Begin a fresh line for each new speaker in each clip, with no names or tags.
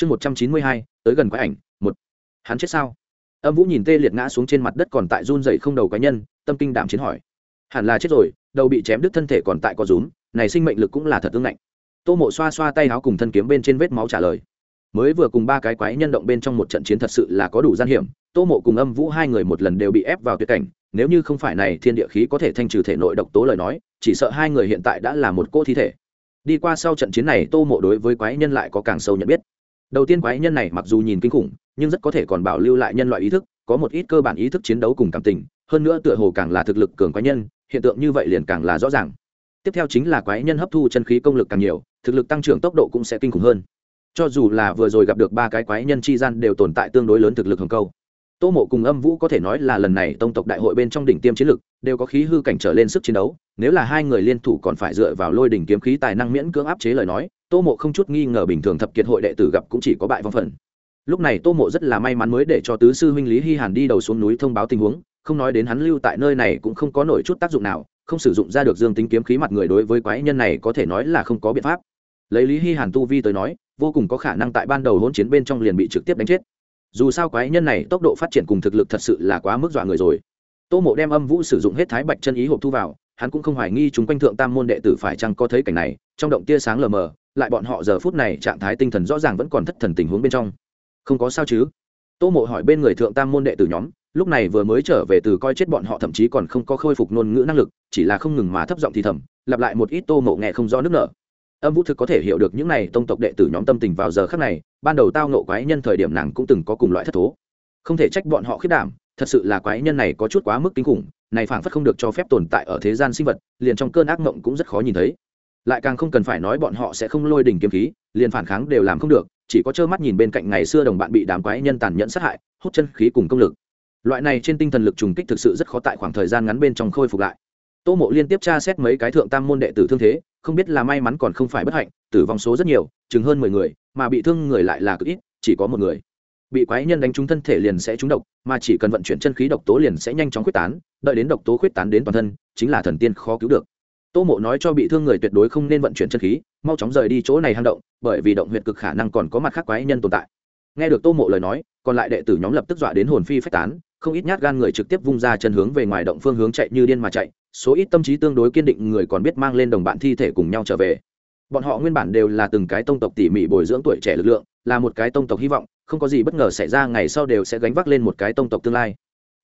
chương một trăm chín mươi hai, tới gần quái ảnh, một. Hắn chết sao? Âm vũ nhìn tê liệt ngã xuống trên mặt đất còn tại run dậy không đầu cá nhân, tâm kinh đạm chiến hỏi. Hẳn là chết rồi, đầu bị chém đứt thân thể còn tại có rúm, này sinh mệnh lực cũng là thật tương lạnh. Tô mộ xoa xoa tay áo cùng thân kiếm bên trên vết máu trả lời. Mới vừa cùng ba cái quái nhân động bên trong một trận chiến thật sự là có đủ gian hiểm, tô mộ cùng âm vũ hai người một lần đều bị ép vào tuyệt cảnh, nếu như không phải này thiên địa khí có thể thanh trừ thể nội độc tố lời nói, chỉ sợ hai người hiện tại đã là một cô thi thể. Đi qua sau trận chiến này, tô mộ đối với quái nhân lại có càng sâu nhận biết đầu tiên quái nhân này mặc dù nhìn kinh khủng, nhưng rất có thể còn bảo lưu lại nhân loại ý thức, có một ít cơ bản ý thức chiến đấu cùng cảm tình, hơn nữa tựa hồ càng là thực lực cường quái nhân, hiện tượng như vậy liền càng là rõ ràng. Tiếp theo chính là quái nhân hấp thu chân khí công lực càng nhiều, thực lực tăng trưởng tốc độ cũng sẽ kinh khủng hơn. Cho dù là vừa rồi gặp được ba cái quái nhân chi gian đều tồn tại tương đối lớn thực lực hồng câu. Tô mộ cùng âm vũ có thể nói là lần này tông tộc đại hội bên trong đỉnh tiêm chiến lực, đều có khí hư cảnh trở lên sức chiến đấu, nếu là hai người liên thủ còn phải dựa vào lôi đỉnh kiếm khí tài năng miễn cưỡng áp chế lời nói tô mộ không chút nghi ngờ bình thường thập kiệt hội đệ tử gặp cũng chỉ có bại vong phần. Lúc này tô mộ rất là may mắn mới để cho tứ sư huynh lý hy hàn đi đầu xuống núi thông báo tình huống, không nói đến hắn lưu tại nơi này cũng không có nổi chút tác dụng nào, không sử dụng ra được dương tính kiếm khí mặt người đối với quái nhân này có thể nói là không có biện pháp. Lấy lý hy hàn tu vi tới nói, vô cùng có khả năng tại ban đầu hỗn chiến bên trong liền bị trực tiếp đánh chết. Dù sao quái nhân này tốc độ phát triển cùng thực lực thật sự là quá mức dọa người rồi. Tô mộ đem âm vũ sử dụng hết thái bạch chân ý hộp thu vào, hắn cũng không hoài nghi chúng quanh thượng tam môn đệ tử phải chăng có thấy cảnh này, trong động tia sáng lờ mờ lại bọn họ giờ phút này trạng thái tinh thần rõ ràng vẫn còn thất thần tình huống bên trong. Không có sao chứ? Tô mộ hỏi bên người thượng tam môn đệ tử nhóm, lúc này vừa mới trở về từ coi chết bọn họ thậm chí còn không có khôi phục ngôn ngữ năng lực, chỉ là không ngừng mà thấp giọng thì thầm, lặp lại một ít tô mộ nghe không rõ nước nở. Âm vũ thực có thể hiểu được những này tông tộc đệ tử nhóm tâm tình vào giờ khác này, ban đầu tao nộ quái nhân thời điểm nàng cũng từng có cùng loại thất thố. Không thể trách bọn họ khiết đảm, thật sự là quái nhân này có chút quá mức kinh khủng, này phảng phất không được cho phép tồn tại ở thế gian sinh vật, liền trong cơn ác mộng cũng rất khó nhìn thấy lại càng không cần phải nói bọn họ sẽ không lôi đỉnh kiếm khí, liền phản kháng đều làm không được, chỉ có trơ mắt nhìn bên cạnh ngày xưa đồng bạn bị đám quái nhân tàn nhẫn sát hại, hút chân khí cùng công lực. Loại này trên tinh thần lực trùng kích thực sự rất khó tại khoảng thời gian ngắn bên trong khôi phục lại. Tô mộ liên tiếp tra xét mấy cái thượng tam môn đệ tử thương thế, không biết là may mắn còn không phải bất hạnh, tử vong số rất nhiều, chừng hơn mười người, mà bị thương người lại là cực ít, chỉ có một người. Bị quái nhân đánh trúng thân thể liền sẽ trúng độc, mà chỉ cần vận chuyển chân khí độc tố liền sẽ nhanh chóng quyết tán, đợi đến độc tố quyết tán đến toàn thân, chính là thần tiên khó cứu được tô mộ nói cho bị thương người tuyệt đối không nên vận chuyển chân khí, mau chóng rời đi chỗ này hang động, bởi vì động huyệt cực khả năng còn có mặt khác quái nhân tồn tại. Nghe được tô mộ lời nói, còn lại đệ tử nhóm lập tức dọa đến hồn phi phách tán, không ít nhát gan người trực tiếp vung ra chân hướng về ngoài động phương hướng chạy như điên mà chạy, số ít tâm trí tương đối kiên định người còn biết mang lên đồng bạn thi thể cùng nhau trở về. Bọn họ nguyên bản đều là từng cái tông tộc tỉ mỉ bồi dưỡng tuổi trẻ lực lượng, là một cái tông tộc hy vọng, không có gì bất ngờ xảy ra, ngày sau đều sẽ gánh vác lên một cái tông tộc tương lai.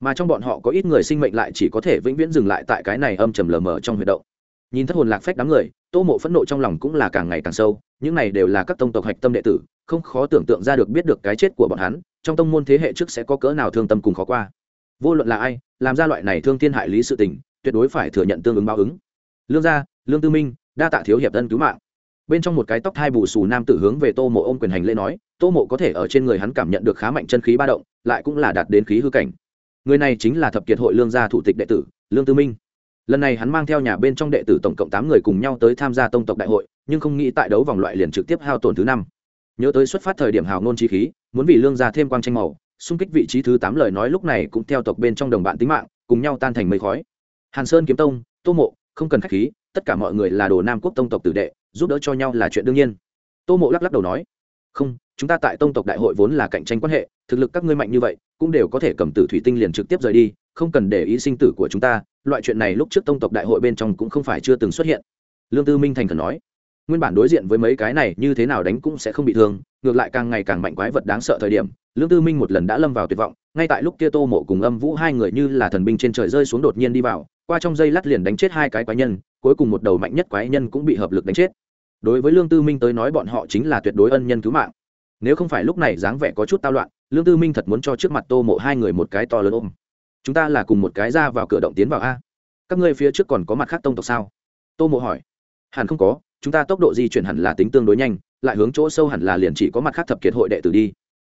Mà trong bọn họ có ít người sinh mệnh lại chỉ có thể vĩnh viễn dừng lại tại cái này âm trầm lờ mờ trong huy động nhìn thất hồn lạc phách đám người, tô mộ phẫn nộ trong lòng cũng là càng ngày càng sâu, những này đều là các tông tộc hạch tâm đệ tử, không khó tưởng tượng ra được biết được cái chết của bọn hắn, trong tông môn thế hệ trước sẽ có cỡ nào thương tâm cùng khó qua. Vô luận là ai, làm ra loại này thương thiên hại lý sự tình, tuyệt đối phải thừa nhận tương ứng báo ứng. Lương gia, lương tư minh, đa tạ thiếu hiệp thân cứu mạng. Bên trong một cái tóc thai bù xù nam tử hướng về tô mộ ôm quyền hành lễ nói, tô mộ có thể ở trên người hắn cảm nhận được khá mạnh chân khí ba động, lại cũng là đạt đến khí hư cảnh. Người này chính là thập kiệt hội lương gia thủ tịch đệ tử, lương tư minh lần này hắn mang theo nhà bên trong đệ tử tổng cộng tám người cùng nhau tới tham gia tông tộc đại hội, nhưng không nghĩ tại đấu vòng loại liền trực tiếp hao tổn thứ năm. Nhớ tới xuất phát thời điểm hào ngôn trí khí, muốn vì lương gia thêm quang tranh màu, xung kích vị trí thứ tám lời nói lúc này cũng theo tộc bên trong đồng bạn tính mạng, cùng nhau tan thành mây khói. Hàn sơn kiếm tông, tô mộ, không cần khách khí, tất cả mọi người là đồ nam quốc tông tộc tử đệ, giúp đỡ cho nhau là chuyện đương nhiên. Tô mộ lắc lắc đầu nói, không, chúng ta tại tông tộc đại hội vốn là cạnh tranh quan hệ, thực lực các ngươi mạnh như vậy, cũng đều có thể cầm tử thủy tinh liền trực tiếp rời đi, không cần để ý sinh tử của chúng ta loại chuyện này lúc trước tông tộc đại hội bên trong cũng không phải chưa từng xuất hiện. Lương tư minh thành khẩn nói, nguyên bản đối diện với mấy cái này như thế nào đánh cũng sẽ không bị thương, ngược lại càng ngày càng mạnh quái vật đáng sợ thời điểm, lương tư minh một lần đã lâm vào tuyệt vọng, ngay tại lúc kia tô mộ cùng âm vũ hai người như là thần binh trên trời rơi xuống đột nhiên đi vào, qua trong dây lát liền đánh chết hai cái quái nhân, cuối cùng một đầu mạnh nhất quái nhân cũng bị hợp lực đánh chết. Đối với lương tư minh tới nói bọn họ chính là tuyệt đối ân nhân cứu mạng. Nếu không phải lúc này dáng vẻ có chút tao loạn, lương tư minh thật muốn cho trước mặt tô mộ hai người một cái to lớn ôm chúng ta là cùng một cái ra vào cửa động tiến vào a. Các ngươi phía trước còn có mặt khác tông tộc sao? Tô mộ hỏi. Hẳn không có, chúng ta tốc độ di chuyển hẳn là tính tương đối nhanh, lại hướng chỗ sâu hẳn là liền chỉ có mặt khác thập kiệt hội đệ tử đi.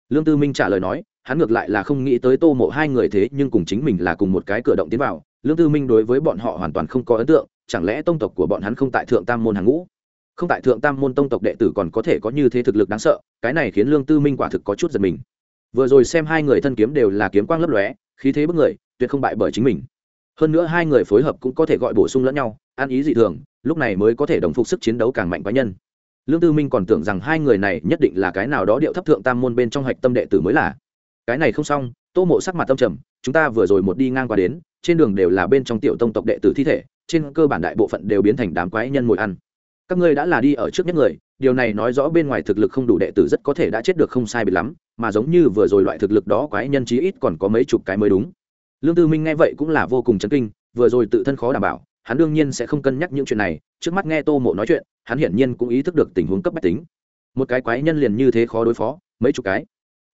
Lương tư minh trả lời nói, hắn ngược lại là không nghĩ tới tô mộ hai người thế nhưng cùng chính mình là cùng một cái cửa động tiến vào. Lương tư minh đối với bọn họ hoàn toàn không có ấn tượng, chẳng lẽ tông tộc của bọn hắn không tại thượng tam môn hàng ngũ? Không tại thượng tam môn tông tộc đệ tử còn có thể có như thế thực lực đáng sợ, cái này khiến lương tư minh quả thực có chút giật mình. Vừa rồi xem hai người thân kiếm đều là kiếm quang lấp lóe khí thế bức người, tuyệt không bại bởi chính mình. Hơn nữa hai người phối hợp cũng có thể gọi bổ sung lẫn nhau, ăn ý dị thường, lúc này mới có thể đồng phục sức chiến đấu càng mạnh cá nhân. Lương tư minh còn tưởng rằng hai người này nhất định là cái nào đó điệu thấp thượng tam môn bên trong hạch tâm đệ tử mới là. Cái này không xong, tô mộ sắc mặt tâm trầm, chúng ta vừa rồi một đi ngang qua đến, trên đường đều là bên trong tiểu tông tộc đệ tử thi thể, trên cơ bản đại bộ phận đều biến thành đám quái nhân mồi ăn. Các ngươi đã là đi ở trước nhất người, điều này nói rõ bên ngoài thực lực không đủ đệ tử rất có thể đã chết được không sai biệt lắm mà giống như vừa rồi loại thực lực đó quái nhân chí ít còn có mấy chục cái mới đúng. Lương tư minh nghe vậy cũng là vô cùng chấn kinh, vừa rồi tự thân khó đảm bảo, hắn đương nhiên sẽ không cân nhắc những chuyện này, trước mắt nghe tô mộ nói chuyện, hắn hiển nhiên cũng ý thức được tình huống cấp bách tính. Một cái quái nhân liền như thế khó đối phó, mấy chục cái.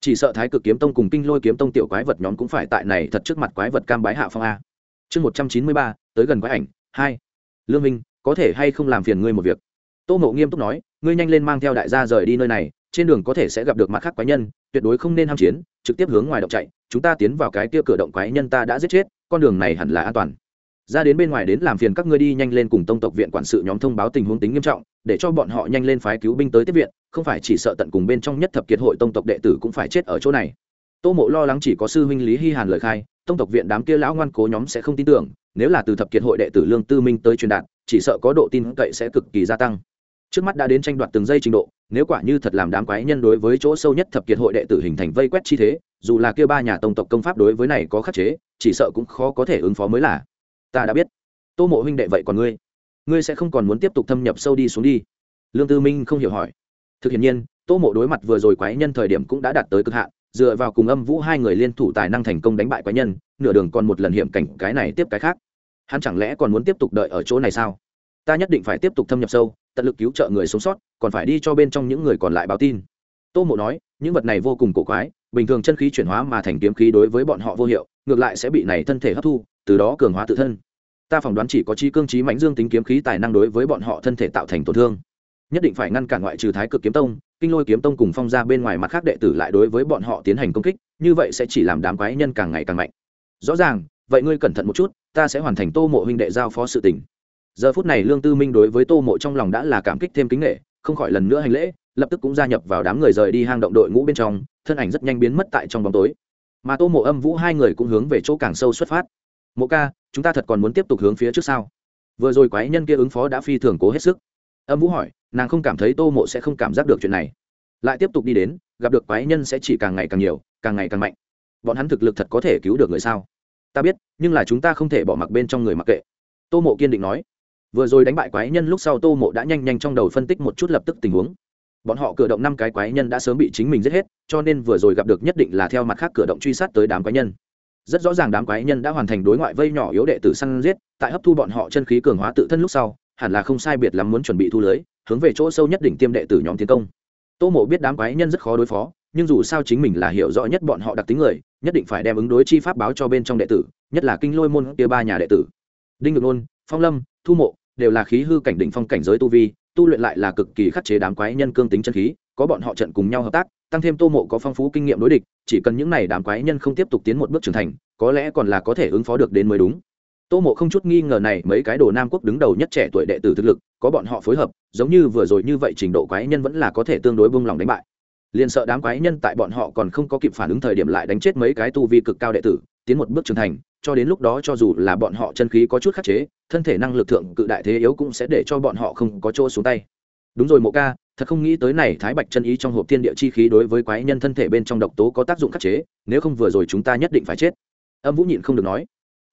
Chỉ sợ thái cực kiếm tông cùng kinh lôi kiếm tông tiểu quái vật nhóm cũng phải tại này thật trước mặt quái vật cam bái hạ phong a. Chương một trăm chín mươi ba, tới gần quái ảnh, hai. Lương minh, có thể hay không làm phiền ngươi một việc? Tô mộ nghiêm túc nói, ngươi nhanh lên mang theo đại gia rời đi nơi này, trên đường có thể sẽ gặp được mặt khác quái nhân tuyệt đối không nên ham chiến, trực tiếp hướng ngoài động chạy, chúng ta tiến vào cái kia cửa động quái nhân ta đã giết chết, con đường này hẳn là an toàn. Ra đến bên ngoài đến làm phiền các ngươi đi nhanh lên cùng tông tộc viện quản sự nhóm thông báo tình huống tính nghiêm trọng, để cho bọn họ nhanh lên phái cứu binh tới tiếp viện, không phải chỉ sợ tận cùng bên trong nhất thập kiệt hội tông tộc đệ tử cũng phải chết ở chỗ này. Tô mộ lo lắng chỉ có sư huynh lý hy hàn lời khai, tông tộc viện đám kia lão ngoan cố nhóm sẽ không tin tưởng, nếu là từ thập kiệt hội đệ tử lương tư minh tới truyền đạt, chỉ sợ có độ tin cậy sẽ cực kỳ gia tăng. Trước mắt đã đến tranh đoạt từng giây trình độ nếu quả như thật làm đám quái nhân đối với chỗ sâu nhất thập kiệt hội đệ tử hình thành vây quét chi thế, dù là kia ba nhà tông tộc công pháp đối với này có khắc chế, chỉ sợ cũng khó có thể ứng phó mới là. Ta đã biết. Tô mộ huynh đệ vậy còn ngươi? Ngươi sẽ không còn muốn tiếp tục thâm nhập sâu đi xuống đi? Lương tư minh không hiểu hỏi. Thực hiện nhiên, tô mộ đối mặt vừa rồi quái nhân thời điểm cũng đã đạt tới cực hạn, dựa vào cùng âm vũ hai người liên thủ tài năng thành công đánh bại quái nhân, nửa đường còn một lần hiểm cảnh cái này tiếp cái khác. Hắn chẳng lẽ còn muốn tiếp tục đợi ở chỗ này sao? Ta nhất định phải tiếp tục thâm nhập sâu, tận lực cứu trợ người sống sót, còn phải đi cho bên trong những người còn lại báo tin. Tô mộ nói, những vật này vô cùng cổ quái, bình thường chân khí chuyển hóa mà thành kiếm khí đối với bọn họ vô hiệu, ngược lại sẽ bị này thân thể hấp thu, từ đó cường hóa tự thân. Ta phỏng đoán chỉ có chi cương trí mãnh dương tính kiếm khí tài năng đối với bọn họ thân thể tạo thành tổn thương. Nhất định phải ngăn cản ngoại trừ thái cực kiếm tông, kinh lôi kiếm tông cùng phong ra bên ngoài mặt khác đệ tử lại đối với bọn họ tiến hành công kích, như vậy sẽ chỉ làm đám quái nhân càng ngày càng mạnh. Rõ ràng, vậy ngươi cẩn thận một chút, ta sẽ hoàn thành tô mộ huynh đệ giao phó sự tình giờ phút này lương tư minh đối với tô mộ trong lòng đã là cảm kích thêm kính nghệ không khỏi lần nữa hành lễ, lập tức cũng gia nhập vào đám người rời đi hang động đội ngũ bên trong, thân ảnh rất nhanh biến mất tại trong bóng tối. Mà tô mộ âm vũ hai người cũng hướng về chỗ càng sâu xuất phát. Mộ ca, chúng ta thật còn muốn tiếp tục hướng phía trước sau vừa rồi quái nhân kia ứng phó đã phi thường cố hết sức. Âm vũ hỏi, nàng không cảm thấy tô mộ sẽ không cảm giác được chuyện này? Lại tiếp tục đi đến, gặp được quái nhân sẽ chỉ càng ngày càng nhiều, càng ngày càng mạnh. Bọn hắn thực lực thật có thể cứu được người sao? Ta biết, nhưng là chúng ta không thể bỏ mặc bên trong người mặc kệ. Tô mộ kiên định nói vừa rồi đánh bại quái nhân lúc sau tô mộ đã nhanh nhanh trong đầu phân tích một chút lập tức tình huống. Bọn họ cử động năm cái quái nhân đã sớm bị chính mình giết hết, cho nên vừa rồi gặp được nhất định là theo mặt khác cử động truy sát tới đám quái nhân. Rất rõ ràng đám quái nhân đã hoàn thành đối ngoại vây nhỏ yếu đệ tử săn giết, tại hấp thu bọn họ chân khí cường hóa tự thân lúc sau, hẳn là không sai biệt lắm muốn chuẩn bị thu lưới, hướng về chỗ sâu nhất định tiêm đệ tử nhóm tiến công. Tô mộ biết đám quái nhân rất khó đối phó, nhưng dù sao chính mình là hiểu rõ nhất bọn họ đặc tính người, nhất định phải đem ứng đối chi pháp báo cho bên trong đệ tử, nhất là kinh lôi môn kia ba nhà đệ tử. Đinh ngược nôn, phong lâm, thu mộ đều là khí hư cảnh đỉnh phong cảnh giới tu vi, tu luyện lại là cực kỳ khắc chế đám quái nhân cương tính chân khí, có bọn họ trận cùng nhau hợp tác, tăng thêm tô mộ có phong phú kinh nghiệm đối địch, chỉ cần những này đám quái nhân không tiếp tục tiến một bước trưởng thành, có lẽ còn là có thể ứng phó được đến mới đúng. Tô mộ không chút nghi ngờ này, mấy cái đồ nam quốc đứng đầu nhất trẻ tuổi đệ tử thực lực, có bọn họ phối hợp, giống như vừa rồi như vậy trình độ quái nhân vẫn là có thể tương đối buông lòng đánh bại. Liền sợ đám quái nhân tại bọn họ còn không có kịp phản ứng thời điểm lại đánh chết mấy cái tu vi cực cao đệ tử tiến một bước trưởng thành, cho đến lúc đó cho dù là bọn họ chân khí có chút khắc chế, thân thể năng lực thượng cự đại thế yếu cũng sẽ để cho bọn họ không có chỗ xuống tay. Đúng rồi, mộ ca, thật không nghĩ tới này thái bạch chân ý trong hộp thiên địa chi khí đối với quái nhân thân thể bên trong độc tố có tác dụng khắc chế, nếu không vừa rồi chúng ta nhất định phải chết. Âm vũ nhịn không được nói.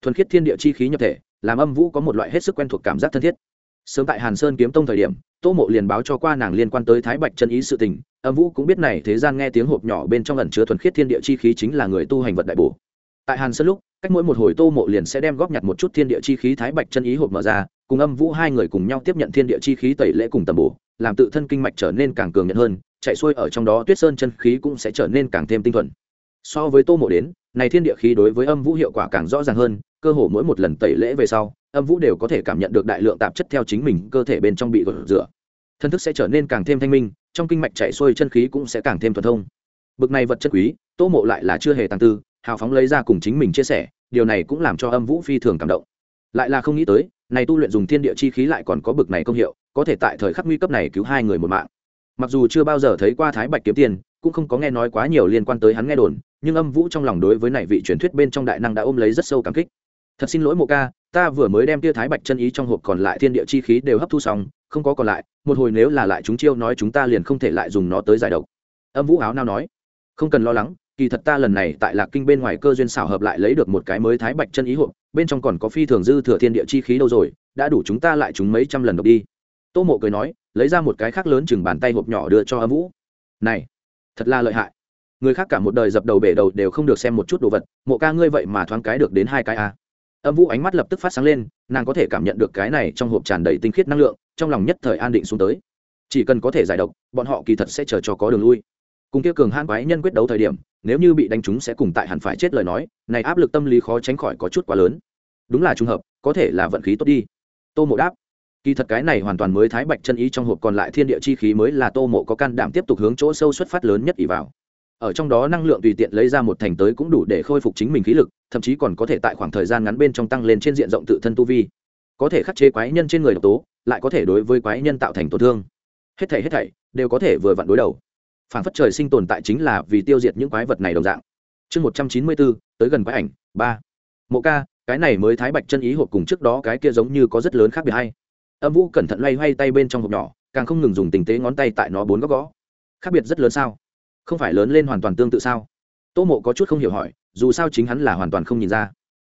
Thuần khiết thiên địa chi khí nhập thể, làm âm vũ có một loại hết sức quen thuộc cảm giác thân thiết. Sớm tại hàn sơn kiếm tông thời điểm, tô mộ liền báo cho qua nàng liên quan tới thái bạch chân ý sự tình. Âm vũ cũng biết này thế gian nghe tiếng hộp nhỏ bên trong ẩn chứa thuần khiết thiên địa chi khí chính là người tu hành vật đại bổ tại hàn sơn lúc, cách mỗi một hồi tô mộ liền sẽ đem góp nhặt một chút thiên địa chi khí thái bạch chân ý hộp mở ra, cùng âm vũ hai người cùng nhau tiếp nhận thiên địa chi khí tẩy lễ cùng tầm bổ, làm tự thân kinh mạch trở nên càng cường nhận hơn, chạy xuôi ở trong đó tuyết sơn chân khí cũng sẽ trở nên càng thêm tinh thuần. So với tô mộ đến, này thiên địa khí đối với âm vũ hiệu quả càng rõ ràng hơn, cơ hồ mỗi một lần tẩy lễ về sau, âm vũ đều có thể cảm nhận được đại lượng tạp chất theo chính mình cơ thể bên trong bị gột rửa. Thân thức sẽ trở nên càng thêm thanh minh, trong kinh mạch chạy xuôi chân khí cũng sẽ càng thêm thuần thông. Bực này vật chất quý, tô mộ lại là chưa hề tàng tư hào phóng lấy ra cùng chính mình chia sẻ, điều này cũng làm cho âm vũ phi thường cảm động. Lại là không nghĩ tới, này tu luyện dùng thiên địa chi khí lại còn có bực này công hiệu, có thể tại thời khắc nguy cấp này cứu hai người một mạng. Mặc dù chưa bao giờ thấy qua thái bạch kiếm tiền, cũng không có nghe nói quá nhiều liên quan tới hắn nghe đồn, nhưng âm vũ trong lòng đối với này vị truyền thuyết bên trong đại năng đã ôm lấy rất sâu cảm kích. Thật xin lỗi mộ ca, ta vừa mới đem tia thái bạch chân ý trong hộp còn lại thiên địa chi khí đều hấp thu xong, không có còn lại, một hồi nếu là lại chúng chiêu nói chúng ta liền không thể lại dùng nó tới giải độc. Âm vũ áo nao nói, không cần lo lắng kỳ thật ta lần này tại lạc kinh bên ngoài cơ duyên xảo hợp lại lấy được một cái mới thái bạch chân ý hộp, bên trong còn có phi thường dư thừa thiên địa chi khí đâu rồi, đã đủ chúng ta lại chúng mấy trăm lần độc đi. Tô mộ cười nói, lấy ra một cái khác lớn chừng bàn tay hộp nhỏ đưa cho âm vũ. Này, thật là lợi hại. Người khác cả một đời dập đầu bể đầu đều không được xem một chút đồ vật, mộ ca ngươi vậy mà thoáng cái được đến hai cái a âm vũ ánh mắt lập tức phát sáng lên, nàng có thể cảm nhận được cái này trong hộp tràn đầy tinh khiết năng lượng, trong lòng nhất thời an định xuống tới. Chỉ cần có thể giải độc, bọn họ kỳ thật sẽ chờ cho có đường lui. Cùng kia cường hãn quái nhân quyết đấu thời điểm nếu như bị đánh trúng sẽ cùng tại hẳn phải chết lời nói, này áp lực tâm lý khó tránh khỏi có chút quá lớn. Đúng là trùng hợp, có thể là vận khí tốt đi. Tô mộ đáp. Kỳ thật cái này hoàn toàn mới thái bạch chân ý trong hộp còn lại thiên địa chi khí mới là tô mộ có can đảm tiếp tục hướng chỗ sâu xuất phát lớn nhất ỉ vào. Ở trong đó năng lượng tùy tiện lấy ra một thành tới cũng đủ để khôi phục chính mình khí lực, thậm chí còn có thể tại khoảng thời gian ngắn bên trong tăng lên trên diện rộng tự thân tu vi. Có thể khắc chế quái nhân trên người độc tố, lại có thể đối với quái nhân tạo thành tổn thương. Hết thảy hết thảy, đều có thể vừa vặn đối đầu phản phất trời sinh tồn tại chính là vì tiêu diệt những quái vật này đồng dạng. Chương một trăm chín mươi bốn tới gần quái ảnh, ba. Mộ ca, cái này mới thái bạch chân ý hộp cùng trước đó cái kia giống như có rất lớn khác biệt hay. Âm vũ cẩn thận loay hoay tay bên trong hộp nhỏ, càng không ngừng dùng tình tế ngón tay tại nó bốn góc gõ. Khác biệt rất lớn sao? Không phải lớn lên hoàn toàn tương tự sao? Tô mộ có chút không hiểu hỏi, dù sao chính hắn là hoàn toàn không nhìn ra.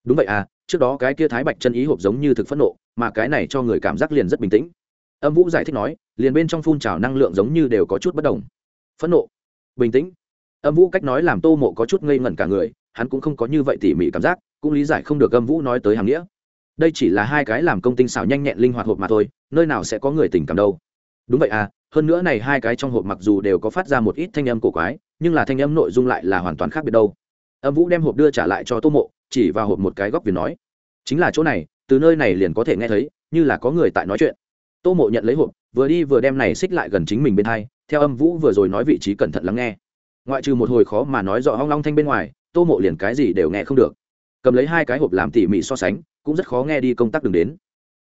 Đúng vậy à trước đó cái kia thái bạch chân ý hộp giống như thực phẫn nộ, mà cái này cho người cảm giác liền rất bình tĩnh. Âm vũ giải thích nói, liền bên trong phun trào năng lượng giống như đều có chút bất đồng phẫn nộ. Bình tĩnh. Âm vũ cách nói làm tô mộ có chút ngây ngẩn cả người, hắn cũng không có như vậy tỉ mỉ cảm giác, cũng lý giải không được âm vũ nói tới hàng nghĩa. Đây chỉ là hai cái làm công tinh xảo nhanh nhẹn linh hoạt hộp mà thôi, nơi nào sẽ có người tình cảm đâu. Đúng vậy à hơn nữa này hai cái trong hộp mặc dù đều có phát ra một ít thanh âm cổ quái, nhưng là thanh âm nội dung lại là hoàn toàn khác biệt đâu. Âm vũ đem hộp đưa trả lại cho tô mộ, chỉ vào hộp một cái góc viền nói, chính là chỗ này, từ nơi này liền có thể nghe thấy, như là có người tại nói chuyện. Tô mộ nhận lấy hộp, vừa đi vừa đem này xích lại gần chính mình bên hai theo âm vũ vừa rồi nói vị trí cẩn thận lắng nghe. Ngoại trừ một hồi khó mà nói rõ hong long thanh bên ngoài, tô mộ liền cái gì đều nghe không được. Cầm lấy hai cái hộp làm tỉ mỉ so sánh, cũng rất khó nghe đi công tác đường đến.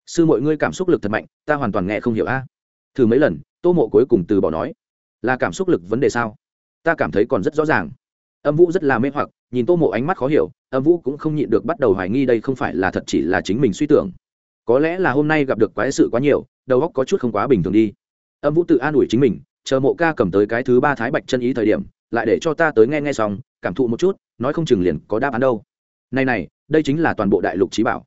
Sư mọi ngươi cảm xúc lực thật mạnh, ta hoàn toàn nghe không hiểu a. Thử mấy lần, tô mộ cuối cùng từ bỏ nói. Là cảm xúc lực vấn đề sao? Ta cảm thấy còn rất rõ ràng. Âm vũ rất là mê hoặc, nhìn tô mộ ánh mắt khó hiểu, âm vũ cũng không nhịn được bắt đầu hoài nghi đây không phải là thật chỉ là chính mình suy tưởng. Có lẽ là hôm nay gặp được quái sự quá nhiều, đầu óc có chút không quá bình thường đi. Âm vũ tự an ủi chính mình chờ mộ ca cầm tới cái thứ ba thái bạch chân ý thời điểm, lại để cho ta tới nghe nghe xong, cảm thụ một chút, nói không chừng liền có đáp án đâu. Này này, đây chính là toàn bộ đại lục trí bảo.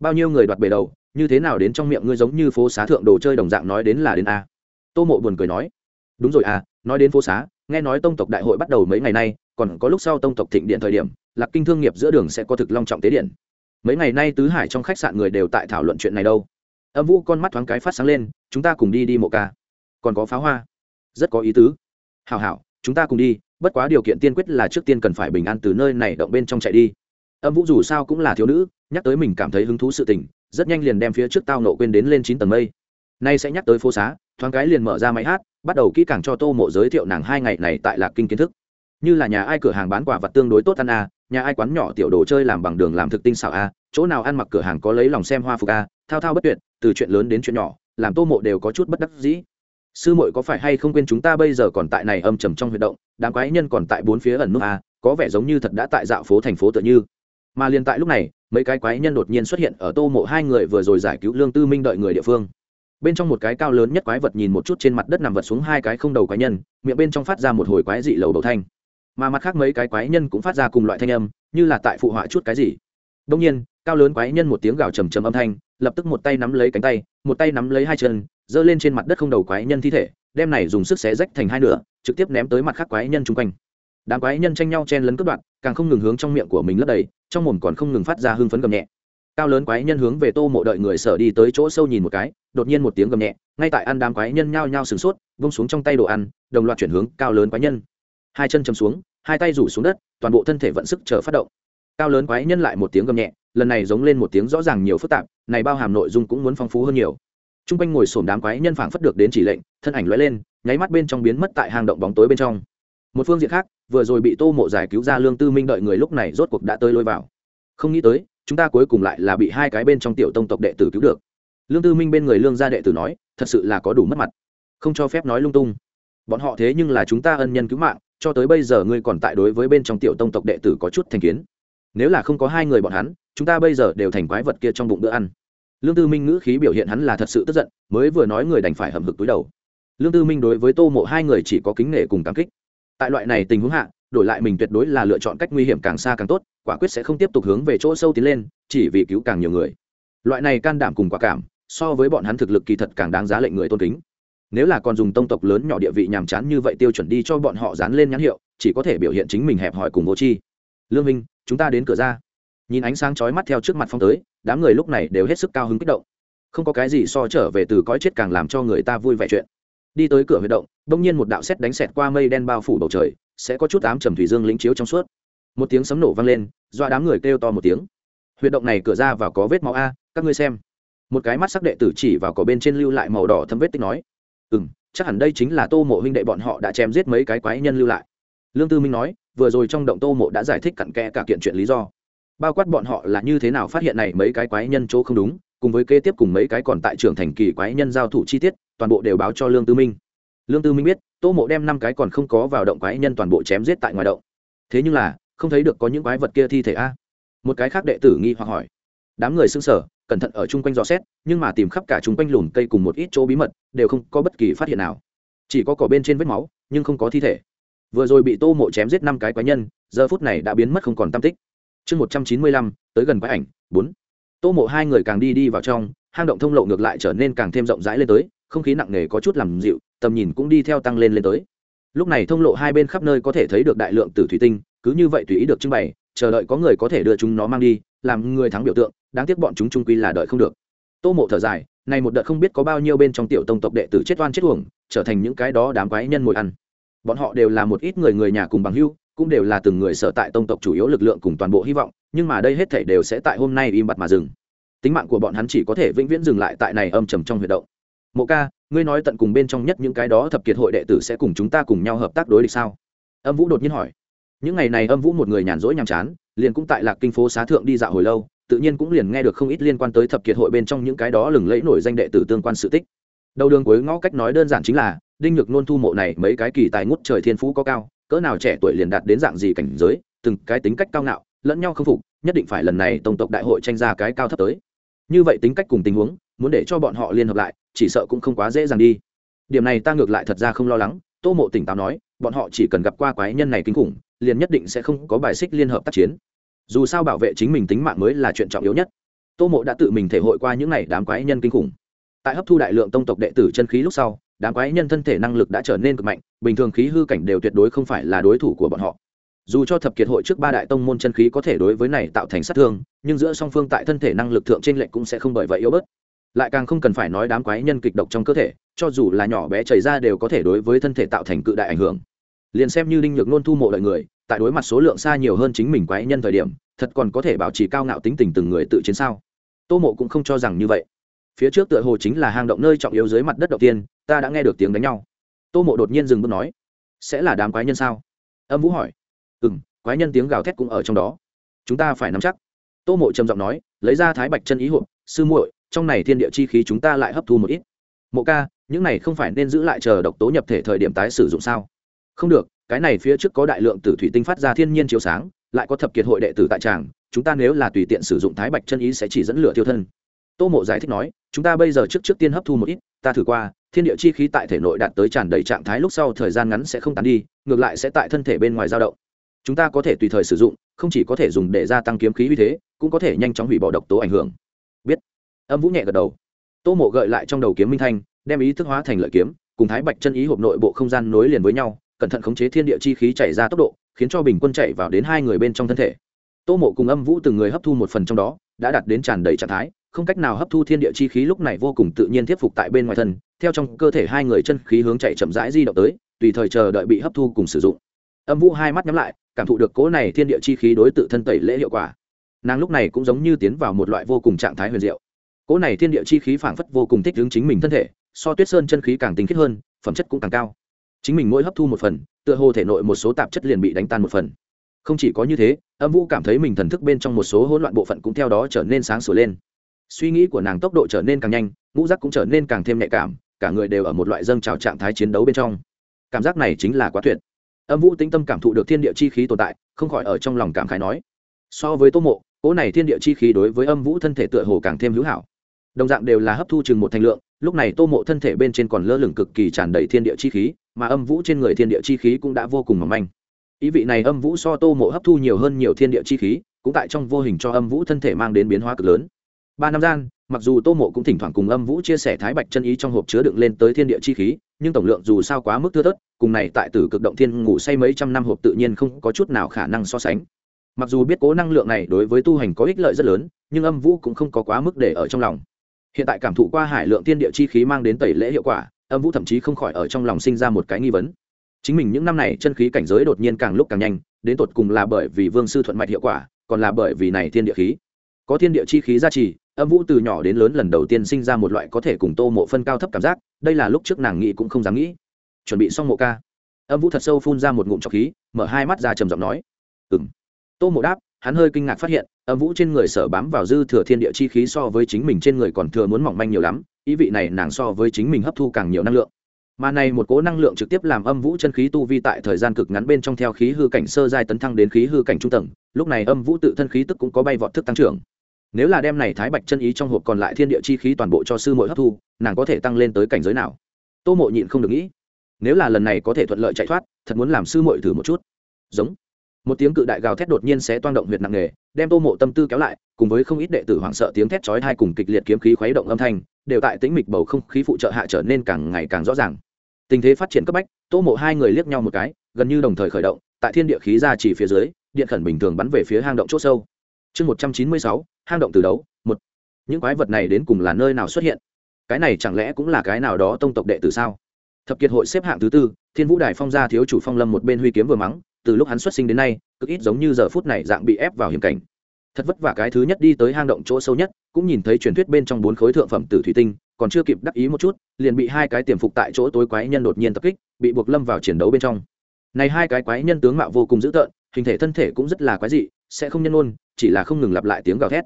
Bao nhiêu người đoạt bề đầu, như thế nào đến trong miệng ngươi giống như phố xá thượng đồ chơi đồng dạng nói đến là đến a? Tô mộ buồn cười nói. Đúng rồi à nói đến phố xá, nghe nói tông tộc đại hội bắt đầu mấy ngày nay, còn có lúc sau tông tộc thịnh điện thời điểm, lạc kinh thương nghiệp giữa đường sẽ có thực long trọng tế điện. Mấy ngày nay tứ hải trong khách sạn người đều tại thảo luận chuyện này đâu. Âm vũ con mắt thoáng cái phát sáng lên, chúng ta cùng đi đi mộ ca. Còn có pháo hoa rất có ý tứ. Hảo hảo, chúng ta cùng đi, bất quá điều kiện tiên quyết là trước tiên cần phải bình an từ nơi này động bên trong chạy đi. Âm vũ dù sao cũng là thiếu nữ, nhắc tới mình cảm thấy hứng thú sự tình, rất nhanh liền đem phía trước tao nộ quên đến lên chín tầng mây. Nay sẽ nhắc tới phố xá, thoáng cái liền mở ra máy hát, bắt đầu kỹ càng cho tô mộ giới thiệu nàng hai ngày này tại lạc kinh kiến thức. Như là nhà ai cửa hàng bán quả vật tương đối tốt ăn a, nhà ai quán nhỏ tiểu đồ chơi làm bằng đường làm thực tinh xảo a, chỗ nào ăn mặc cửa hàng có lấy lòng xem hoa phục a, thao thao bất tuyệt, từ chuyện lớn đến chuyện nhỏ, làm tô mộ đều có chút bất đắc dĩ sư muội có phải hay không quên chúng ta bây giờ còn tại này âm trầm trong huyệt động, đám quái nhân còn tại bốn phía ẩn nút a à, có vẻ giống như thật đã tại dạo phố thành phố tựa như. Mà liền tại lúc này, mấy cái quái nhân đột nhiên xuất hiện ở tô mộ hai người vừa rồi giải cứu lương tư minh đợi người địa phương. Bên trong một cái cao lớn nhất quái vật nhìn một chút trên mặt đất nằm vật xuống hai cái không đầu quái nhân, miệng bên trong phát ra một hồi quái dị lầu đầu thanh. Mà mặt khác mấy cái quái nhân cũng phát ra cùng loại thanh âm, như là tại phụ họa chút cái gì. Đông nhiên cao lớn quái nhân một tiếng gào trầm trầm âm thanh, lập tức một tay nắm lấy cánh tay, một tay nắm lấy hai chân, giơ lên trên mặt đất không đầu quái nhân thi thể, đem này dùng sức xé rách thành hai nửa, trực tiếp ném tới mặt khác quái nhân chung quanh. Đám quái nhân tranh nhau chen lấn cướp đoạn càng không ngừng hướng trong miệng của mình lấp đầy, trong mồm còn không ngừng phát ra hưng phấn gầm nhẹ. Cao lớn quái nhân hướng về tô mộ đợi người sở đi tới chỗ sâu nhìn một cái, đột nhiên một tiếng gầm nhẹ, ngay tại ăn đám quái nhân nhao nhao sửng sốt, vung xuống trong tay đồ ăn, đồng loạt chuyển hướng cao lớn quái nhân. Hai chân chầm xuống, hai tay rủ xuống đất, toàn bộ thân thể vận sức chờ phát động cao lớn quái nhân lại một tiếng gầm nhẹ, lần này giống lên một tiếng rõ ràng nhiều phức tạp, này bao hàm nội dung cũng muốn phong phú hơn nhiều. T r u n g quanh ngồi sổm đám quái nhân phảng phất được đến chỉ lệnh, thân ảnh l lên, nháy mắt bên trong biến mất tại hang động bóng tối bên trong. Một phương diện khác, vừa rồi bị tô mộ giải cứu ra lương tư minh đợi người lúc này rốt cuộc đã tới lôi vào. Không nghĩ tới, chúng ta cuối cùng lại là bị hai cái bên trong tiểu tông tộc đệ tử cứu được. Lương tư minh bên người lương gia đệ tử nói, thật sự là có đủ mất mặt. Không cho phép nói lung tung. Bọn họ thế nhưng là chúng ta ân nhân cứu mạng, cho tới bây giờ ngươi còn tại đối với bên trong tiểu tông tộc đệ tử có chút thành kiến nếu là không có hai người bọn hắn, chúng ta bây giờ đều thành quái vật kia trong bụng bữa ăn. Lương tư minh ngữ khí biểu hiện hắn là thật sự tức giận, mới vừa nói người đành phải hầm hực túi đầu. Lương tư minh đối với tô mộ hai người chỉ có kính nể cùng cảm kích. Tại loại này tình huống hạ, đổi lại mình tuyệt đối là lựa chọn cách nguy hiểm càng xa càng tốt, quả quyết sẽ không tiếp tục hướng về chỗ sâu tiến lên, chỉ vì cứu càng nhiều người. Loại này can đảm cùng quả cảm, so với bọn hắn thực lực kỳ thật càng đáng giá lệnh người tôn kính. Nếu là còn dùng tông tộc lớn nhỏ địa vị nhàm chán như vậy tiêu chuẩn đi cho bọn họ dán lên nhãn hiệu, chỉ có thể biểu hiện chính mình hẹp hòi cùng vô tri. Lương minh chúng ta đến cửa ra. Nhìn ánh sáng chói mắt theo trước mặt phong tới, đám người lúc này đều hết sức cao hứng kích động. Không có cái gì so trở về từ cõi chết càng làm cho người ta vui vẻ chuyện. Đi tới cửa huy động, bỗng nhiên một đạo sét đánh xẹt qua mây đen bao phủ bầu trời, sẽ có chút ám trầm thủy dương lĩnh chiếu trong suốt. Một tiếng sấm nổ vang lên do đám người kêu to một tiếng. Huy động này cửa ra vào có vết máu a, các ngươi xem. Một cái mắt sắc đệ tử chỉ vào cỏ bên trên lưu lại màu đỏ thâm vết tích nói. Ừ m chắc hẳn đây chính là tô mộ huynh đệ bọn họ đã chém giết mấy cái quái nhân lưu lại. Lương tư minh nói vừa rồi trong động tô mộ đã giải thích cặn kẽ cả kiện chuyện lý do. Bao quát bọn họ là như thế nào phát hiện này mấy cái quái nhân chỗ không đúng, cùng với kế tiếp cùng mấy cái còn tại trưởng thành kỳ quái nhân giao thủ chi tiết, toàn bộ đều báo cho lương tư minh. Lương tư minh biết, tô mộ đem năm cái còn không có vào động quái nhân toàn bộ chém giết tại ngoài động. Thế nhưng là, không thấy được có những quái vật kia thi thể a. Một cái khác đệ tử nghi hoặc hỏi. Đám người xưng sở cẩn thận ở chung quanh dò xét, nhưng mà tìm khắp cả chung quanh lùm cây cùng một ít chỗ bí mật, đều không có bất kỳ phát hiện nào. Chỉ có cỏ bên trên vết máu, nhưng không có thi thể vừa rồi bị tô mộ chém giết năm cái quái nhân, giờ phút này đã biến mất không còn tam tích. Chương một trăm chín mươi lăm, tới gần quái ảnh, bốn. Tô mộ hai người càng đi đi vào trong, hang động thông lộ ngược lại trở nên càng thêm rộng rãi lên tới, không khí nặng nề có chút làm dịu, tầm nhìn cũng đi theo tăng lên lên tới. Lúc này thông lộ hai bên khắp nơi có thể thấy được đại lượng tử thủy tinh, cứ như vậy tùy ý được trưng bày, chờ đợi có người có thể đưa chúng nó mang đi, làm người thắng biểu tượng, đáng tiếc bọn chúng trung quy là đợi không được. Tô mộ thở dài, này một đợt không biết có bao nhiêu bên trong tiểu tông tộc đệ tử chết oan chết uổng, trở thành những cái đó đám quái nhân ngồi ăn bọn họ đều là một ít người người nhà cùng bằng hưu, cũng đều là từng người sở tại tông tộc chủ yếu lực lượng cùng toàn bộ hy vọng, nhưng mà đây hết thảy đều sẽ tại hôm nay im bặt mà dừng. Tính mạng của bọn hắn chỉ có thể vĩnh viễn dừng lại tại này âm trầm trong huyệt động. Mộ ca, ngươi nói tận cùng bên trong nhất những cái đó thập kiệt hội đệ tử sẽ cùng chúng ta cùng nhau hợp tác đối địch sao? Âm vũ đột nhiên hỏi. Những ngày này âm vũ một người nhàn rỗi nhàm chán, liền cũng tại lạc kinh phố xá thượng đi dạo hồi lâu, tự nhiên cũng liền nghe được không ít liên quan tới thập kiệt hội bên trong những cái đó lừng lẫy nổi danh đệ tử tương quan sự tích. Đầu đường cuối ngõ cách nói đơn giản chính là đinh nhược nôn thu mộ này mấy cái kỳ tài ngút trời thiên phú có cao, cỡ nào trẻ tuổi liền đạt đến dạng gì cảnh giới, từng cái tính cách cao ngạo, lẫn nhau không phục, nhất định phải lần này tổng tộc đại hội tranh ra cái cao thấp tới. Như vậy tính cách cùng tình huống, muốn để cho bọn họ liên hợp lại, chỉ sợ cũng không quá dễ dàng đi. Điểm này ta ngược lại thật ra không lo lắng, tô mộ tỉnh táo nói, bọn họ chỉ cần gặp qua quái nhân này kinh khủng, liền nhất định sẽ không có bài xích liên hợp tác chiến. Dù sao bảo vệ chính mình tính mạng mới là chuyện trọng yếu nhất. Tô mộ đã tự mình thể hội qua những n à y đám quái nhân kinh khủng. Tại hấp thu đại lượng tông tộc đệ tử chân khí lúc sau đám quái nhân thân thể năng lực đã trở nên cực mạnh, bình thường khí hư cảnh đều tuyệt đối không phải là đối thủ của bọn họ. Dù cho thập kiệt hội trước ba đại tông môn chân khí có thể đối với này tạo thành sát thương, nhưng giữa song phương tại thân thể năng lực thượng t r ê n lệch cũng sẽ không bởi vậy yếu bớt. Lại càng không cần phải nói đám quái nhân kịch độc trong cơ thể, cho dù là nhỏ bé chảy ra đều có thể đối với thân thể tạo thành cự đại ảnh hưởng. Liền xem như đinh nhược nôn thu mộ lợi người, tại đối mặt số lượng xa nhiều hơn chính mình quái nhân thời điểm, thật còn có thể bảo trì cao ngạo tính tình từng người tự chiến sao? Tô mộ cũng không cho rằng như vậy. Phía trước tựa hồ chính là hang động nơi trọng yếu dưới mặt đất đầu tiên ta đã nghe được tiếng đánh nhau. Tô mộ đột nhiên dừng bước nói, sẽ là đám quái nhân sao? Âm vũ hỏi ừ m quái nhân tiếng gào thét cũng ở trong đó. Chúng ta phải nắm chắc. Tô mộ trầm giọng nói, lấy ra thái bạch chân ý hộp sư muội, trong này thiên địa chi khí chúng ta lại hấp thu một ít. Mộ ca, những này không phải nên giữ lại chờ độc tố nhập thể thời điểm tái sử dụng sao? Không được, cái này phía trước có đại lượng tử thủy tinh phát ra thiên nhiên chiếu sáng, lại có thập kiệt hội đệ tử tại tràng, chúng ta nếu là tùy tiện sử dụng thái bạch chân ý sẽ chỉ dẫn lửa tiêu thân tô mộ giải thích nói, chúng ta bây giờ trước trước tiên hấp thu một ít, ta thử qua, thiên địa chi khí tại thể nội đạt tới tràn đầy trạng thái lúc sau thời gian ngắn sẽ không tán đi, ngược lại sẽ tại thân thể bên ngoài dao động. Chúng ta có thể tùy thời sử dụng, không chỉ có thể dùng để gia tăng kiếm khí uy thế, cũng có thể nhanh chóng hủy bỏ độc tố ảnh hưởng. Biết. Âm vũ nhẹ gật đầu. Tô mộ gợi lại trong đầu kiếm minh thanh, đem ý thức hóa thành lợi kiếm, cùng thái bạch chân ý hộp nội bộ không gian nối liền với nhau, cẩn thận khống chế thiên địa chi khí chảy ra tốc độ, khiến cho bình quân chạy vào đến hai người bên trong thân thể. Tô mộ cùng âm vũ từng người hấp thu một phần trong đó, đã đạt đến tràn đầy trạng thái không cách nào hấp thu thiên địa chi khí lúc này vô cùng tự nhiên tiếp phục tại bên ngoài thân, theo trong cơ thể hai người chân khí hướng chạy chậm rãi di động tới, tùy thời chờ đợi bị hấp thu cùng sử dụng. Âm vũ hai mắt nhắm lại, cảm thụ được cỗ này thiên địa chi khí đối tự thân tẩy lễ hiệu quả. Nàng lúc này cũng giống như tiến vào một loại vô cùng trạng thái huyền diệu. Cỗ này thiên địa chi khí phảng phất vô cùng thích ứng chính mình thân thể, so tuyết sơn chân khí càng tinh khiết hơn, phẩm chất cũng càng cao. Chính mình mỗi hấp thu một phần, tựa hồ thể nội một số tạp chất liền bị đánh tan một phần. Không chỉ có như thế, âm vũ cảm thấy mình thần thức bên trong một số hỗn loạn bộ phận cũng theo đó trở nên sáng sủa lên suy nghĩ của nàng tốc độ trở nên càng nhanh, ngũ giác cũng trở nên càng thêm nhạy cảm, cả người đều ở một loại dâng trào trạng thái chiến đấu bên trong. Cảm giác này chính là quá tuyệt. Âm vũ tĩnh tâm cảm thụ được thiên địa chi khí tồn tại, không khỏi ở trong lòng cảm khái nói, so với tô mộ, cỗ này thiên địa chi khí đối với âm vũ thân thể tựa hồ càng thêm hữu hảo. Đồng dạng đều là hấp thu chừng một thành lượng, lúc này tô mộ thân thể bên trên còn lơ lửng cực kỳ tràn đầy thiên địa chi khí, mà âm vũ trên người thiên địa chi khí cũng đã vô cùng mỏng manh. Ý vị này âm vũ so tô mộ hấp thu nhiều hơn nhiều thiên địa chi khí, cũng tại trong vô hình cho âm vũ thân thể mang đến biến hóa cực lớn ba năm gian, mặc dù tô mộ cũng thỉnh thoảng cùng âm vũ chia sẻ thái bạch chân ý trong hộp chứa đựng lên tới thiên địa chi khí, nhưng tổng lượng dù sao quá mức thưa thớt, cùng này tại tử cực động thiên ngủ say mấy trăm năm hộp tự nhiên không có chút nào khả năng so sánh. Mặc dù biết cố năng lượng này đối với tu hành có ích lợi rất lớn, nhưng âm vũ cũng không có quá mức để ở trong lòng. Hiện tại cảm thụ qua hải lượng thiên địa chi khí mang đến tẩy lễ hiệu quả, âm vũ thậm chí không khỏi ở trong lòng sinh ra một cái nghi vấn. Chính mình những năm này chân khí cảnh giới đột nhiên càng lúc càng nhanh, đến tột cùng là bởi vì vương sư thuận mạch hiệu quả, còn là bởi vì này thiên địa khí. Có thiên địa chi khí gia trì âm vũ từ nhỏ đến lớn lần đầu tiên sinh ra một loại có thể cùng tô mộ phân cao thấp cảm giác, đây là lúc trước nàng nghĩ cũng không dám nghĩ. Chuẩn bị xong mộ ca. Âm vũ thật sâu phun ra một ngụm trọc khí, mở hai mắt ra trầm giọng nói. Ừng tô mộ đáp, hắn hơi kinh ngạc phát hiện, âm vũ trên người sở bám vào dư thừa thiên địa chi khí so với chính mình trên người còn thừa muốn mỏng manh nhiều lắm, ý vị này nàng so với chính mình hấp thu càng nhiều năng lượng. Mà này một cố năng lượng trực tiếp làm âm vũ chân khí tu vi tại thời gian cực ngắn bên trong theo khí hư cảnh sơ giai tấn thăng đến khí hư cảnh trung tầng, lúc này âm vũ tự thân khí tức cũng có bay vọt thức tăng trưởng nếu là đem này thái bạch chân ý trong hộp còn lại thiên địa chi khí toàn bộ cho sư muội hấp thu, nàng có thể tăng lên tới cảnh giới nào? Tô mộ nhịn không được nghĩ. Nếu là lần này có thể thuận lợi chạy thoát, thật muốn làm sư muội thử một chút. Giống. Một tiếng cự đại gào thét đột nhiên sẽ toang động huyệt nặng nề, đem tô mộ tâm tư kéo lại, cùng với không ít đệ tử hoảng sợ tiếng thét chói hai cùng kịch liệt kiếm khí khuấy động âm thanh, đều tại tĩnh mịch bầu không khí phụ trợ hạ trở nên càng ngày càng rõ ràng. Tình thế phát triển cấp bách, tô mộ hai người liếc nhau một cái, gần như đồng thời khởi động, tại thiên địa khí ra chỉ phía dưới, điện khẩn bình thường bắn về phía hang động c h ỗ sâu chương một trăm chín mươi sáu, hang động từ đấu, một. Những quái vật này đến cùng là nơi nào xuất hiện? Cái này chẳng lẽ cũng là cái nào đó tông tộc đệ tử sao? Thập kiệt hội xếp hạng thứ tư, thiên vũ đài phong gia thiếu chủ phong lâm một bên huy kiếm vừa mắng, từ lúc hắn xuất sinh đến nay, cực ít giống như giờ phút này dạng bị ép vào hiểm cảnh. Thật vất vả cái thứ nhất đi tới hang động chỗ sâu nhất, cũng nhìn thấy truyền thuyết bên trong bốn khối thượng phẩm tử thủy tinh, còn chưa kịp đắc ý một chút, liền bị hai cái tiềm phục tại chỗ tối quái nhân đột nhiên tập kích, bị buộc lâm vào chiến đấu bên trong. Này hai cái quái nhân tướng mạo vô cùng dữ tợn, hình thể thân thể cũng rất là quái dị sẽ không nhân ôn chỉ là không ngừng lặp lại tiếng gào thét.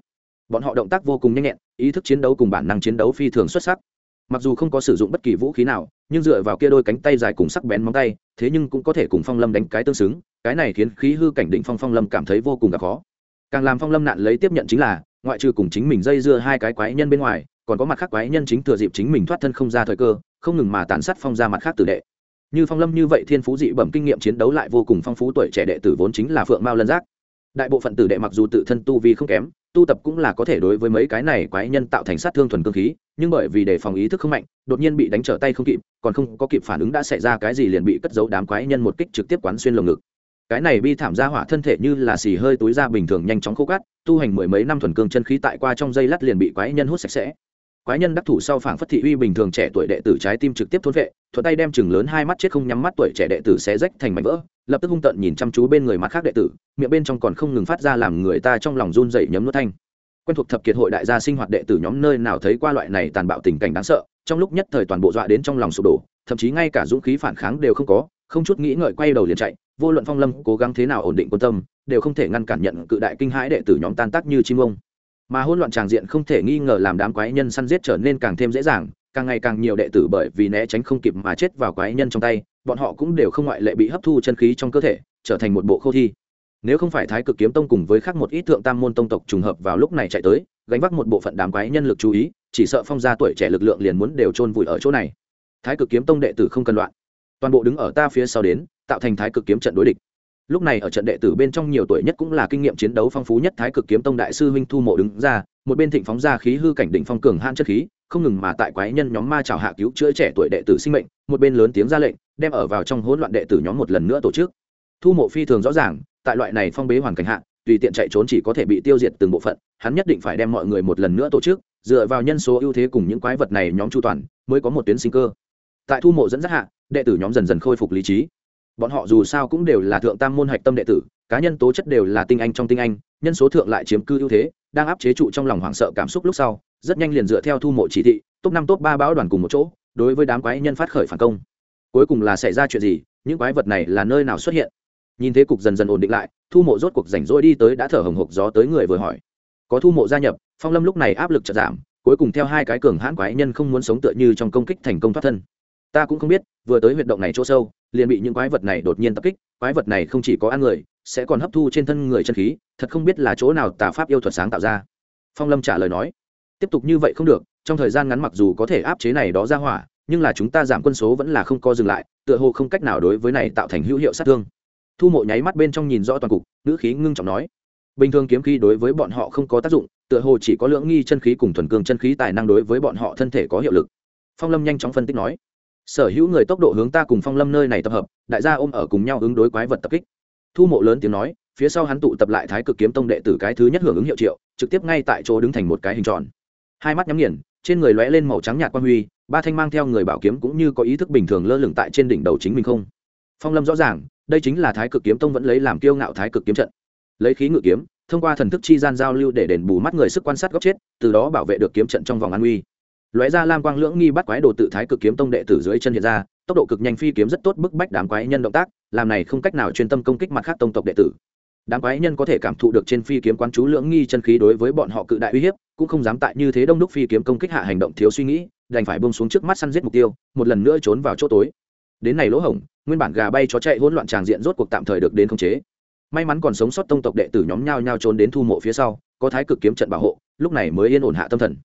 Bọn họ động tác vô cùng nhanh nhẹn, ý thức chiến đấu cùng bản năng chiến đấu phi thường xuất sắc. Mặc dù không có sử dụng bất kỳ vũ khí nào, nhưng dựa vào kia đôi cánh tay dài cùng sắc bén móng tay, thế nhưng cũng có thể cùng phong lâm đánh cái tương xứng, cái này khiến khí hư cảnh định phong phong lâm cảm thấy vô cùng gặp khó. Càng làm phong lâm nạn lấy tiếp nhận chính là, ngoại trừ cùng chính mình dây dưa hai cái quái nhân bên ngoài, còn có mặt khác quái nhân chính thừa dịp chính mình thoát thân không ra thời cơ, không ngừng mà tàn sát phong ra mặt khác tử đệ. Như phong lâm như vậy thiên phú dị bẩm kinh nghiệm chiến đấu lại vô cùng phong phú tuổi trẻ đệ tử vốn chính là phượng mao lân giác đại bộ phận tử đệ mặc dù tự thân tu vi không kém, tu tập cũng là có thể đối với mấy cái này quái nhân tạo thành sát thương thuần cương khí, nhưng bởi vì đề phòng ý thức không mạnh, đột nhiên bị đánh trở tay không kịp, còn không có kịp phản ứng đã xảy ra cái gì liền bị cất giấu đám quái nhân một kích trực tiếp quán xuyên lồng ngực. Cái này bi thảm ra hỏa thân thể như là xì hơi túi ra bình thường nhanh chóng khô cát, tu hành mười mấy năm thuần cương chân khí tại qua trong dây lát liền bị quái nhân hút sạch sẽ quái nhân đắc thủ sau phảng phất thị uy bình thường trẻ tuổi đệ tử trái tim trực tiếp thôn vệ, thuận tay đem chừng lớn hai mắt chết không nhắm mắt tuổi trẻ đệ tử xé rách thành mảnh vỡ, lập tức hung tợn nhìn chăm chú bên người mặt khác đệ tử, miệng bên trong còn không ngừng phát ra làm người ta trong lòng run dậy nhấm nuốt thanh. Quen thuộc thập kiệt hội đại gia sinh hoạt đệ tử nhóm nơi nào thấy qua loại này tàn bạo tình cảnh đáng sợ, trong lúc nhất thời toàn bộ dọa đến trong lòng sụp đổ, thậm chí ngay cả dũng khí phản kháng đều không có, không chút nghĩ ngợi quay đầu liền chạy, vô luận phong lâm cố gắng thế nào ổn định quân tâm, đều không thể ngăn cản nhận cự đại kinh hãi đệ tử nhóm tan tác như chim ông mà hỗn loạn tràng diện không thể nghi ngờ làm đám quái nhân săn giết trở nên càng thêm dễ dàng, càng ngày càng nhiều đệ tử bởi vì né tránh không kịp mà chết vào quái nhân trong tay, bọn họ cũng đều không ngoại lệ bị hấp thu chân khí trong cơ thể, trở thành một bộ khô thi. Nếu không phải thái cực kiếm tông cùng với khác một ít thượng tam môn tông tộc trùng hợp vào lúc này chạy tới, gánh vác một bộ phận đám quái nhân lực chú ý, chỉ sợ phong gia tuổi trẻ lực lượng liền muốn đều chôn vùi ở chỗ này. Thái cực kiếm tông đệ tử không cần loạn. Toàn bộ đứng ở ta phía sau đến, tạo thành thái cực kiếm trận đối địch lúc này ở trận đệ tử bên trong nhiều tuổi nhất cũng là kinh nghiệm chiến đấu phong phú nhất thái cực kiếm tông đại sư huynh thu mộ đứng ra, một bên thịnh phóng ra khí hư cảnh đỉnh phong cường han chất khí, không ngừng mà tại quái nhân nhóm ma chào hạ cứu chữa trẻ tuổi đệ tử sinh mệnh, một bên lớn tiếng ra lệnh, đem ở vào trong hỗn loạn đệ tử nhóm một lần nữa tổ chức. Thu mộ phi thường rõ ràng, tại loại này phong bế hoàn cảnh hạ, tùy tiện chạy trốn chỉ có thể bị tiêu diệt từng bộ phận, hắn nhất định phải đem mọi người một lần nữa tổ chức, dựa vào nhân số ưu thế cùng những quái vật này nhóm chu toàn, mới có một tuyến sinh cơ. Tại thu mộ dẫn dắt hạ, đệ tử nhóm dần dần khôi phục lý trí bọn họ dù sao cũng đều là thượng tam môn hạch tâm đệ tử, cá nhân tố chất đều là tinh anh trong tinh anh, nhân số thượng lại chiếm cư ưu thế, đang áp chế trụ trong lòng hoảng sợ cảm xúc lúc sau, rất nhanh liền dựa theo thu mộ chỉ thị, top năm top ba báo đoàn cùng một chỗ, đối với đám quái nhân phát khởi phản công. Cuối cùng là xảy ra chuyện gì, những quái vật này là nơi nào xuất hiện? Nhìn thế cục dần dần ổn định lại, thu mộ rốt cuộc rảnh rỗi đi tới đã thở hồng hộc gió tới người vừa hỏi. Có thu mộ gia nhập, phong lâm lúc này áp lực chật giảm, cuối cùng theo hai cái cường hãn quái nhân không muốn sống tựa như trong công kích thành công thoát thân. Ta cũng không biết, vừa tới huyệt động này chỗ sâu liền bị những quái vật này đột nhiên tập kích, quái vật này không chỉ có ăn người, sẽ còn hấp thu trên thân người chân khí, thật không biết là chỗ nào tà pháp yêu thuật sáng tạo ra. Phong lâm trả lời nói, tiếp tục như vậy không được, trong thời gian ngắn mặc dù có thể áp chế này đó ra hỏa, nhưng là chúng ta giảm quân số vẫn là không co dừng lại, tựa hồ không cách nào đối với này tạo thành hữu hiệu sát thương. Thu mộ nháy mắt bên trong nhìn rõ toàn cục, ngữ khí ngưng trọng nói, bình thường kiếm khí đối với bọn họ không có tác dụng, tựa hồ chỉ có lưỡng nghi chân khí cùng thuần cương chân khí tài năng đối với bọn họ thân thể có hiệu lực. Phong lâm nhanh chóng phân tích nói sở hữu người tốc độ hướng ta cùng phong lâm nơi này tập hợp, đại gia ôm ở cùng nhau ứng đối quái vật tập kích. Thu mộ lớn tiếng nói, phía sau hắn tụ tập lại thái cực kiếm tông đệ tử cái thứ nhất hưởng ứng hiệu triệu, trực tiếp ngay tại chỗ đứng thành một cái hình tròn. Hai mắt nhắm nghiền, trên người lóe lên màu trắng nhạt quan huy, ba thanh mang theo người bảo kiếm cũng như có ý thức bình thường lơ lửng tại trên đỉnh đầu chính mình không. Phong lâm rõ ràng, đây chính là thái cực kiếm tông vẫn lấy làm kiêu ngạo thái cực kiếm trận. Lấy khí ngự kiếm, thông qua thần thức chi gian giao lưu để đền bù mắt người sức quan sát góc chết, từ đó bảo vệ được kiếm trận trong vòng an uy lóe ra lam quang lưỡng nghi bắt quái đồ tự thái cực kiếm tông đệ tử dưới chân hiện ra, tốc độ cực nhanh phi kiếm rất tốt bức bách đám quái nhân động tác, làm này không cách nào chuyên tâm công kích mặt khác tông tộc đệ tử. Đám quái nhân có thể cảm thụ được trên phi kiếm quán chú lưỡng nghi chân khí đối với bọn họ cự đại uy hiếp, cũng không dám tại như thế đông đúc phi kiếm công kích hạ hành động thiếu suy nghĩ, đành phải bông xuống trước mắt săn giết mục tiêu, một lần nữa trốn vào chỗ tối. Đến này lỗ hổng, nguyên bản gà bay chó chạy hỗn loạn tràng diện rốt cuộc tạm thời được đến khống chế. May mắn còn sống sót tông tộc đệ tử nhóm nhau nhau trốn đến thu mộ phía sau, có thái cực kiếm trận bảo hộ, lúc này mới yên ổn hạ tâm thần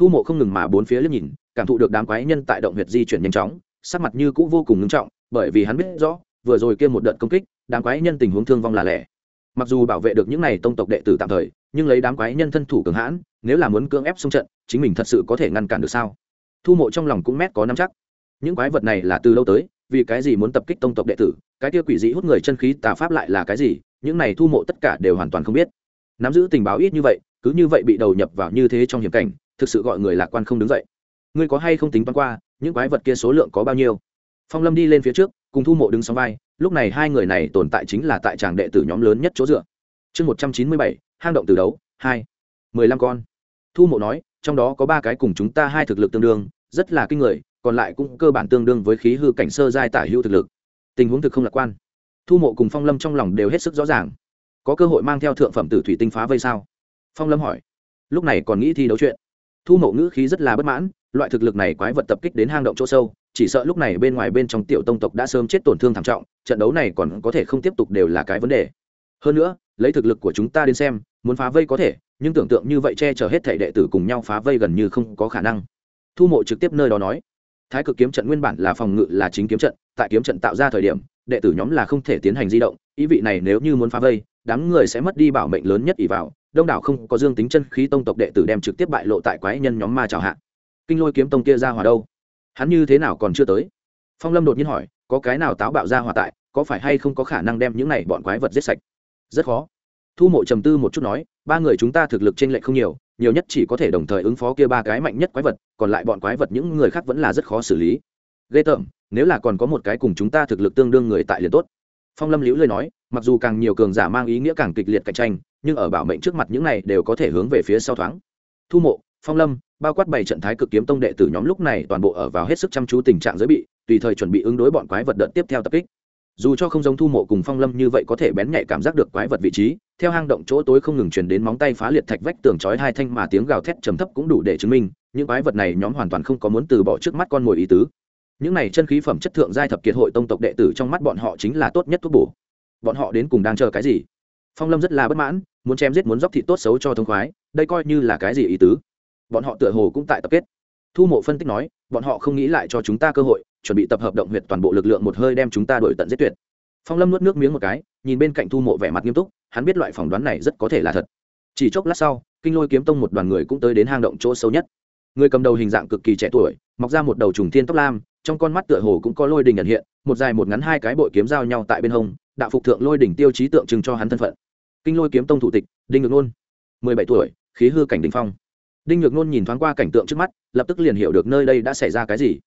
thu mộ không ngừng mà bốn phía liếc nhìn, cảm thụ được đám quái nhân tại động huyệt di chuyển nhanh chóng, sắc mặt như cũ vô cùng ngưng trọng, bởi vì hắn biết rõ, vừa rồi kia một đợt công kích, đám quái nhân tình huống thương vong là lẻ. Mặc dù bảo vệ được những này tông tộc đệ tử tạm thời, nhưng lấy đám quái nhân thân thủ cường hãn, nếu là muốn cưỡng ép xung trận, chính mình thật sự có thể ngăn cản được sao? Thu mộ trong lòng cũng mét có năm chắc. Những quái vật này là từ lâu tới, vì cái gì muốn tập kích tông tộc đệ tử, cái kia quỷ dị hút người chân khí tà pháp lại là cái gì, những này thu mộ tất cả đều hoàn toàn không biết. Nắm giữ tình báo ít như vậy, cứ như vậy bị đầu nhập vào như thế trong hiểm cảnh thực sự gọi người lạc quan không đứng dậy. Ngươi có hay không tính toán qua, những quái vật kia số lượng có bao nhiêu? Phong lâm đi lên phía trước, cùng thu mộ đứng sóng vai, lúc này hai người này tồn tại chính là tại tràng đệ tử nhóm lớn nhất chỗ dựa. Chương một trăm chín mươi bảy, hang động từ đấu, hai, mười lăm con. Thu mộ nói, trong đó có ba cái cùng chúng ta hai thực lực tương đương, rất là kinh người, còn lại cũng cơ bản tương đương với khí hư cảnh sơ giai tả hữu thực lực. Tình huống thực không lạc quan. Thu mộ cùng phong lâm trong lòng đều hết sức rõ ràng. Có cơ hội mang theo thượng phẩm tử thủy tinh phá vây sao? Phong lâm hỏi. Lúc này còn nghĩ thi đấu chuyện thu mộ ngữ khí rất là bất mãn, loại thực lực này quái vật tập kích đến hang động chỗ sâu, chỉ sợ lúc này bên ngoài bên trong tiểu tông tộc đã sớm chết tổn thương thảm trọng, trận đấu này còn có thể không tiếp tục đều là cái vấn đề. Hơn nữa, lấy thực lực của chúng ta đến xem, muốn phá vây có thể, nhưng tưởng tượng như vậy che chở hết thảy đệ tử cùng nhau phá vây gần như không có khả năng. Thu mộ trực tiếp nơi đó nói, thái cực kiếm trận nguyên bản là phòng ngự là chính kiếm trận, tại kiếm trận tạo ra thời điểm, đệ tử nhóm là không thể tiến hành di động, ý vị này nếu như muốn phá vây, đám người sẽ mất đi bảo mệnh lớn nhất ỷ vào đông đảo không có dương tính chân khí tông tộc đệ tử đem trực tiếp bại lộ tại quái nhân nhóm ma chào hạ. Kinh lôi kiếm tông kia ra hòa đâu? Hắn như thế nào còn chưa tới? Phong lâm đột nhiên hỏi, có cái nào táo bạo ra hòa tại, có phải hay không có khả năng đem những này bọn quái vật giết sạch? Rất khó. Thu mộ trầm tư một chút nói, ba người chúng ta thực lực t r ê n lệch không nhiều nhiều nhất chỉ có thể đồng thời ứng phó kia ba cái mạnh nhất quái vật, còn lại bọn quái vật những người khác vẫn là rất khó xử lý. Ghê tởm, nếu là còn có một cái cùng chúng ta thực lực tương đương người tại liền tốt. Phong lâm liễu lời nói, mặc dù càng nhiều cường giả mang ý nghĩa càng kịch liệt cạnh tranh nhưng ở bảo mệnh trước mặt những này đều có thể hướng về phía sau thoáng. Thu mộ, phong lâm, bao quát bảy trận thái cực kiếm tông đệ tử nhóm lúc này toàn bộ ở vào hết sức chăm chú tình trạng giới bị, tùy thời chuẩn bị ứng đối bọn quái vật đợt tiếp theo tập kích. Dù cho không giống thu mộ cùng phong lâm như vậy có thể bén nhạy cảm giác được quái vật vị trí, theo hang động chỗ tối không ngừng truyền đến móng tay phá liệt thạch vách tường chói hai thanh mà tiếng gào thét trầm thấp cũng đủ để chứng minh, những quái vật này nhóm hoàn toàn không có muốn từ bỏ trước mắt con mồi ý tứ. Những này chân khí phẩm chất thượng giai thập kiệt hội tông tộc đệ tử trong mắt bọn họ chính là tốt nhất thuốc bổ. Bọn họ đến cùng đang chờ cái gì? Phong lâm rất là bất mãn muốn chém giết muốn dóc thị tốt xấu cho thông khoái, đây coi như là cái gì ý tứ? Bọn họ tựa hồ cũng tại tập kết. Thu mộ phân tích nói, bọn họ không nghĩ lại cho chúng ta cơ hội, chuẩn bị tập hợp động huyệt toàn bộ lực lượng một hơi đem chúng ta đổi tận giết tuyệt. Phong lâm nuốt nước miếng một cái, nhìn bên cạnh thu mộ vẻ mặt nghiêm túc, hắn biết loại phỏng đoán này rất có thể là thật. Chỉ chốc lát sau, kinh lôi kiếm tông một đoàn người cũng tới đến hang động chỗ sâu nhất. Người cầm đầu hình dạng cực kỳ trẻ tuổi, mọc ra một đầu trùng thiên tóc lam, trong con mắt tựa hồ cũng có lôi đình nhận hiện, một dài một ngắn hai cái bội kiếm giao nhau tại bên hông, đạo phục thượng lôi đỉnh tiêu chí tượng trưng cho hắn thân phận kinh lôi kiếm tông thủ tịch, đinh ngược nôn. Mười bảy tuổi, khí hư cảnh đình phong. Đinh nhược nôn nhìn thoáng qua cảnh tượng trước mắt, lập tức liền hiểu được nơi đây đã xảy ra cái gì.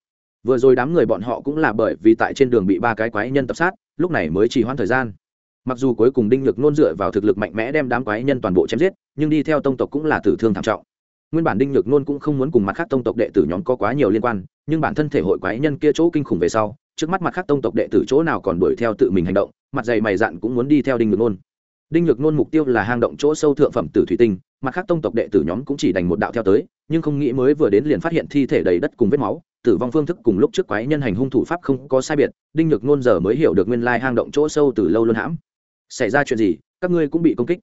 Vừa rồi đám người bọn họ cũng là bởi vì tại trên đường bị ba cái quái nhân tập sát, lúc này mới chỉ hoãn thời gian. Mặc dù cuối cùng đinh nhược nôn dựa vào thực lực mạnh mẽ đem đám quái nhân toàn bộ chém giết, nhưng đi theo tông tộc cũng là tử thương thảm trọng. Nguyên bản đinh nhược nôn cũng không muốn cùng mặt khác tông tộc đệ tử nhóm có quá nhiều liên quan, nhưng bản thân thể hội quái nhân kia chỗ kinh khủng về sau, trước mắt mặt khác tông tộc đệ tử chỗ nào còn đuổi theo tự mình hành động, mặt dày mày dặn cũng muốn đi theo đinh nhược nôn đinh nhược nôn mục tiêu là hang động chỗ sâu thượng phẩm tử thủy tinh mặt khác tông tộc đệ tử nhóm cũng chỉ đành một đạo theo tới, nhưng không nghĩ mới vừa đến liền phát hiện thi thể đầy đất cùng vết máu, tử vong phương thức cùng lúc trước quái nhân hành hung thủ pháp không có sai biệt, đinh nhược nôn giờ mới hiểu được nguyên lai hang động chỗ sâu từ lâu luôn hãm. Xảy ra chuyện gì, các ngươi cũng bị công kích.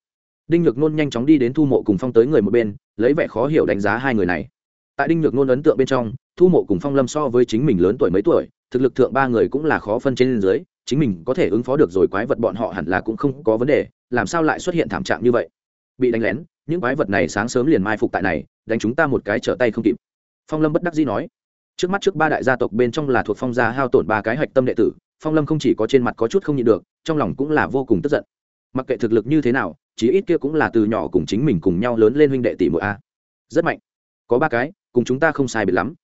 Đinh nhược nôn nhanh chóng đi đến thu mộ cùng phong tới người một bên, lấy vẻ khó hiểu đánh giá hai người này. Tại đinh nhược nôn ấn tượng bên trong, thu mộ cùng phong lâm so với chính mình lớn tuổi mấy tuổi, thực lực thượng ba người cũng là khó phân trên dưới chính mình có thể ứng phó được rồi quái vật bọn họ hẳn là cũng không có vấn đề, làm sao lại xuất hiện thảm trạng như vậy? Bị đánh lén, những quái vật này sáng sớm liền mai phục tại này, đánh chúng ta một cái trở tay không kịp. Phong lâm bất đắc dĩ nói. Trước mắt trước ba đại gia tộc bên trong là thuộc phong gia hao tổn ba cái hạch tâm đệ tử, phong lâm không chỉ có trên mặt có chút không nhịn được, trong lòng cũng là vô cùng tức giận. Mặc kệ thực lực như thế nào, chí ít kia cũng là từ nhỏ cùng chính mình cùng nhau lớn lên huynh đệ tỷ mỗi a. Rất mạnh. Có ba cái, cùng chúng ta không sai biệt lắm.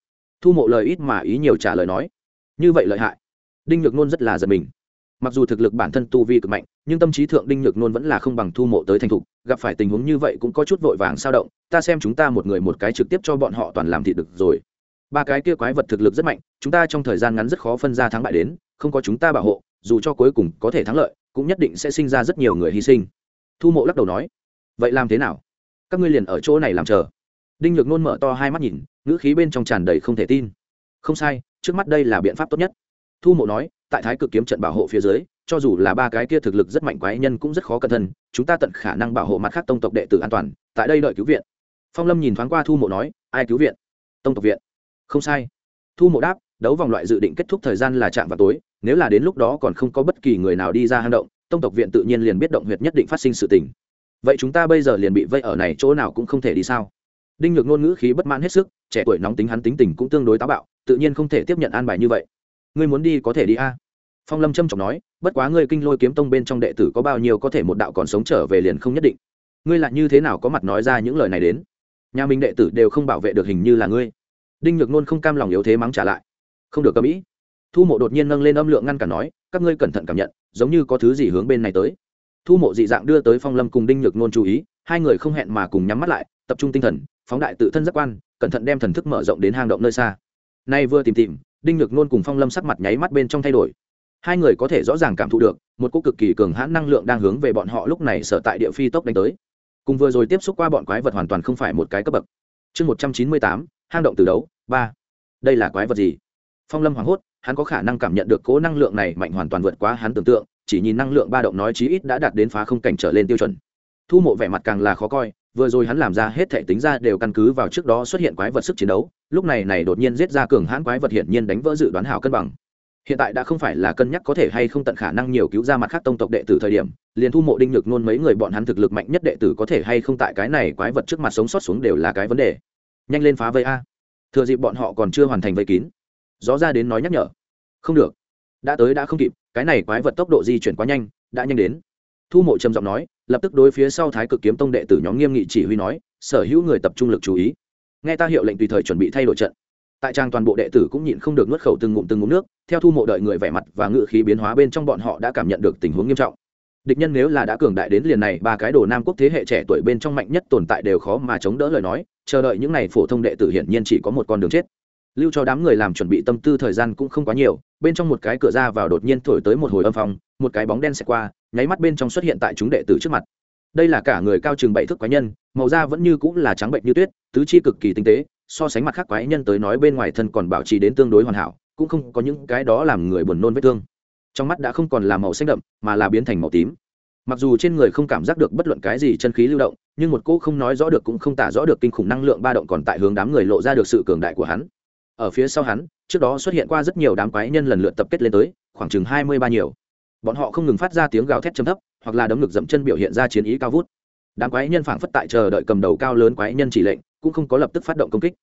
Thu mộ lời ít mà ý nhiều trả lời nói. Như vậy lợi hại đinh nhược nôn rất là giật mình. Mặc dù thực lực bản thân tu vi cực mạnh, nhưng tâm trí thượng đinh nhược nôn vẫn là không bằng thu mộ tới thành thục, gặp phải tình huống như vậy cũng có chút vội vàng sao động, ta xem chúng ta một người một cái trực tiếp cho bọn họ toàn làm thị được rồi. Ba cái kia quái vật thực lực rất mạnh, chúng ta trong thời gian ngắn rất khó phân ra thắng bại đến, không có chúng ta bảo hộ, dù cho cuối cùng có thể thắng lợi, cũng nhất định sẽ sinh ra rất nhiều người hy sinh. Thu mộ lắc đầu nói, vậy làm thế nào? Các ngươi liền ở chỗ này làm chờ. Đinh nhược nôn mở to hai mắt nhìn, ngữ khí bên trong tràn đầy không thể tin. Không sai, trước mắt đây là biện pháp tốt nhất thu mộ nói, tại thái cực kiếm trận bảo hộ phía dưới, cho dù là ba cái kia thực lực rất mạnh quái nhân cũng rất khó cẩn thân chúng ta tận khả năng bảo hộ mặt khác tông tộc đệ tử an toàn, tại đây đợi cứu viện. Phong lâm nhìn thoáng qua thu mộ nói, ai cứu viện? Tông tộc viện. Không sai. Thu mộ đáp, đấu vòng loại dự định kết thúc thời gian là chạm vào tối, nếu là đến lúc đó còn không có bất kỳ người nào đi ra hang động, tông tộc viện tự nhiên liền biết động huyệt nhất định phát sinh sự tình. Vậy chúng ta bây giờ liền bị vây ở này chỗ nào cũng không thể đi sao? Đinh nhược ngôn ngữ khí bất mãn hết sức, trẻ tuổi nóng tính hắn tính tình cũng tương đối táo bạo, tự nhiên không thể tiếp nhận an bài như vậy ngươi muốn đi có thể đi a? Phong lâm trâm trọng nói, bất quá ngươi kinh lôi kiếm tông bên trong đệ tử có bao nhiêu có thể một đạo còn sống trở về liền không nhất định. Ngươi lại như thế nào có mặt nói ra những lời này đến? Nhà mình đệ tử đều không bảo vệ được hình như là ngươi. Đinh nhược nôn không cam lòng yếu thế mắng trả lại. Không được cầm ý. Thu mộ đột nhiên nâng lên âm lượng ngăn cản nói, các ngươi cẩn thận cảm nhận, giống như có thứ gì hướng bên này tới. Thu mộ dị dạng đưa tới phong lâm cùng đinh nhược nôn chú ý, hai người không hẹn mà cùng nhắm mắt lại, tập trung tinh thần, phóng đại tự thân giác quan, cẩn thận đem thần thức mở rộng đến hang động nơi xa. Nay vừa tìm tìm đinh nhược nôn cùng phong lâm sắc mặt nháy mắt bên trong thay đổi. Hai người có thể rõ ràng cảm thụ được, một cô cực kỳ cường hãn năng lượng đang hướng về bọn họ lúc này sở tại địa phi tốc đánh tới. Cùng vừa rồi tiếp xúc qua bọn quái vật hoàn toàn không phải một cái cấp bậc. Chương một trăm chín mươi tám, hang động từ đấu, ba. Đây là quái vật gì? Phong lâm hoảng hốt, hắn có khả năng cảm nhận được cố năng lượng này mạnh hoàn toàn vượt quá hắn tưởng tượng, chỉ nhìn năng lượng ba động nói chí ít đã đạt đến phá không cảnh trở lên tiêu chuẩn. Thu mộ vẻ mặt càng là khó coi vừa rồi hắn làm ra hết thể tính ra đều căn cứ vào trước đó xuất hiện quái vật sức chiến đấu, lúc này này đột nhiên giết ra cường hãn quái vật hiển nhiên đánh vỡ dự đoán hảo cân bằng. Hiện tại đã không phải là cân nhắc có thể hay không tận khả năng nhiều cứu ra mặt khác tông tộc đệ tử thời điểm, liền thu mộ đinh nhược nôn mấy người bọn hắn thực lực mạnh nhất đệ tử có thể hay không tại cái này quái vật trước mặt sống sót xuống đều là cái vấn đề. Nhanh lên phá vây a. Thừa dịp bọn họ còn chưa hoàn thành vây kín. Gió ra đến nói nhắc nhở. Không được. Đã tới đã không kịp, cái này quái vật tốc độ di chuyển quá nhanh, đã nhanh đến thu mộ trầm giọng nói, lập tức đối phía sau thái cực kiếm tông đệ tử nhóm nghiêm nghị chỉ huy nói, sở hữu người tập trung lực chú ý. Nghe ta hiệu lệnh tùy thời chuẩn bị thay đổi trận. Tại trang toàn bộ đệ tử cũng nhịn không được nuốt khẩu từng ngụm từng ngụm nước, theo thu mộ đợi người vẻ mặt và ngự khí biến hóa bên trong bọn họ đã cảm nhận được tình huống nghiêm trọng. Địch nhân nếu là đã cường đại đến liền này, ba cái đồ nam quốc thế hệ trẻ tuổi bên trong mạnh nhất tồn tại đều khó mà chống đỡ lời nói, chờ đợi những này phổ thông đệ tử hiển nhiên chỉ có một con đường chết. Lưu cho đám người làm chuẩn bị tâm tư thời gian cũng không quá nhiều, bên trong một cái cửa ra vào đột nhiên thổi tới một hồi âm phong, một cái bóng đen xẹt qua nháy mắt bên trong xuất hiện tại chúng đệ tử trước mặt. Đây là cả người cao chừng bảy thước quái nhân, màu da vẫn như cũng là trắng bệnh như tuyết, tứ chi cực kỳ tinh tế, so sánh mặt khác quái nhân tới nói bên ngoài thân còn bảo trì đến tương đối hoàn hảo, cũng không có những cái đó làm người buồn nôn vết thương. Trong mắt đã không còn là màu xanh đậm, mà là biến thành màu tím. Mặc dù trên người không cảm giác được bất luận cái gì chân khí lưu động, nhưng một cô không nói rõ được cũng không tả rõ được kinh khủng năng lượng ba động còn tại hướng đám người lộ ra được sự cường đại của hắn. Ở phía sau hắn, trước đó xuất hiện qua rất nhiều đám quái nhân lần lượt tập kết lên tới, khoảng chừng hai mươi ba nhiều bọn họ không ngừng phát ra tiếng gào thét chấm thấp, hoặc là đấm ngực dậm chân biểu hiện ra chiến ý cao vút. Đám quái nhân phảng phất tại chờ đợi cầm đầu cao lớn quái nhân chỉ lệnh, cũng không có lập tức phát động công kích.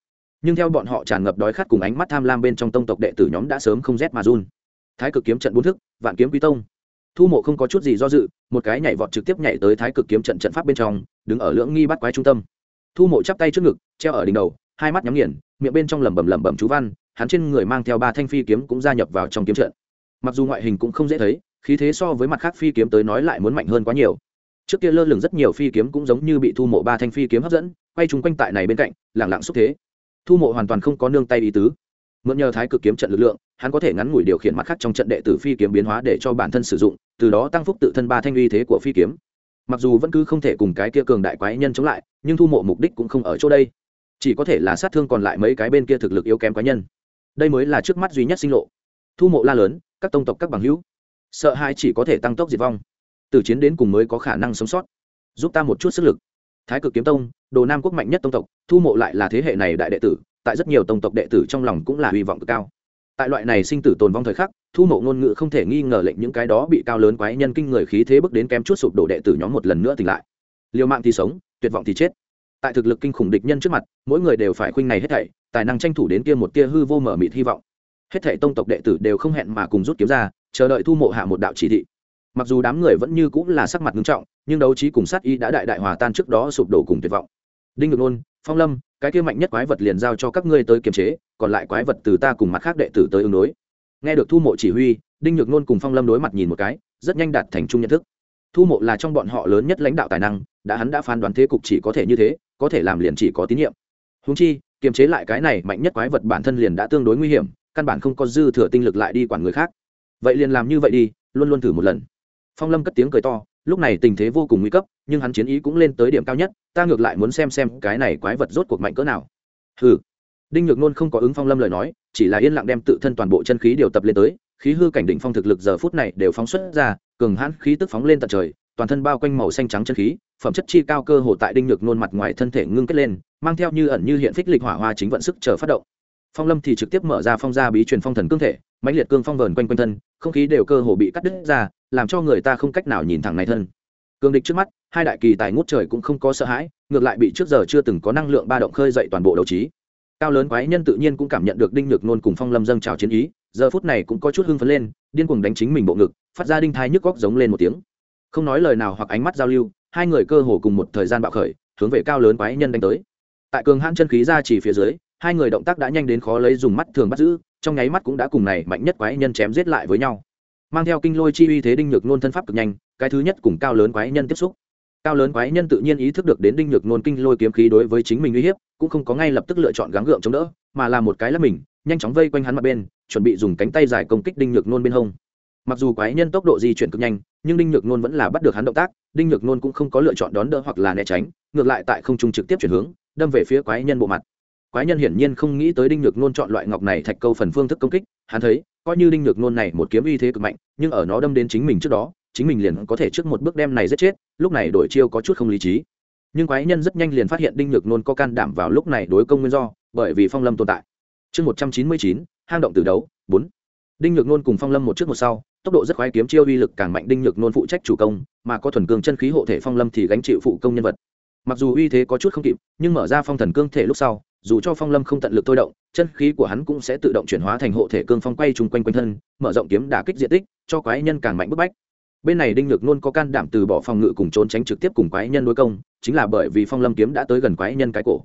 Nhưng theo bọn họ tràn ngập đói khát cùng ánh mắt tham lam bên trong tông tộc đệ tử nhóm đã sớm không rét mà run. Thái cực kiếm trận bốn thức, vạn kiếm quý tông. Thu mộ không có chút gì do dự, một cái nhảy vọt trực tiếp nhảy tới thái cực kiếm trận trận pháp bên trong, đứng ở lưỡng nghi bắt quái trung tâm. Thu mộ chắp tay trước ngực, treo ở đỉnh đầu, hai mắt nhắm nghiền, miệng bên trong lẩm bẩm lẩm bẩm chú văn, hắn trên người mang theo ba thanh phi kiếm cũng gia nhập vào trong kiếm trận. Mặc dù ngoại hình cũng không dễ thấy khí thế so với mặt khác phi kiếm tới nói lại muốn mạnh hơn quá nhiều. Trước kia lơ lửng rất nhiều phi kiếm cũng giống như bị thu mộ ba thanh phi kiếm hấp dẫn, quay chung quanh tại này bên cạnh lẳng lặng xúc thế. Thu mộ hoàn toàn không có nương tay ý tứ. Mượn nhờ thái cực kiếm trận lực lượng, hắn có thể ngắn ngủi điều khiển mặt khác trong trận đệ tử phi kiếm biến hóa để cho bản thân sử dụng, từ đó tăng phúc tự thân ba thanh uy thế của phi kiếm. Mặc dù vẫn cứ không thể cùng cái kia cường đại quái nhân chống lại, nhưng thu mộ mục đích cũng không ở chỗ đây. Chỉ có thể là sát thương còn lại mấy cái bên kia thực lực yếu kém quái nhân. Đây mới là trước mắt duy nhất sinh lộ. Thu mộ la lớn, các tông tộc các bằng hữu sợ hai chỉ có thể tăng tốc diệt vong. Từ chiến đến cùng mới có khả năng sống sót. Giúp ta một chút sức lực. Thái cực kiếm tông, đồ nam quốc mạnh nhất tông tộc, thu mộ lại là thế hệ này đại đệ tử, tại rất nhiều tông tộc đệ tử trong lòng cũng là hy vọng cực cao. Tại loại này sinh tử tồn vong thời khắc, thu mộ ngôn ngữ không thể nghi ngờ lệnh những cái đó bị cao lớn quái nhân kinh người khí thế bước đến kém chút sụp đổ đệ tử nhóm một lần nữa tỉnh lại. Liều mạng thì sống, tuyệt vọng thì chết. Tại thực lực kinh khủng địch nhân trước mặt, mỗi người đều phải khuynh này hết thảy, tài năng tranh thủ đến kia một tia hư vô mở mịt hy vọng. Hết thảy tông tộc đệ tử đều không hẹn mà cùng rút kiếm ra chờ đợi thu mộ hạ một đạo chỉ thị. Mặc dù đám người vẫn như cũng là sắc mặt nghiêm trọng, nhưng đấu trí cùng sát y đã đại đại hòa tan trước đó sụp đổ cùng tuyệt vọng. Đinh ngược nôn, phong lâm, cái kia mạnh nhất quái vật liền giao cho các ngươi tới kiềm chế, còn lại quái vật từ ta cùng mặt khác đệ tử tới ứng đối. Nghe được thu mộ chỉ huy, đinh nhược nôn cùng phong lâm đối mặt nhìn một cái, rất nhanh đạt thành chung nhận thức. Thu mộ là trong bọn họ lớn nhất lãnh đạo tài năng, đã hắn đã phán đoán thế cục chỉ có thể như thế, có thể làm liền chỉ có tín nhiệm. Húng chi, kiềm chế lại cái này mạnh nhất quái vật bản thân liền đã tương đối nguy hiểm, căn bản không có dư thừa tinh lực lại đi quản người khác vậy liền làm như vậy đi, luôn luôn thử một lần. Phong lâm cất tiếng cười to, lúc này tình thế vô cùng nguy cấp, nhưng hắn chiến ý cũng lên tới điểm cao nhất, ta ngược lại muốn xem xem cái này quái vật rốt cuộc mạnh cỡ nào. Hừ. Đinh nhược nôn không có ứng phong lâm lời nói, chỉ là yên lặng đem tự thân toàn bộ chân khí điều tập lên tới, khí hư cảnh định phong thực lực giờ phút này đều phóng xuất ra, cường hãn khí tức phóng lên tận trời, toàn thân bao quanh màu xanh trắng chân khí, phẩm chất chi cao cơ hồ tại đinh nhược nôn mặt ngoài thân thể ngưng kết lên, mang theo như ẩn như hiện phích lịch hỏa hoa chính vận sức chờ phát động phong lâm thì trực tiếp mở ra phong gia bí truyền phong thần cương thể, mãnh liệt cương phong vờn quanh quanh thân, không khí đều cơ hồ bị cắt đứt ra, làm cho người ta không cách nào nhìn thẳng này thân. Cương địch trước mắt, hai đại kỳ tài ngút trời cũng không có sợ hãi, ngược lại bị trước giờ chưa từng có năng lượng ba động khơi dậy toàn bộ đấu trí. Cao lớn quái nhân tự nhiên cũng cảm nhận được đinh nhược nôn cùng phong lâm dâng trào chiến ý, giờ phút này cũng có chút hưng phấn lên, điên cuồng đánh chính mình bộ ngực, phát ra đinh thai nhức góc giống lên một tiếng. Không nói lời nào hoặc ánh mắt giao lưu, hai người cơ hồ cùng một thời gian bạo khởi, hướng về cao lớn quái nhân đánh tới. Tại cường hãn chân khí ra chỉ phía dưới hai người động tác đã nhanh đến khó lấy dùng mắt thường bắt giữ, trong nháy mắt cũng đã cùng này mạnh nhất quái nhân chém giết lại với nhau. Mang theo kinh lôi chi uy thế đinh nhược nôn thân pháp cực nhanh, cái thứ nhất cùng cao lớn quái nhân tiếp xúc. Cao lớn quái nhân tự nhiên ý thức được đến đinh nhược nôn kinh lôi kiếm khí đối với chính mình uy hiếp, cũng không có ngay lập tức lựa chọn gắng gượng chống đỡ, mà là một cái là mình, nhanh chóng vây quanh hắn mặt bên, chuẩn bị dùng cánh tay dài công kích đinh nhược nôn bên hông. Mặc dù quái nhân tốc độ di chuyển cực nhanh, nhưng đinh nhược nôn vẫn là bắt được hắn động tác, đinh nhược nôn cũng không có lựa chọn đón đỡ hoặc là né tránh, ngược lại tại không trung trực tiếp chuyển hướng, đâm về phía quái nhân bộ mặt quái nhân hiển nhiên không nghĩ tới đinh nhược nôn chọn loại ngọc này thạch câu phần phương thức công kích, hắn thấy, coi như đinh nhược nôn này một kiếm uy thế cực mạnh, nhưng ở nó đâm đến chính mình trước đó, chính mình liền có thể trước một bước đem này giết chết, lúc này đổi chiêu có chút không lý trí. Nhưng quái nhân rất nhanh liền phát hiện đinh nhược nôn có can đảm vào lúc này đối công nguyên do, bởi vì phong lâm tồn tại. Chương một trăm chín mươi chín, hang động từ đấu, bốn. Đinh nhược nôn cùng phong lâm một trước một sau, tốc độ rất khoái kiếm chiêu uy lực càng mạnh đinh nhược nôn phụ trách chủ công, mà có thuần cường chân khí hộ thể phong lâm thì gánh chịu phụ công nhân vật. Mặc dù uy thế có chút không kịp, nhưng mở ra phong thần cương thể lúc sau dù cho phong lâm không tận lực thôi động, chân khí của hắn cũng sẽ tự động chuyển hóa thành hộ thể cương phong quay chung quanh quanh thân, mở rộng kiếm đả kích diện tích, cho quái nhân càng mạnh bức bách. Bên này đinh Lực nôn có can đảm từ bỏ phòng ngự cùng trốn tránh trực tiếp cùng quái nhân đối công, chính là bởi vì phong lâm kiếm đã tới gần quái nhân cái cổ.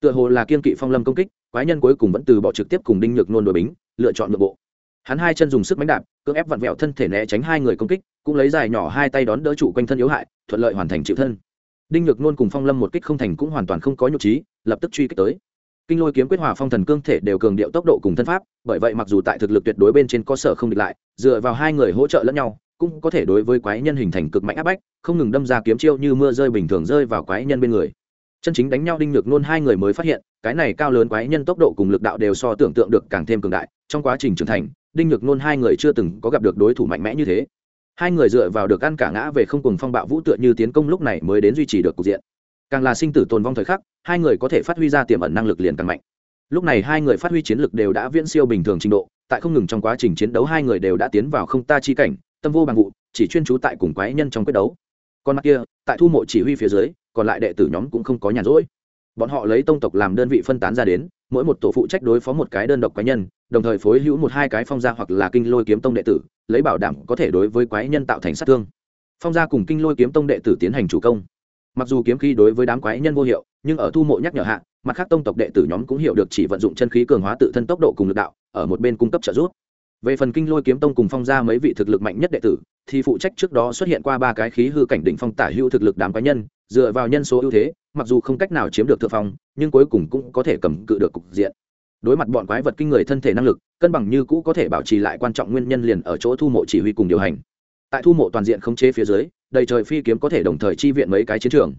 Tựa hồ là kiên kỵ phong lâm công kích, quái nhân cuối cùng vẫn từ bỏ trực tiếp cùng đinh Lực nôn đội bính, lựa chọn nội bộ. Hắn hai chân dùng sức mánh đạp, cưỡng ép vặn vẹo thân thể né tránh hai người công kích, cũng lấy dài nhỏ hai tay đón đỡ trụ quanh thân yếu hại, thuận lợi hoàn thành chịu thân. Đinh Lực nôn cùng phong lâm một kích không thành cũng hoàn toàn không có nhục trí, lập tức truy kích tới kinh lôi kiếm quyết hòa phong thần cương thể đều cường điệu tốc độ cùng thân pháp, bởi vậy mặc dù tại thực lực tuyệt đối bên trên có sở không địch lại, dựa vào hai người hỗ trợ lẫn nhau, cũng có thể đối với quái nhân hình thành cực mạnh áp bách, không ngừng đâm ra kiếm chiêu như mưa rơi bình thường rơi vào quái nhân bên người. Chân chính đánh nhau đinh nhược nôn hai người mới phát hiện, cái này cao lớn quái nhân tốc độ cùng lực đạo đều so tưởng tượng được càng thêm cường đại, trong quá trình trưởng thành, đinh nhược nôn hai người chưa từng có gặp được đối thủ mạnh mẽ như thế. Hai người dựa vào được ăn cả ngã về không cùng phong bạo vũ tựa như tiến công lúc này mới đến duy trì được cục diện càng là sinh tử tồn vong thời khắc, hai người có thể phát huy ra tiềm ẩn năng lực liền càng mạnh. Lúc này hai người phát huy chiến lực đều đã viễn siêu bình thường trình độ, tại không ngừng trong quá trình chiến đấu hai người đều đã tiến vào không ta chi cảnh, tâm vô bằng vụ, chỉ chuyên trú tại cùng quái nhân trong quyết đấu. Còn mặt kia, tại thu mộ chỉ huy phía dưới, còn lại đệ tử nhóm cũng không có nhàn rỗi. Bọn họ lấy tông tộc làm đơn vị phân tán ra đến, mỗi một tổ phụ trách đối phó một cái đơn độc quái nhân, đồng thời phối hữu một hai cái phong gia hoặc là kinh lôi kiếm tông đệ tử, lấy bảo đảm có thể đối với quái nhân tạo thành sát thương. Phong gia cùng kinh lôi kiếm tông đệ tử tiến hành chủ công mặc dù kiếm khí đối với đám quái nhân vô hiệu, nhưng ở thu mộ nhắc nhở hạ, mặt khác tông tộc đệ tử nhóm cũng hiểu được chỉ vận dụng chân khí cường hóa tự thân tốc độ cùng lực đạo, ở một bên cung cấp trợ giúp. Về phần kinh lôi kiếm tông cùng phong ra mấy vị thực lực mạnh nhất đệ tử, thì phụ trách trước đó xuất hiện qua ba cái khí hư cảnh đỉnh phong tả hữu thực lực đám cá nhân, dựa vào nhân số ưu thế, mặc dù không cách nào chiếm được thượng phong, nhưng cuối cùng cũng có thể cầm cự được cục diện. Đối mặt bọn quái vật kinh người thân thể năng lực, cân bằng như cũ có thể bảo trì lại quan trọng nguyên nhân liền ở chỗ thu mộ chỉ huy cùng điều hành tại thu mộ toàn diện khống chế phía dưới, đầy trời phi kiếm có thể đồng thời chi viện mấy cái chiến trường.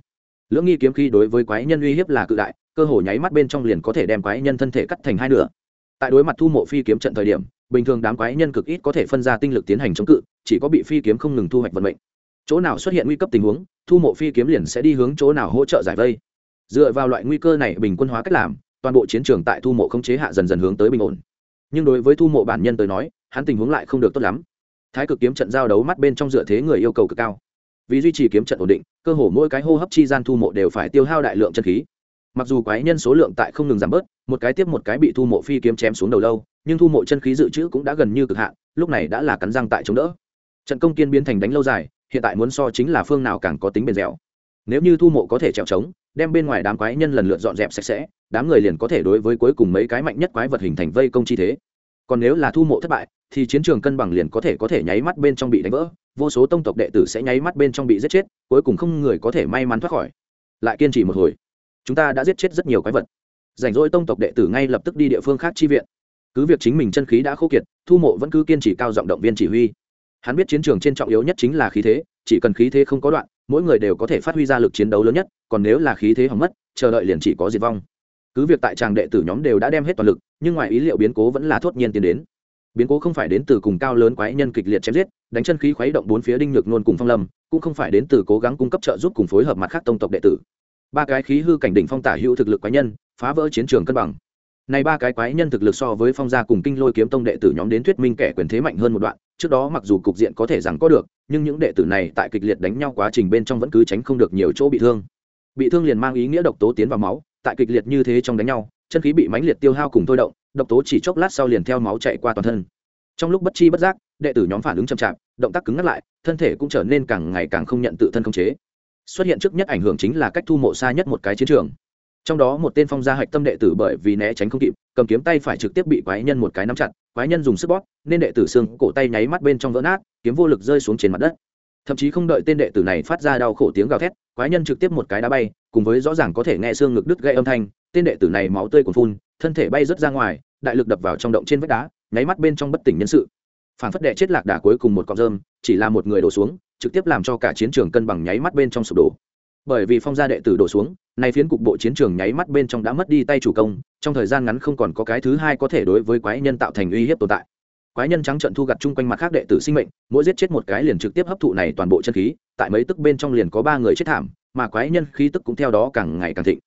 Lưỡng nghi kiếm khi đối với quái nhân uy hiếp là cự đại, cơ hồ nháy mắt bên trong liền có thể đem quái nhân thân thể cắt thành hai nửa. Tại đối mặt thu mộ phi kiếm trận thời điểm, bình thường đám quái nhân cực ít có thể phân ra tinh lực tiến hành chống cự, chỉ có bị phi kiếm không ngừng thu hoạch vận mệnh. Chỗ nào xuất hiện nguy cấp tình huống, thu mộ phi kiếm liền sẽ đi hướng chỗ nào hỗ trợ giải vây. Dựa vào loại nguy cơ này bình quân hóa cách làm, toàn bộ chiến trường tại thu mộ không chế hạ dần dần hướng tới bình ổn. Nhưng đối với thu mộ bản nhân tới nói, hắn tình huống lại không được tốt lắm thái cực kiếm trận giao đấu mắt bên trong dựa thế người yêu cầu cực cao. Vì duy trì kiếm trận ổn định, cơ hồ mỗi cái hô hấp chi gian thu mộ đều phải tiêu hao đại lượng chân khí. Mặc dù quái nhân số lượng tại không ngừng giảm bớt, một cái tiếp một cái bị thu mộ phi kiếm chém xuống đầu lâu, nhưng thu mộ chân khí dự trữ cũng đã gần như cực hạn, lúc này đã là cắn răng tại chống đỡ. Trận công kiên biến thành đánh lâu dài, hiện tại muốn so chính là phương nào càng có tính bền dẻo. Nếu như thu mộ có thể trèo trống, đem bên ngoài đám quái nhân lần lượt dọn dẹp sạch sẽ, đám người liền có thể đối với cuối cùng mấy cái mạnh nhất quái vật hình thành vây công chi thế còn nếu là thu mộ thất bại, thì chiến trường cân bằng liền có thể có thể nháy mắt bên trong bị đánh vỡ, vô số tông tộc đệ tử sẽ nháy mắt bên trong bị giết chết, cuối cùng không người có thể may mắn thoát khỏi. Lại kiên trì một hồi, chúng ta đã giết chết rất nhiều quái vật. Rảnh rỗi tông tộc đệ tử ngay lập tức đi địa phương khác chi viện. Cứ việc chính mình chân khí đã khô kiệt, thu mộ vẫn cứ kiên trì cao giọng động viên chỉ huy. Hắn biết chiến trường trên trọng yếu nhất chính là khí thế, chỉ cần khí thế không có đoạn, mỗi người đều có thể phát huy ra lực chiến đấu lớn nhất, còn nếu là khí thế hỏng mất, chờ đợi liền chỉ có diệt vong cứ việc tại tràng đệ tử nhóm đều đã đem hết toàn lực, nhưng ngoài ý liệu biến cố vẫn là thốt nhiên tiến đến. Biến cố không phải đến từ cùng cao lớn quái nhân kịch liệt chém giết, đánh chân khí khuấy động bốn phía đinh nhược nôn cùng phong lâm, cũng không phải đến từ cố gắng cung cấp trợ giúp cùng phối hợp mặt khác tông tộc đệ tử. Ba cái khí hư cảnh đỉnh phong tả hữu thực lực quái nhân, phá vỡ chiến trường cân bằng. Này ba cái quái nhân thực lực so với phong gia cùng kinh lôi kiếm tông đệ tử nhóm đến thuyết minh kẻ quyền thế mạnh hơn một đoạn, trước đó mặc dù cục diện có thể rằng có được, nhưng những đệ tử này tại kịch liệt đánh nhau quá trình bên trong vẫn cứ tránh không được nhiều chỗ bị thương. Bị thương liền mang ý nghĩa độc tố tiến vào máu tại kịch liệt như thế trong đánh nhau, chân khí bị mãnh liệt tiêu hao cùng thôi động, độc tố chỉ chốc lát sau liền theo máu chạy qua toàn thân. Trong lúc bất chi bất giác, đệ tử nhóm phản ứng chậm chạp, động tác cứng ngắt lại, thân thể cũng trở nên càng ngày càng không nhận tự thân khống chế. Xuất hiện trước nhất ảnh hưởng chính là cách thu mộ xa nhất một cái chiến trường. Trong đó một tên phong gia hạch tâm đệ tử bởi vì né tránh không kịp, cầm kiếm tay phải trực tiếp bị quái nhân một cái nắm chặt, quái nhân dùng sức bóp, nên đệ tử xương cổ tay nháy mắt bên trong vỡ nát, kiếm vô lực rơi xuống trên mặt đất thậm chí không đợi tên đệ tử này phát ra đau khổ tiếng gào thét, quái nhân trực tiếp một cái đá bay, cùng với rõ ràng có thể nghe xương ngực đứt gây âm thanh, tên đệ tử này máu tươi còn phun, thân thể bay rớt ra ngoài, đại lực đập vào trong động trên vách đá, nháy mắt bên trong bất tỉnh nhân sự. Phản phất đệ chết lạc đà cuối cùng một cọng rơm, chỉ là một người đổ xuống, trực tiếp làm cho cả chiến trường cân bằng nháy mắt bên trong sụp đổ. Bởi vì phong gia đệ tử đổ xuống, nay phiến cục bộ chiến trường nháy mắt bên trong đã mất đi tay chủ công, trong thời gian ngắn không còn có cái thứ hai có thể đối với quái nhân tạo thành uy hiếp tồn tại quái nhân trắng trận thu gặt chung quanh mặt khác đệ tử sinh mệnh, mỗi giết chết một cái liền trực tiếp hấp thụ này toàn bộ chân khí, tại mấy tức bên trong liền có ba người chết thảm, mà quái nhân khí tức cũng theo đó càng ngày càng thịnh.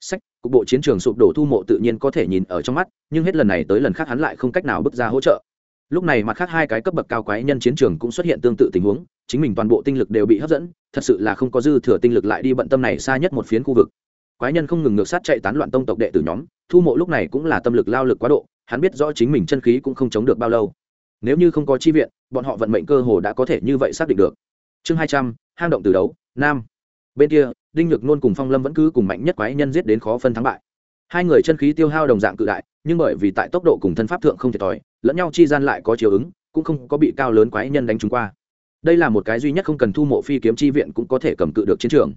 Sách, cục bộ chiến trường sụp đổ thu mộ tự nhiên có thể nhìn ở trong mắt, nhưng hết lần này tới lần khác hắn lại không cách nào bước ra hỗ trợ. Lúc này mặt khác hai cái cấp bậc cao quái nhân chiến trường cũng xuất hiện tương tự tình huống, chính mình toàn bộ tinh lực đều bị hấp dẫn, thật sự là không có dư thừa tinh lực lại đi bận tâm này xa nhất một phiến khu vực. Quái nhân không ngừng ngược sát chạy tán loạn tông tộc đệ tử nhóm, thu mộ lúc này cũng là tâm lực lao lực quá độ hắn biết rõ chính mình chân khí cũng không chống được bao lâu. Nếu như không có chi viện, bọn họ vận mệnh cơ hồ đã có thể như vậy xác định được. Chương hai trăm, hang động từ đấu, nam. Bên kia, đinh nhược nôn cùng phong lâm vẫn cứ cùng mạnh nhất quái nhân giết đến khó phân thắng bại. Hai người chân khí tiêu hao đồng dạng cự đại, nhưng bởi vì tại tốc độ cùng thân pháp thượng không thiệt thòi, lẫn nhau chi gian lại có chiều ứng, cũng không có bị cao lớn quái nhân đánh trúng qua. Đây là một cái duy nhất không cần thu mộ phi kiếm chi viện cũng có thể cầm cự được chiến trường.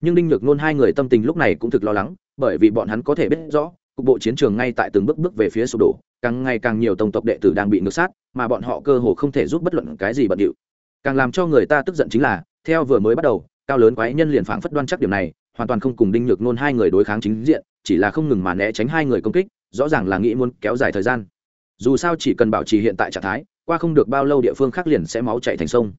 Nhưng đinh nhược nôn hai người tâm tình lúc này cũng thực lo lắng, bởi vì bọn hắn có thể biết rõ cục bộ chiến trường ngay tại từng bước bước về phía sụp đổ, càng ngày càng nhiều tổng tộc đệ tử đang bị ngược sát, mà bọn họ cơ hồ không thể giúp bất luận cái gì bận điệu. Càng làm cho người ta tức giận chính là, theo vừa mới bắt đầu, cao lớn quái nhân liền phảng phất đoan chắc điểm này, hoàn toàn không cùng đinh nhược nôn hai người đối kháng chính diện, chỉ là không ngừng mà né tránh hai người công kích, rõ ràng là nghĩ muốn kéo dài thời gian. Dù sao chỉ cần bảo trì hiện tại trạng thái, qua không được bao lâu địa phương khác liền sẽ máu chạy thành sông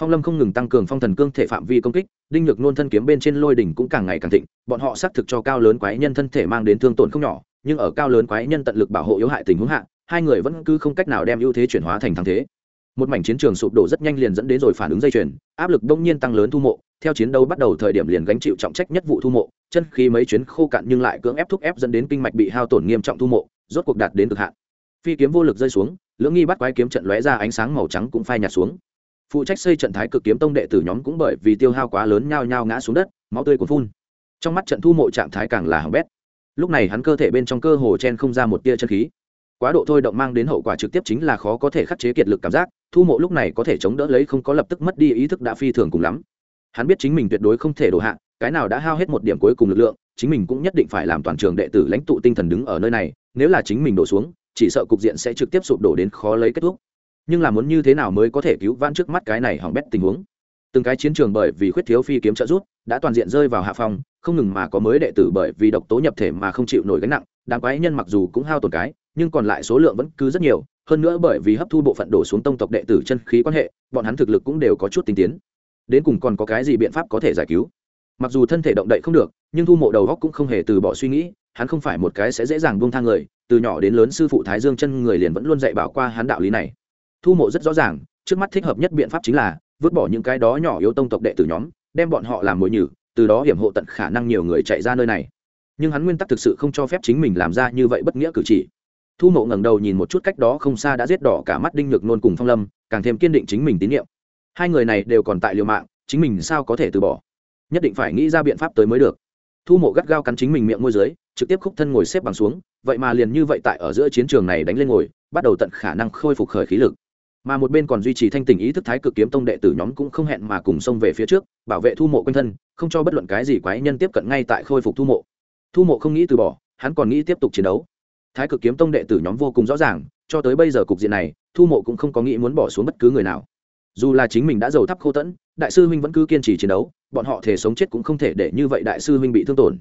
phong lâm không ngừng tăng cường phong thần cương thể phạm vi công kích, đinh nhược nôn thân kiếm bên trên lôi đỉnh cũng càng ngày càng thịnh, bọn họ xác thực cho cao lớn quái nhân thân thể mang đến thương tổn không nhỏ, nhưng ở cao lớn quái nhân tận lực bảo hộ yếu hại tình huống hạ, hai người vẫn cứ không cách nào đem ưu thế chuyển hóa thành thắng thế. Một mảnh chiến trường sụp đổ rất nhanh liền dẫn đến rồi phản ứng dây chuyền, áp lực đông nhiên tăng lớn thu mộ, theo chiến đấu bắt đầu thời điểm liền gánh chịu trọng trách nhất vụ thu mộ, chân khi mấy chuyến khô cạn nhưng lại cưỡng ép thúc ép dẫn đến kinh mạch bị hao tổn nghiêm trọng thu mộ, rốt cuộc đạt đến cực hạn. Phi kiếm vô lực rơi xuống, lưỡng nghi bắt quái kiếm trận lóe ra ánh sáng màu trắng cũng phai nhạt xuống phụ trách xây trận thái cực kiếm tông đệ tử nhóm cũng bởi vì tiêu hao quá lớn nhao nhao ngã xuống đất, máu tươi cuốn phun. Trong mắt trận thu mộ trạng thái càng là hỏng bét. Lúc này hắn cơ thể bên trong cơ hồ chen không ra một tia chân khí. Quá độ thôi động mang đến hậu quả trực tiếp chính là khó có thể khắc chế kiệt lực cảm giác, thu mộ lúc này có thể chống đỡ lấy không có lập tức mất đi ý thức đã phi thường cùng lắm. Hắn biết chính mình tuyệt đối không thể đổ hạ, cái nào đã hao hết một điểm cuối cùng lực lượng, chính mình cũng nhất định phải làm toàn trường đệ tử lãnh tụ tinh thần đứng ở nơi này, nếu là chính mình đổ xuống, chỉ sợ cục diện sẽ trực tiếp sụp đổ đến khó lấy kết thúc nhưng là muốn như thế nào mới có thể cứu vãn trước mắt cái này hỏng bét tình huống? Từng cái chiến trường bởi vì khuyết thiếu phi kiếm trợ rút đã toàn diện rơi vào hạ phòng không ngừng mà có mới đệ tử bởi vì độc tố nhập thể mà không chịu nổi gánh nặng, đám quái nhân mặc dù cũng hao tổn cái, nhưng còn lại số lượng vẫn cứ rất nhiều, hơn nữa bởi vì hấp thu bộ phận đổ xuống tông tộc đệ tử chân khí quan hệ, bọn hắn thực lực cũng đều có chút tinh tiến. Đến cùng còn có cái gì biện pháp có thể giải cứu? Mặc dù thân thể động đậy không được, nhưng thu mộ đầu góc cũng không hề từ bỏ suy nghĩ, hắn không phải một cái sẽ dễ dàng buông thang người, từ nhỏ đến lớn sư phụ thái dương chân người liền vẫn luôn dạy bảo qua hắn đạo lý này thu mộ rất rõ ràng, trước mắt thích hợp nhất biện pháp chính là vứt bỏ những cái đó nhỏ yếu tông tộc đệ tử nhóm, đem bọn họ làm mồi nhử, từ đó hiểm hộ tận khả năng nhiều người chạy ra nơi này. Nhưng hắn nguyên tắc thực sự không cho phép chính mình làm ra như vậy bất nghĩa cử chỉ. Thu mộ ngẩng đầu nhìn một chút cách đó không xa đã giết đỏ cả mắt đinh nhược nôn cùng phong lâm, càng thêm kiên định chính mình tín nhiệm. Hai người này đều còn tại liều mạng, chính mình sao có thể từ bỏ? Nhất định phải nghĩ ra biện pháp tới mới được. Thu mộ gắt gao cắn chính mình miệng môi dưới, trực tiếp khúc thân ngồi xếp bằng xuống, vậy mà liền như vậy tại ở giữa chiến trường này đánh lên ngồi, bắt đầu tận khả năng khôi phục khởi khí lực mà một bên còn duy trì thanh tình ý thức thái cực kiếm tông đệ tử nhóm cũng không hẹn mà cùng xông về phía trước, bảo vệ thu mộ quanh thân, không cho bất luận cái gì quái nhân tiếp cận ngay tại khôi phục thu mộ. Thu mộ không nghĩ từ bỏ, hắn còn nghĩ tiếp tục chiến đấu. Thái cực kiếm tông đệ tử nhóm vô cùng rõ ràng, cho tới bây giờ cục diện này, thu mộ cũng không có nghĩ muốn bỏ xuống bất cứ người nào. Dù là chính mình đã giàu thắp khô tẫn, đại sư huynh vẫn cứ kiên trì chiến đấu, bọn họ thể sống chết cũng không thể để như vậy đại sư huynh bị thương tổn.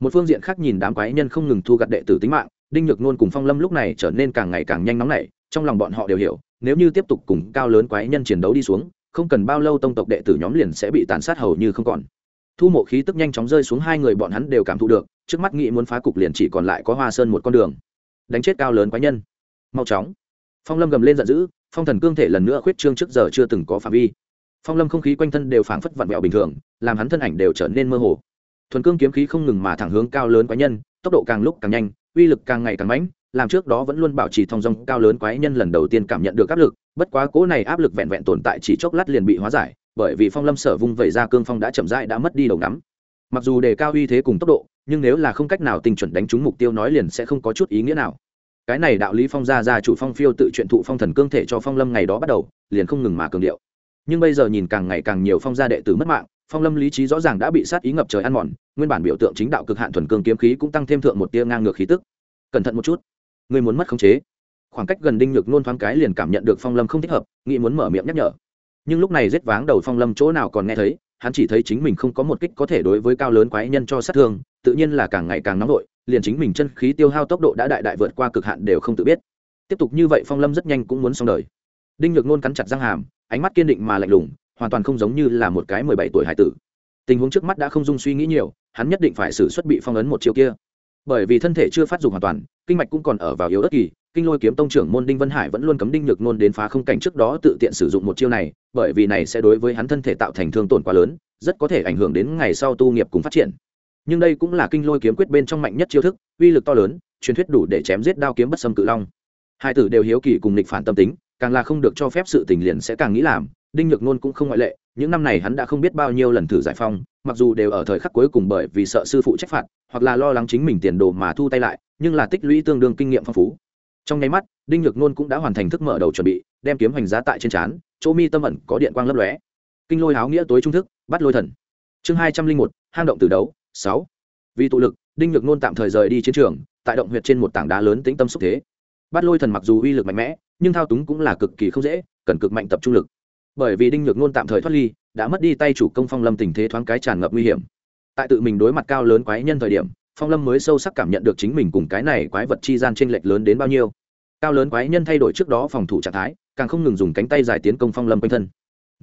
Một phương diện khác nhìn đám quái nhân không ngừng thu gặt đệ tử tính mạng, đinh nhược nôn cùng phong lâm lúc này trở nên càng ngày càng nhanh nóng nảy, trong lòng bọn họ đều hiểu nếu như tiếp tục cùng cao lớn quái nhân chiến đấu đi xuống, không cần bao lâu tông tộc đệ tử nhóm liền sẽ bị tàn sát hầu như không còn. Thu mộ khí tức nhanh chóng rơi xuống hai người bọn hắn đều cảm thụ được, trước mắt nghĩ muốn phá cục liền chỉ còn lại có hoa sơn một con đường. Đánh chết cao lớn quái nhân. Mau chóng. Phong lâm gầm lên giận dữ, phong thần cương thể lần nữa khuyết trương trước giờ chưa từng có phạm vi. Phong lâm không khí quanh thân đều phảng phất vặn vẹo bình thường, làm hắn thân ảnh đều trở nên mơ hồ. Thuần cương kiếm khí không ngừng mà thẳng hướng cao lớn quái nhân, tốc độ càng lúc càng nhanh, uy lực càng ngày càng mãnh làm trước đó vẫn luôn bảo trì thong dong cao lớn quái nhân lần đầu tiên cảm nhận được áp lực, bất quá cố này áp lực vẹn vẹn tồn tại chỉ chốc lát liền bị hóa giải, bởi vì phong lâm sở vung vẩy ra cương phong đã chậm rãi đã mất đi đầu ngắm. Mặc dù đề cao uy thế cùng tốc độ, nhưng nếu là không cách nào tinh chuẩn đánh trúng mục tiêu nói liền sẽ không có chút ý nghĩa nào. Cái này đạo lý phong gia gia chủ phong phiêu tự chuyện thụ phong thần cương thể cho phong lâm ngày đó bắt đầu, liền không ngừng mà cường điệu. Nhưng bây giờ nhìn càng ngày càng nhiều phong gia đệ tử mất mạng, phong lâm lý trí rõ ràng đã bị sát ý ngập trời ăn mòn, nguyên bản biểu tượng chính đạo cực hạn thuần cương kiếm khí cũng tăng thêm thượng một tia ngang ngược khí tức. Cẩn thận một chút. Ngươi muốn mất khống chế. Khoảng cách gần đinh nhược nôn thoáng cái liền cảm nhận được phong lâm không thích hợp, nghĩ muốn mở miệng nhắc nhở. Nhưng lúc này rết váng đầu phong lâm chỗ nào còn nghe thấy, hắn chỉ thấy chính mình không có một kích có thể đối với cao lớn quái nhân cho sát thương, tự nhiên là càng ngày càng nóng vội, liền chính mình chân khí tiêu hao tốc độ đã đại đại vượt qua cực hạn đều không tự biết. Tiếp tục như vậy phong lâm rất nhanh cũng muốn xong đời. Đinh nhược nôn cắn chặt răng hàm, ánh mắt kiên định mà lạnh lùng, hoàn toàn không giống như là một cái mười bảy tuổi hải tử. Tình huống trước mắt đã không dung suy nghĩ nhiều, hắn nhất định phải xử xuất bị phong ấn một chiều kia bởi vì thân thể chưa phát dục hoàn toàn, kinh mạch cũng còn ở vào yếu ớt kỳ, kinh lôi kiếm tông trưởng môn đinh vân hải vẫn luôn cấm đinh nhược nôn đến phá không cảnh trước đó tự tiện sử dụng một chiêu này, bởi vì này sẽ đối với hắn thân thể tạo thành thương tổn quá lớn, rất có thể ảnh hưởng đến ngày sau tu nghiệp cùng phát triển. Nhưng đây cũng là kinh lôi kiếm quyết bên trong mạnh nhất chiêu thức, uy lực to lớn, truyền thuyết đủ để chém giết đao kiếm bất xâm cự long. Hai tử đều hiếu kỳ cùng nghịch phản tâm tính, càng là không được cho phép sự tình liền sẽ càng nghĩ làm, đinh nhược nôn cũng không ngoại lệ những năm này hắn đã không biết bao nhiêu lần thử giải phong, mặc dù đều ở thời khắc cuối cùng bởi vì sợ sư phụ trách phạt, hoặc là lo lắng chính mình tiền đồ mà thu tay lại, nhưng là tích lũy tương đương kinh nghiệm phong phú. Trong nháy mắt, đinh nhược nôn cũng đã hoàn thành thức mở đầu chuẩn bị, đem kiếm hoành giá tại trên trán, chỗ mi tâm ẩn có điện quang lấp lóe. Kinh lôi Háo nghĩa tối trung thức, bắt lôi thần. Chương hai trăm linh một, hang động từ đấu, sáu. Vì tụ lực, đinh nhược nôn tạm thời rời đi chiến trường, tại động huyệt trên một tảng đá lớn tĩnh tâm xúc thế. Bắt lôi thần mặc dù uy lực mạnh mẽ, nhưng thao túng cũng là cực kỳ không dễ, cần cực mạnh tập trung lực bởi vì đinh nhược nôn tạm thời thoát ly, đã mất đi tay chủ công phong lâm tình thế thoáng cái tràn ngập nguy hiểm. Tại tự mình đối mặt cao lớn quái nhân thời điểm, phong lâm mới sâu sắc cảm nhận được chính mình cùng cái này quái vật chi gian t r ê n lệch lớn đến bao nhiêu. Cao lớn quái nhân thay đổi trước đó phòng thủ trạng thái, càng không ngừng dùng cánh tay giải tiến công phong lâm quanh thân.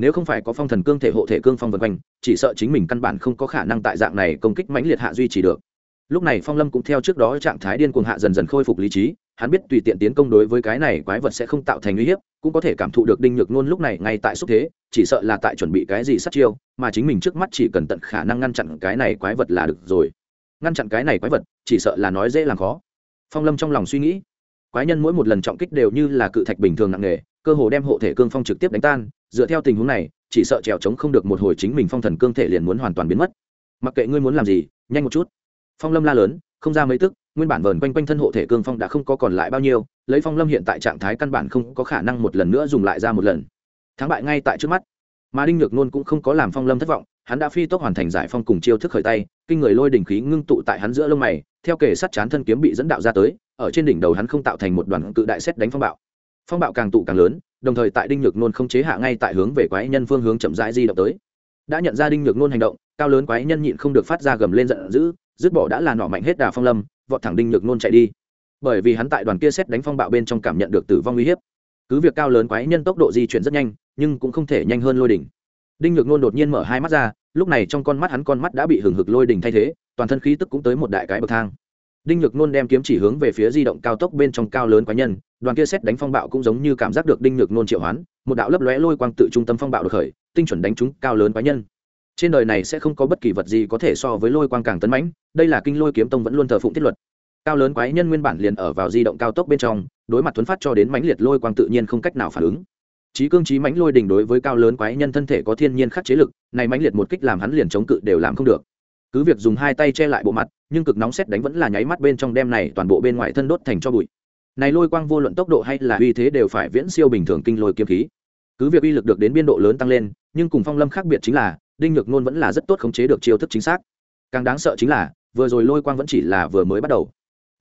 Nếu không phải có phong thần cương thể hộ thể cương phong vân quanh, chỉ sợ chính mình căn bản không có khả năng tại dạng này công kích mãnh liệt hạ duy trì được. Lúc này phong lâm cũng theo trước đó trạng thái điên cuồng hạ dần dần khôi phục lý trí hắn biết tùy tiện tiến công đối với cái này quái vật sẽ không tạo thành uy hiếp, cũng có thể cảm thụ được đinh nhược nôn lúc này ngay tại xúc thế, chỉ sợ là tại chuẩn bị cái gì sát chiêu, mà chính mình trước mắt chỉ cần tận khả năng ngăn chặn cái này quái vật là được rồi. Ngăn chặn cái này quái vật, chỉ sợ là nói dễ làm khó. Phong lâm trong lòng suy nghĩ, quái nhân mỗi một lần trọng kích đều như là cự thạch bình thường nặng nề, cơ hồ đem hộ thể cương phong trực tiếp đánh tan, dựa theo tình huống này, chỉ sợ trèo trống không được một hồi chính mình phong thần cương thể liền muốn hoàn toàn biến mất. Mặc kệ ngươi muốn làm gì, nhanh một chút phong lâm la lớn, không ra mấy tức, nguyên bản vờn quanh quanh thân hộ thể cương phong đã không có còn lại bao nhiêu, lấy phong lâm hiện tại trạng thái căn bản không có khả năng một lần nữa dùng lại ra một lần. Thắng bại ngay tại trước mắt. Mà đinh nhược nôn cũng không có làm phong lâm thất vọng, hắn đã phi tốc hoàn thành giải phong cùng chiêu thức khởi tay, kinh người lôi đỉnh khí ngưng tụ tại hắn giữa lông mày, theo kể sắt chán thân kiếm bị dẫn đạo ra tới, ở trên đỉnh đầu hắn không tạo thành một đoàn cự đại xét đánh phong bạo. Phong bạo càng tụ càng lớn, đồng thời tại đinh nhược nôn không chế hạ ngay tại hướng về quái nhân phương hướng chậm rãi di động tới. Đã nhận ra đinh nhược nôn hành động, cao lớn quái nhân nhịn không được phát ra gầm lên giận dữ dứt bỏ đã là nọ mạnh hết đà phong lâm, vọt thẳng đinh nhược nôn chạy đi. Bởi vì hắn tại đoàn kia xét đánh phong bạo bên trong cảm nhận được tử vong uy hiếp. Cứ việc cao lớn quái nhân tốc độ di chuyển rất nhanh, nhưng cũng không thể nhanh hơn lôi đỉnh. Đinh nhược nôn đột nhiên mở hai mắt ra, lúc này trong con mắt hắn con mắt đã bị hừng hực lôi đỉnh thay thế, toàn thân khí tức cũng tới một đại cái bậc thang. Đinh nhược nôn đem kiếm chỉ hướng về phía di động cao tốc bên trong cao lớn quái nhân, đoàn kia xét đánh phong bạo cũng giống như cảm giác được đinh nhược nôn triệu hoán, một đạo lấp lóe lôi quang tự trung tâm phong bạo được khởi, tinh chuẩn đánh trúng cao lớn quái nhân trên đời này sẽ không có bất kỳ vật gì có thể so với lôi quang càng tấn mãnh, đây là kinh lôi kiếm tông vẫn luôn thờ phụng thiết luật. Cao lớn quái nhân nguyên bản liền ở vào di động cao tốc bên trong, đối mặt thuấn phát cho đến mãnh liệt lôi quang tự nhiên không cách nào phản ứng. Trí cương trí mãnh lôi đỉnh đối với cao lớn quái nhân thân thể có thiên nhiên khắc chế lực, này mãnh liệt một kích làm hắn liền chống cự đều làm không được. Cứ việc dùng hai tay che lại bộ mặt, nhưng cực nóng xét đánh vẫn là nháy mắt bên trong đem này toàn bộ bên ngoài thân đốt thành cho bụi. Này lôi quang vô luận tốc độ hay là uy thế đều phải viễn siêu bình thường kinh lôi kiếm khí. Cứ việc uy lực được đến biên độ lớn tăng lên, nhưng cùng phong lâm khác biệt chính là đinh nhược nôn vẫn là rất tốt khống chế được chiêu thức chính xác. Càng đáng sợ chính là, vừa rồi lôi quang vẫn chỉ là vừa mới bắt đầu.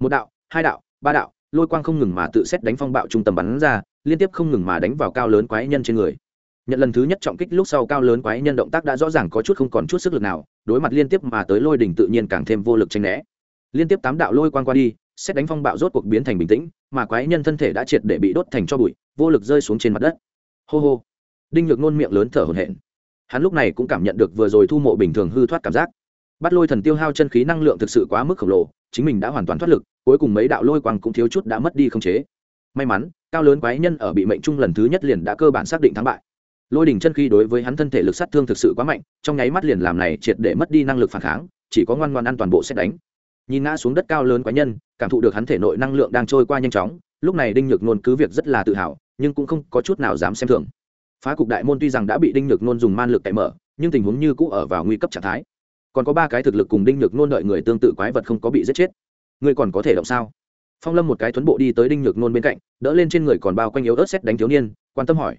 Một đạo, hai đạo, ba đạo, lôi quang không ngừng mà tự xét đánh phong bạo trung tâm bắn ra, liên tiếp không ngừng mà đánh vào cao lớn quái nhân trên người. Nhận lần thứ nhất trọng kích lúc sau cao lớn quái nhân động tác đã rõ ràng có chút không còn chút sức lực nào, đối mặt liên tiếp mà tới lôi đỉnh tự nhiên càng thêm vô lực tranh né. Liên tiếp tám đạo lôi quang qua đi, xét đánh phong bạo rốt cuộc biến thành bình tĩnh, mà quái nhân thân thể đã triệt để bị đốt thành cho bụi, vô lực rơi xuống trên mặt đất. Hô hô. Đinh nhược nôn miệng lớn thở hổn hển hắn lúc này cũng cảm nhận được vừa rồi thu mộ bình thường hư thoát cảm giác. Bắt lôi thần tiêu hao chân khí năng lượng thực sự quá mức khổng lồ, chính mình đã hoàn toàn thoát lực, cuối cùng mấy đạo lôi quang cũng thiếu chút đã mất đi không chế. May mắn, cao lớn quái nhân ở bị mệnh trung lần thứ nhất liền đã cơ bản xác định thắng bại. Lôi đỉnh chân khí đối với hắn thân thể lực sát thương thực sự quá mạnh, trong nháy mắt liền làm này triệt để mất đi năng lực phản kháng, chỉ có ngoan ngoan ăn toàn bộ xét đánh. Nhìn ngã xuống đất cao lớn quái nhân, cảm thụ được hắn thể nội năng lượng đang trôi qua nhanh chóng, lúc này đinh nhược nôn cứ việc rất là tự hào, nhưng cũng không có chút nào dám xem thường phá cục đại môn tuy rằng đã bị đinh nhược nôn dùng man lực cậy mở, nhưng tình huống như cũ ở vào nguy cấp trạng thái. Còn có ba cái thực lực cùng đinh nhược nôn đợi người tương tự quái vật không có bị giết chết. Ngươi còn có thể động sao? Phong lâm một cái tuấn bộ đi tới đinh nhược nôn bên cạnh, đỡ lên trên người còn bao quanh yếu ớt xét đánh thiếu niên, quan tâm hỏi.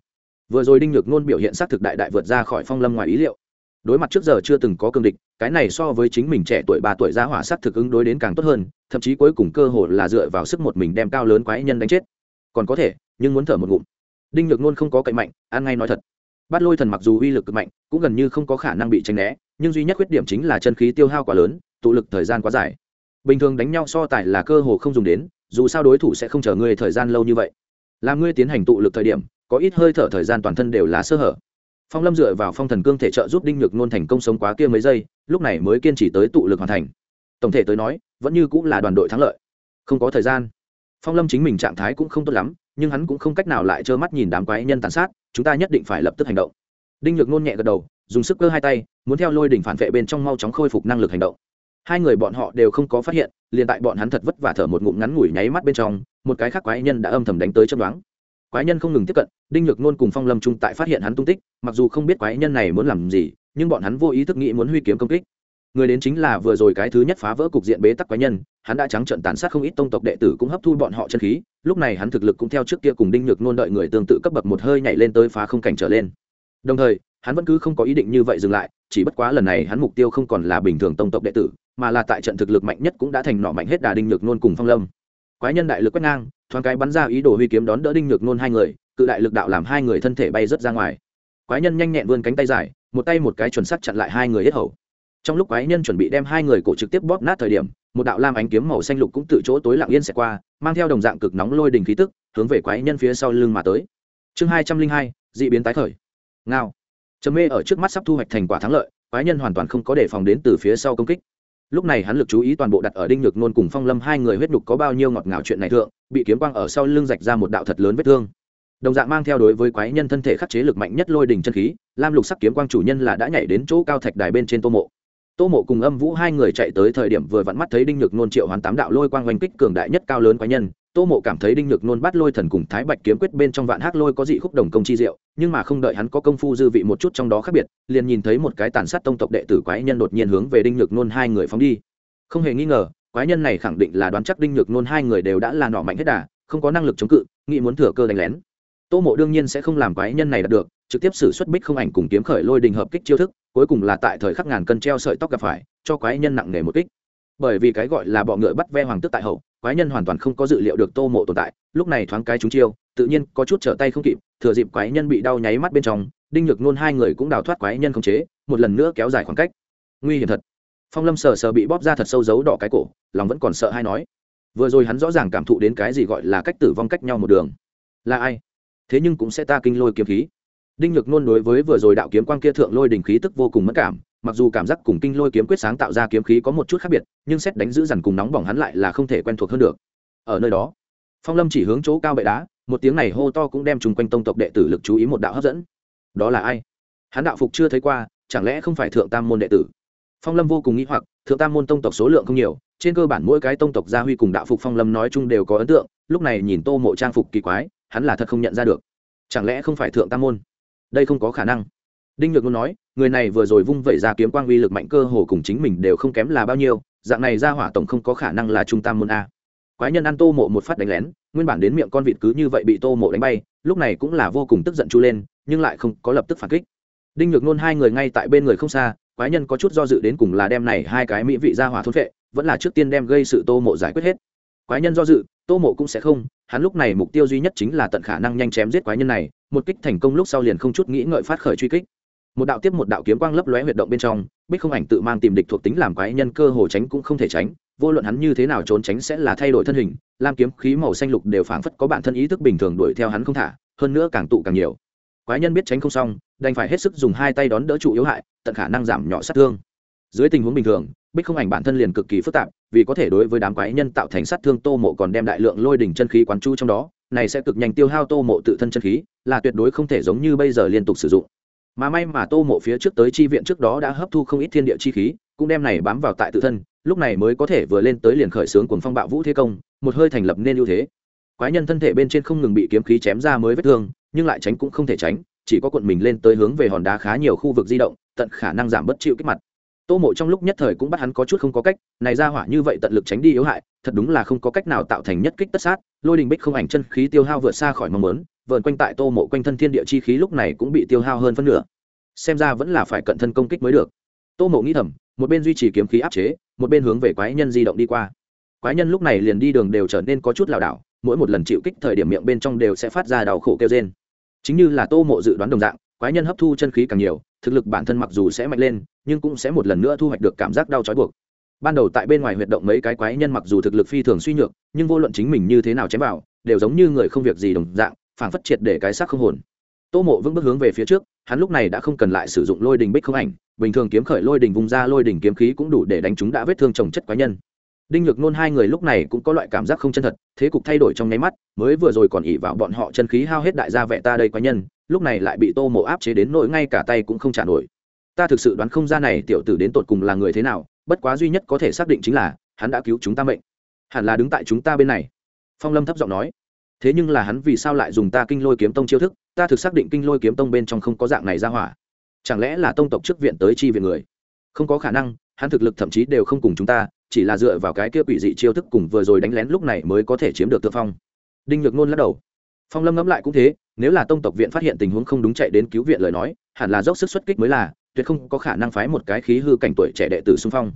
Vừa rồi đinh nhược nôn biểu hiện xác thực đại đại vượt ra khỏi phong lâm ngoài ý liệu. Đối mặt trước giờ chưa từng có cương địch, cái này so với chính mình trẻ tuổi ba tuổi ra hỏa sát thực ứng đối đến càng tốt hơn, thậm chí cuối cùng cơ hội là dựa vào sức một mình đem cao lớn quái nhân đánh chết. Còn có thể, nhưng muốn thở một ngụm đinh nhược nôn không có cậy mạnh, ăn ngay nói thật. Bát lôi thần mặc dù uy lực cực mạnh, cũng gần như không có khả năng bị tranh né, nhưng duy nhất khuyết điểm chính là chân khí tiêu hao quá lớn, tụ lực thời gian quá dài. Bình thường đánh nhau so tài là cơ hồ không dùng đến, dù sao đối thủ sẽ không chờ ngươi thời gian lâu như vậy. Làm ngươi tiến hành tụ lực thời điểm, có ít hơi thở thời gian toàn thân đều là sơ hở. Phong lâm dựa vào phong thần cương thể trợ giúp đinh nhược nôn thành công sống quá kia mấy giây, lúc này mới kiên trì tới tụ lực hoàn thành. Tổng thể tới nói, vẫn như cũng là đoàn đội thắng lợi. Không có thời gian. Phong lâm chính mình trạng thái cũng không tốt lắm nhưng hắn cũng không cách nào lại trơ mắt nhìn đám quái nhân tàn sát, chúng ta nhất định phải lập tức hành động. Đinh nhược nôn nhẹ gật đầu, dùng sức cơ hai tay, muốn theo lôi đỉnh phản vệ bên trong mau chóng khôi phục năng lực hành động. Hai người bọn họ đều không có phát hiện, liền tại bọn hắn thật vất vả thở một ngụm ngắn ngủi nháy mắt bên trong, một cái khác quái nhân đã âm thầm đánh tới chấp đoán quái nhân không ngừng tiếp cận, đinh nhược nôn cùng phong lâm trung tại phát hiện hắn tung tích, mặc dù không biết quái nhân này muốn làm gì, nhưng bọn hắn vô ý thức nghĩ muốn huy kiếm công kích. Người đến chính là vừa rồi cái thứ nhất phá vỡ cục diện bế tắc quái nhân hắn đã trắng trận tàn sát không ít tông tộc đệ tử cũng hấp thu bọn họ chân khí, lúc này hắn thực lực cũng theo trước kia cùng đinh nhược nôn đợi người tương tự cấp bậc một hơi nhảy lên tới phá không cảnh trở lên. Đồng thời, hắn vẫn cứ không có ý định như vậy dừng lại, chỉ bất quá lần này hắn mục tiêu không còn là bình thường tông tộc đệ tử, mà là tại trận thực lực mạnh nhất cũng đã thành nọ mạnh hết đà đinh nhược nôn cùng phong lâm. Quái nhân đại lực quét ngang, thoáng cái bắn ra ý đồ huy kiếm đón đỡ đinh nhược nôn hai người, cự đại lực đạo làm hai người thân thể bay rớt ra ngoài. Quái nhân nhanh nhẹn vươn cánh tay dài, một tay một cái chuẩn sắc chặn lại hai người hết hầu. Trong lúc quái nhân chuẩn bị đem hai người cổ trực tiếp bóp nát thời điểm một đạo lam ánh kiếm màu xanh lục cũng tự chỗ tối lặng yên sẽ qua, mang theo đồng dạng cực nóng lôi đình khí tức, hướng về quái nhân phía sau lưng mà tới. Chương hai trăm linh hai d ị biến tái khởi. Ngao. Trầm mê ở trước mắt sắp thu hoạch thành quả thắng lợi, quái nhân hoàn toàn không có đề phòng đến từ phía sau công kích. Lúc này hắn lực chú ý toàn bộ đặt ở đinh nhược nôn cùng phong lâm hai người huyết nhục có bao nhiêu ngọt ngào chuyện này thượng, bị kiếm quang ở sau lưng rạch ra một đạo thật lớn vết thương. Đồng dạng mang theo đối với quái nhân thân thể khắc chế lực mạnh nhất lôi đỉnh chân khí, lam lục sắc kiếm quang chủ nhân là đã nhảy đến chỗ cao thạch đài bên trên tô mộ tô mộ cùng âm vũ hai người chạy tới thời điểm vừa vặn mắt thấy đinh nhược nôn triệu hoàn tám đạo lôi quang oanh kích cường đại nhất cao lớn quái nhân. Tô mộ cảm thấy đinh nhược nôn bắt lôi thần cùng thái bạch kiếm quyết bên trong vạn hắc lôi có dị khúc đồng công chi diệu, nhưng mà không đợi hắn có công phu dư vị một chút trong đó khác biệt, liền nhìn thấy một cái tàn sát tông tộc đệ tử quái nhân đột nhiên hướng về đinh nhược nôn hai người phóng đi. Không hề nghi ngờ, quái nhân này khẳng định là đoán chắc đinh nhược nôn hai người đều đã là nọ mạnh hết đà, không có năng lực chống cự, nghĩ muốn thừa cơ đánh lén. Tô mộ đương nhiên sẽ không làm quái nhân này đạt được, trực tiếp xử xuất bích không ảnh cùng kiếm khởi lôi đình hợp kích chiêu thức cuối cùng là tại thời khắc ngàn cân treo sợi tóc gặp phải, cho quái nhân nặng nề một kích. Bởi vì cái gọi là bọ ngựa bắt ve hoàng tước tại hậu, quái nhân hoàn toàn không có dự liệu được tô mộ tồn tại, lúc này thoáng cái chúng chiêu, tự nhiên có chút trở tay không kịp, thừa dịp quái nhân bị đau nháy mắt bên trong, đinh nhược nôn hai người cũng đào thoát quái nhân không chế, một lần nữa kéo dài khoảng cách. Nguy hiểm thật. Phong lâm sờ sờ bị bóp ra thật sâu giấu đỏ cái cổ, lòng vẫn còn sợ hay nói. Vừa rồi hắn rõ ràng cảm thụ đến cái gì gọi là cách tử vong cách nhau một đường. Là ai? Thế nhưng cũng sẽ ta kinh lôi kiếm khí đinh nhược nôn đối với vừa rồi đạo kiếm quang kia thượng lôi đình khí tức vô cùng mất cảm, mặc dù cảm giác cùng kinh lôi kiếm quyết sáng tạo ra kiếm khí có một chút khác biệt, nhưng xét đánh giữ dằn cùng nóng bỏng hắn lại là không thể quen thuộc hơn được. Ở nơi đó, phong lâm chỉ hướng chỗ cao bệ đá, một tiếng này hô to cũng đem chung quanh tông tộc đệ tử lực chú ý một đạo hấp dẫn. Đó là ai? Hắn đạo phục chưa thấy qua, chẳng lẽ không phải thượng tam môn đệ tử? Phong lâm vô cùng nghĩ hoặc, thượng tam môn tông tộc số lượng không nhiều, trên cơ bản mỗi cái tông tộc gia huy cùng đạo phục phong lâm nói chung đều có ấn tượng, lúc này nhìn tô mộ trang phục kỳ quái, hắn là thật không nhận ra được. Chẳng lẽ không phải thượng tam môn? Đây không có khả năng. Đinh nhược luôn nói, người này vừa rồi vung vẩy ra kiếm quang uy lực mạnh cơ hồ cùng chính mình đều không kém là bao nhiêu, dạng này ra hỏa tổng không có khả năng là trung tam môn a. Quái nhân ăn tô mộ một phát đánh lén, nguyên bản đến miệng con vịt cứ như vậy bị tô mộ đánh bay, lúc này cũng là vô cùng tức giận chu lên, nhưng lại không có lập tức phản kích. Đinh nhược nôn hai người ngay tại bên người không xa, quái nhân có chút do dự đến cùng là đem này hai cái mỹ vị ra hỏa thôn vệ vẫn là trước tiên đem gây sự tô mộ giải quyết hết. Quái nhân do dự, tô mộ cũng sẽ không hắn lúc này mục tiêu duy nhất chính là tận khả năng nhanh chém giết quái nhân này, một kích thành công lúc sau liền không chút nghĩ ngợi phát khởi truy kích. Một đạo tiếp một đạo kiếm quang lấp lóe huyệt động bên trong, bích không ảnh tự mang tìm địch thuộc tính làm quái nhân cơ hồ tránh cũng không thể tránh, vô luận hắn như thế nào trốn tránh sẽ là thay đổi thân hình, lam kiếm khí màu xanh lục đều phảng phất có bản thân ý thức bình thường đuổi theo hắn không thả, hơn nữa càng tụ càng nhiều. Quái nhân biết tránh không xong, đành phải hết sức dùng hai tay đón đỡ trụ yếu hại, tận khả năng giảm nhỏ sát thương. Dưới tình huống bình thường bích không ảnh bản thân liền cực kỳ phức tạp, vì có thể đối với đám quái nhân tạo thành sát thương tô mộ còn đem đại lượng lôi đỉnh chân khí quán chu trong đó, này sẽ cực nhanh tiêu hao tô mộ tự thân chân khí, là tuyệt đối không thể giống như bây giờ liên tục sử dụng. Mà may mà tô mộ phía trước tới chi viện trước đó đã hấp thu không ít thiên địa chi khí, cũng đem này bám vào tại tự thân, lúc này mới có thể vừa lên tới liền khởi xướng cuồng phong bạo vũ thế công, một hơi thành lập nên ưu thế. Quái nhân thân thể bên trên không ngừng bị kiếm khí chém ra mới vết thương, nhưng lại tránh cũng không thể tránh, chỉ có cuộn mình lên tới hướng về hòn đá khá nhiều khu vực di động, tận khả năng giảm bất chịu kích mặt tô mộ trong lúc nhất thời cũng bắt hắn có chút không có cách, này ra hỏa như vậy tận lực tránh đi yếu hại, thật đúng là không có cách nào tạo thành nhất kích tất sát, lôi đình bích không ảnh chân khí tiêu hao vượt xa khỏi mong muốn vợn quanh tại tô mộ quanh thân thiên địa chi khí lúc này cũng bị tiêu hao hơn phân nửa. Xem ra vẫn là phải cận thân công kích mới được. Tô mộ nghĩ thầm, một bên duy trì kiếm khí áp chế, một bên hướng về quái nhân di động đi qua. Quái nhân lúc này liền đi đường đều trở nên có chút lảo đảo, mỗi một lần chịu kích thời điểm miệng bên trong đều sẽ phát ra đau khổ kêu trên chính như là tô mộ dự đoán đồng dạng, quái nhân hấp thu chân khí càng nhiều thực lực bản thân mặc dù sẽ mạnh lên, nhưng cũng sẽ một lần nữa thu hoạch được cảm giác đau trói buộc. Ban đầu tại bên ngoài huyệt động mấy cái quái nhân mặc dù thực lực phi thường suy nhược, nhưng vô luận chính mình như thế nào chém vào, đều giống như người không việc gì đồng dạng, phảng phất triệt để cái xác không hồn. Tô mộ vững bước hướng về phía trước, hắn lúc này đã không cần lại sử dụng lôi đình bích không ảnh, bình thường kiếm khởi lôi đình vùng ra lôi đình kiếm khí cũng đủ để đánh chúng đã vết thương trồng chất quái nhân. Đinh nhược nôn hai người lúc này cũng có loại cảm giác không chân thật, thế cục thay đổi trong nháy mắt, mới vừa rồi còn ỉ vào bọn họ chân khí hao hết đại gia vẻ ta đây quái nhân lúc này lại bị tô mộ áp chế đến nỗi ngay cả tay cũng không trả nổi. Ta thực sự đoán không ra này tiểu tử đến tột cùng là người thế nào, bất quá duy nhất có thể xác định chính là, hắn đã cứu chúng ta mệnh. Hẳn là đứng tại chúng ta bên này. Phong lâm thấp giọng nói. Thế nhưng là hắn vì sao lại dùng ta kinh lôi kiếm tông chiêu thức? Ta thực xác định kinh lôi kiếm tông bên trong không có dạng này ra hỏa. Chẳng lẽ là tông tộc trước viện tới chi viện người? Không có khả năng, hắn thực lực thậm chí đều không cùng chúng ta, chỉ là dựa vào cái kia quỷ dị chiêu thức cùng vừa rồi đánh lén lúc này mới có thể chiếm được thượng phong. Đinh nhược nôn lắc đầu. Phong lâm ngẫm lại cũng thế nếu là tông tộc viện phát hiện tình huống không đúng chạy đến cứu viện lời nói, hẳn là dốc sức xuất kích mới là, tuyệt không có khả năng phái một cái khí hư cảnh tuổi trẻ đệ tử xung phong.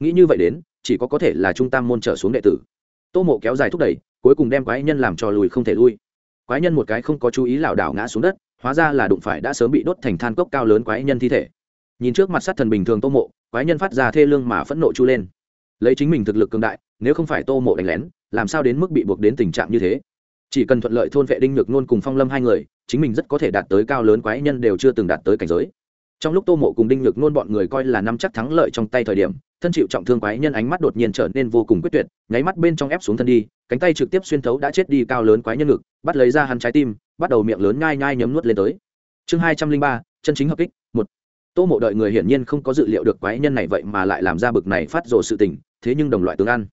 Nghĩ như vậy đến, chỉ có có thể là trung tam môn trở xuống đệ tử. Tô mộ kéo dài thúc đẩy, cuối cùng đem quái nhân làm cho lùi không thể lui. Quái nhân một cái không có chú ý lảo đảo ngã xuống đất, hóa ra là đụng phải đã sớm bị đốt thành than cốc cao lớn quái nhân thi thể. Nhìn trước mặt sát thần bình thường tô mộ, quái nhân phát ra thê lương mà phẫn nộ chu lên. Lấy chính mình thực lực cường đại, nếu không phải tô mộ đánh lén, làm sao đến mức bị buộc đến tình trạng như thế? Chỉ cần thuận lợi thôn vệ đinh nhược nôn cùng phong lâm hai người, chính mình rất có thể đạt tới cao lớn quái nhân đều chưa từng đạt tới cảnh giới. Trong lúc tô mộ cùng đinh nhược nôn bọn người coi là nắm chắc thắng lợi trong tay thời điểm, thân chịu trọng thương quái nhân ánh mắt đột nhiên trở nên vô cùng quyết tuyệt, nháy mắt bên trong ép xuống thân đi, cánh tay trực tiếp xuyên thấu đã chết đi cao lớn quái nhân ngực, bắt lấy ra hắn trái tim, bắt đầu miệng lớn nhai nhai nhấm nuốt lên tới. Chương hai trăm linh ba, chân chính hợp kích, một. Tô mộ đợi người hiển nhiên không có dự liệu được quái nhân này vậy mà lại làm ra bực này phát rồ sự tình, thế nhưng đồng loại tướng ăn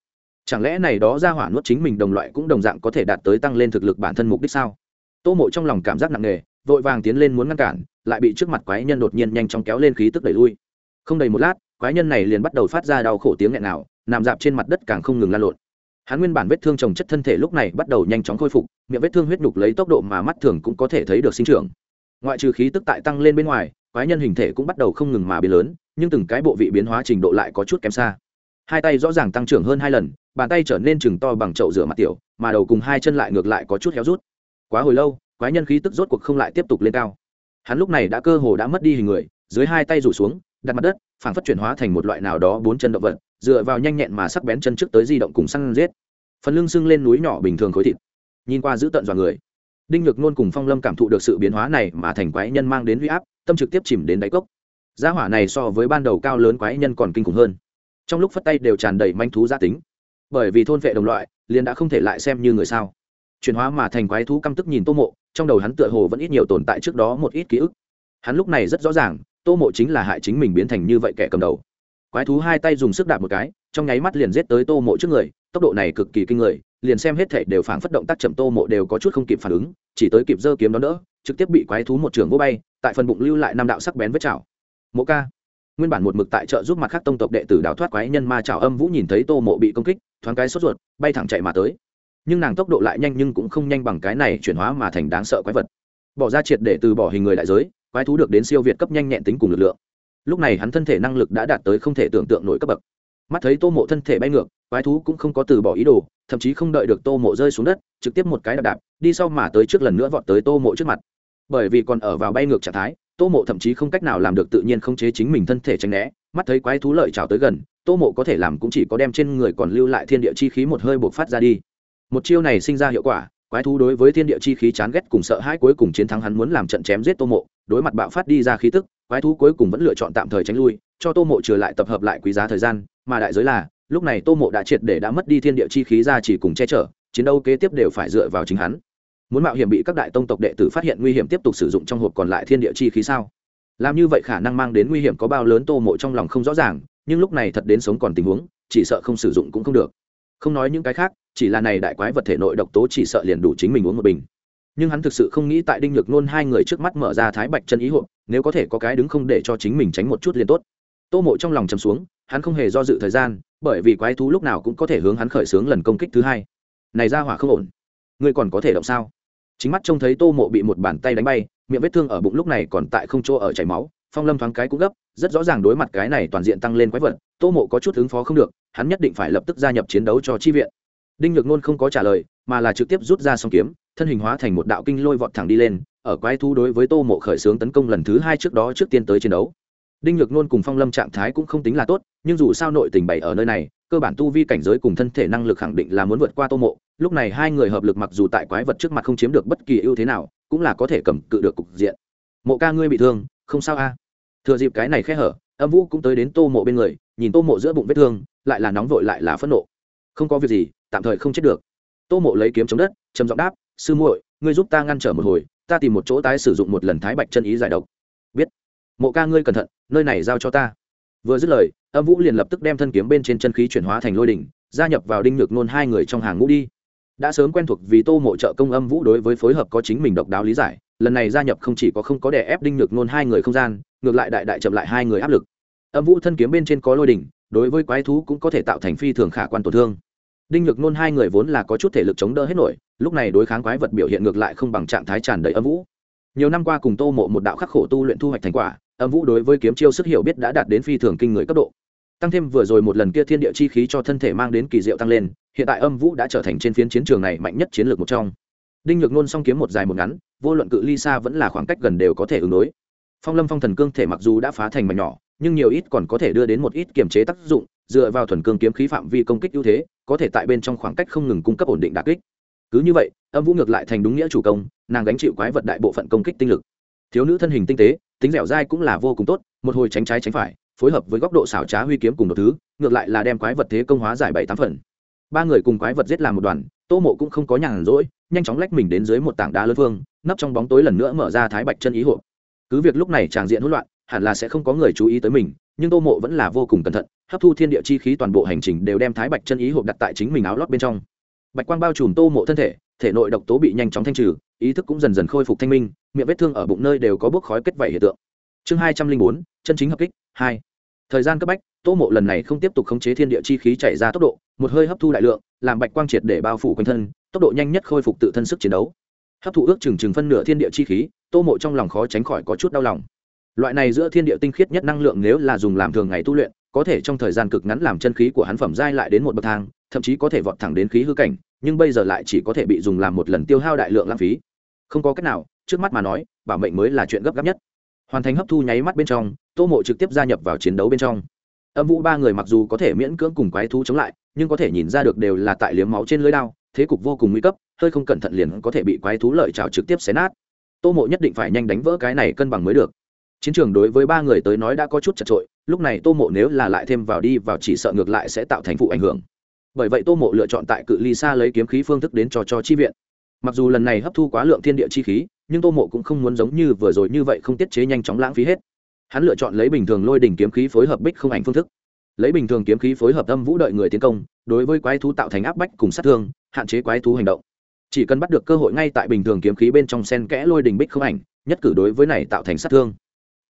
chẳng lẽ này đó ra hỏa nuốt chính mình đồng loại cũng đồng dạng có thể đạt tới tăng lên thực lực bản thân mục đích sao? Tô mộ trong lòng cảm giác nặng nề, vội vàng tiến lên muốn ngăn cản, lại bị trước mặt quái nhân đột nhiên nhanh chóng kéo lên khí tức đẩy lui. Không đầy một lát, quái nhân này liền bắt đầu phát ra đau khổ tiếng nghẹn nào, nằm dạp trên mặt đất càng không ngừng lan lộn. Hắn nguyên bản vết thương trồng chất thân thể lúc này bắt đầu nhanh chóng khôi phục, miệng vết thương huyết nhục lấy tốc độ mà mắt thường cũng có thể thấy được sinh trưởng. Ngoại trừ khí tức tại tăng lên bên ngoài, quái nhân hình thể cũng bắt đầu không ngừng mà biến lớn, nhưng từng cái bộ vị biến hóa trình độ lại có chút kém xa hai tay rõ ràng tăng trưởng hơn hai lần, bàn tay trở nên chừng to bằng chậu rửa mặt tiểu, mà đầu cùng hai chân lại ngược lại có chút héo rút. Quá hồi lâu, quái nhân khí tức rốt cuộc không lại tiếp tục lên cao. Hắn lúc này đã cơ hồ đã mất đi hình người, dưới hai tay rủ xuống, đặt mặt đất phản phất chuyển hóa thành một loại nào đó bốn chân động vật, dựa vào nhanh nhẹn mà sắc bén chân trước tới di động cùng săn giết. Phần lưng sưng lên núi nhỏ bình thường khối thịt. Nhìn qua giữ tận dọa người. Đinh nhược nôn cùng phong lâm cảm thụ được sự biến hóa này mà thành quái nhân mang đến huy áp, tâm trực tiếp chìm đến đáy cốc. Giá hỏa này so với ban đầu cao lớn quái nhân còn kinh khủng hơn trong lúc phất tay đều tràn đầy manh thú gia tính. Bởi vì thôn vệ đồng loại, liền đã không thể lại xem như người sao. Chuyển hóa mà thành quái thú căm tức nhìn tô mộ, trong đầu hắn tựa hồ vẫn ít nhiều tồn tại trước đó một ít ký ức. Hắn lúc này rất rõ ràng, tô mộ chính là hại chính mình biến thành như vậy kẻ cầm đầu. Quái thú hai tay dùng sức đạp một cái, trong nháy mắt liền giết tới tô mộ trước người, tốc độ này cực kỳ kinh người, liền xem hết thể đều phảng phất động tác chậm tô mộ đều có chút không kịp phản ứng, chỉ tới kịp giơ kiếm đó đỡ, trực tiếp bị quái thú một trường vô bay, tại phần bụng lưu lại năm đạo sắc bén với chảo. Mộ ca nguyên bản một mực tại chợ giúp mặt khác tông tộc đệ tử đào thoát quái nhân ma trào âm vũ nhìn thấy tô mộ bị công kích, thoáng cái sốt ruột, bay thẳng chạy mà tới. Nhưng nàng tốc độ lại nhanh nhưng cũng không nhanh bằng cái này chuyển hóa mà thành đáng sợ quái vật. Bỏ ra triệt để từ bỏ hình người đại giới, quái thú được đến siêu việt cấp nhanh nhẹn tính cùng lực lượng. Lúc này hắn thân thể năng lực đã đạt tới không thể tưởng tượng nổi cấp bậc. Mắt thấy tô mộ thân thể bay ngược, quái thú cũng không có từ bỏ ý đồ, thậm chí không đợi được tô mộ rơi xuống đất, trực tiếp một cái đạp đạp, đi sau mà tới trước lần nữa vọt tới tô mộ trước mặt. Bởi vì còn ở vào bay ngược trạng thái tô mộ thậm chí không cách nào làm được tự nhiên không chế chính mình thân thể tránh né, mắt thấy quái thú lợi trào tới gần, tô mộ có thể làm cũng chỉ có đem trên người còn lưu lại thiên địa chi khí một hơi buộc phát ra đi. Một chiêu này sinh ra hiệu quả, quái thú đối với thiên địa chi khí chán ghét cùng sợ hãi cuối cùng chiến thắng hắn muốn làm trận chém giết tô mộ, đối mặt bạo phát đi ra khí tức, quái thú cuối cùng vẫn lựa chọn tạm thời tránh lui, cho tô mộ trừ lại tập hợp lại quý giá thời gian, mà đại giới là, lúc này tô mộ đã triệt để đã mất đi thiên địa chi khí ra chỉ cùng che chở, chiến đấu kế tiếp đều phải dựa vào chính hắn muốn mạo hiểm bị các đại tông tộc đệ tử phát hiện nguy hiểm tiếp tục sử dụng trong hộp còn lại thiên địa chi khí sao? Làm như vậy khả năng mang đến nguy hiểm có bao lớn tô mộ trong lòng không rõ ràng, nhưng lúc này thật đến sống còn tình huống, chỉ sợ không sử dụng cũng không được. Không nói những cái khác, chỉ là này đại quái vật thể nội độc tố chỉ sợ liền đủ chính mình uống một bình. Nhưng hắn thực sự không nghĩ tại đinh nhược nôn hai người trước mắt mở ra thái bạch chân ý hộp, nếu có thể có cái đứng không để cho chính mình tránh một chút liền tốt. Tô mộ trong lòng chầm xuống, hắn không hề do dự thời gian, bởi vì quái thú lúc nào cũng có thể hướng hắn khởi xướng lần công kích thứ hai. Này ra hỏa không ổn. Ngươi còn có thể động sao? Chính mắt trông thấy tô mộ bị một bàn tay đánh bay, miệng vết thương ở bụng lúc này còn tại không chỗ ở chảy máu, phong lâm thoáng cái cũng gấp, rất rõ ràng đối mặt cái này toàn diện tăng lên quái vật, tô mộ có chút ứng phó không được, hắn nhất định phải lập tức gia nhập chiến đấu cho chi viện. Đinh nhược nôn không có trả lời, mà là trực tiếp rút ra song kiếm, thân hình hóa thành một đạo kinh lôi vọt thẳng đi lên, ở quái thu đối với tô mộ khởi xướng tấn công lần thứ hai trước đó trước tiên tới chiến đấu. Đinh nhược nôn cùng phong lâm trạng thái cũng không tính là tốt, nhưng dù sao nội tình bày ở nơi này cơ bản tu vi cảnh giới cùng thân thể năng lực khẳng định là muốn vượt qua tô mộ. Lúc này hai người hợp lực mặc dù tại quái vật trước mặt không chiếm được bất kỳ ưu thế nào, cũng là có thể cầm cự được cục diện. Mộ ca ngươi bị thương, không sao a? Thừa dịp cái này khẽ hở, âm vũ cũng tới đến tô mộ bên người, nhìn tô mộ giữa bụng vết thương, lại là nóng vội lại là phẫn nộ. Không có việc gì, tạm thời không chết được. Tô mộ lấy kiếm chống đất, trầm giọng đáp, sư muội, ngươi giúp ta ngăn trở một hồi, ta tìm một chỗ tái sử dụng một lần thái bạch chân ý giải độc. Biết. Mộ ca ngươi cẩn thận, nơi này giao cho ta vừa dứt lời, âm vũ liền lập tức đem thân kiếm bên trên chân khí chuyển hóa thành lôi đỉnh, gia nhập vào đinh nhược nôn hai người trong hàng ngũ đi. Đã sớm quen thuộc vì tô mộ trợ công âm vũ đối với phối hợp có chính mình độc đáo lý giải, lần này gia nhập không chỉ có không có đè ép đinh nhược nôn hai người không gian, ngược lại đại đại chậm lại hai người áp lực. Âm vũ thân kiếm bên trên có lôi đỉnh, đối với quái thú cũng có thể tạo thành phi thường khả quan tổn thương. Đinh nhược nôn hai người vốn là có chút thể lực chống đỡ hết nổi, lúc này đối kháng quái vật biểu hiện ngược lại không bằng trạng thái tràn đầy âm vũ. Nhiều năm qua cùng tô mộ một đạo khắc khổ tu luyện thu hoạch thành quả âm vũ đối với kiếm chiêu sức hiểu biết đã đạt đến phi thường kinh người cấp độ. Tăng thêm vừa rồi một lần kia thiên địa chi khí cho thân thể mang đến kỳ diệu tăng lên, hiện tại âm vũ đã trở thành trên phiến chiến trường này mạnh nhất chiến lược một trong. Đinh nhược nôn song kiếm một dài một ngắn, vô luận cự ly xa vẫn là khoảng cách gần đều có thể ứng đối. Phong lâm phong thần cương thể mặc dù đã phá thành mảnh nhỏ, nhưng nhiều ít còn có thể đưa đến một ít kiềm chế tác dụng, dựa vào thuần cương kiếm khí phạm vi công kích ưu thế, có thể tại bên trong khoảng cách không ngừng cung cấp ổn định đà kích. Cứ như vậy, âm vũ ngược lại thành đúng nghĩa chủ công, nàng gánh chịu quái vật đại bộ phận công kích tinh lực thiếu nữ thân hình tinh tế, tính dẻo dai cũng là vô cùng tốt, một hồi tránh trái tránh phải, phối hợp với góc độ xảo trá huy kiếm cùng một thứ, ngược lại là đem quái vật thế công hóa giải bảy tám phần. Ba người cùng quái vật giết làm một đoàn, tô mộ cũng không có nhàn rỗi, nhanh chóng lách mình đến dưới một tảng đá lớn phương, nấp trong bóng tối lần nữa mở ra thái bạch chân ý hộp cứ việc lúc này tràng diện hỗn loạn, hẳn là sẽ không có người chú ý tới mình, nhưng tô mộ vẫn là vô cùng cẩn thận, hấp thu thiên địa chi khí toàn bộ hành trình đều đem thái bạch chân ý hộp đặt tại chính mình áo lót bên trong. Bạch quang bao trùm tô mộ thân thể thể nội độc tố bị nhanh chóng thanh trừ, ý thức cũng dần dần khôi phục thanh minh, miệng vết thương ở bụng nơi đều có bốc khói kết vảy hiện tượng. Chương hai trăm linh bốn, chân chính hợp kích, hai. Thời gian cấp bách, tô mộ lần này không tiếp tục khống chế thiên địa chi khí chảy ra tốc độ, một hơi hấp thu đại lượng, làm bạch quang triệt để bao phủ quanh thân, tốc độ nhanh nhất khôi phục tự thân sức chiến đấu. Hấp thụ ước chừng chừng phân nửa thiên địa chi khí, tô mộ trong lòng khó tránh khỏi có chút đau lòng. Loại này giữa thiên địa tinh khiết nhất năng lượng nếu là dùng làm thường ngày tu luyện, có thể trong thời gian cực ngắn làm chân khí của hắn phẩm giai lại đến một bậc thang, thậm chí có thể vọt thẳng đến khí hư cảnh nhưng bây giờ lại chỉ có thể bị dùng làm một lần tiêu hao đại lượng lãng phí. Không có cách nào, trước mắt mà nói, bảo mệnh mới là chuyện gấp gáp nhất. Hoàn thành hấp thu nháy mắt bên trong, tô mộ trực tiếp gia nhập vào chiến đấu bên trong. Âm vũ ba người mặc dù có thể miễn cưỡng cùng quái thú chống lại, nhưng có thể nhìn ra được đều là tại liếm máu trên lưới đao, thế cục vô cùng nguy cấp, hơi không cẩn thận liền có thể bị quái thú lợi trào trực tiếp xé nát. Tô mộ nhất định phải nhanh đánh vỡ cái này cân bằng mới được. Chiến trường đối với ba người tới nói đã có chút chật trội lúc này tô mộ nếu là lại thêm vào đi vào chỉ sợ ngược lại sẽ tạo thành phụ ảnh hưởng bởi vậy tô mộ lựa chọn tại cự ly xa lấy kiếm khí phương thức đến cho cho chi viện. Mặc dù lần này hấp thu quá lượng thiên địa chi khí, nhưng tô mộ cũng không muốn giống như vừa rồi như vậy không tiết chế nhanh chóng lãng phí hết. Hắn lựa chọn lấy bình thường lôi đỉnh kiếm khí phối hợp bích không ảnh phương thức. Lấy bình thường kiếm khí phối hợp âm vũ đợi người tiến công, đối với quái thú tạo thành áp bách cùng sát thương, hạn chế quái thú hành động. Chỉ cần bắt được cơ hội ngay tại bình thường kiếm khí bên trong sen kẽ lôi đình bích không ảnh, nhất cử đối với này tạo thành sát thương.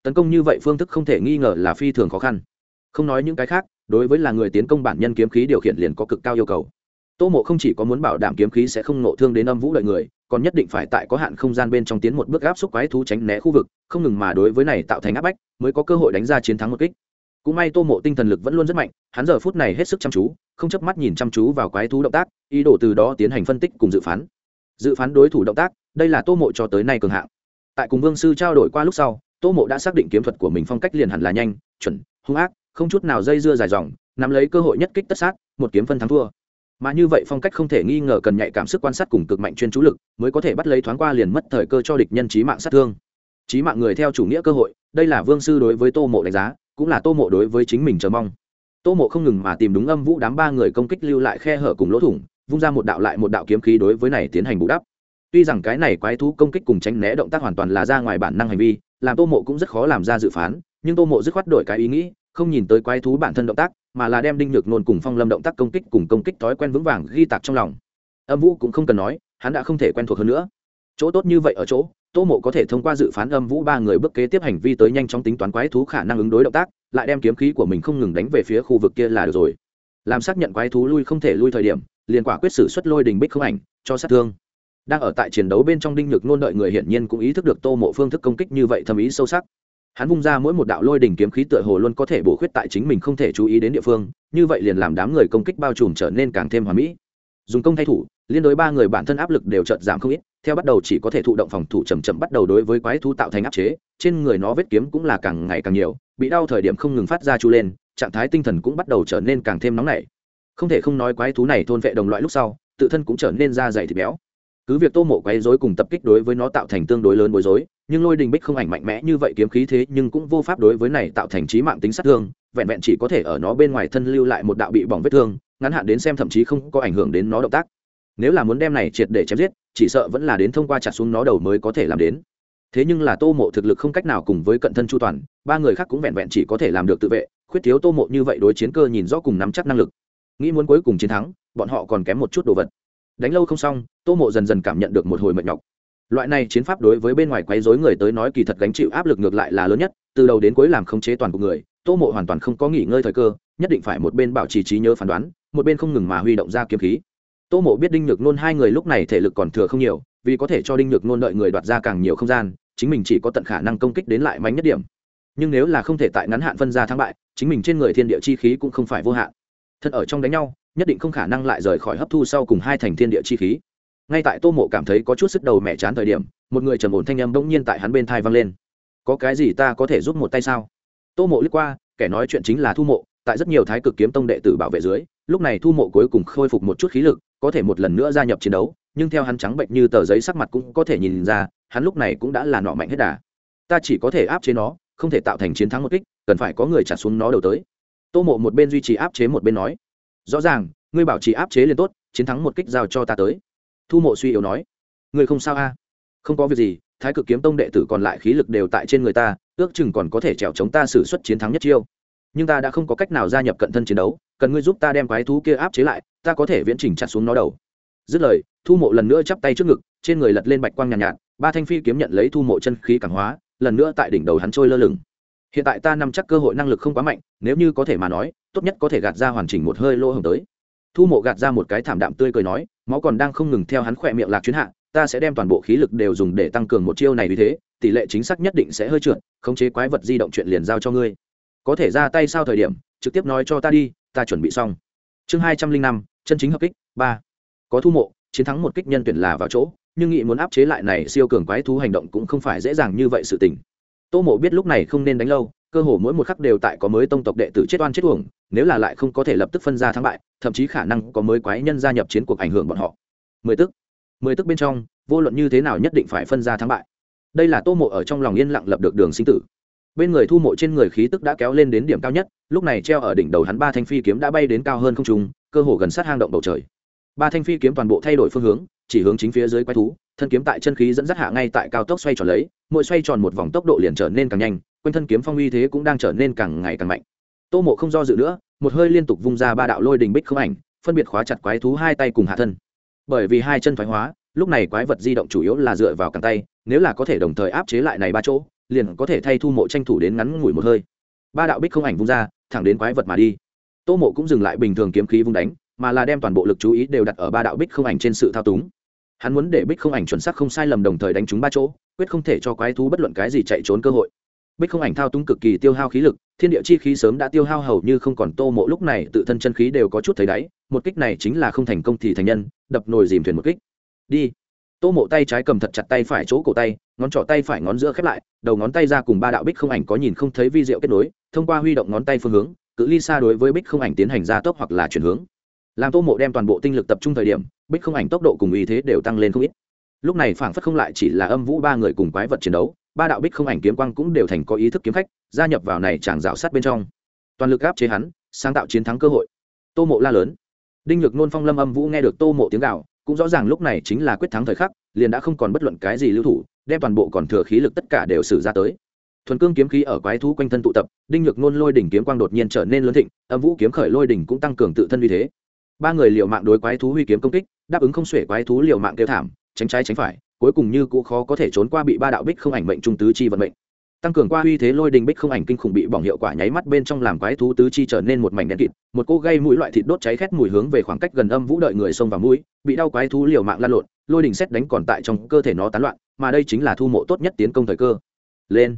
Tấn công như vậy phương thức không thể nghi ngờ là phi thường khó khăn không nói những cái khác, đối với là người tiến công bản nhân kiếm khí điều khiển liền có cực cao yêu cầu. Tô mộ không chỉ có muốn bảo đảm kiếm khí sẽ không nộ thương đến âm vũ lợi người, còn nhất định phải tại có hạn không gian bên trong tiến một bước áp xúc quái thú tránh né khu vực, không ngừng mà đối với này tạo thành áp bách, mới có cơ hội đánh ra chiến thắng một kích. Cũng may tô mộ tinh thần lực vẫn luôn rất mạnh, hắn giờ phút này hết sức chăm chú, không chớp mắt nhìn chăm chú vào quái thú động tác, ý đồ từ đó tiến hành phân tích cùng dự phán. Dự phán đối thủ động tác, đây là tô mộ cho tới nay cường hạng. Tại cùng vương sư trao đổi qua lúc sau, tô mộ đã xác định kiếm thuật của mình phong cách liền hẳn là nhanh, chuẩn, hung ác không chút nào dây dưa dài dòng, nắm lấy cơ hội nhất kích tất sát, một kiếm phân thắng thua. Mà như vậy phong cách không thể nghi ngờ cần nhạy cảm sức quan sát cùng cực mạnh chuyên chú lực, mới có thể bắt lấy thoáng qua liền mất thời cơ cho địch nhân trí mạng sát thương. Trí mạng người theo chủ nghĩa cơ hội, đây là vương sư đối với tô mộ đánh giá, cũng là tô mộ đối với chính mình chờ mong. Tô mộ không ngừng mà tìm đúng âm vũ đám ba người công kích lưu lại khe hở cùng lỗ thủng, vung ra một đạo lại một đạo kiếm khí đối với này tiến hành bù đắp. Tuy rằng cái này quái thú công kích cùng tránh né động tác hoàn toàn là ra ngoài bản năng hành vi, làm tô mộ cũng rất khó làm ra dự phán, nhưng tô mộ dứt khoát đổi cái ý nghĩ không nhìn tới quái thú bản thân động tác, mà là đem đinh nhược nôn cùng phong lâm động tác công kích cùng công kích thói quen vững vàng ghi tạc trong lòng. Âm vũ cũng không cần nói, hắn đã không thể quen thuộc hơn nữa. Chỗ tốt như vậy ở chỗ, tô mộ có thể thông qua dự phán âm vũ ba người bước kế tiếp hành vi tới nhanh chóng tính toán quái thú khả năng ứng đối động tác, lại đem kiếm khí của mình không ngừng đánh về phía khu vực kia là được rồi. Làm xác nhận quái thú lui không thể lui thời điểm, liền quả quyết xử xuất lôi đình bích không ảnh, cho sát thương. Đang ở tại chiến đấu bên trong đinh nhược nôn đợi người hiển nhiên cũng ý thức được tô mộ phương thức công kích như vậy thâm ý sâu sắc hắn vung ra mỗi một đạo lôi đỉnh kiếm khí tựa hồ luôn có thể bổ khuyết tại chính mình không thể chú ý đến địa phương, như vậy liền làm đám người công kích bao trùm trở nên càng thêm hoà mỹ. Dùng công thay thủ, liên đối ba người bản thân áp lực đều chợt giảm không ít, theo bắt đầu chỉ có thể thụ động phòng thủ chầm chậm bắt đầu đối với quái thú tạo thành áp chế, trên người nó vết kiếm cũng là càng ngày càng nhiều, bị đau thời điểm không ngừng phát ra chu lên, trạng thái tinh thần cũng bắt đầu trở nên càng thêm nóng nảy. Không thể không nói quái thú này thôn vệ đồng loại lúc sau, tự thân cũng trở nên da dày thịt béo. Cứ việc tô mộ quấy rối cùng tập kích đối với nó tạo thành tương đối lớn bối rối nhưng lôi đình bích không ảnh mạnh mẽ như vậy kiếm khí thế nhưng cũng vô pháp đối với này tạo thành trí mạng tính sát thương, vẹn vẹn chỉ có thể ở nó bên ngoài thân lưu lại một đạo bị bỏng vết thương, ngắn hạn đến xem thậm chí không có ảnh hưởng đến nó động tác. Nếu là muốn đem này triệt để chém giết, chỉ sợ vẫn là đến thông qua chặt xuống nó đầu mới có thể làm đến. Thế nhưng là tô mộ thực lực không cách nào cùng với cận thân chu toàn, ba người khác cũng vẹn vẹn chỉ có thể làm được tự vệ, khuyết thiếu tô mộ như vậy đối chiến cơ nhìn rõ cùng nắm chắc năng lực. Nghĩ muốn cuối cùng chiến thắng, bọn họ còn kém một chút đồ vật. Đánh lâu không xong, tô mộ dần dần cảm nhận được một hồi mệt nhọc loại này chiến pháp đối với bên ngoài quấy rối người tới nói kỳ thật gánh chịu áp lực ngược lại là lớn nhất, từ đầu đến cuối làm khống chế toàn bộ người, tô mộ hoàn toàn không có nghỉ ngơi thời cơ, nhất định phải một bên bảo trì trí nhớ phán đoán, một bên không ngừng mà huy động ra kiếm khí. Tô mộ biết đinh nhược nôn hai người lúc này thể lực còn thừa không nhiều, vì có thể cho đinh nhược nôn đợi người đoạt ra càng nhiều không gian, chính mình chỉ có tận khả năng công kích đến lại mạnh nhất điểm. Nhưng nếu là không thể tại ngắn hạn phân ra thắng bại, chính mình trên người thiên địa chi khí cũng không phải vô hạn. Thân ở trong đánh nhau, nhất định không khả năng lại rời khỏi hấp thu sau cùng hai thành thiên địa chi khí ngay tại tô mộ cảm thấy có chút sức đầu mẹ chán thời điểm, một người trầm ổn thanh âm bỗng nhiên tại hắn bên thai vang lên. Có cái gì ta có thể giúp một tay sao? Tô mộ lướt qua, kẻ nói chuyện chính là thu mộ, tại rất nhiều thái cực kiếm tông đệ tử bảo vệ dưới, lúc này thu mộ cuối cùng khôi phục một chút khí lực, có thể một lần nữa gia nhập chiến đấu, nhưng theo hắn trắng bệnh như tờ giấy sắc mặt cũng có thể nhìn ra, hắn lúc này cũng đã là nọ mạnh hết đà. Ta chỉ có thể áp chế nó, không thể tạo thành chiến thắng một kích, cần phải có người trả xuống nó đầu tới. Tô mộ một bên duy trì áp chế một bên nói, rõ ràng, ngươi bảo trì áp chế liền tốt, chiến thắng một kích giao cho ta tới thu mộ suy yếu nói người không sao a? Không có việc gì thái cực kiếm tông đệ tử còn lại khí lực đều tại trên người ta ước chừng còn có thể trèo chống ta xử suất chiến thắng nhất chiêu. Nhưng ta đã không có cách nào gia nhập cận thân chiến đấu cần ngươi giúp ta đem quái thú kia áp chế lại ta có thể viễn trình chặt xuống nó đầu. Dứt lời thu mộ lần nữa chắp tay trước ngực trên người lật lên bạch quang nhàn nhạt, nhạt ba thanh phi kiếm nhận lấy thu mộ chân khí cảm hóa lần nữa tại đỉnh đầu hắn trôi lơ lửng. Hiện tại ta nắm chắc cơ hội năng lực không quá mạnh nếu như có thể mà nói tốt nhất có thể gạt ra hoàn chỉnh một hơi lỗ hồng tới thu mộ gạt ra một cái thảm đạm tươi cười nói, máu còn đang không ngừng theo hắn khỏe miệng lạc chuyến hạ, ta sẽ đem toàn bộ khí lực đều dùng để tăng cường một chiêu này vì thế, tỷ lệ chính xác nhất định sẽ hơi trượt, khống chế quái vật di động chuyện liền giao cho ngươi. Có thể ra tay sao thời điểm, trực tiếp nói cho ta đi, ta chuẩn bị xong. Chương hai trăm linh năm, chân chính hợp kích, ba. Có thu mộ, chiến thắng một kích nhân tuyển là vào chỗ, nhưng nghị muốn áp chế lại này siêu cường quái thú hành động cũng không phải dễ dàng như vậy sự tình tô mộ biết lúc này không nên đánh lâu, cơ hồ mỗi một khắc đều tại có mới tông tộc đệ tử chết oan chết uổng, nếu là lại không có thể lập tức phân ra thắng bại, thậm chí khả năng có mới quái nhân gia nhập chiến cuộc ảnh hưởng bọn họ. Mười tức mười tức bên trong, vô luận như thế nào nhất định phải phân ra thắng bại. Đây là tô mộ ở trong lòng yên lặng lập được đường sinh tử. Bên người thu mộ trên người khí tức đã kéo lên đến điểm cao nhất, lúc này treo ở đỉnh đầu hắn ba thanh phi kiếm đã bay đến cao hơn không trung, cơ hồ gần sát hang động bầu trời. Ba thanh phi kiếm toàn bộ thay đổi phương hướng chỉ hướng chính phía dưới quái thú, thân kiếm tại chân khí dẫn dắt hạ ngay tại cao tốc xoay tròn lấy, mỗi xoay tròn một vòng tốc độ liền trở nên càng nhanh, quanh thân kiếm phong uy thế cũng đang trở nên càng ngày càng mạnh. Tô mộ không do dự nữa, một hơi liên tục vung ra ba đạo lôi đình bích không ảnh, phân biệt khóa chặt quái thú hai tay cùng hạ thân. Bởi vì hai chân thoái hóa, lúc này quái vật di động chủ yếu là dựa vào càng tay, nếu là có thể đồng thời áp chế lại này ba chỗ, liền có thể thay thu mộ tranh thủ đến ngắn ngủi một hơi. Ba đạo bích không ảnh vung ra, thẳng đến quái vật mà đi. Tô mộ cũng dừng lại bình thường kiếm khí vung đánh mà là đem toàn bộ lực chú ý đều đặt ở ba đạo bích không ảnh trên sự thao túng. Hắn muốn để bích không ảnh chuẩn xác không sai lầm đồng thời đánh trúng ba chỗ, quyết không thể cho quái thú bất luận cái gì chạy trốn cơ hội. Bích không ảnh thao túng cực kỳ tiêu hao khí lực, thiên địa chi khí sớm đã tiêu hao hầu như không còn, tô mộ lúc này tự thân chân khí đều có chút thấy đáy, một kích này chính là không thành công thì thành nhân, đập nồi dìm thuyền một kích. Đi. Tô mộ tay trái cầm thật chặt tay phải chỗ cổ tay, ngón trỏ tay phải ngón giữa khép lại, đầu ngón tay ra cùng ba đạo bích không ảnh có nhìn không thấy vi diệu kết nối, thông qua huy động ngón tay phương hướng, cự ly xa đối với bích không ảnh tiến hành gia tốc hoặc là chuyển hướng làm tô mộ đem toàn bộ tinh lực tập trung thời điểm, bích không ảnh tốc độ cùng ý thế đều tăng lên không ít. Lúc này phảng phất không lại chỉ là âm vũ ba người cùng quái vật chiến đấu, ba đạo bích không ảnh kiếm quang cũng đều thành có ý thức kiếm khách, gia nhập vào này chàng rào sát bên trong. Toàn lực áp chế hắn, sáng tạo chiến thắng cơ hội. Tô mộ la lớn. Đinh nhược nôn phong lâm âm vũ nghe được tô mộ tiếng gạo cũng rõ ràng lúc này chính là quyết thắng thời khắc, liền đã không còn bất luận cái gì lưu thủ, đem toàn bộ còn thừa khí lực tất cả đều xử ra tới. Thuần cương kiếm khí ở quái thú quanh thân tụ tập, đinh nhược nôn lôi đỉnh kiếm quang đột nhiên trở nên lớn thịnh, âm vũ kiếm khởi lôi đỉnh cũng tăng cường tự thân uy thế ba người liều mạng đối quái thú huy kiếm công kích, đáp ứng không xuể quái thú liều mạng kêu thảm, tránh trái tránh phải, cuối cùng như cũ khó có thể trốn qua bị ba đạo bích không ảnh mệnh trung tứ chi vận mệnh. Tăng cường qua uy thế lôi đình bích không ảnh kinh khủng bị bỏng hiệu quả nháy mắt bên trong làm quái thú tứ chi trở nên một mảnh đen kịt, một cô gây mũi loại thịt đốt cháy khét mùi hướng về khoảng cách gần âm vũ đợi người xông vào mũi, bị đau quái thú liều mạng lan lộn, lôi đình xét đánh còn tại trong cơ thể nó tán loạn, mà đây chính là thu mộ tốt nhất tiến công thời cơ. Lên.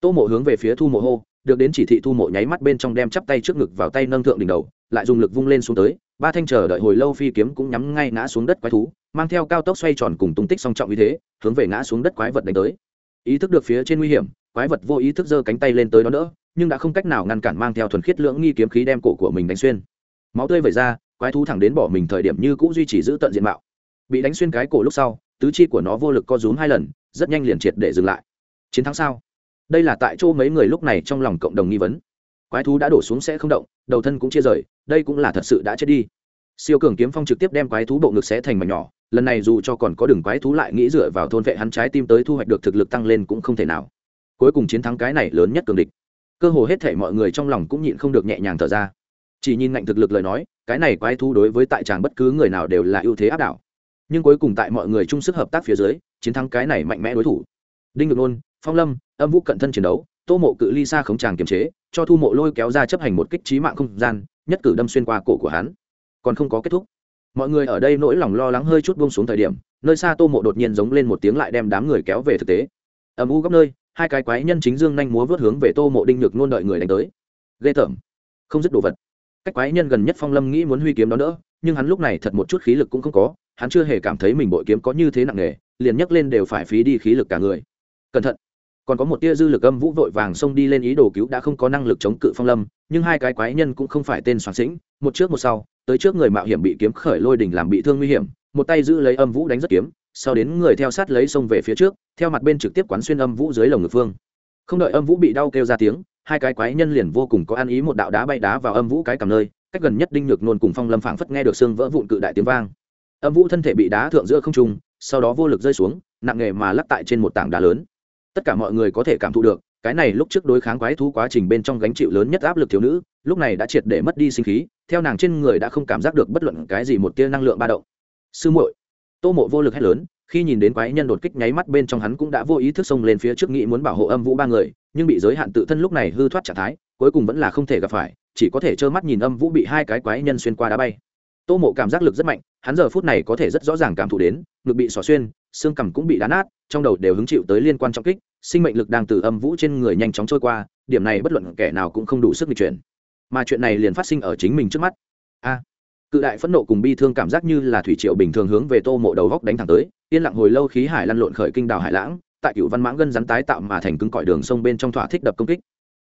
Tô mộ hướng về phía thu mộ hô, được đến chỉ thị thu mộ nháy mắt bên trong đem chắp tay trước ngực vào tay nâng thượng đỉnh đầu lại dùng lực vung lên xuống tới, ba thanh chờ đợi hồi lâu phi kiếm cũng nhắm ngay ngã xuống đất quái thú, mang theo cao tốc xoay tròn cùng tung tích song trọng như thế, hướng về ngã xuống đất quái vật đánh tới. Ý thức được phía trên nguy hiểm, quái vật vô ý thức giơ cánh tay lên tới đó nữa nhưng đã không cách nào ngăn cản mang theo thuần khiết lưỡng nghi kiếm khí đem cổ của mình đánh xuyên. Máu tươi vẩy ra, quái thú thẳng đến bỏ mình thời điểm như cũ duy trì giữ tận diện mạo. Bị đánh xuyên cái cổ lúc sau, tứ chi của nó vô lực co rúm hai lần, rất nhanh liền triệt để dừng lại. Chiến thắng sao? Đây là tại chỗ mấy người lúc này trong lòng cộng đồng nghi vấn quái thú đã đổ xuống sẽ không động, đầu thân cũng chia rời, đây cũng là thật sự đã chết đi. Siêu cường kiếm phong trực tiếp đem quái thú bộ ngực sẽ thành mảnh nhỏ, lần này dù cho còn có đường quái thú lại nghĩ dựa vào thôn vệ hắn trái tim tới thu hoạch được thực lực tăng lên cũng không thể nào. Cuối cùng chiến thắng cái này lớn nhất cường địch. Cơ hồ hết thể mọi người trong lòng cũng nhịn không được nhẹ nhàng thở ra. Chỉ nhìn ngạnh thực lực lời nói, cái này quái thú đối với tại tràng bất cứ người nào đều là ưu thế áp đảo. Nhưng cuối cùng tại mọi người chung sức hợp tác phía dưới, chiến thắng cái này mạnh mẽ đối thủ. Đinh ngược nôn, phong lâm, âm vũ cận thân chiến đấu tô mộ cự ly xa khống tràng kiềm chế, cho thu mộ lôi kéo ra chấp hành một kích trí mạng không gian, nhất cử đâm xuyên qua cổ của hắn. Còn không có kết thúc. Mọi người ở đây nỗi lòng lo lắng hơi chút bông xuống thời điểm, nơi xa tô mộ đột nhiên giống lên một tiếng lại đem đám người kéo về thực tế. Ầm u góc nơi, hai cái quái nhân chính dương nhanh múa vớt hướng về tô mộ đinh nhược nôn đợi người đánh tới. Ghê tởm. Không dứt đồ vật. Cách quái nhân gần nhất phong lâm nghĩ muốn huy kiếm đó nữa nhưng hắn lúc này thật một chút khí lực cũng không có, hắn chưa hề cảm thấy mình bội kiếm có như thế nặng nề, liền nhấc lên đều phải phí đi khí lực cả người. Cẩn thận còn có một tia dư lực âm vũ vội vàng xông đi lên ý đồ cứu đã không có năng lực chống cự phong lâm, nhưng hai cái quái nhân cũng không phải tên soạn sĩnh, một trước một sau, tới trước người mạo hiểm bị kiếm khởi lôi đỉnh làm bị thương nguy hiểm, một tay giữ lấy âm vũ đánh rất kiếm, sau đến người theo sát lấy xông về phía trước, theo mặt bên trực tiếp quán xuyên âm vũ dưới lồng ngực phương. Không đợi âm vũ bị đau kêu ra tiếng, hai cái quái nhân liền vô cùng có ăn ý một đạo đá bay đá vào âm vũ cái cầm nơi, cách gần nhất đinh nhược nôn cùng phong lâm phảng phất nghe được xương vỡ vụn cự đại tiếng vang. Âm vũ thân thể bị đá thượng giữa không trung, sau đó vô lực rơi xuống, nặng nghề mà lắc tại trên một tảng đá lớn tất cả mọi người có thể cảm thụ được, cái này lúc trước đối kháng quái thú quá trình bên trong gánh chịu lớn nhất áp lực thiếu nữ, lúc này đã triệt để mất đi sinh khí, theo nàng trên người đã không cảm giác được bất luận cái gì một tia năng lượng ba động. Sư muội, tô mộ vô lực hét lớn, khi nhìn đến quái nhân đột kích nháy mắt bên trong hắn cũng đã vô ý thức xông lên phía trước nghĩ muốn bảo hộ âm vũ ba người, nhưng bị giới hạn tự thân lúc này hư thoát trạng thái, cuối cùng vẫn là không thể gặp phải, chỉ có thể trơ mắt nhìn âm vũ bị hai cái quái nhân xuyên qua đá bay. Tô mộ cảm giác lực rất mạnh, hắn giờ phút này có thể rất rõ ràng cảm thụ đến, ngực bị xỏ xuyên, xương cằm cũng bị đá nát, trong đầu đều hứng chịu tới liên quan trọng kích sinh mệnh lực đang từ âm vũ trên người nhanh chóng trôi qua, điểm này bất luận kẻ nào cũng không đủ sức di chuyển. Mà chuyện này liền phát sinh ở chính mình trước mắt. A. Cự đại phẫn nộ cùng bi thương cảm giác như là thủy triệu bình thường hướng về tô mộ đầu góc đánh thẳng tới, yên lặng hồi lâu khí hải lăn lộn khởi kinh đào hải lãng, tại cựu văn mãng gân rắn tái tạo mà thành cứng cỏi đường sông bên trong thỏa thích đập công kích.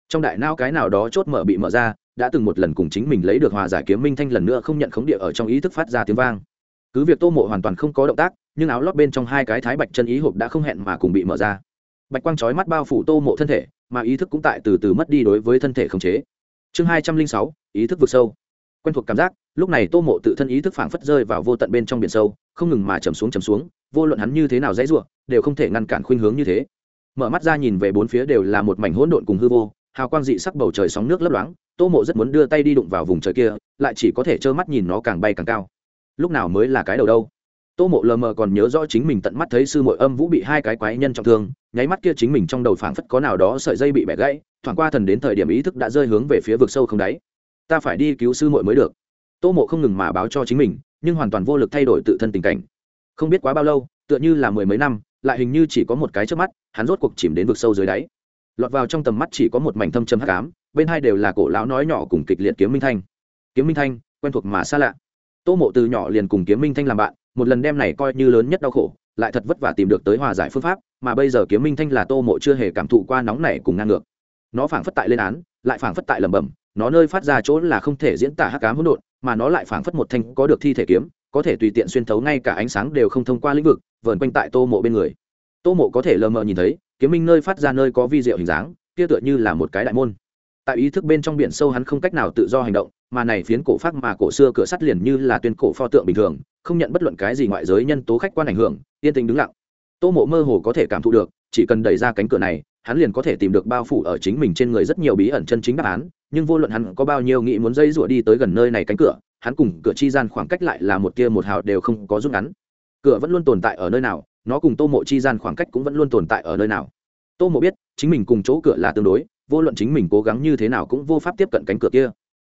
Trong đại nao cái nào đó chốt mở bị mở ra, đã từng một lần cùng chính mình lấy được hòa giải kiếm minh thanh lần nữa không nhận khống địa ở trong ý thức phát ra tiếng vang. Cứ việc tô mộ hoàn toàn không có động tác, nhưng áo lót bên trong hai cái thái bạch chân ý hộp đã không hẹn mà cùng bị mở ra bạch quang chói mắt bao phủ tô mộ thân thể, mà ý thức cũng tại từ từ mất đi đối với thân thể khống chế. Chương hai trăm linh sáu, ý thức vực sâu. Quen thuộc cảm giác, lúc này tô mộ tự thân ý thức phảng phất rơi vào vô tận bên trong biển sâu, không ngừng mà chầm xuống chầm xuống, vô luận hắn như thế nào dãy ruộng, đều không thể ngăn cản khuynh hướng như thế. Mở mắt ra nhìn về bốn phía đều là một mảnh hỗn độn cùng hư vô, hào quang dị sắc bầu trời sóng nước lấp loáng, tô mộ rất muốn đưa tay đi đụng vào vùng trời kia, lại chỉ có thể trơ mắt nhìn nó càng bay càng cao. Lúc nào mới là cái đầu đâu? Tô mộ lờ mờ còn nhớ rõ chính mình tận mắt thấy sư mội âm vũ bị hai cái quái nhân trọng thương, nháy mắt kia chính mình trong đầu phảng phất có nào đó sợi dây bị bẻ gãy, thoảng qua thần đến thời điểm ý thức đã rơi hướng về phía vực sâu không đáy. Ta phải đi cứu sư mội mới được. Tô mộ không ngừng mà báo cho chính mình, nhưng hoàn toàn vô lực thay đổi tự thân tình cảnh. Không biết quá bao lâu, tựa như là mười mấy năm, lại hình như chỉ có một cái trước mắt, hắn rốt cuộc chìm đến vực sâu dưới đáy. Lọt vào trong tầm mắt chỉ có một mảnh thâm châm hắc ám, bên hai đều là cổ lão nói nhỏ cùng kịch liệt kiếm minh thanh. Kiếm minh thanh, quen thuộc mà xa lạ. Tô mộ từ nhỏ liền cùng kiếm minh thanh làm bạn một lần đem này coi như lớn nhất đau khổ, lại thật vất vả tìm được tới hòa giải phương pháp, mà bây giờ kiếm minh thanh là tô mộ chưa hề cảm thụ qua nóng này cùng ngang ngược. Nó phảng phất tại lên án, lại phảng phất tại lẩm bẩm, nó nơi phát ra chỗ là không thể diễn tả hắc ám hỗn độn, mà nó lại phảng phất một thanh có được thi thể kiếm, có thể tùy tiện xuyên thấu ngay cả ánh sáng đều không thông qua lĩnh vực, vờn quanh tại tô mộ bên người. Tô mộ có thể lờ mờ nhìn thấy, kiếm minh nơi phát ra nơi có vi diệu hình dáng, kia tựa như là một cái đại môn. Tại ý thức bên trong biển sâu hắn không cách nào tự do hành động mà này phiến cổ phát mà cổ xưa cửa sắt liền như là tuyên cổ pho tượng bình thường, không nhận bất luận cái gì ngoại giới nhân tố khách quan ảnh hưởng, yên tĩnh đứng lặng. Tô mộ mơ hồ có thể cảm thụ được, chỉ cần đẩy ra cánh cửa này, hắn liền có thể tìm được bao phủ ở chính mình trên người rất nhiều bí ẩn chân chính đáp án, nhưng vô luận hắn có bao nhiêu nghĩ muốn dây rủa đi tới gần nơi này cánh cửa, hắn cùng cửa chi gian khoảng cách lại là một kia một hào đều không có rút ngắn. Cửa vẫn luôn tồn tại ở nơi nào, nó cùng tô mộ chi gian khoảng cách cũng vẫn luôn tồn tại ở nơi nào. Tô mộ biết, chính mình cùng chỗ cửa là tương đối, vô luận chính mình cố gắng như thế nào cũng vô pháp tiếp cận cánh cửa kia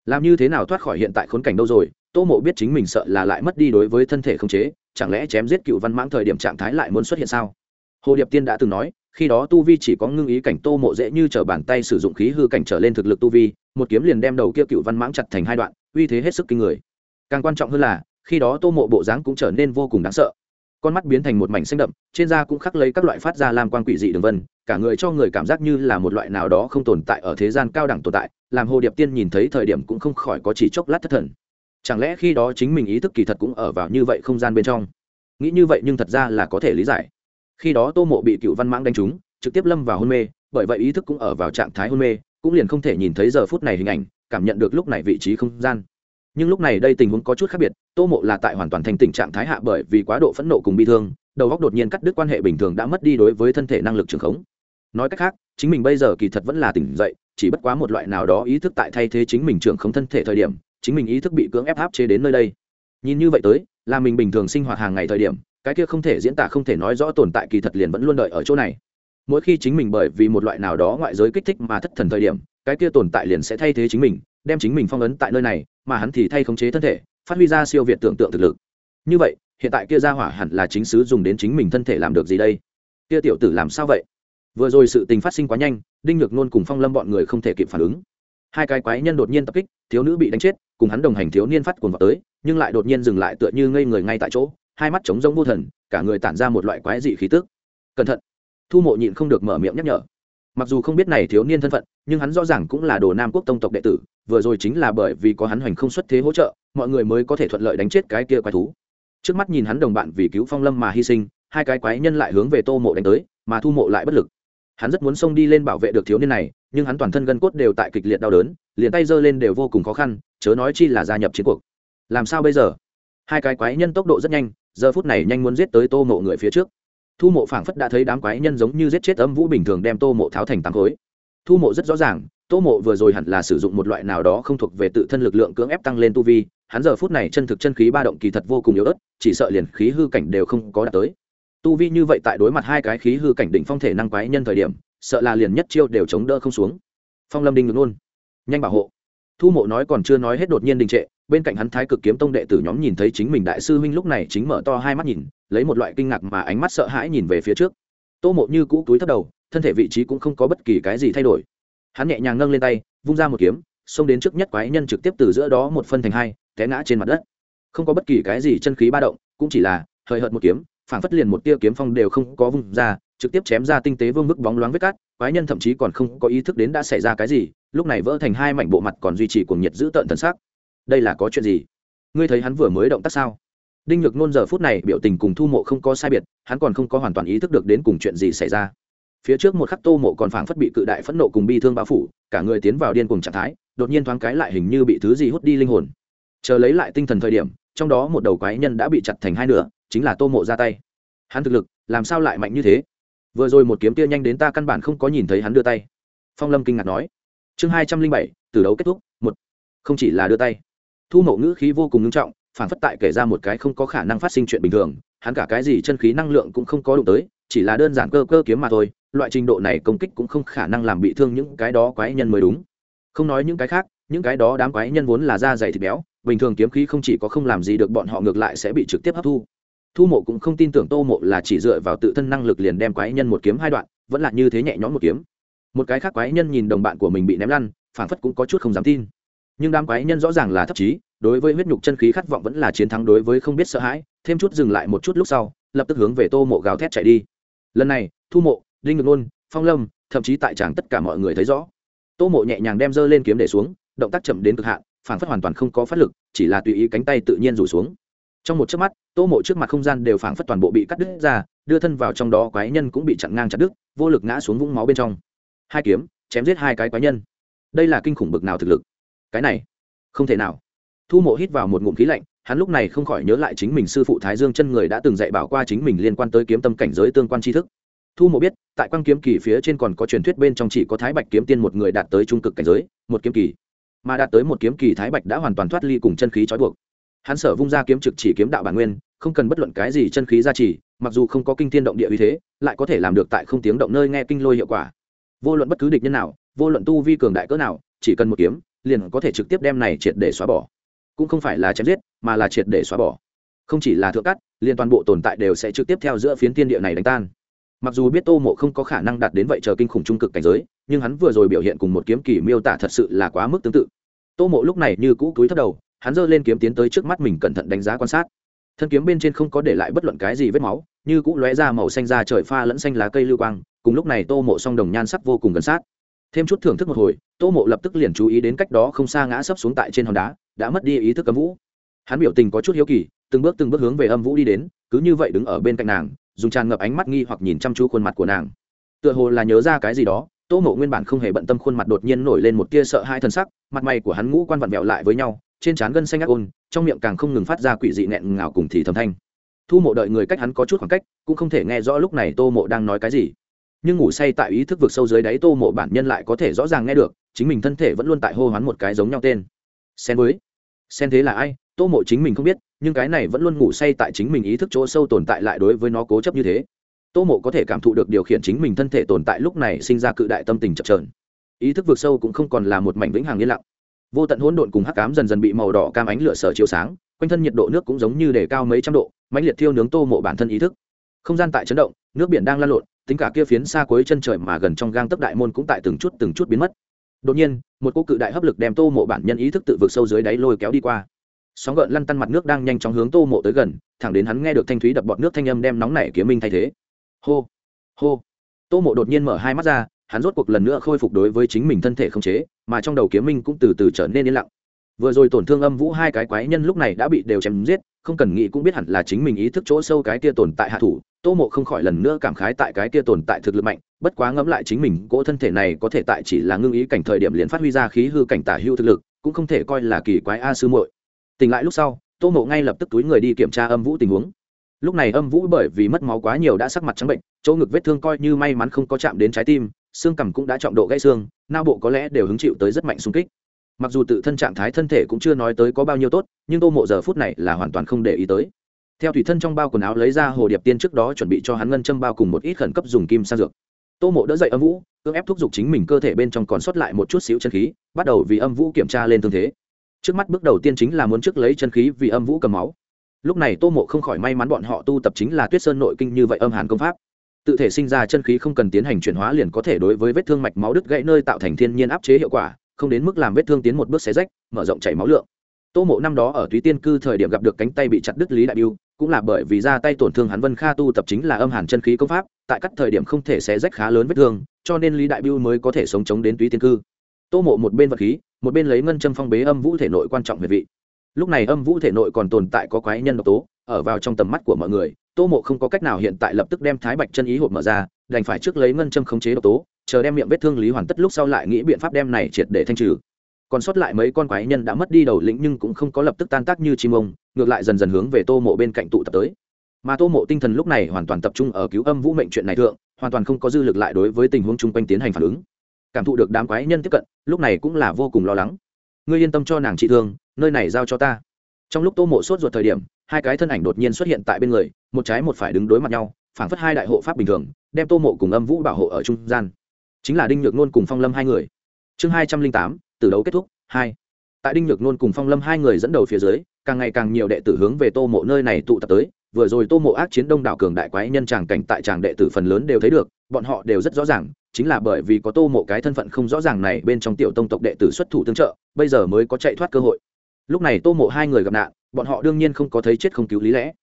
làm như thế nào thoát khỏi hiện tại khốn cảnh đâu rồi? Tô mộ biết chính mình sợ là lại mất đi đối với thân thể không chế, chẳng lẽ chém giết cựu văn mãng thời điểm trạng thái lại muốn xuất hiện sao? Hồ điệp tiên đã từng nói, khi đó tu vi chỉ có ngưng ý cảnh tô mộ dễ như t r ở bàn tay sử dụng khí hư cảnh trở lên thực lực tu vi, một kiếm liền đem đầu kia cựu văn mãng chặt thành hai đoạn, uy thế hết sức kinh người. Càng quan trọng hơn là, khi đó tô mộ bộ dáng cũng trở nên vô cùng đáng sợ con mắt biến thành một mảnh xanh đậm, trên da cũng khắc lấy các loại phát ra làm quan quỷ dị đường vân, cả người cho người cảm giác như là một loại nào đó không tồn tại ở thế gian cao đẳng tồn tại, làm hồ điệp tiên nhìn thấy thời điểm cũng không khỏi có chỉ chốc lát thất thần. Chẳng lẽ khi đó chính mình ý thức kỳ thật cũng ở vào như vậy không gian bên trong? Nghĩ như vậy nhưng thật ra là có thể lý giải. Khi đó tô mộ bị cựu văn mãng đánh trúng, trực tiếp lâm vào hôn mê, bởi vậy ý thức cũng ở vào trạng thái hôn mê, cũng liền không thể nhìn thấy giờ phút này hình ảnh, cảm nhận được lúc này vị trí không gian nhưng lúc này đây tình huống có chút khác biệt, tô mộ là tại hoàn toàn thành tình trạng thái hạ bởi vì quá độ phẫn nộ cùng bi thương, đầu góc đột nhiên cắt đứt quan hệ bình thường đã mất đi đối với thân thể năng lực trường khống. Nói cách khác, chính mình bây giờ kỳ thật vẫn là tỉnh dậy, chỉ bất quá một loại nào đó ý thức tại thay thế chính mình trường khống thân thể thời điểm, chính mình ý thức bị cưỡng ép áp chế đến nơi đây. Nhìn như vậy tới, là mình bình thường sinh hoạt hàng ngày thời điểm, cái kia không thể diễn tả không thể nói rõ tồn tại kỳ thật liền vẫn luôn đợi ở chỗ này. Mỗi khi chính mình bởi vì một loại nào đó ngoại giới kích thích mà thất thần thời điểm, cái kia tồn tại liền sẽ thay thế chính mình, đem chính mình phong ấn tại nơi này mà hắn thì thay khống chế thân thể, phát huy ra siêu việt tưởng tượng thực lực. Như vậy, hiện tại kia ra hỏa hẳn là chính sứ dùng đến chính mình thân thể làm được gì đây? Kia tiểu tử làm sao vậy? Vừa rồi sự tình phát sinh quá nhanh, đinh nhược nôn cùng phong lâm bọn người không thể kịp phản ứng. Hai cái quái nhân đột nhiên tập kích, thiếu nữ bị đánh chết, cùng hắn đồng hành thiếu niên phát cuồng vào tới, nhưng lại đột nhiên dừng lại tựa như ngây người ngay tại chỗ, hai mắt trống rỗng vô thần, cả người tản ra một loại quái dị khí tức. Cẩn thận. Thu mộ nhịn không được mở miệng nhắc nhở mặc dù không biết này thiếu niên thân phận, nhưng hắn rõ ràng cũng là đồ nam quốc tông tộc đệ tử, vừa rồi chính là bởi vì có hắn hoành không xuất thế hỗ trợ, mọi người mới có thể thuận lợi đánh chết cái kia quái thú. Trước mắt nhìn hắn đồng bạn vì cứu phong lâm mà hy sinh, hai cái quái nhân lại hướng về tô mộ đánh tới, mà thu mộ lại bất lực. Hắn rất muốn xông đi lên bảo vệ được thiếu niên này, nhưng hắn toàn thân gân cốt đều tại kịch liệt đau đớn, liền tay giơ lên đều vô cùng khó khăn, chớ nói chi là gia nhập chiến cuộc. Làm sao bây giờ? Hai cái quái nhân tốc độ rất nhanh, giờ phút này nhanh muốn giết tới tô mộ người phía trước thu mộ phảng phất đã thấy đám quái nhân giống như giết chết âm vũ bình thường đem tô mộ tháo thành tám khối. Thu mộ rất rõ ràng, tô mộ vừa rồi hẳn là sử dụng một loại nào đó không thuộc về tự thân lực lượng cưỡng ép tăng lên tu vi, hắn giờ phút này chân thực chân khí ba động kỳ thật vô cùng yếu ớt, chỉ sợ liền khí hư cảnh đều không có đạt tới. Tu vi như vậy tại đối mặt hai cái khí hư cảnh đỉnh phong thể năng quái nhân thời điểm, sợ là liền nhất chiêu đều chống đỡ không xuống. Phong lâm đinh ngược luôn nhanh bảo hộ. Thu mộ nói còn chưa nói hết đột nhiên đình trệ bên cạnh hắn thái cực kiếm tông đệ tử nhóm nhìn thấy chính mình đại sư huynh lúc này chính mở to hai mắt nhìn, lấy một loại kinh ngạc mà ánh mắt sợ hãi nhìn về phía trước. Tô mộ như cũ túi thấp đầu, thân thể vị trí cũng không có bất kỳ cái gì thay đổi. Hắn nhẹ nhàng nâng lên tay, vung ra một kiếm, xông đến trước nhất quái nhân trực tiếp từ giữa đó một phân thành hai, té ngã trên mặt đất. Không có bất kỳ cái gì chân khí ba động, cũng chỉ là hời hợt một kiếm, phảng phất liền một tia kiếm phong đều không có vung ra, trực tiếp chém ra tinh tế vương bức bóng loáng vết cát, quái nhân thậm chí còn không có ý thức đến đã xảy ra cái gì, lúc này vỡ thành hai mảnh bộ mặt còn duy trì cuồng nhiệt giữ tợn thần sắc đây là có chuyện gì? Ngươi thấy hắn vừa mới động tác sao? Đinh nhược nôn giờ phút này biểu tình cùng thu mộ không có sai biệt, hắn còn không có hoàn toàn ý thức được đến cùng chuyện gì xảy ra. Phía trước một khắc tô mộ còn phảng phất bị cự đại phẫn nộ cùng bi thương bao phủ, cả người tiến vào điên cùng trạng thái, đột nhiên thoáng cái lại hình như bị thứ gì hút đi linh hồn. Chờ lấy lại tinh thần thời điểm, trong đó một đầu quái nhân đã bị chặt thành hai nửa, chính là tô mộ ra tay. Hắn thực lực, làm sao lại mạnh như thế? Vừa rồi một kiếm tia nhanh đến ta căn bản không có nhìn thấy hắn đưa tay. Phong lâm kinh ngạc nói. Chương hai trăm linh bảy từ đấu kết thúc, một. Không chỉ là đưa tay thu mộ ngữ khí vô cùng nghiêm trọng, phản phất tại kể ra một cái không có khả năng phát sinh chuyện bình thường, hắn cả cái gì chân khí năng lượng cũng không có đụng tới, chỉ là đơn giản cơ cơ kiếm mà thôi, loại trình độ này công kích cũng không khả năng làm bị thương những cái đó quái nhân mới đúng. Không nói những cái khác, những cái đó đám quái nhân vốn là da dày thịt béo, bình thường kiếm khí không chỉ có không làm gì được bọn họ ngược lại sẽ bị trực tiếp hấp thu. Thu mộ cũng không tin tưởng tô mộ là chỉ dựa vào tự thân năng lực liền đem quái nhân một kiếm hai đoạn, vẫn là như thế nhẹ nhõm một kiếm. Một cái khác quái nhân nhìn đồng bạn của mình bị ném lăn, phản phất cũng có chút không dám tin nhưng đám quái nhân rõ ràng là thấp trí, đối với huyết nhục chân khí khát vọng vẫn là chiến thắng đối với không biết sợ hãi thêm chút dừng lại một chút lúc sau lập tức hướng về tô mộ gào thét chạy đi. Lần này thu mộ đinh ngực nôn phong lâm thậm chí tại tràng tất cả mọi người thấy rõ. Tô mộ nhẹ nhàng đem dơ lên kiếm để xuống động tác chậm đến cực hạn phản phất hoàn toàn không có phát lực chỉ là tùy ý cánh tay tự nhiên rủ xuống. Trong một chớp mắt tô mộ trước mặt không gian đều phảng phất toàn bộ bị cắt đứt ra đưa thân vào trong đó quái nhân cũng bị chặn ngang chặt đứt vô lực ngã xuống vũng máu bên trong. Hai kiếm chém giết hai cái quái nhân. Đây là kinh khủng bực nào thực lực? Cái này. Không thể nào. Thu mộ hít vào một ngụm khí lạnh, hắn lúc này không khỏi nhớ lại chính mình sư phụ thái dương chân người đã từng dạy bảo qua chính mình liên quan tới kiếm tâm cảnh giới tương quan tri thức. Thu mộ biết, tại quan kiếm kỳ phía trên còn có truyền thuyết bên trong chỉ có thái bạch kiếm tiên một người đạt tới trung cực cảnh giới, một kiếm kỳ. Mà đạt tới một kiếm kỳ thái bạch đã hoàn toàn thoát ly cùng chân khí trói buộc. Hắn sở vung ra kiếm trực chỉ kiếm đạo bản nguyên, không cần bất luận cái gì chân khí gia trì, mặc dù không có kinh tiên động địa uy thế, lại có thể làm được tại không tiếng động nơi nghe kinh lôi hiệu quả. Vô luận bất cứ địch nhân nào, vô luận tu vi cường đại cỡ nào, chỉ cần một kiếm liền có thể trực tiếp đem này triệt để xóa bỏ. Cũng không phải là chém giết, mà là triệt để xóa bỏ. Không chỉ là thượng cắt, liền toàn bộ tồn tại đều sẽ trực tiếp theo giữa phiến tiên địa này đánh tan. Mặc dù biết tô mộ không có khả năng đạt đến vậy chờ kinh khủng trung cực cảnh giới, nhưng hắn vừa rồi biểu hiện cùng một kiếm kỳ miêu tả thật sự là quá mức tương tự. Tô mộ lúc này như cũ túi thất đầu, hắn giơ lên kiếm tiến tới trước mắt mình cẩn thận đánh giá quan sát. Thân kiếm bên trên không có để lại bất luận cái gì vết máu, như cũ lóe ra màu xanh da trời pha lẫn xanh lá cây lưu quang, cùng lúc này tô mộ song đồng nhan sắc vô cùng gần sát thêm chút thưởng thức một hồi, tô mộ lập tức liền chú ý đến cách đó không xa ngã sấp xuống tại trên hòn đá, đã mất đi ý thức cấm vũ. Hắn biểu tình có chút hiếu kỳ, từng bước từng bước hướng về âm vũ đi đến, cứ như vậy đứng ở bên cạnh nàng, dùng tràn ngập ánh mắt nghi hoặc nhìn chăm chú khuôn mặt của nàng. Tựa hồ là nhớ ra cái gì đó, tô mộ nguyên bản không hề bận tâm khuôn mặt đột nhiên nổi lên một tia sợ hai thân sắc, mặt mày của hắn ngũ quan vặn vẹo lại với nhau, trên trán gân xanh ác ôn, trong miệng càng không ngừng phát ra quỷ dị nghẹn ngào cùng thì thầm thanh. Thu mộ đợi người cách hắn có chút khoảng cách, cũng không thể nghe rõ lúc này tô mộ đang nói cái gì nhưng ngủ say tại ý thức vực sâu dưới đáy tô mộ bản nhân lại có thể rõ ràng nghe được, chính mình thân thể vẫn luôn tại hô hoán một cái giống nhau tên. Sen với. Sen thế là ai? Tô mộ chính mình không biết, nhưng cái này vẫn luôn ngủ say tại chính mình ý thức chỗ sâu tồn tại lại đối với nó cố chấp như thế. Tô mộ có thể cảm thụ được điều khiển chính mình thân thể tồn tại lúc này sinh ra cự đại tâm tình chập trờn ý thức vượt sâu cũng không còn là một mảnh vĩnh hằng yên lặng. Vô tận hỗn độn cùng hắc cám dần dần bị màu đỏ cam ánh lửa sở chiếu sáng, quanh thân nhiệt độ nước cũng giống như để cao mấy trăm độ, mãnh liệt thiêu nướng tô mộ bản thân ý thức. Không gian tại chấn động, nước biển đang lan lộn tính cả kia phiến xa cuối chân trời mà gần trong gang tấc đại môn cũng tại từng chút từng chút biến mất. Đột nhiên, một cô cự đại hấp lực đem tô mộ bản nhân ý thức tự vực sâu dưới đáy lôi kéo đi qua. Sóng gợn lăn tăn mặt nước đang nhanh chóng hướng tô mộ tới gần, thẳng đến hắn nghe được thanh thúy đập bọt nước thanh âm đem nóng nảy kiếm minh thay thế. Hô hô. Tô mộ đột nhiên mở hai mắt ra, hắn rốt cuộc lần nữa khôi phục đối với chính mình thân thể không chế, mà trong đầu kiếm minh cũng từ từ trở nên yên lặng. Vừa rồi tổn thương âm vũ hai cái quái nhân lúc này đã bị đều chém giết, không cần nghĩ cũng biết hẳn là chính mình ý thức chỗ sâu cái kia tồn tại hạ thủ tô mộ không khỏi lần nữa cảm khái tại cái kia tồn tại thực lực mạnh, bất quá ngẫm lại chính mình, cỗ thân thể này có thể tại chỉ là ngưng ý cảnh thời điểm liền phát huy ra khí hư cảnh tả hưu thực lực, cũng không thể coi là kỳ quái a sư muội. Tỉnh lại lúc sau, tô mộ ngay lập tức túi người đi kiểm tra âm vũ tình huống. Lúc này âm vũ bởi vì mất máu quá nhiều đã sắc mặt trắng bệnh, chỗ ngực vết thương coi như may mắn không có chạm đến trái tim, xương cằm cũng đã trọng độ gãy xương nao bộ có lẽ đều hứng chịu tới rất mạnh xung kích. Mặc dù tự thân trạng thái thân thể cũng chưa nói tới có bao nhiêu tốt, nhưng tô mộ giờ phút này là hoàn toàn không để ý tới theo thủy thân trong bao quần áo lấy ra hồ điệp tiên trước đó chuẩn bị cho hắn ngân châm bao cùng một ít khẩn cấp dùng kim sang dược. Tô mộ đỡ dậy âm vũ, cưỡng ép thúc giục chính mình cơ thể bên trong còn sót lại một chút xíu chân khí, bắt đầu vì âm vũ kiểm tra lên thương thế. Trước mắt bước đầu tiên chính là muốn trước lấy chân khí vì âm vũ cầm máu. Lúc này tô mộ không khỏi may mắn bọn họ tu tập chính là tuyết sơn nội kinh như vậy âm hàn công pháp. Tự thể sinh ra chân khí không cần tiến hành chuyển hóa liền có thể đối với vết thương mạch máu đứt gãy nơi tạo thành thiên nhiên áp chế hiệu quả, không đến mức làm vết thương tiến một bước xé rách, mở rộng chảy máu lượng. Tô mộ năm đó ở túy tiên cư thời điểm gặp được cánh tay bị chặt đứt lý đại biêu cũng là bởi vì ra tay tổn thương hắn vân kha tu tập chính là âm hàn chân khí công pháp, tại các thời điểm không thể xé rách khá lớn vết thương, cho nên lý đại biêu mới có thể sống chống đến túy tiên cư. Tô mộ một bên vật khí, một bên lấy ngân châm phong bế âm vũ thể nội quan trọng về vị. Lúc này âm vũ thể nội còn tồn tại có quái nhân độc tố, ở vào trong tầm mắt của mọi người, tô mộ không có cách nào hiện tại lập tức đem thái bạch chân ý hộp mở ra, đành phải trước lấy ngân châm khống chế độc tố, chờ đem miệng vết thương lý hoàn tất lúc sau lại nghĩ biện pháp đem này triệt để thanh trừ còn sót lại mấy con quái nhân đã mất đi đầu lĩnh nhưng cũng không có lập tức tan tác như chim ông, ngược lại dần dần hướng về tô mộ bên cạnh tụ tập tới. Mà tô mộ tinh thần lúc này hoàn toàn tập trung ở cứu âm vũ mệnh chuyện này thượng, hoàn toàn không có dư lực lại đối với tình huống chung quanh tiến hành phản ứng. Cảm thụ được đám quái nhân tiếp cận, lúc này cũng là vô cùng lo lắng. Ngươi yên tâm cho nàng trị thương, nơi này giao cho ta. Trong lúc tô mộ sốt ruột thời điểm, hai cái thân ảnh đột nhiên xuất hiện tại bên người, một trái một phải đứng đối mặt nhau, phảng phất hai đại hộ pháp bình thường, đem tô mộ cùng âm vũ bảo hộ ở trung gian. Chính là đinh nhược nôn cùng phong lâm hai người. Chương hai trăm linh tám từ đấu kết thúc, hai. Tại đinh nhược nôn cùng phong lâm hai người dẫn đầu phía dưới, càng ngày càng nhiều đệ tử hướng về tô mộ nơi này tụ tập tới. Vừa rồi tô mộ ác chiến đông đảo cường đại quái nhân tràng cảnh tại tràng đệ tử phần lớn đều thấy được, bọn họ đều rất rõ ràng, chính là bởi vì có tô mộ cái thân phận không rõ ràng này bên trong tiểu tông tộc đệ tử xuất thủ tương trợ, bây giờ mới có chạy thoát cơ hội. Lúc này tô mộ hai người gặp nạn, bọn họ đương nhiên không có thấy chết không cứu lý lẽ.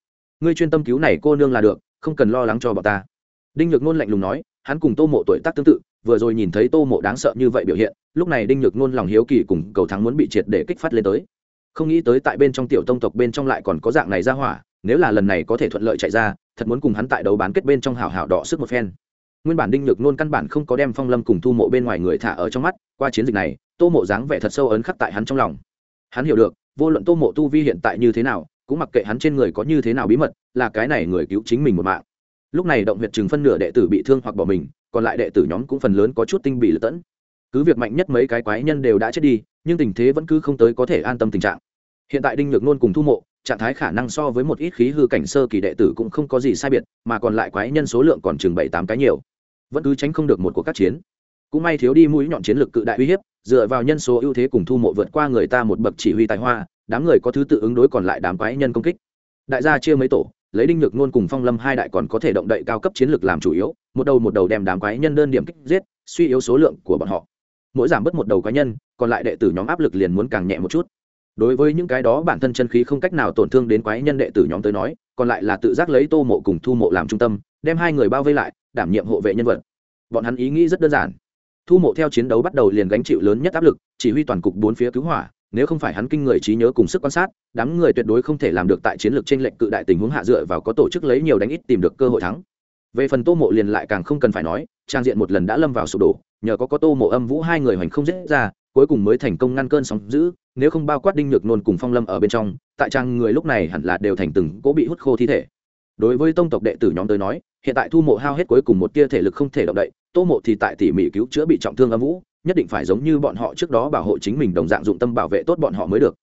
Ngươi chuyên tâm cứu này cô nương là được, không cần lo lắng cho bọn ta. Đinh nhược nôn lạnh lùng nói, hắn cùng tô mộ tuổi tác tương tự vừa rồi nhìn thấy tô mộ đáng sợ như vậy biểu hiện, lúc này đinh nhược nôn lòng hiếu kỳ cùng cầu thắng muốn bị triệt để kích phát lên tới. Không nghĩ tới tại bên trong tiểu tông tộc bên trong lại còn có dạng này ra hỏa, nếu là lần này có thể thuận lợi chạy ra, thật muốn cùng hắn tại đấu bán kết bên trong hào hào đỏ sức một phen. Nguyên bản đinh nhược nôn căn bản không có đem phong lâm cùng thu mộ bên ngoài người thả ở trong mắt, qua chiến dịch này, tô mộ dáng vẻ thật sâu ấn khắc tại hắn trong lòng. Hắn hiểu được, vô luận tô mộ tu vi hiện tại như thế nào, cũng mặc kệ hắn trên người có như thế nào bí mật, là cái này người cứu chính mình một mạng lúc này động huyệt chừng phân nửa đệ tử bị thương hoặc bỏ mình, còn lại đệ tử nhóm cũng phần lớn có chút tinh bị lật tẫn. Cứ việc mạnh nhất mấy cái quái nhân đều đã chết đi, nhưng tình thế vẫn cứ không tới có thể an tâm tình trạng. Hiện tại đinh nhược nôn cùng thu mộ, trạng thái khả năng so với một ít khí hư cảnh sơ kỳ đệ tử cũng không có gì sai biệt, mà còn lại quái nhân số lượng còn chừng bảy tám cái nhiều. Vẫn cứ tránh không được một cuộc các chiến. Cũng may thiếu đi mũi nhọn chiến lược cự đại uy hiếp, dựa vào nhân số ưu thế cùng thu mộ vượt qua người ta một bậc chỉ huy tài hoa, đám người có thứ tự ứng đối còn lại đám quái nhân công kích. Đại gia chia mấy tổ lấy đinh nhược nôn cùng phong lâm hai đại còn có thể động đậy cao cấp chiến lược làm chủ yếu, một đầu một đầu đem đám quái nhân đơn điểm kích giết, suy yếu số lượng của bọn họ. Mỗi giảm bớt một đầu quái nhân, còn lại đệ tử nhóm áp lực liền muốn càng nhẹ một chút. Đối với những cái đó bản thân chân khí không cách nào tổn thương đến quái nhân đệ tử nhóm tới nói, còn lại là tự giác lấy tô mộ cùng thu mộ làm trung tâm, đem hai người bao vây lại, đảm nhiệm hộ vệ nhân vật. Bọn hắn ý nghĩ rất đơn giản. Thu mộ theo chiến đấu bắt đầu liền gánh chịu lớn nhất áp lực, chỉ huy toàn cục bốn phía cứu hỏa nếu không phải hắn kinh người trí nhớ cùng sức quan sát, đám người tuyệt đối không thể làm được tại chiến lược t r ê n lệch cự đại tình huống hạ dựa vào có tổ chức lấy nhiều đánh ít tìm được cơ hội thắng. Về phần tô mộ liền lại càng không cần phải nói, trang diện một lần đã lâm vào sụp đổ, nhờ có có tô mộ âm vũ hai người hoành không dễ ra, cuối cùng mới thành công ngăn cơn sóng giữ nếu không bao quát đinh nhược nôn cùng phong lâm ở bên trong, tại trang người lúc này hẳn là đều thành từng cỗ bị hút khô thi thể. Đối với tông tộc đệ tử nhóm tới nói, hiện tại thu mộ hao hết cuối cùng một tia thể lực không thể động đậy, tô mộ thì tại tỉ mỉ cứu chữa bị trọng thương âm vũ nhất định phải giống như bọn họ trước đó bảo hộ chính mình đồng dạng dụng tâm bảo vệ tốt bọn họ mới được.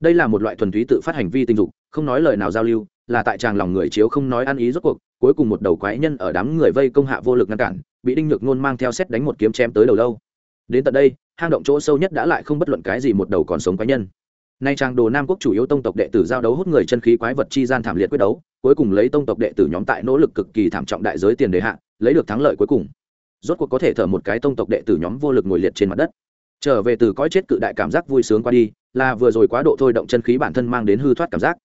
Đây là một loại thuần túy tự phát hành vi tình dục, không nói lời nào giao lưu, là tại chàng lòng người chiếu không nói ăn ý rốt cuộc, cuối cùng một đầu quái nhân ở đám người vây công hạ vô lực ngăn cản, bị đinh nhược nôn mang theo xét đánh một kiếm chém tới đầu lâu. Đến tận đây, hang động chỗ sâu nhất đã lại không bất luận cái gì một đầu còn sống quái nhân. Nay trang đồ nam quốc chủ yếu tông tộc đệ tử giao đấu hút người chân khí quái vật chi gian thảm liệt quyết đấu, cuối cùng lấy tông tộc đệ tử nhóm tại nỗ lực cực kỳ thảm trọng đại giới tiền đề hạ, lấy được thắng lợi cuối cùng rốt cuộc có thể thở một cái tông tộc đệ tử nhóm vô lực ngồi liệt trên mặt đất. Trở về từ cõi chết cự đại cảm giác vui sướng qua đi, là vừa rồi quá độ thôi động chân khí bản thân mang đến hư thoát cảm giác.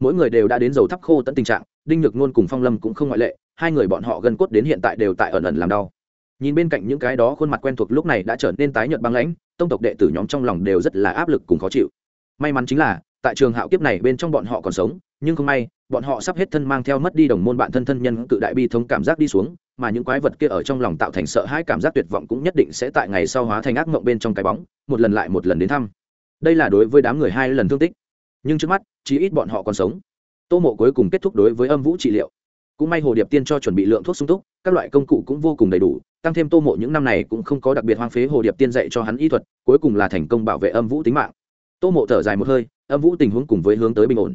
Mỗi người đều đã đến dầu thắp khô tận tình trạng, đinh nhược nôn cùng phong lâm cũng không ngoại lệ, hai người bọn họ gần cốt đến hiện tại đều tại ẩn ẩn làm đau. Nhìn bên cạnh những cái đó khuôn mặt quen thuộc lúc này đã trở nên tái nhợt băng lãnh, tông tộc đệ tử nhóm trong lòng đều rất là áp lực cùng khó chịu. May mắn chính là, tại trường hạo kiếp này bên trong bọn họ còn sống nhưng không may, bọn họ sắp hết thân mang theo mất đi đồng môn bạn thân thân nhân cự đại bi thống cảm giác đi xuống, mà những quái vật kia ở trong lòng tạo thành sợ hãi cảm giác tuyệt vọng cũng nhất định sẽ tại ngày sau hóa thành ác mộng bên trong cái bóng, một lần lại một lần đến thăm. Đây là đối với đám người hai lần thương tích. Nhưng trước mắt, chí ít bọn họ còn sống. Tô mộ cuối cùng kết thúc đối với âm vũ trị liệu. Cũng may hồ điệp tiên cho chuẩn bị lượng thuốc sung túc, các loại công cụ cũng vô cùng đầy đủ, tăng thêm tô mộ những năm này cũng không có đặc biệt hoang phế hồ điệp tiên dạy cho hắn y thuật, cuối cùng là thành công bảo vệ âm vũ tính mạng. Tô mộ thở dài một hơi, âm vũ tình huống cùng với hướng tới bình ổn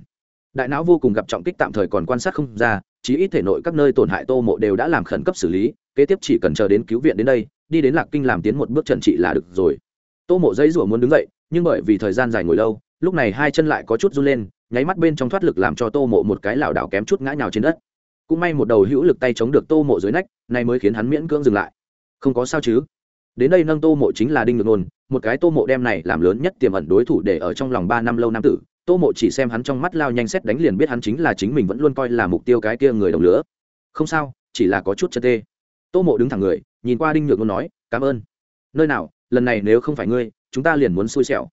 đại não vô cùng gặp trọng kích tạm thời còn quan sát không ra, chí ít thể nội các nơi tổn hại tô mộ đều đã làm khẩn cấp xử lý, kế tiếp chỉ cần chờ đến cứu viện đến đây, đi đến lạc kinh làm tiến một bước trần trị là được rồi. Tô mộ dãy rủa muốn đứng dậy, nhưng bởi vì thời gian dài ngồi lâu, lúc này hai chân lại có chút run lên, nháy mắt bên trong thoát lực làm cho tô mộ một cái lảo đảo kém chút ngã nhào trên đất. Cũng may một đầu hữu lực tay chống được tô mộ dưới nách này mới khiến hắn miễn cưỡng dừng lại. Không có sao chứ? Đến đây nâng tô mộ chính là đinh ngược nôn một cái tô mộ đem này làm lớn nhất tiềm ẩn đối thủ để ở trong lòng ba năm lâu nam tử tô mộ chỉ xem hắn trong mắt lao nhanh xét đánh liền biết hắn chính là chính mình vẫn luôn coi là mục tiêu cái kia người đồng lứa không sao, chỉ là có chút chân tê. Tô mộ đứng thẳng người, nhìn qua đinh nhược luôn nói, cảm ơn. Nơi nào, lần này nếu không phải ngươi, chúng ta liền muốn xui xẻo.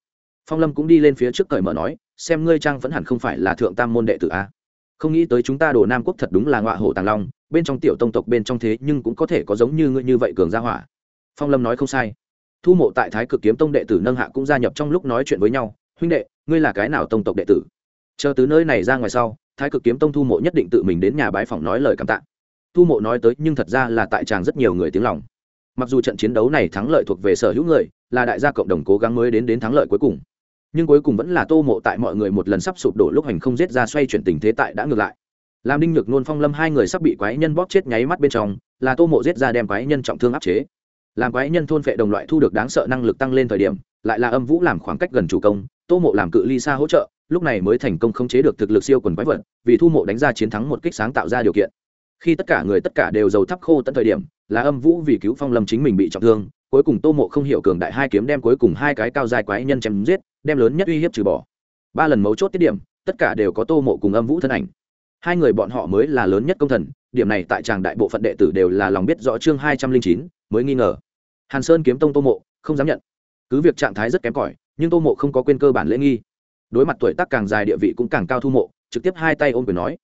Phong lâm cũng đi lên phía trước cởi mở nói, xem ngươi trang vẫn hẳn không phải là thượng tam môn đệ tử a. Không nghĩ tới chúng ta đồ nam quốc thật đúng là ngọa hổ tàng long, bên trong tiểu tông tộc bên trong thế nhưng cũng có thể có giống như ngươi như vậy cường gia hỏa. Phong lâm nói không sai. Thu mộ tại thái cực kiếm tông đệ tử nâng hạ cũng gia nhập trong lúc nói chuyện với nhau, huynh đệ ngươi là cái nào tông tộc đệ tử? Chờ từ nơi này ra ngoài sau, thái cực kiếm tông thu mộ nhất định tự mình đến nhà bái phòng nói lời cảm tạ. Thu mộ nói tới, nhưng thật ra là tại tràng rất nhiều người tiếng lòng. Mặc dù trận chiến đấu này thắng lợi thuộc về sở hữu người, là đại gia cộng đồng cố gắng mới đến đến thắng lợi cuối cùng. Nhưng cuối cùng vẫn là tô mộ tại mọi người một lần sắp sụp đổ lúc hành không giết ra xoay chuyển tình thế tại đã ngược lại. Làm đinh nhược, nôn phong lâm hai người sắp bị quái nhân bóp chết nháy mắt bên trong, là tô mộ giết ra đem quái nhân trọng thương áp chế. Làm quái nhân thôn phệ đồng loại thu được đáng sợ năng lực tăng lên thời điểm, lại là âm vũ làm khoảng cách gần chủ công tô mộ làm cự ly xa hỗ trợ, lúc này mới thành công khống chế được thực lực siêu quần quái vật, vì thu mộ đánh ra chiến thắng một kích sáng tạo ra điều kiện. Khi tất cả người tất cả đều dầu thắp khô tận thời điểm, là âm vũ vì cứu phong lâm chính mình bị trọng thương, cuối cùng tô mộ không hiểu cường đại hai kiếm đem cuối cùng hai cái cao dài quái nhân chém giết, đem lớn nhất uy hiếp trừ bỏ. Ba lần mấu chốt tiết điểm, tất cả đều có tô mộ cùng âm vũ thân ảnh. Hai người bọn họ mới là lớn nhất công thần, điểm này tại tràng đại bộ phận đệ tử đều là lòng biết rõ chương hai trăm linh chín, mới nghi ngờ. Hàn sơn kiếm tông tô mộ, không dám nhận. Cứ việc trạng thái rất kém cỏi nhưng tô mộ không có quên cơ bản lễ nghi. Đối mặt tuổi tác càng dài địa vị cũng càng cao thu mộ, trực tiếp hai tay ôm quyền nói,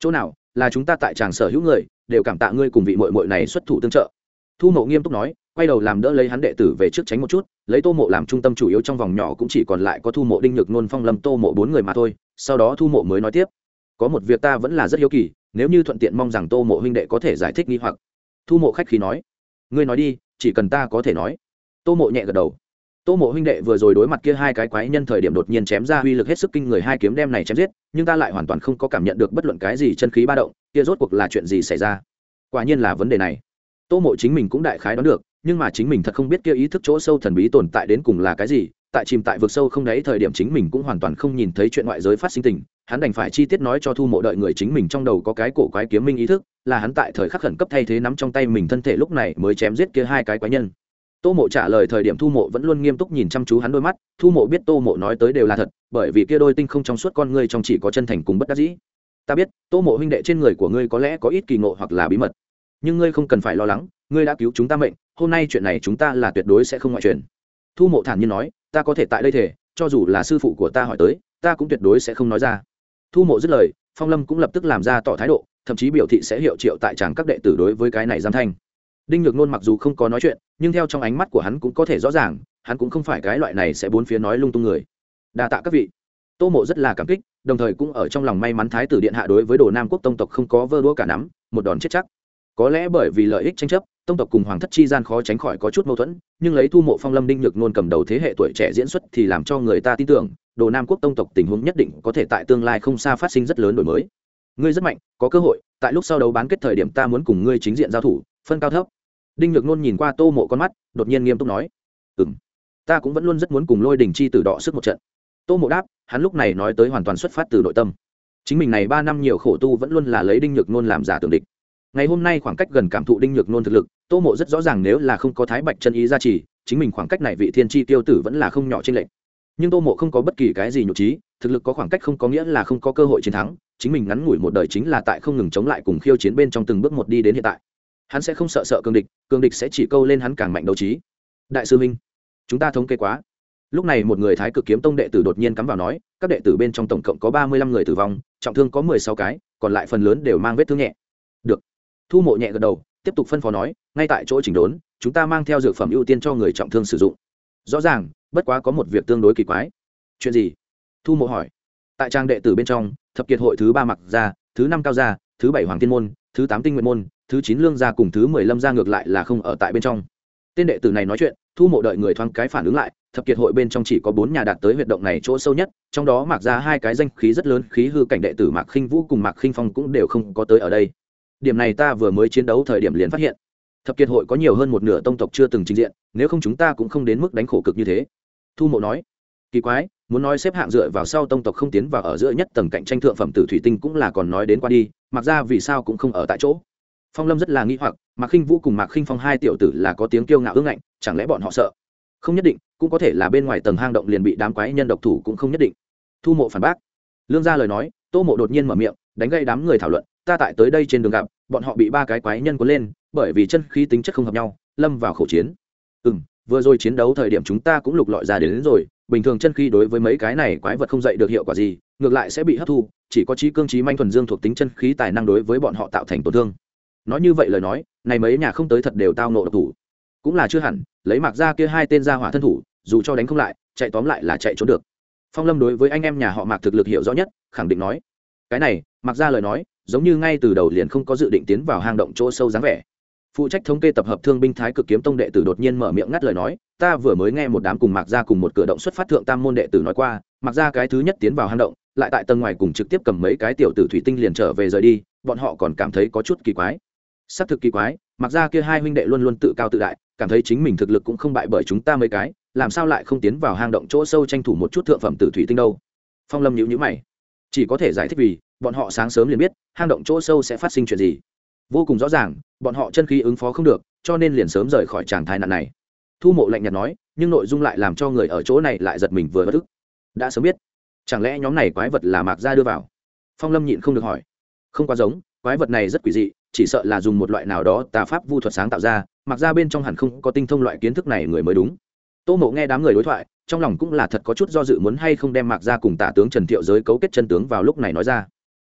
chỗ nào, là chúng ta tại tràng sở hữu người, đều cảm tạ ngươi cùng vị mội mội này xuất thủ tương trợ. Thu mộ nghiêm túc nói, quay đầu làm đỡ lấy hắn đệ tử về trước tránh một chút, lấy tô mộ làm trung tâm chủ yếu trong vòng nhỏ cũng chỉ còn lại có thu mộ đinh nhược nôn phong lâm tô mộ bốn người mà thôi, sau đó thu mộ mới nói tiếp, có một việc ta vẫn là rất hiếu kỳ, nếu như thuận tiện mong rằng tô mộ huynh đệ có thể giải thích nghi hoặc. Thu mộ khách khí nói, ngươi nói đi, chỉ cần ta có thể nói. Tô mộ nhẹ gật đầu tô mộ huynh đệ vừa rồi đối mặt kia hai cái quái nhân thời điểm đột nhiên chém ra uy lực hết sức kinh người, hai kiếm đem này chém giết, nhưng ta lại hoàn toàn không có cảm nhận được bất luận cái gì chân khí ba động, kia rốt cuộc là chuyện gì xảy ra? Quả nhiên là vấn đề này. Tô mộ chính mình cũng đại khái đoán được, nhưng mà chính mình thật không biết kia ý thức chỗ sâu thần bí tồn tại đến cùng là cái gì, tại chìm tại vực sâu không đấy thời điểm chính mình cũng hoàn toàn không nhìn thấy chuyện ngoại giới phát sinh tình, hắn đành phải chi tiết nói cho thu mộ đợi người chính mình trong đầu có cái cổ quái kiếm minh ý thức, là hắn tại thời khắc khẩn cấp thay thế nắm trong tay mình thân thể lúc này mới chém giết kia hai cái quái nhân tô mộ trả lời thời điểm thu mộ vẫn luôn nghiêm túc nhìn chăm chú hắn đôi mắt, thu mộ biết tô mộ nói tới đều là thật, bởi vì kia đôi tinh không trong suốt con ngươi trong chỉ có chân thành cùng bất đắc dĩ. Ta biết, tô mộ huynh đệ trên người của ngươi có lẽ có ít kỳ ngộ hoặc là bí mật. Nhưng ngươi không cần phải lo lắng, ngươi đã cứu chúng ta mệnh, hôm nay chuyện này chúng ta là tuyệt đối sẽ không ngoại truyền. Thu mộ thản nhiên nói, ta có thể tại đây thể cho dù là sư phụ của ta hỏi tới, ta cũng tuyệt đối sẽ không nói ra. Thu mộ dứt lời, phong lâm cũng lập tức làm ra tỏ thái độ, thậm chí biểu thị sẽ hiệu triệu tại tràng các đệ tử đối với cái này giam thanh đinh nhược nôn mặc dù không có nói chuyện, nhưng theo trong ánh mắt của hắn cũng có thể rõ ràng, hắn cũng không phải cái loại này sẽ bốn phía nói lung tung người. Đa tạ các vị. Tô mộ rất là cảm kích, đồng thời cũng ở trong lòng may mắn thái tử điện hạ đối với đồ nam quốc tông tộc không có vơ đũa cả nắm, một đòn chết chắc. Có lẽ bởi vì lợi ích tranh chấp, tông tộc cùng hoàng thất chi gian khó tránh khỏi có chút mâu thuẫn, nhưng lấy thu mộ phong lâm đinh nhược nôn cầm đầu thế hệ tuổi trẻ diễn xuất thì làm cho người ta tin tưởng, đồ nam quốc tông tộc tình huống nhất định có thể tại tương lai không xa phát sinh rất lớn đổi mới. Ngươi rất mạnh, có cơ hội, tại lúc sau đấu bán kết thời điểm ta muốn cùng ngươi chính diện giao thủ, phân cao thấp đinh nhược nôn nhìn qua tô mộ con mắt, đột nhiên nghiêm túc nói ừ m ta cũng vẫn luôn rất muốn cùng lôi đình chi Tử đọ sức một trận. Tô mộ đáp, hắn lúc này nói tới hoàn toàn xuất phát từ nội tâm. Chính mình này ba năm nhiều khổ tu vẫn luôn là lấy đinh nhược nôn làm giả tưởng địch. Ngày hôm nay khoảng cách gần cảm thụ đinh nhược nôn thực lực, tô mộ rất rõ ràng nếu là không có thái bạch chân ý gia trì, chính mình khoảng cách này vị thiên tri tiêu tử vẫn là không nhỏ trên lệnh nhưng tô mộ không có bất kỳ cái gì nhục trí, thực lực có khoảng cách không có nghĩa là không có cơ hội chiến thắng, chính mình ngắn ngủi một đời chính là tại không ngừng chống lại cùng khiêu chiến bên trong từng bước một đi đến hiện tại hắn sẽ không sợ sợ cương địch cương địch sẽ chỉ câu lên hắn càng mạnh đấu trí. Đại sư minh chúng ta thống kê quá. Lúc này một người thái cực kiếm tông đệ tử đột nhiên cắm vào nói, các đệ tử bên trong tổng cộng có ba mươi lăm người tử vong, trọng thương có mười sáu cái, còn lại phần lớn đều mang vết thương nhẹ. Được. Thu mộ nhẹ gật đầu, tiếp tục phân phó nói, ngay tại chỗ chỉnh đốn, chúng ta mang theo dược phẩm ưu tiên cho người trọng thương sử dụng. Rõ ràng, bất quá có một việc tương đối kỳ quái. Chuyện gì? Thu mộ hỏi. Tại trang đệ tử bên trong, thập kiệt hội thứ ba mặc gia thứ năm cao gia, thứ bảy hoàng thiên môn, thứ tám tinh nguyện môn thứ chín lương gia cùng thứ mười lâm gia ngược lại là không ở tại bên trong. Tên đệ tử này nói chuyện, thu mộ đợi người thoáng cái phản ứng lại, thập kiệt hội bên trong chỉ có bốn nhà đạt tới huyệt động này chỗ sâu nhất, trong đó mặc ra hai cái danh khí rất lớn, khí hư cảnh đệ tử mạc khinh vũ cùng mạc khinh phong cũng đều không có tới ở đây. Điểm này ta vừa mới chiến đấu thời điểm liền phát hiện. Thập kiệt hội có nhiều hơn một nửa tông tộc chưa từng trình diện, nếu không chúng ta cũng không đến mức đánh khổ cực như thế. Thu mộ nói, kỳ quái, muốn nói xếp hạng dựa vào sau tông tộc không tiến vào ở giữa nhất tầng cạnh tranh thượng phẩm tử thủy tinh cũng là còn nói đến qua đi mặc ra vì sao cũng không ở tại chỗ? Phong lâm rất là nghi hoặc mạc khinh vũ cùng mạc khinh phong hai tiểu tử là có tiếng kiêu ngạo ương ngạnh chẳng lẽ bọn họ sợ? Không nhất định cũng có thể là bên ngoài tầng hang động liền bị đám quái nhân độc thủ cũng không nhất định. Thu mộ phản bác. Lương gia lời nói tô mộ đột nhiên mở miệng đánh gây đám người thảo luận ta tại tới đây trên đường gặp bọn họ bị ba cái quái nhân cuốn lên bởi vì chân khí tính chất không hợp nhau lâm vào khẩu chiến. Ừ m vừa rồi chiến đấu thời điểm chúng ta cũng lục lọi ra đến, đến rồi bình thường chân khí đối với mấy cái này quái vật không dậy được hiệu quả gì ngược lại sẽ bị hấp thu chỉ có trí cương trí manh thuần dương thuộc tính chân khí tài năng đối với bọn họ tạo thành tổn thương nói như vậy lời nói, này mấy nhà không tới thật đều tao nộ độc thủ. Cũng là chưa hẳn, lấy mặc ra kia hai tên gia hỏa thân thủ, dù cho đánh không lại, chạy tóm lại là chạy trốn được. Phong lâm đối với anh em nhà họ mạc thực lực hiểu rõ nhất, khẳng định nói, cái này mặc ra lời nói, giống như ngay từ đầu liền không có dự định tiến vào hang động chỗ sâu dáng vẻ. Phụ trách thống kê tập hợp thương binh thái cực kiếm tông đệ tử đột nhiên mở miệng ngắt lời nói, ta vừa mới nghe một đám cùng mạc ra cùng một cửa động xuất phát thượng tam môn đệ tử nói qua mặc ra cái thứ nhất tiến vào hang động, lại tại tầng ngoài cùng trực tiếp cầm mấy cái tiểu tử thủy tinh liền trở về rời đi, bọn họ còn cảm thấy có chút kỳ quái xác thực kỳ quái, mặc ra kia hai huynh đệ luôn luôn tự cao tự đại, cảm thấy chính mình thực lực cũng không bại bởi chúng ta mấy cái, làm sao lại không tiến vào hang động chỗ sâu tranh thủ một chút thượng phẩm tử thủy tinh đâu? Phong lâm nhữ nhữ mày. Chỉ có thể giải thích vì, bọn họ sáng sớm liền biết, hang động chỗ sâu sẽ phát sinh chuyện gì. Vô cùng rõ ràng, bọn họ chân khí ứng phó không được, cho nên liền sớm rời khỏi trạng thái nạn này. Thu mộ lạnh nhạt nói, nhưng nội dung lại làm cho người ở chỗ này lại giật mình vừa bất ức. Đã sớm biết, chẳng lẽ nhóm này quái vật là mạc gia đưa vào? Phong lâm nhịn không được hỏi. Không quá giống, quái vật này rất quỷ dị chỉ sợ là dùng một loại nào đó tà pháp vu thuật sáng tạo ra, mặc ra bên trong hẳn không có tinh thông loại kiến thức này người mới đúng. Tô mộ nghe đám người đối thoại, trong lòng cũng là thật có chút do dự muốn hay không đem mạc ra cùng tả tướng trần thiệu giới cấu kết chân tướng vào lúc này nói ra.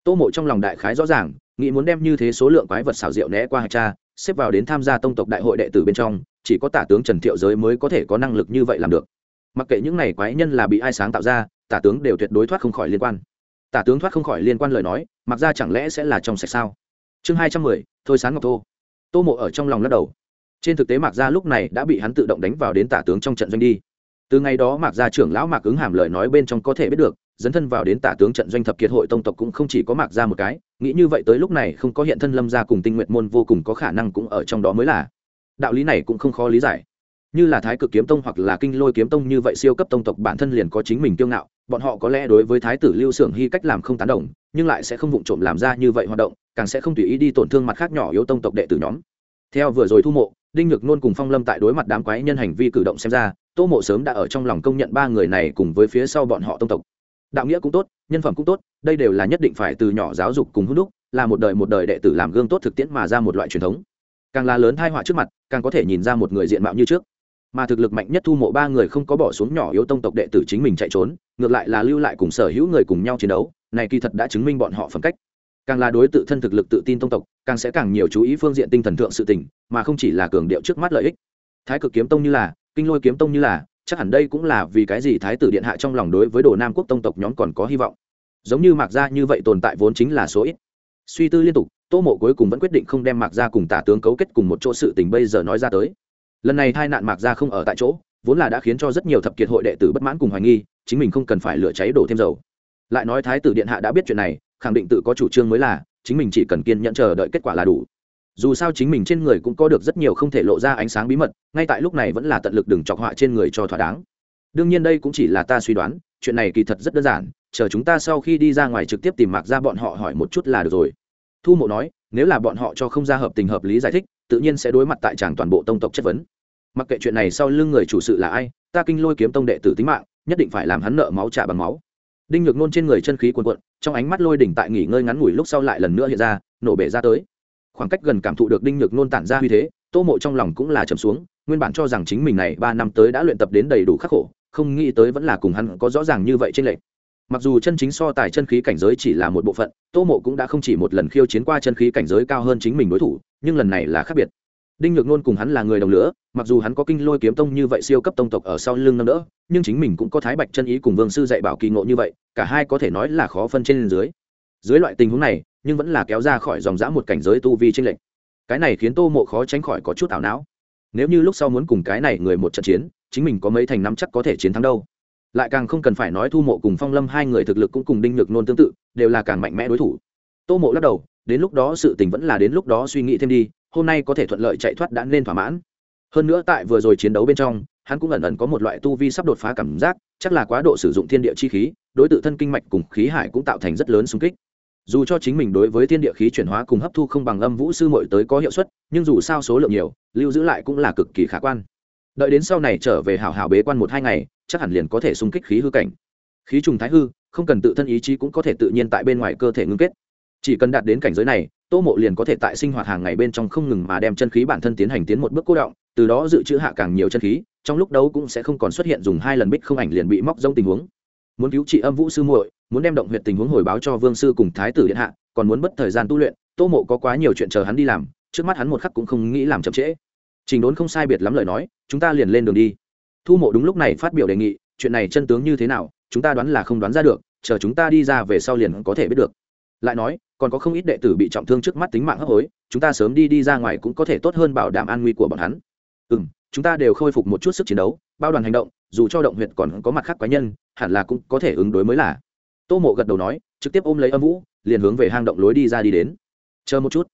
Tô mộ trong lòng đại khái rõ ràng, nghĩ muốn đem như thế số lượng quái vật xảo diệu né qua hạch cha xếp vào đến tham gia tông tộc đại hội đệ tử bên trong, chỉ có tả tướng trần thiệu giới mới có thể có năng lực như vậy làm được. Mặc kệ những này quái nhân là bị ai sáng tạo ra, tả tướng đều tuyệt đối thoát không khỏi liên quan. Tả tướng thoát không khỏi liên quan lời nói mặc ra chẳng lẽ sẽ là trong sạch sao? Chương hai trăm mười, thôi sáng ngọc thô. Tô mộ ở trong lòng lắc đầu. Trên thực tế mạc gia lúc này đã bị hắn tự động đánh vào đến tả tướng trong trận doanh đi. Từ ngày đó mạc gia trưởng lão mạc ứng hàm lời nói bên trong có thể biết được, dấn thân vào đến tả tướng trận doanh thập kiệt hội tông tộc cũng không chỉ có mạc gia một cái, nghĩ như vậy tới lúc này không có hiện thân lâm gia cùng tinh nguyện môn vô cùng có khả năng cũng ở trong đó mới là. Đạo lý này cũng không khó lý giải. Như là thái cực kiếm tông hoặc là kinh lôi kiếm tông như vậy siêu cấp tông tộc bản thân liền có chính mình kiêu ngạo bọn họ có lẽ đối với thái tử lưu xưởng hy cách làm không tán đồng, nhưng lại sẽ không vụng trộm làm ra như vậy hoạt động, càng sẽ không tùy ý đi tổn thương mặt khác nhỏ yếu tông tộc đệ tử nhóm. Theo vừa rồi thu mộ, đinh nhược nôn cùng phong lâm tại đối mặt đám quái nhân hành vi cử động xem ra, tô mộ sớm đã ở trong lòng công nhận ba người này cùng với phía sau bọn họ tông tộc. Đạo nghĩa cũng tốt, nhân phẩm cũng tốt, đây đều là nhất định phải từ nhỏ giáo dục cùng hút đúc, là một đời một đời đệ tử làm gương tốt thực tiễn mà ra một loại truyền thống. Càng là lớn thai họa trước mặt, càng có thể nhìn ra một người diện mạo như trước mà thực lực mạnh nhất thu mộ ba người không có bỏ xuống nhỏ yếu tông tộc đệ tử chính mình chạy trốn, ngược lại là lưu lại cùng sở hữu người cùng nhau chiến đấu, này kỳ thật đã chứng minh bọn họ phẩm cách. Càng là đối tự thân thực lực tự tin tông tộc, càng sẽ càng nhiều chú ý phương diện tinh thần thượng sự tình, mà không chỉ là cường điệu trước mắt lợi ích. Thái cực kiếm tông như là, kinh lôi kiếm tông như là, chắc hẳn đây cũng là vì cái gì thái tử điện hạ trong lòng đối với đồ nam quốc tông tộc nhóm còn có hy vọng. Giống như mạc gia như vậy tồn tại vốn chính là số ít. Suy tư liên tục, tô mộ cuối cùng vẫn quyết định không đem mạc gia cùng tả tướng cấu kết cùng một chỗ sự tình bây giờ nói ra tới lần này tai nạn mạc gia không ở tại chỗ, vốn là đã khiến cho rất nhiều thập kiệt hội đệ tử bất mãn cùng hoài nghi, chính mình không cần phải lửa cháy đổ thêm dầu. Lại nói thái tử điện hạ đã biết chuyện này, khẳng định tự có chủ trương mới là, chính mình chỉ cần kiên nhẫn chờ đợi kết quả là đủ. Dù sao chính mình trên người cũng có được rất nhiều không thể lộ ra ánh sáng bí mật, ngay tại lúc này vẫn là tận lực đừng chọc họa trên người cho thỏa đáng. Đương nhiên đây cũng chỉ là ta suy đoán, chuyện này kỳ thật rất đơn giản, chờ chúng ta sau khi đi ra ngoài trực tiếp tìm mạc ra bọn họ hỏi một chút là được rồi. Thu mộ nói, nếu là bọn họ cho không ra hợp tình hợp lý giải thích, tự nhiên sẽ đối mặt tại tràng toàn bộ tông tộc chất vấn mặc kệ chuyện này sau lưng người chủ sự là ai, ta kinh lôi kiếm tông đệ tử tính mạng, nhất định phải làm hắn nợ máu trả bằng máu. Đinh nhược nôn trên người chân khí cuồn cuộn, trong ánh mắt lôi đỉnh tại nghỉ ngơi ngắn ngủi lúc sau lại lần nữa hiện ra, nổ bể ra tới. Khoảng cách gần cảm thụ được đinh nhược nôn tản ra uy thế, tô mộ trong lòng cũng là trầm xuống, nguyên bản cho rằng chính mình này ba năm tới đã luyện tập đến đầy đủ khắc khổ, không nghĩ tới vẫn là cùng hắn có rõ ràng như vậy trên lệ mặc dù chân chính so tài chân khí cảnh giới chỉ là một bộ phận, tô mộ cũng đã không chỉ một lần khiêu chiến qua chân khí cảnh giới cao hơn chính mình đối thủ, nhưng lần này là khác biệt đinh nhược nôn cùng hắn là người đồng lửa, mặc dù hắn có kinh lôi kiếm tông như vậy siêu cấp tông tộc ở sau lưng nâng đỡ, nhưng chính mình cũng có thái bạch chân ý cùng vương sư dạy bảo kỳ ngộ như vậy, cả hai có thể nói là khó phân trên dưới. Dưới loại tình huống này, nhưng vẫn là kéo ra khỏi dòng dã một cảnh giới tu vi tranh lệch. Cái này khiến tô mộ khó tránh khỏi có chút ảo não. Nếu như lúc sau muốn cùng cái này người một trận chiến, chính mình có mấy thành năm chắc có thể chiến thắng đâu. Lại càng không cần phải nói thu mộ cùng phong lâm hai người thực lực cũng cùng đinh nhược nôn tương tự, đều là càng mạnh mẽ đối thủ. Tô mộ lắc đầu, đến lúc đó sự tình vẫn là đến lúc đó suy nghĩ thêm đi hôm nay có thể thuận lợi chạy thoát đã nên thỏa mãn. Hơn nữa tại vừa rồi chiến đấu bên trong, hắn cũng ẩn ẩn có một loại tu vi sắp đột phá cảm giác, chắc là quá độ sử dụng thiên địa chi khí, đối tượng thân kinh mạch cùng khí hải cũng tạo thành rất lớn xung kích. Dù cho chính mình đối với thiên địa khí chuyển hóa cùng hấp thu không bằng âm vũ sư mội tới có hiệu suất, nhưng dù sao số lượng nhiều, lưu giữ lại cũng là cực kỳ khả quan. Đợi đến sau này trở về hảo hảo bế quan một hai ngày, chắc hẳn liền có thể xung kích khí hư cảnh. Khí trùng thái hư, không cần tự thân ý chí cũng có thể tự nhiên tại bên ngoài cơ thể ngưng kết chỉ cần đạt đến cảnh giới này, tô mộ liền có thể tại sinh hoạt hàng ngày bên trong không ngừng mà đem chân khí bản thân tiến hành tiến một bước cố động, từ đó dự trữ hạ càng nhiều chân khí, trong lúc đấu cũng sẽ không còn xuất hiện dùng hai lần bích không ảnh liền bị móc rông tình huống. Muốn cứu trị âm vũ sư muội, muốn đem động huyệt tình huống hồi báo cho vương sư cùng thái tử điện hạ, còn muốn mất thời gian tu luyện, tô mộ có quá nhiều chuyện chờ hắn đi làm, trước mắt hắn một khắc cũng không nghĩ làm chậm trễ. Trình đốn không sai biệt lắm lời nói, chúng ta liền lên đường đi. Thu mộ đúng lúc này phát biểu đề nghị, chuyện này chân tướng như thế nào, chúng ta đoán là không đoán ra được, chờ chúng ta đi ra về sau liền có thể biết được. Lại nói còn có không ít đệ tử bị trọng thương trước mắt tính mạng hấp hối, chúng ta sớm đi đi ra ngoài cũng có thể tốt hơn bảo đảm an nguy của bọn hắn. Ừ m chúng ta đều khôi phục một chút sức chiến đấu, bao đoàn hành động, dù cho động huyện còn có mặt khác cá nhân, hẳn là cũng có thể ứng đối mới là. Tô mộ gật đầu nói, trực tiếp ôm lấy âm vũ, liền hướng về hang động lối đi ra đi đến. Chờ một chút.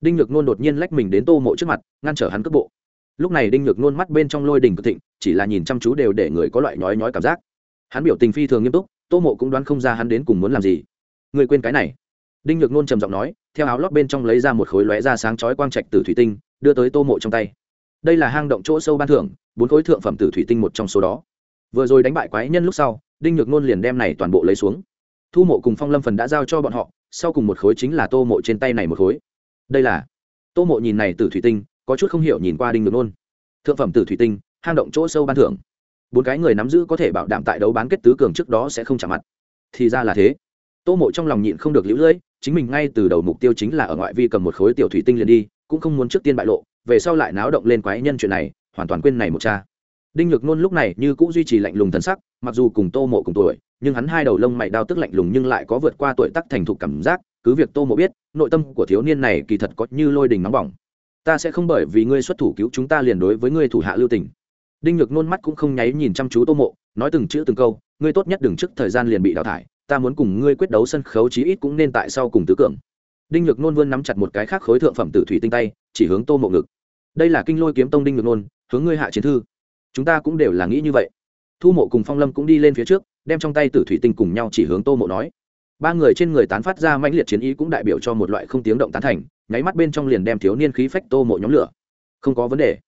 Đinh nhược nôn đột nhiên lách mình đến tô mộ trước mặt, ngăn trở hắn cước bộ. Lúc này đinh nhược nôn mắt bên trong lôi đình cực thịnh, chỉ là nhìn chăm chú đều để người có loại nhói nhói cảm giác. Hắn biểu tình phi thường nghiêm túc, tô mộ cũng đoán không ra hắn đến cùng muốn làm gì. Người quên cái này đinh nhược nôn trầm giọng nói, theo áo lót bên trong lấy ra một khối lóe ra sáng chói quang trạch từ thủy tinh, đưa tới tô mộ trong tay. Đây là hang động chỗ sâu ban thưởng, bốn khối thượng phẩm từ thủy tinh một trong số đó. Vừa rồi đánh bại quái nhân lúc sau, đinh nhược nôn liền đem này toàn bộ lấy xuống. Thu mộ cùng phong lâm phần đã giao cho bọn họ, sau cùng một khối chính là tô mộ trên tay này một khối. Đây là tô mộ nhìn này từ thủy tinh, có chút không hiểu nhìn qua đinh nhược nôn. Thượng phẩm từ thủy tinh, hang động chỗ sâu ban thưởng. Bốn cái người nắm giữ có thể bảo đảm tại đấu bán kết tứ cường trước đó sẽ không trả mặt. Thì ra là thế. Tô mộ trong lòng nhịn không được lũ lưỡi chính mình ngay từ đầu mục tiêu chính là ở ngoại vi cầm một khối tiểu thủy tinh liền đi, cũng không muốn trước tiên bại lộ, về sau lại náo động lên quái nhân chuyện này, hoàn toàn quên này một cha. Đinh nhược nôn lúc này như cũng duy trì lạnh lùng thần sắc, mặc dù cùng tô mộ cùng tuổi, nhưng hắn hai đầu lông mày đao tức lạnh lùng nhưng lại có vượt qua tuổi tác thành thục cảm giác, cứ việc tô mộ biết, nội tâm của thiếu niên này kỳ thật có như lôi đình nóng bỏng. Ta sẽ không bởi vì ngươi xuất thủ cứu chúng ta liền đối với ngươi thủ hạ lưu tình. Đinh nhược nôn mắt cũng không nháy nhìn chăm chú tô mộ, nói từng chữ từng câu, ngươi tốt nhất đừng trước thời gian liền bị đào thải ta muốn cùng ngươi quyết đấu sân khấu chí ít cũng nên tại sau cùng tứ cường. Đinh nhược nôn vươn nắm chặt một cái khác khối thượng phẩm tử thủy tinh tay, chỉ hướng tô mộ ngực. Đây là kinh lôi kiếm tông đinh nhược nôn, hướng ngươi hạ chiến thư. Chúng ta cũng đều là nghĩ như vậy. Thu mộ cùng phong lâm cũng đi lên phía trước, đem trong tay tử thủy tinh cùng nhau chỉ hướng tô mộ nói. Ba người trên người tán phát ra mãnh liệt chiến ý cũng đại biểu cho một loại không tiếng động tán thành, nháy mắt bên trong liền đem thiếu niên khí phách tô mộ nhóm lửa. Không có vấn đề.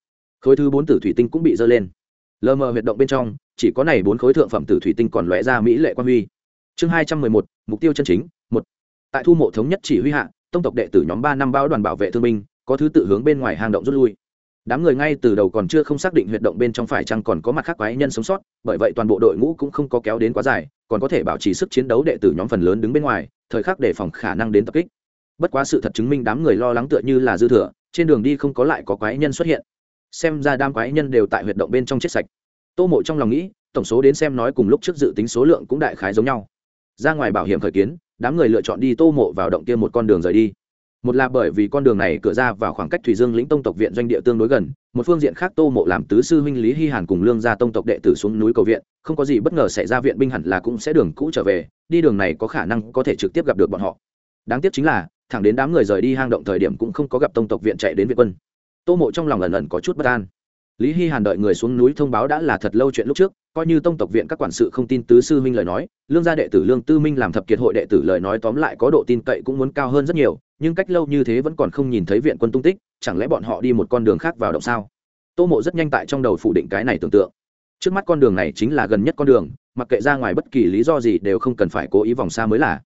Khối thứ bốn tử thủy tinh cũng bị dơ lên. Lờ mờ huyệt động bên trong, chỉ có này bốn khối thượng phẩm tử thủy tinh còn lóe ra mỹ lệ quan huy chương hai trăm mười một, mục tiêu chân chính, một. Tại thu mộ thống nhất chỉ huy hạ, tông tộc đệ tử nhóm ba năm báo đoàn bảo vệ thương binh, có thứ tự hướng bên ngoài hang động rút lui. Đám người ngay từ đầu còn chưa không xác định huyệt động bên trong phải chăng còn có mặt khác quái nhân sống sót, bởi vậy toàn bộ đội ngũ cũng không có kéo đến quá dài, còn có thể bảo trì sức chiến đấu đệ tử nhóm phần lớn đứng bên ngoài, thời khắc để phòng khả năng đến tập kích. Bất quá sự thật chứng minh đám người lo lắng tựa như là dư thừa, trên đường đi không có lại có quái nhân xuất hiện. Xem ra đám quái nhân đều tại huyệt động bên trong chết sạch. Tô mộ trong lòng nghĩ, tổng số đến xem nói cùng lúc trước dự tính số lượng cũng đại khái giống nhau ra ngoài bảo hiểm khởi kiến, đám người lựa chọn đi tô mộ vào động kia một con đường rời đi. Một là bởi vì con đường này cửa ra vào khoảng cách thủy dương lĩnh tông tộc viện doanh địa tương đối gần, một phương diện khác tô mộ làm tứ sư huynh lý hy hàn cùng lương gia tông tộc đệ tử xuống núi cầu viện, không có gì bất ngờ xảy ra viện binh hẳn là cũng sẽ đường cũ trở về, đi đường này có khả năng có thể trực tiếp gặp được bọn họ. Đáng tiếc chính là, thẳng đến đám người rời đi hang động thời điểm cũng không có gặp tông tộc viện chạy đến viện quân. Tô mộ trong lòng ẩn ẩn có chút bất an lý hy hàn đợi người xuống núi thông báo đã là thật lâu chuyện lúc trước, coi như tông tộc viện các quản sự không tin tứ sư minh lời nói, lương gia đệ tử lương tư minh làm thập kiệt hội đệ tử lời nói tóm lại có độ tin cậy cũng muốn cao hơn rất nhiều, nhưng cách lâu như thế vẫn còn không nhìn thấy viện quân tung tích, chẳng lẽ bọn họ đi một con đường khác vào động sao? Tô mộ rất nhanh tại trong đầu phủ định cái này tưởng tượng. Trước mắt con đường này chính là gần nhất con đường, mặc kệ ra ngoài bất kỳ lý do gì đều không cần phải cố ý vòng xa mới là.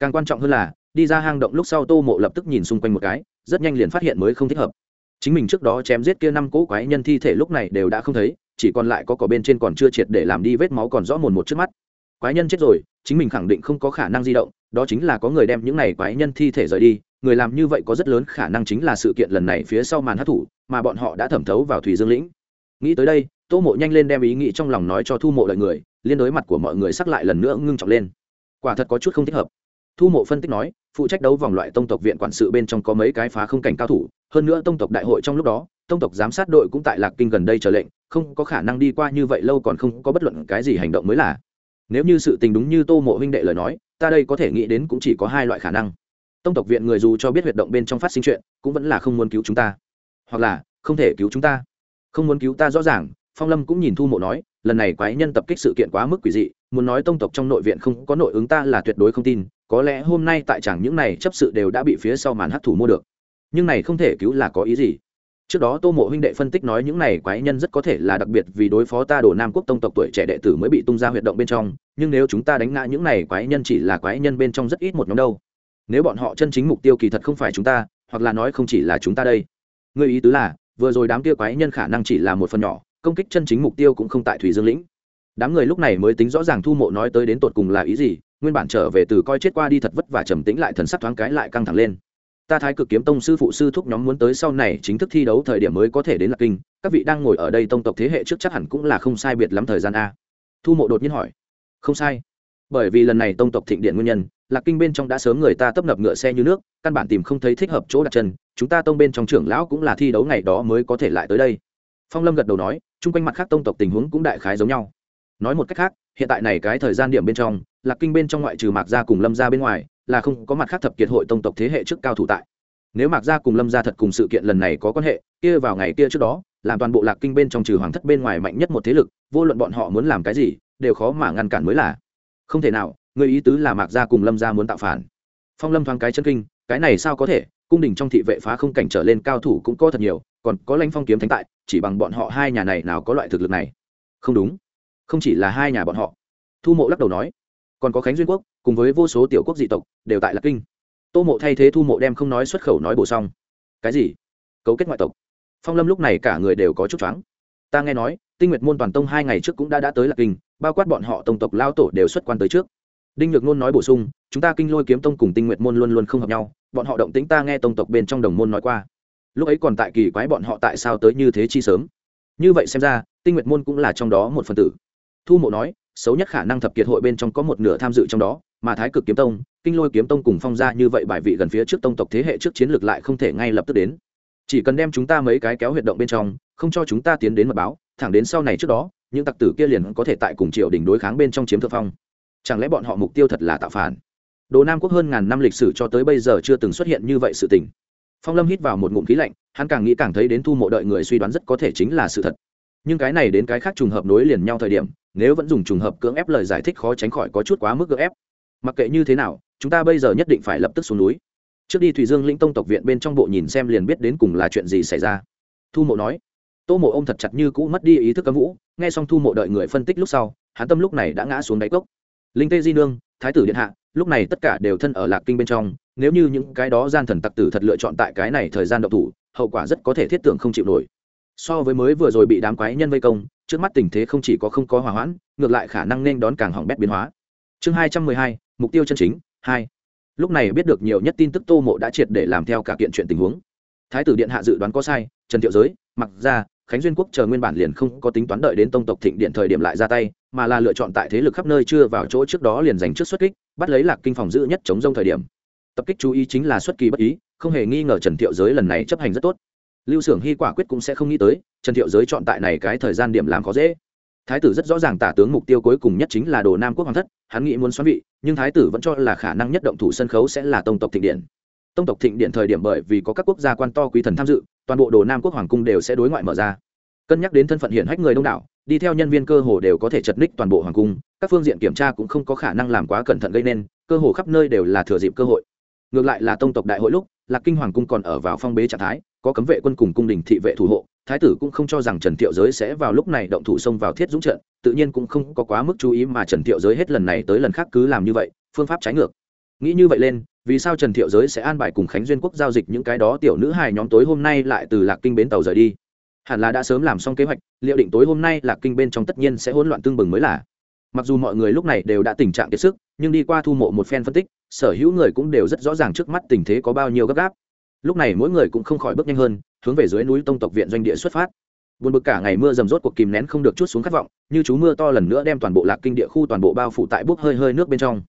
Càng quan trọng hơn là, đi ra hang động lúc sau tô mộ lập tức nhìn xung quanh một cái, rất nhanh liền phát hiện mới không thích hợp chính mình trước đó chém giết kia năm cỗ quái nhân thi thể lúc này đều đã không thấy, chỉ còn lại có cỏ bên trên còn chưa triệt để làm đi vết máu còn rõ mồn một trước mắt. Quái nhân chết rồi, chính mình khẳng định không có khả năng di động, đó chính là có người đem những này quái nhân thi thể rời đi, người làm như vậy có rất lớn khả năng chính là sự kiện lần này phía sau màn hát thủ mà bọn họ đã thẩm thấu vào thủy dương lĩnh. Nghĩ tới đây, tô mộ nhanh lên đem ý nghĩ trong lòng nói cho thu mộ lợi người, liên đối mặt của mọi người sắc lại lần nữa ngưng trọng lên. Quả thật có chút không thích hợp thu mộ phân tích nói, phụ trách đấu vòng loại tông tộc viện quản sự bên trong có mấy cái phá không cảnh cao thủ, hơn nữa tông tộc đại hội trong lúc đó, tông tộc giám sát đội cũng tại lạc kinh gần đây chờ lệnh, không có khả năng đi qua như vậy lâu còn không có bất luận cái gì hành động mới là. Nếu như sự tình đúng như tô mộ huynh đệ lời nói, ta đây có thể nghĩ đến cũng chỉ có hai loại khả năng. Tông tộc viện người dù cho biết huyệt động bên trong phát sinh chuyện, cũng vẫn là không muốn cứu chúng ta. Hoặc là, không thể cứu chúng ta. Không muốn cứu ta rõ ràng, phong lâm cũng nhìn thu mộ nói, lần này quái nhân tập kích sự kiện quá mức quỷ dị, muốn nói tông tộc trong nội viện không có nội ứng ta là tuyệt đối không tin có lẽ hôm nay tại chẳng những này chấp sự đều đã bị phía sau màn hấp thủ mua được. Nhưng này không thể cứu là có ý gì? Trước đó tô mộ huynh đệ phân tích nói những này quái nhân rất có thể là đặc biệt vì đối phó ta đổ nam quốc tông tộc tuổi trẻ đệ tử mới bị tung ra huyệt động bên trong, nhưng nếu chúng ta đánh ngã những này quái nhân chỉ là quái nhân bên trong rất ít một nhóm đâu. Nếu bọn họ chân chính mục tiêu kỳ thật không phải chúng ta, hoặc là nói không chỉ là chúng ta đây. Người ý tứ là, vừa rồi đám kia quái nhân khả năng chỉ là một phần nhỏ, công kích chân chính mục tiêu cũng không tại thủy dương lĩnh. Đám người lúc này mới tính rõ ràng thu mộ nói tới đến tột cùng là ý gì nguyên bản trở về từ coi chết qua đi thật vất và trầm tĩnh lại thần sắc thoáng cái lại căng thẳng lên. Ta thái cực kiếm tông sư phụ sư thúc nhóm muốn tới sau này chính thức thi đấu thời điểm mới có thể đến lạc kinh, các vị đang ngồi ở đây tông tộc thế hệ trước chắc hẳn cũng là không sai biệt lắm thời gian a. Thu mộ đột nhiên hỏi. Không sai. Bởi vì lần này tông tộc thịnh điện nguyên nhân, lạc kinh bên trong đã sớm người ta tấp nập ngựa xe như nước, căn bản tìm không thấy thích hợp chỗ đặt chân, chúng ta tông bên trong trưởng lão cũng là thi đấu ngày đó mới có thể lại tới đây. Phong lâm gật đầu nói, chung quanh mặt khác tông tộc tình huống cũng đại khái giống nhau. Nói một cách khác, hiện tại này cái thời gian điểm bên trong lạc kinh bên trong ngoại trừ mạc gia cùng lâm gia bên ngoài, là không có mặt khác thập kiệt hội tông tộc thế hệ trước cao thủ tại. Nếu mạc gia cùng lâm gia thật cùng sự kiện lần này có quan hệ, kia vào ngày kia trước đó, làm toàn bộ lạc kinh bên trong trừ hoàng thất bên ngoài mạnh nhất một thế lực, vô luận bọn họ muốn làm cái gì, đều khó mà ngăn cản mới là. Không thể nào, người ý tứ là mạc gia cùng lâm gia muốn tạo phản. Phong lâm thoáng cái chân kinh, cái này sao có thể, cung đình trong thị vệ phá không cảnh trở lên cao thủ cũng có thật nhiều, còn có lãnh phong kiếm thánh tại, chỉ bằng bọn họ hai nhà này nào có loại thực lực này. Không đúng, không chỉ là hai nhà bọn họ. Thu mộ lắc đầu nói còn có khánh duyên quốc, cùng với vô số tiểu quốc dị tộc, đều tại lạc kinh. Tô mộ thay thế thu mộ đem không nói xuất khẩu nói bổ xong. Cái gì? Cấu kết ngoại tộc. Phong lâm lúc này cả người đều có chút choáng. Ta nghe nói, tinh nguyệt môn toàn tông hai ngày trước cũng đã đã tới lạc kinh, bao quát bọn họ tông tộc lao tổ đều xuất quan tới trước. Đinh nhược nôn nói bổ sung, chúng ta kinh lôi kiếm tông cùng tinh nguyệt môn luôn luôn không hợp nhau, bọn họ động tĩnh ta nghe tông tộc bên trong đồng môn nói qua. Lúc ấy còn tại kỳ quái bọn họ tại sao tới như thế chi sớm. Như vậy xem ra, tinh nguyệt môn cũng là trong đó một phần tử. Thu mộ nói xấu nhất khả năng thập kiệt hội bên trong có một nửa tham dự trong đó, mà thái cực kiếm tông, kinh lôi kiếm tông cùng phong ra như vậy bài vị gần phía trước tông tộc thế hệ trước chiến lược lại không thể ngay lập tức đến. Chỉ cần đem chúng ta mấy cái kéo huyệt động bên trong, không cho chúng ta tiến đến mật báo, thẳng đến sau này trước đó, những tặc tử kia liền có thể tại cùng triều đình đối kháng bên trong chiếm thượng phong. Chẳng lẽ bọn họ mục tiêu thật là tạo phản? Đồ nam quốc hơn ngàn năm lịch sử cho tới bây giờ chưa từng xuất hiện như vậy sự tình. Phong lâm hít vào một ngụm khí lạnh, hắn càng nghĩ càng thấy đến thu mộ đợi người suy đoán rất có thể chính là sự thật nhưng cái này đến cái khác trùng hợp nối liền nhau thời điểm, nếu vẫn dùng trùng hợp cưỡng ép lời giải thích khó tránh khỏi có chút quá mức cưỡng ép. Mặc kệ như thế nào, chúng ta bây giờ nhất định phải lập tức xuống núi. Trước đi thủy dương lĩnh tông tộc viện bên trong bộ nhìn xem liền biết đến cùng là chuyện gì xảy ra. Thu mộ nói. Tô mộ ô m thật chặt như cũ mất đi ý thức cấm vũ, nghe xong thu mộ đợi người phân tích lúc sau, hắn tâm lúc này đã ngã xuống đáy cốc. Linh tê di nương, thái tử điện hạ, lúc này tất cả đều thân ở lạc kinh bên trong, nếu như những cái đó gian thần tặc tử thật lựa chọn tại cái này thời gian độc thủ, hậu quả rất có thể thiết tưởng không chịu nổi so với mới vừa rồi bị đám quái nhân vây công, trước mắt tình thế không chỉ có không có hỏa hoãn, ngược lại khả năng nên đón càng hỏng bét biến hóa. Chương hai trăm mười hai, mục tiêu chân chính, hai. Lúc này biết được nhiều nhất tin tức tô mộ đã triệt để làm theo cả kiện chuyện tình huống. Thái tử điện hạ dự đoán có sai, trần thiệu giới, mặc ra, khánh duyên quốc chờ nguyên bản liền không có tính toán đợi đến tông tộc thịnh điện thời điểm lại ra tay, mà là lựa chọn tại thế lực khắp nơi chưa vào chỗ trước đó liền giành trước xuất kích, bắt lấy lạc kinh phòng giữ nhất chống rông thời điểm. Tập kích chú ý chính là xuất kỳ bất ý, không hề nghi ngờ trần thiệu giới lần này chấp hành rất tốt lưu xưởng hy quả quyết cũng sẽ không nghĩ tới, trần thiệu giới chọn tại này cái thời gian điểm làm khó dễ. Thái tử rất rõ ràng tả tướng mục tiêu cuối cùng nhất chính là đồ nam quốc hoàng thất, hắn nghĩ muốn xoắn vị, nhưng thái tử vẫn cho là khả năng nhất động thủ sân khấu sẽ là tông tộc thịnh điện. Tông tộc thịnh điện thời điểm bởi vì có các quốc gia quan to quý thần tham dự, toàn bộ đồ nam quốc hoàng cung đều sẽ đối ngoại mở ra. Cân nhắc đến thân phận hiển hách người đông đảo, đi theo nhân viên cơ hồ đều có thể chật ních toàn bộ hoàng cung, các phương diện kiểm tra cũng không có khả năng làm quá cẩn thận gây nên, cơ hồ khắp nơi đều là thừa dịp cơ hội. Ngược lại là tông tộc đại hội lúc, lạc kinh hoàng cung còn ở vào phong bế trạng thái có cấm vệ quân cùng cung đình thị vệ thủ hộ, thái tử cũng không cho rằng trần thiệu giới sẽ vào lúc này động thủ xông vào thiết dũng trận, tự nhiên cũng không có quá mức chú ý mà trần thiệu giới hết lần này tới lần khác cứ làm như vậy, phương pháp trái ngược. Nghĩ như vậy lên, vì sao trần thiệu giới sẽ an bài cùng khánh duyên quốc giao dịch những cái đó tiểu nữ hài nhóm tối hôm nay lại từ lạc kinh bến tàu rời đi? Hẳn là đã sớm làm xong kế hoạch, liệu định tối hôm nay lạc kinh bên trong tất nhiên sẽ hỗn loạn tương bừng mới là. Mặc dù mọi người lúc này đều đã tình trạng kiệt sức, nhưng đi qua thu mộ một phen phân tích, sở hữu người cũng đều rất rõ ràng trước mắt tình thế có bao nhiêu gấp gáp lúc này mỗi người cũng không khỏi bước nhanh hơn, hướng về dưới núi tông tộc viện doanh địa xuất phát. Buồn bực cả ngày mưa rầm rốt cuộc kìm nén không được chút xuống khát vọng, như chú mưa to lần nữa đem toàn bộ lạc kinh địa khu toàn bộ bao phủ tại bốc hơi hơi nước bên trong.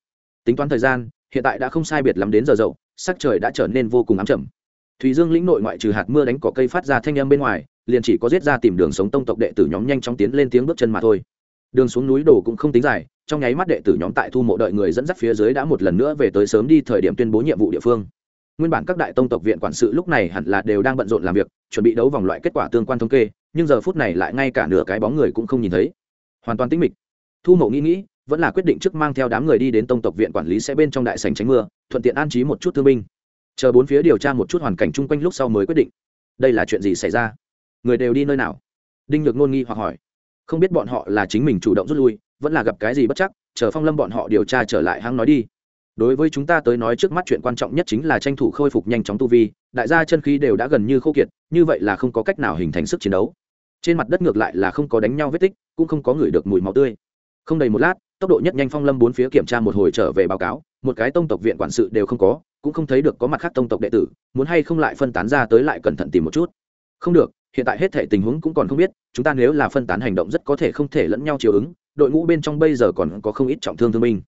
Tính toán thời gian, hiện tại đã không sai biệt lắm đến giờ dậu, sắc trời đã trở nên vô cùng ám chầm. thùy dương lĩnh nội ngoại trừ hạt mưa đánh cỏ cây phát ra thanh âm bên ngoài, liền chỉ có giết ra tìm đường sống tông tộc đệ tử nhóm nhanh chóng tiến lên tiếng bước chân mà thôi. Đường xuống núi đổ cũng không tính dài, trong nháy mắt đệ tử nhóm tại thu mộ đợi người dẫn dắt phía dưới đã một lần nữa về tới sớm đi thời điểm tuyên bố nhiệm vụ địa phương nguyên bản các đại tông tộc viện quản sự lúc này hẳn là đều đang bận rộn làm việc, chuẩn bị đấu vòng loại kết quả tương quan thống kê, nhưng giờ phút này lại ngay cả nửa cái bóng người cũng không nhìn thấy. Hoàn toàn tĩnh mịch. Thu mộ nghĩ nghĩ, vẫn là quyết định trước mang theo đám người đi đến tông tộc viện quản lý sẽ bên trong đại sành tránh mưa, thuận tiện an trí một chút thương binh. Chờ bốn phía điều tra một chút hoàn cảnh chung quanh lúc sau mới quyết định. Đây là chuyện gì xảy ra? Người đều đi nơi nào? Đinh nhược nôn nghi hoặc hỏi. Không biết bọn họ là chính mình chủ động rút lui, vẫn là gặp cái gì bất chắc, chờ phong lâm bọn họ điều tra trở lại hăng nói đi đối với chúng ta tới nói trước mắt chuyện quan trọng nhất chính là tranh thủ khôi phục nhanh chóng tu vi, đại gia chân khí đều đã gần như khô kiệt, như vậy là không có cách nào hình thành sức chiến đấu. Trên mặt đất ngược lại là không có đánh nhau vết tích, cũng không có ngửi được mùi máu tươi. Không đầy một lát, tốc độ nhất nhanh phong lâm bốn phía kiểm tra một hồi trở về báo cáo, một cái tông tộc viện quản sự đều không có, cũng không thấy được có mặt khác tông tộc đệ tử, muốn hay không lại phân tán ra tới lại cẩn thận tìm một chút. Không được, hiện tại hết thể tình huống cũng còn không biết, chúng ta nếu là phân tán hành động rất có thể không thể lẫn nhau chiều ứng, đội ngũ bên trong bây giờ còn có không ít trọng thương thương binh.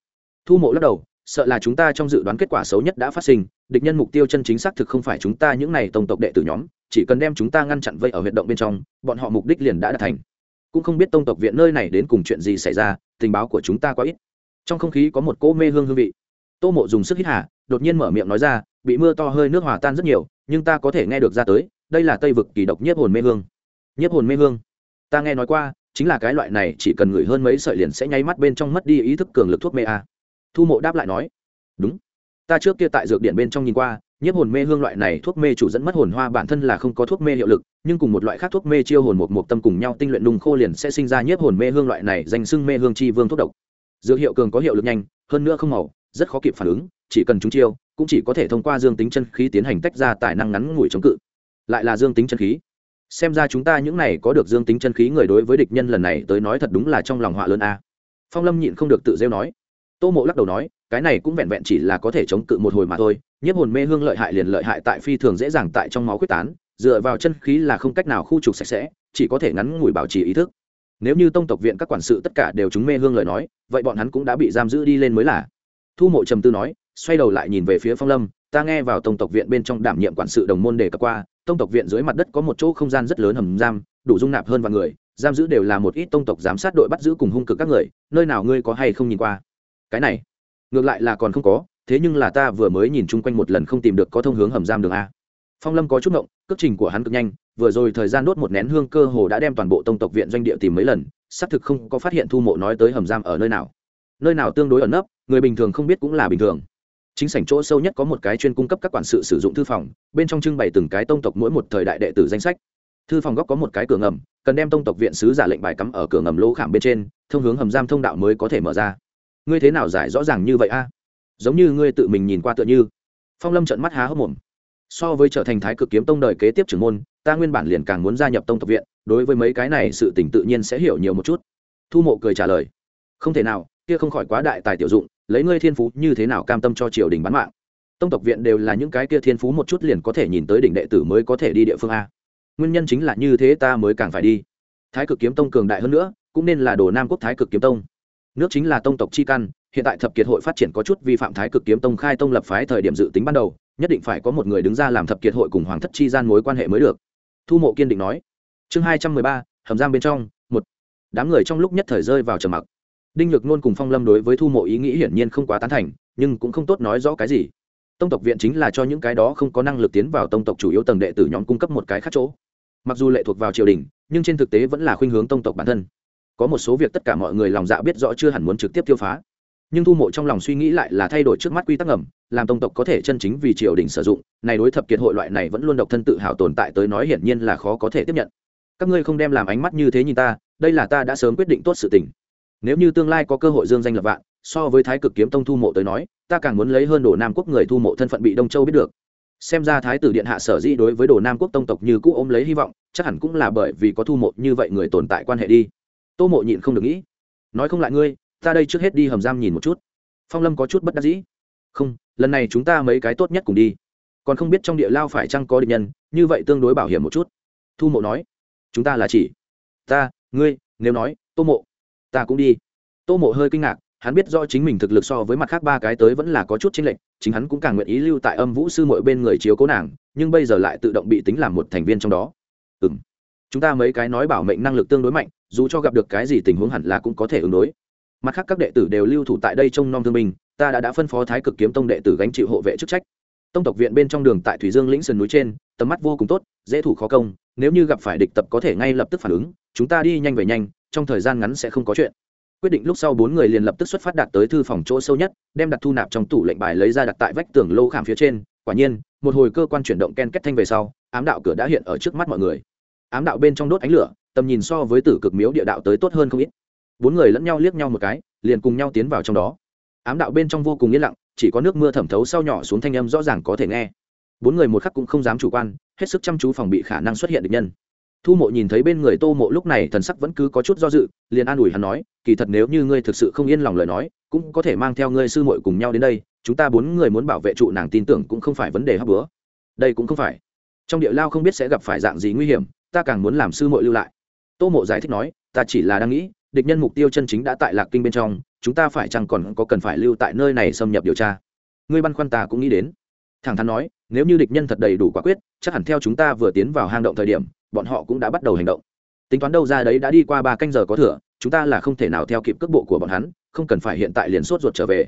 Thu mộ lắc đầu sợ là chúng ta trong dự đoán kết quả xấu nhất đã phát sinh, địch nhân mục tiêu chân chính xác thực không phải chúng ta những này tông tộc đệ tử nhóm, chỉ cần đem chúng ta ngăn chặn vây ở huyệt động bên trong, bọn họ mục đích liền đã đạt thành. Cũng không biết tông tộc viện nơi này đến cùng chuyện gì xảy ra, tình báo của chúng ta quá ít. Trong không khí có một cỗ mê hương hương vị. Tô mộ dùng sức hít hà, đột nhiên mở miệng nói ra, bị mưa to hơi nước hòa tan rất nhiều, nhưng ta có thể nghe được ra tới, đây là tây vực kỳ độc nhiếp hồn mê hương. Nhiếp hồn mê hương. Ta nghe nói qua, chính là cái loại này, chỉ cần ngửi hơn mấy sợi liền sẽ nháy mắt bên trong mất đi ý thức cường lực thuốc mê a thu mộ đáp lại nói, đúng. Ta trước kia tại dược điện bên trong nhìn qua, nhiếp hồn mê hương loại này thuốc mê chủ dẫn mất hồn hoa bản thân là không có thuốc mê hiệu lực, nhưng cùng một loại khác thuốc mê chiêu hồn một một tâm cùng nhau tinh luyện nung khô liền sẽ sinh ra nhiếp hồn mê hương loại này danh sưng mê hương chi vương thuốc độc. Dược hiệu cường có hiệu lực nhanh, hơn nữa không màu, rất khó kịp phản ứng, chỉ cần chúng chiêu, cũng chỉ có thể thông qua dương tính chân khí tiến hành tách ra tài năng ngắn ngủi chống cự. Lại là dương tính chân khí. Xem ra chúng ta những này có được dương tính chân khí người đối với địch nhân lần này tới nói thật đúng là trong lòng họa lớn a. Phong lâm nhịn không được tự rêu nói tô mộ lắc đầu nói, cái này cũng vẹn vẹn chỉ là có thể chống cự một hồi mà thôi, nhiếp hồn mê hương lợi hại liền lợi hại tại phi thường dễ dàng tại trong máu quyết tán, dựa vào chân khí là không cách nào khu trục sạch sẽ, chỉ có thể ngắn ngủi bảo trì ý thức. Nếu như tông tộc viện các quản sự tất cả đều chúng mê hương lời nói, vậy bọn hắn cũng đã bị giam giữ đi lên mới là. Thu mộ trầm tư nói, xoay đầu lại nhìn về phía phong lâm, ta nghe vào tông tộc viện bên trong đảm nhiệm quản sự đồng môn đề cập qua, tông tộc viện dưới mặt đất có một chỗ không gian rất lớn hầm giam, đủ dung nạp hơn vài người, giam giữ đều là một ít tông tộc giám sát đội bắt giữ cùng hung cực các người, nơi nào ngươi có hay không nhìn qua? Cái này. Ngược lại là còn không có, thế nhưng là ta vừa mới nhìn chung quanh một lần không tìm được có thông hướng hầm giam đường a. Phong lâm có chút ngộng, cước trình của hắn cực nhanh, vừa rồi thời gian đốt một nén hương cơ hồ đã đem toàn bộ tông tộc viện doanh địa tìm mấy lần, xác thực không có phát hiện thu mộ nói tới hầm giam ở nơi nào. Nơi nào tương đối ẩn nấp, người bình thường không biết cũng là bình thường. Chính sảnh chỗ sâu nhất có một cái chuyên cung cấp các quản sự sử dụng thư phòng, bên trong trưng bày từng cái tông tộc mỗi một thời đại đệ tử danh sách. Thư phòng góc có một cái cửa ngầm, cần đem tông tộc viện sứ giả lệnh bài cắm ở cửa ngầm lỗ khảm bên trên, thông hướng hầm giam thông đạo mới có thể mở ra ngươi thế nào giải rõ ràng như vậy a? Giống như ngươi tự mình nhìn qua tựa như. Phong lâm trận mắt há hốc mồm. So với trở thành thái cực kiếm tông đời kế tiếp trưởng môn, ta nguyên bản liền càng muốn gia nhập tông tộc viện, đối với mấy cái này sự tỉnh tự nhiên sẽ hiểu nhiều một chút. Thu mộ cười trả lời. Không thể nào, kia không khỏi quá đại tài tiểu dụng, lấy ngươi thiên phú như thế nào cam tâm cho triều đình bán mạng. Tông tộc viện đều là những cái kia thiên phú một chút liền có thể nhìn tới đỉnh đệ tử mới có thể đi địa phương a. Nguyên nhân chính là như thế ta mới càng phải đi. Thái cực kiếm tông cường đại hơn nữa, cũng nên là đồ nam quốc thái cực kiếm tông nước chính là tông tộc chi căn, hiện tại thập kiệt hội phát triển có chút vi phạm thái cực kiếm tông khai tông lập phái thời điểm dự tính ban đầu, nhất định phải có một người đứng ra làm thập kiệt hội cùng hoàng thất chi gian mối quan hệ mới được. Thu mộ kiên định nói. Chương hai trăm mười ba, hầm giam bên trong, một. Đám người trong lúc nhất thời rơi vào trầm mặc. Đinh nhược nôn cùng phong lâm đối với thu mộ ý nghĩ hiển nhiên không quá tán thành, nhưng cũng không tốt nói rõ cái gì. Tông tộc viện chính là cho những cái đó không có năng lực tiến vào tông tộc chủ yếu tầng đệ tử nhóm cung cấp một cái khác chỗ. Mặc dù lệ thuộc vào triều đình, nhưng trên thực tế vẫn là khuynh hướng tông tộc bản thân có một số việc tất cả mọi người lòng dạ biết rõ chưa hẳn muốn trực tiếp tiêu phá. Nhưng thu mộ trong lòng suy nghĩ lại là thay đổi trước mắt quy tắc ngầm, làm tông tộc có thể chân chính vì triều đình sử dụng, này đối thập kiệt hội loại này vẫn luôn độc thân tự hào tồn tại tới nói hiển nhiên là khó có thể tiếp nhận. Các ngươi không đem làm ánh mắt như thế nhìn ta, đây là ta đã sớm quyết định tốt sự tình. Nếu như tương lai có cơ hội dương danh lập vạn, so với thái cực kiếm tông thu mộ tới nói, ta càng muốn lấy hơn đồ nam quốc người thu mộ thân phận bị đông châu biết được. Xem ra thái tử điện hạ sở di đối với đồ nam quốc tông tộc như cũ ôm lấy hy vọng, chắc hẳn cũng là bởi vì có thu mộ như vậy người tồn tại quan hệ đi tô mộ nhịn không được nghĩ. Nói không lại ngươi, ta đây trước hết đi hầm giam nhìn một chút. Phong lâm có chút bất đắc dĩ. Không, lần này chúng ta mấy cái tốt nhất cùng đi. Còn không biết trong địa lao phải chăng có địch nhân, như vậy tương đối bảo hiểm một chút. Thu mộ nói. Chúng ta là chỉ. Ta, ngươi, nếu nói, tô mộ. Ta cũng đi. Tô mộ hơi kinh ngạc, hắn biết do chính mình thực lực so với mặt khác ba cái tới vẫn là có chút chênh lệch, chính hắn cũng càng nguyện ý lưu tại âm vũ sư mội bên người chiếu cố nàng, nhưng bây giờ lại tự động bị tính làm một thành viên trong đó. Ừ m chúng ta mấy cái nói bảo mệnh năng lực tương đối mạnh, dù cho gặp được cái gì tình huống hẳn là cũng có thể ứng đối. Mặt khác các đệ tử đều lưu thủ tại đây trong non thương binh, ta đã đã phân phó thái cực kiếm tông đệ tử gánh chịu hộ vệ chức trách. Tông tộc viện bên trong đường tại thủy dương lĩnh sườn núi trên, tầm mắt vô cùng tốt, dễ thủ khó công, nếu như gặp phải địch tập có thể ngay lập tức phản ứng, chúng ta đi nhanh về nhanh, trong thời gian ngắn sẽ không có chuyện. Quyết định lúc sau bốn người liền lập tức xuất phát đạt tới thư phòng chỗ sâu nhất, đem đặt thu nạp trong tủ lệnh bài lấy ra đặt tại vách tường lô khảm phía trên. Quả nhiên, một hồi cơ quan chuyển động ken kết thanh về sau, ám đạo cửa đã hiện ở trước mắt mọi người ám đạo bên trong đốt ánh lửa, tầm nhìn so với tử cực miếu địa đạo tới tốt hơn không ít. Bốn người lẫn nhau liếc nhau một cái, liền cùng nhau tiến vào trong đó. Ám đạo bên trong vô cùng yên lặng, chỉ có nước mưa thẩm thấu sau nhỏ xuống thanh âm rõ ràng có thể nghe. Bốn người một khắc cũng không dám chủ quan, hết sức chăm chú phòng bị khả năng xuất hiện địch nhân. Thu mộ nhìn thấy bên người tô mộ lúc này thần sắc vẫn cứ có chút do dự, liền an ủi hắn nói, kỳ thật nếu như ngươi thực sự không yên lòng lời nói, cũng có thể mang theo ngươi sư muội cùng nhau đến đây, chúng ta bốn người muốn bảo vệ trụ nàng tin tưởng cũng không phải vấn đề hấp bữa đây cũng không phải. Trong địa lao không biết sẽ gặp phải dạng gì nguy hiểm ta càng muốn làm sư muội lưu lại. Tô mộ giải thích nói, ta chỉ là đang nghĩ, địch nhân mục tiêu chân chính đã tại lạc kinh bên trong, chúng ta phải chăng còn có cần phải lưu tại nơi này xâm nhập điều tra? Ngươi băn khoăn ta cũng nghĩ đến. Thẳng thắn nói, nếu như địch nhân thật đầy đủ quả quyết, chắc hẳn theo chúng ta vừa tiến vào hang động thời điểm, bọn họ cũng đã bắt đầu hành động. Tính toán đâu ra đấy đã đi qua ba canh giờ có thừa, chúng ta là không thể nào theo kịp cước bộ của bọn hắn, không cần phải hiện tại liền sốt ruột trở về.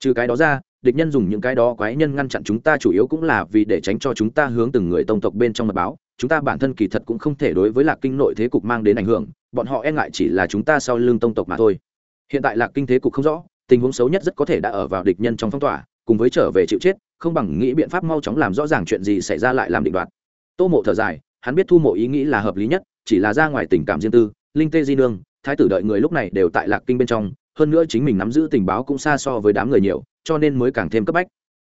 Trừ cái đó ra, địch nhân dùng những cái đó quái nhân ngăn chặn chúng ta chủ yếu cũng là vì để tránh cho chúng ta hướng từng người tông tộc bên trong mật báo chúng ta bản thân kỳ thật cũng không thể đối với lạc kinh nội thế cục mang đến ảnh hưởng, bọn họ e ngại chỉ là chúng ta sau lưng tông tộc mà thôi. Hiện tại lạc kinh thế cục không rõ, tình huống xấu nhất rất có thể đã ở vào địch nhân trong phong tỏa, cùng với trở về chịu chết, không bằng nghĩ biện pháp mau chóng làm rõ ràng chuyện gì xảy ra lại làm định đoạt. Tô mộ thở dài, hắn biết thu mộ ý nghĩ là hợp lý nhất, chỉ là ra ngoài tình cảm riêng tư, linh tê di nương, thái tử đợi người lúc này đều tại lạc kinh bên trong, hơn nữa chính mình nắm giữ tình báo cũng xa so với đám người nhiều, cho nên mới càng thêm cấp bách.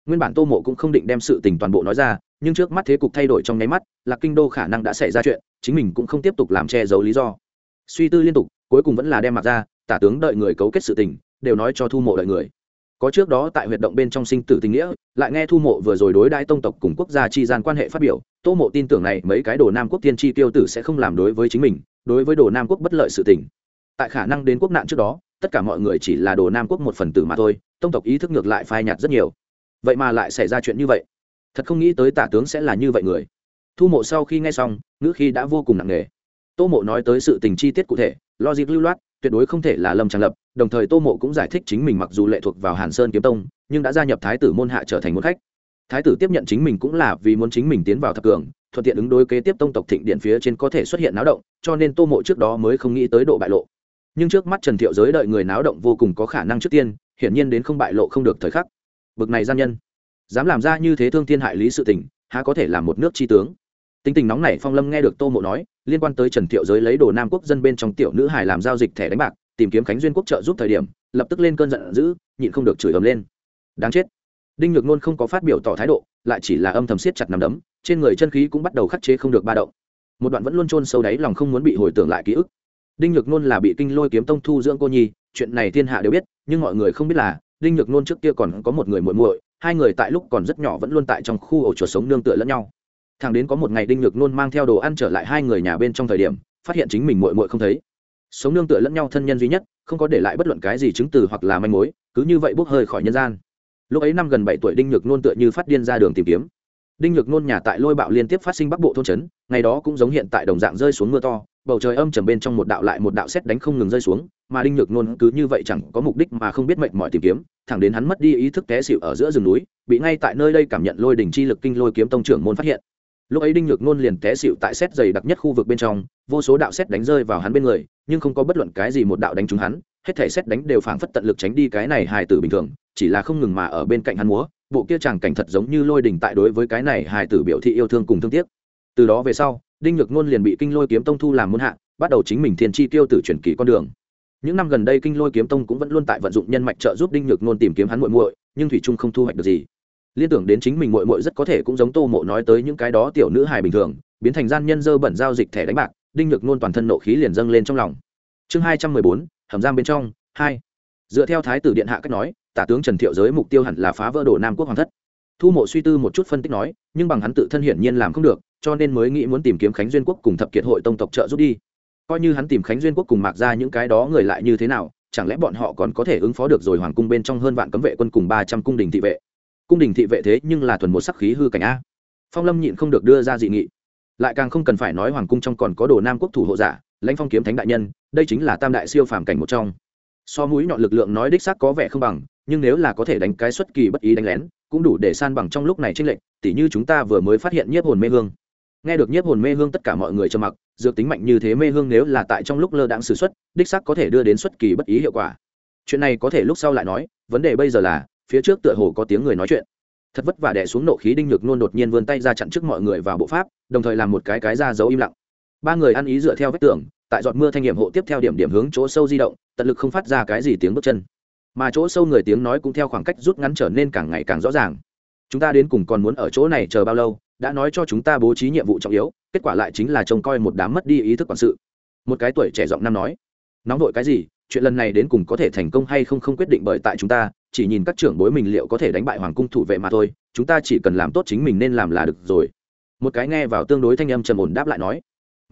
Nguyên bản tô mộ cũng không định đem sự tình toàn bộ nói ra nhưng trước mắt thế cục thay đổi trong nháy mắt, lạc kinh đô khả năng đã xảy ra chuyện, chính mình cũng không tiếp tục làm che giấu lý do. Suy tư liên tục, cuối cùng vẫn là đem mặt ra, tả tướng đợi người cấu kết sự tình, đều nói cho thu mộ đợi người. Có trước đó tại huyệt động bên trong sinh tử tình nghĩa, lại nghe thu mộ vừa rồi đối đãi tông tộc cùng quốc gia chi gian quan hệ phát biểu, tô mộ tin tưởng này mấy cái đồ nam quốc tiên tri tiêu tử sẽ không làm đối với chính mình, đối với đồ nam quốc bất lợi sự tình. Tại khả năng đến quốc nạn trước đó, tất cả mọi người chỉ là đồ nam quốc một phần tử mà thôi, tông tộc ý thức ngược lại phai nhạt rất nhiều. Vậy mà lại xảy ra chuyện như vậy thật không nghĩ tới tả tướng sẽ là như vậy người. Thu mộ sau khi nghe xong, ngữ khi đã vô cùng nặng nề. Tô mộ nói tới sự tình chi tiết cụ thể, logic lưu loát, tuyệt đối không thể là lâm trang lập, đồng thời tô mộ cũng giải thích chính mình mặc dù lệ thuộc vào hàn sơn kiếm tông, nhưng đã gia nhập thái tử môn hạ trở thành môn khách. Thái tử tiếp nhận chính mình cũng là vì muốn chính mình tiến vào thập cường, thuận tiện ứng đối kế tiếp tông tộc thịnh điện phía trên có thể xuất hiện náo động, cho nên tô mộ trước đó mới không nghĩ tới độ bại lộ. Nhưng trước mắt trần thiệu giới đợi người náo động vô cùng có khả năng trước tiên, hiển nhiên đến không bại lộ không được thời khắc. Bực này gian nhân dám làm ra như thế thương thiên hại lý sự tình, há có thể là một nước tri tướng? Tính tình nóng này phong lâm nghe được tô mộ nói, liên quan tới trần thiệu giới lấy đồ nam quốc dân bên trong tiểu nữ hải làm giao dịch thẻ đánh bạc, tìm kiếm khánh duyên quốc trợ giúp thời điểm, lập tức lên cơn giận dữ, nhịn không được chửi ầm lên. Đáng chết. Đinh nhược nôn không có phát biểu tỏ thái độ, lại chỉ là âm thầm siết chặt nằm đấm, trên người chân khí cũng bắt đầu khắc chế không được ba động. Một đoạn vẫn luôn chôn sâu đáy lòng không muốn bị hồi tưởng lại ký ức. Đinh nhược nôn là bị kinh lôi kiếm tông thu dưỡng cô nhi, chuyện này thiên hạ đều biết, nhưng mọi người không biết là, đinh nhược nôn trước kia còn có một người muội muội hai người tại lúc còn rất nhỏ vẫn luôn tại trong khu ổ chuột sống nương tựa lẫn nhau. Thằng đến có một ngày đinh nhược nôn mang theo đồ ăn trở lại hai người nhà bên trong thời điểm, phát hiện chính mình muội muội không thấy. Sống nương tựa lẫn nhau thân nhân duy nhất, không có để lại bất luận cái gì chứng từ hoặc là manh mối, cứ như vậy bốc hơi khỏi nhân gian. Lúc ấy năm gần bảy tuổi đinh nhược nôn tựa như phát điên ra đường tìm kiếm. Đinh nhược nôn nhà tại lôi bạo liên tiếp phát sinh bắc bộ thôn trấn ngày đó cũng giống hiện tại đồng dạng rơi xuống mưa to bầu trời âm trầm bên trong một đạo lại một đạo xét đánh không ngừng rơi xuống, mà đinh nhược nôn cứ như vậy chẳng có mục đích mà không biết mệnh mọi tìm kiếm, thẳng đến hắn mất đi ý thức té xịu ở giữa rừng núi, bị ngay tại nơi đây cảm nhận lôi đỉnh chi lực kinh lôi kiếm tông trưởng môn phát hiện. Lúc ấy đinh nhược nôn liền té xịu tại xét dày đặc nhất khu vực bên trong, vô số đạo xét đánh rơi vào hắn bên người, nhưng không có bất luận cái gì một đạo đánh trúng hắn, hết thể xét đánh đều phảng phất tận lực tránh đi cái này hài tử bình thường, chỉ là không ngừng mà ở bên cạnh hắn múa, bộ kia chàng cảnh thật giống như lôi đỉnh tại đối với cái này hài tử biểu thị yêu thương cùng thương tiếc. Từ đó về sau đinh nhược nôn liền bị kinh lôi kiếm tông thu làm muôn hạ, bắt đầu chính mình thiên chi tiêu tử chuyển kỳ con đường. Những năm gần đây kinh lôi kiếm tông cũng vẫn luôn tại vận dụng nhân mạch trợ giúp đinh nhược nôn tìm kiếm hắn muội muội, nhưng thủy trung không thu hoạch được gì. Liên tưởng đến chính mình muội muội rất có thể cũng giống tô mộ nói tới những cái đó tiểu nữ hài bình thường, biến thành gian nhân dơ bẩn giao dịch thẻ đánh bạc, đinh nhược nôn toàn thân nộ khí liền dâng lên trong lòng. Chương hai trăm mười bốn, hầm giam bên trong, hai. Dựa theo thái tử điện hạ cách nói, tả tướng trần thiệu giới mục tiêu hẳn là phá vỡ đổ nam quốc hoàng thất thu mộ suy tư một chút phân tích nói, nhưng bằng hắn tự thân hiển nhiên làm không được, cho nên mới nghĩ muốn tìm kiếm khánh duyên quốc cùng thập kiệt hội tông tộc trợ giúp đi. Coi như hắn tìm khánh duyên quốc cùng mạc ra những cái đó người lại như thế nào, chẳng lẽ bọn họ còn có thể ứng phó được rồi hoàng cung bên trong hơn vạn cấm vệ quân cùng ba trăm cung đình thị vệ? Cung đình thị vệ thế nhưng là thuần một sắc khí hư cảnh a. Phong lâm nhịn không được đưa ra dị nghị. Lại càng không cần phải nói hoàng cung trong còn có đồ nam quốc thủ hộ giả, lãnh phong kiếm thánh đại nhân, đây chính là tam đại siêu phàm cảnh một trong. So mũi nhọn lực lượng nói đích xác có vẻ không bằng, nhưng nếu là có thể đánh cái xuất kỳ bất ý đánh lén cũng đủ để san bằng trong lúc này tranh lệch, tỉ như chúng ta vừa mới phát hiện nhiếp hồn mê hương. Nghe được nhiếp hồn mê hương tất cả mọi người trầm mặc, dược tính mạnh như thế mê hương nếu là tại trong lúc lơ đãng xử xuất, đích xác có thể đưa đến xuất kỳ bất ý hiệu quả. Chuyện này có thể lúc sau lại nói, vấn đề bây giờ là, phía trước tựa hồ có tiếng người nói chuyện. Thật vất vả đẻ xuống nộ khí đinh nhược nôn đột nhiên vươn tay ra chặn trước mọi người vào bộ pháp, đồng thời làm một cái cái ra dấu im lặng. Ba người ăn ý dựa theo vết tường, tại giọt mưa thanh nghiệm hộ tiếp theo điểm điểm hướng chỗ sâu di động, tận lực không phát ra cái gì tiếng bước chân mà chỗ sâu người tiếng nói cũng theo khoảng cách rút ngắn trở nên càng ngày càng rõ ràng. Chúng ta đến cùng còn muốn ở chỗ này chờ bao lâu, đã nói cho chúng ta bố trí nhiệm vụ trọng yếu, kết quả lại chính là trông coi một đám mất đi ý thức quản sự. Một cái tuổi trẻ giọng nam nói, nóng vội cái gì, chuyện lần này đến cùng có thể thành công hay không không quyết định bởi tại chúng ta, chỉ nhìn các trưởng bối mình liệu có thể đánh bại hoàng cung thủ vệ mà thôi, chúng ta chỉ cần làm tốt chính mình nên làm là được rồi. Một cái nghe vào tương đối thanh âm trầm ổn đáp lại nói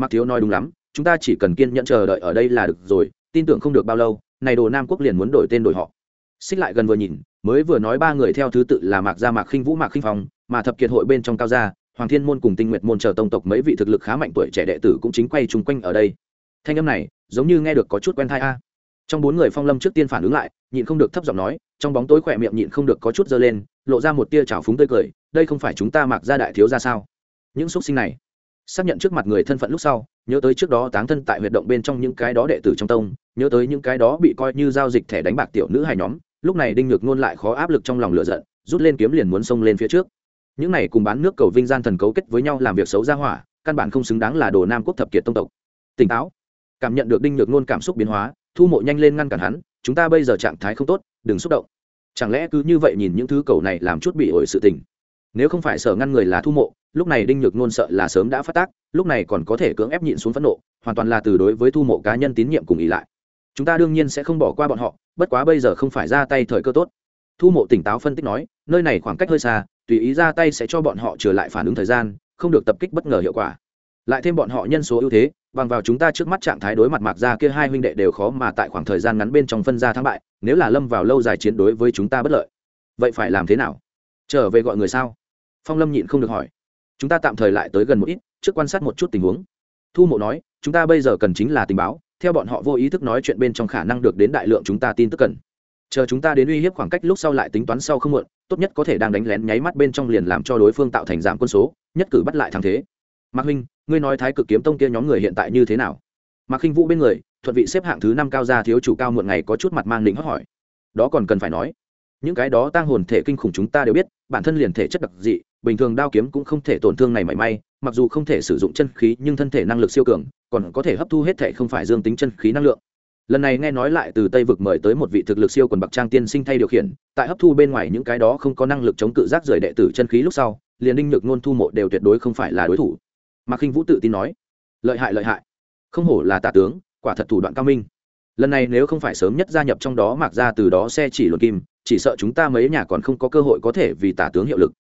mặc thiếu nói đúng lắm, chúng ta chỉ cần kiên nhẫn chờ đợi ở đây là được rồi, tin tưởng không được bao lâu này đồ nam quốc liền muốn đổi tên đổi họ. Xích lại gần vừa nhìn, mới vừa nói ba người theo thứ tự là mạc gia, mạc khinh vũ, mạc khinh phong, mà thập kiệt hội bên trong cao gia, hoàng thiên môn cùng tinh nguyệt môn chờ tông tộc mấy vị thực lực khá mạnh tuổi trẻ đệ tử cũng chính quay chung quanh ở đây. Thanh âm này, giống như nghe được có chút quen thai a. Trong bốn người phong lâm trước tiên phản ứng lại, nhịn không được thấp giọng nói, trong bóng tối khỏe miệng nhịn không được có chút dơ lên, lộ ra một tia trào phúng tươi cười, đây không phải chúng ta mạc gia đại thiếu ra sao? Những xúc sinh này xác nhận trước mặt người thân phận lúc sau, nhớ tới trước đó táng thân tại huyệt động bên trong những cái đó đệ tử trong tông, nhớ tới những cái đó bị coi như giao dịch thẻ đánh bạc tiểu nữ hai nhóm, lúc này đinh ngược ngôn lại khó áp lực trong lòng lửa giận, rút lên kiếm liền muốn xông lên phía trước. Những này cùng bán nước cầu vinh gian thần cấu kết với nhau làm việc xấu ra hỏa, căn bản không xứng đáng là đồ nam quốc thập kiệt tông tộc. Tỉnh táo. Cảm nhận được đinh nhược ngôn cảm xúc biến hóa, thu mộ nhanh lên ngăn cản hắn, chúng ta bây giờ trạng thái không tốt, đừng xúc động. Chẳng lẽ cứ như vậy nhìn những thứ cầu này làm chút bị ổi sự tình? Nếu không phải sợ ngăn người là thu mộ lúc này đinh nhược nôn sợ là sớm đã phát tác, lúc này còn có thể cưỡng ép nhịn xuống phẫn nộ, hoàn toàn là từ đối với thu mộ cá nhân tín nhiệm cùng ý lại. Chúng ta đương nhiên sẽ không bỏ qua bọn họ, bất quá bây giờ không phải ra tay thời cơ tốt. Thu mộ tỉnh táo phân tích nói, nơi này khoảng cách hơi xa, tùy ý ra tay sẽ cho bọn họ trở lại phản ứng thời gian, không được tập kích bất ngờ hiệu quả. Lại thêm bọn họ nhân số ưu thế, bằng vào chúng ta trước mắt trạng thái đối mặt mạc ra kia hai huynh đệ đều khó mà tại khoảng thời gian ngắn bên trong phân ra thắng bại, nếu là lâm vào lâu dài chiến đối với chúng ta bất lợi. Vậy phải làm thế nào? Trở về gọi người sao? Phong lâm nhịn không được hỏi chúng ta tạm thời lại tới gần một ít, trước quan sát một chút tình huống. Thu mộ nói, chúng ta bây giờ cần chính là tình báo, theo bọn họ vô ý thức nói chuyện bên trong khả năng được đến đại lượng chúng ta tin tức cần. Chờ chúng ta đến uy hiếp khoảng cách lúc sau lại tính toán sau không muộn, tốt nhất có thể đang đánh lén nháy mắt bên trong liền làm cho đối phương tạo thành giảm quân số, nhất cử bắt lại thắng thế. Mạc huynh ngươi nói thái cực kiếm tông kia nhóm người hiện tại như thế nào? Mạc khinh vũ bên người, thuận vị xếp hạng thứ năm cao gia thiếu chủ cao muộn ngày có chút mặt mang định hót hỏi. Đó còn cần phải nói. Những cái đó tăng hồn thể kinh khủng chúng ta đều biết, bản thân liền thể chất đặc dị bình thường đao kiếm cũng không thể tổn thương này mảy may, mặc dù không thể sử dụng chân khí nhưng thân thể năng lực siêu cường, còn có thể hấp thu hết thể không phải dương tính chân khí năng lượng. Lần này nghe nói lại từ tây vực mời tới một vị thực lực siêu quần bậc trang tiên sinh thay điều khiển, tại hấp thu bên ngoài những cái đó không có năng lực chống cự rác rời đệ tử chân khí lúc sau, liền đinh nhược ngôn thu mộ đều tuyệt đối không phải là đối thủ. Mà khinh vũ tự tin nói, lợi hại lợi hại. Không hổ là tả tướng, quả thật thủ đoạn cao minh. Lần này nếu không phải sớm nhất gia nhập trong đó mặc ra từ đó xe chỉ luật kim, chỉ sợ chúng ta mấy nhà còn không có cơ hội có thể vì tả tướng hiệu lực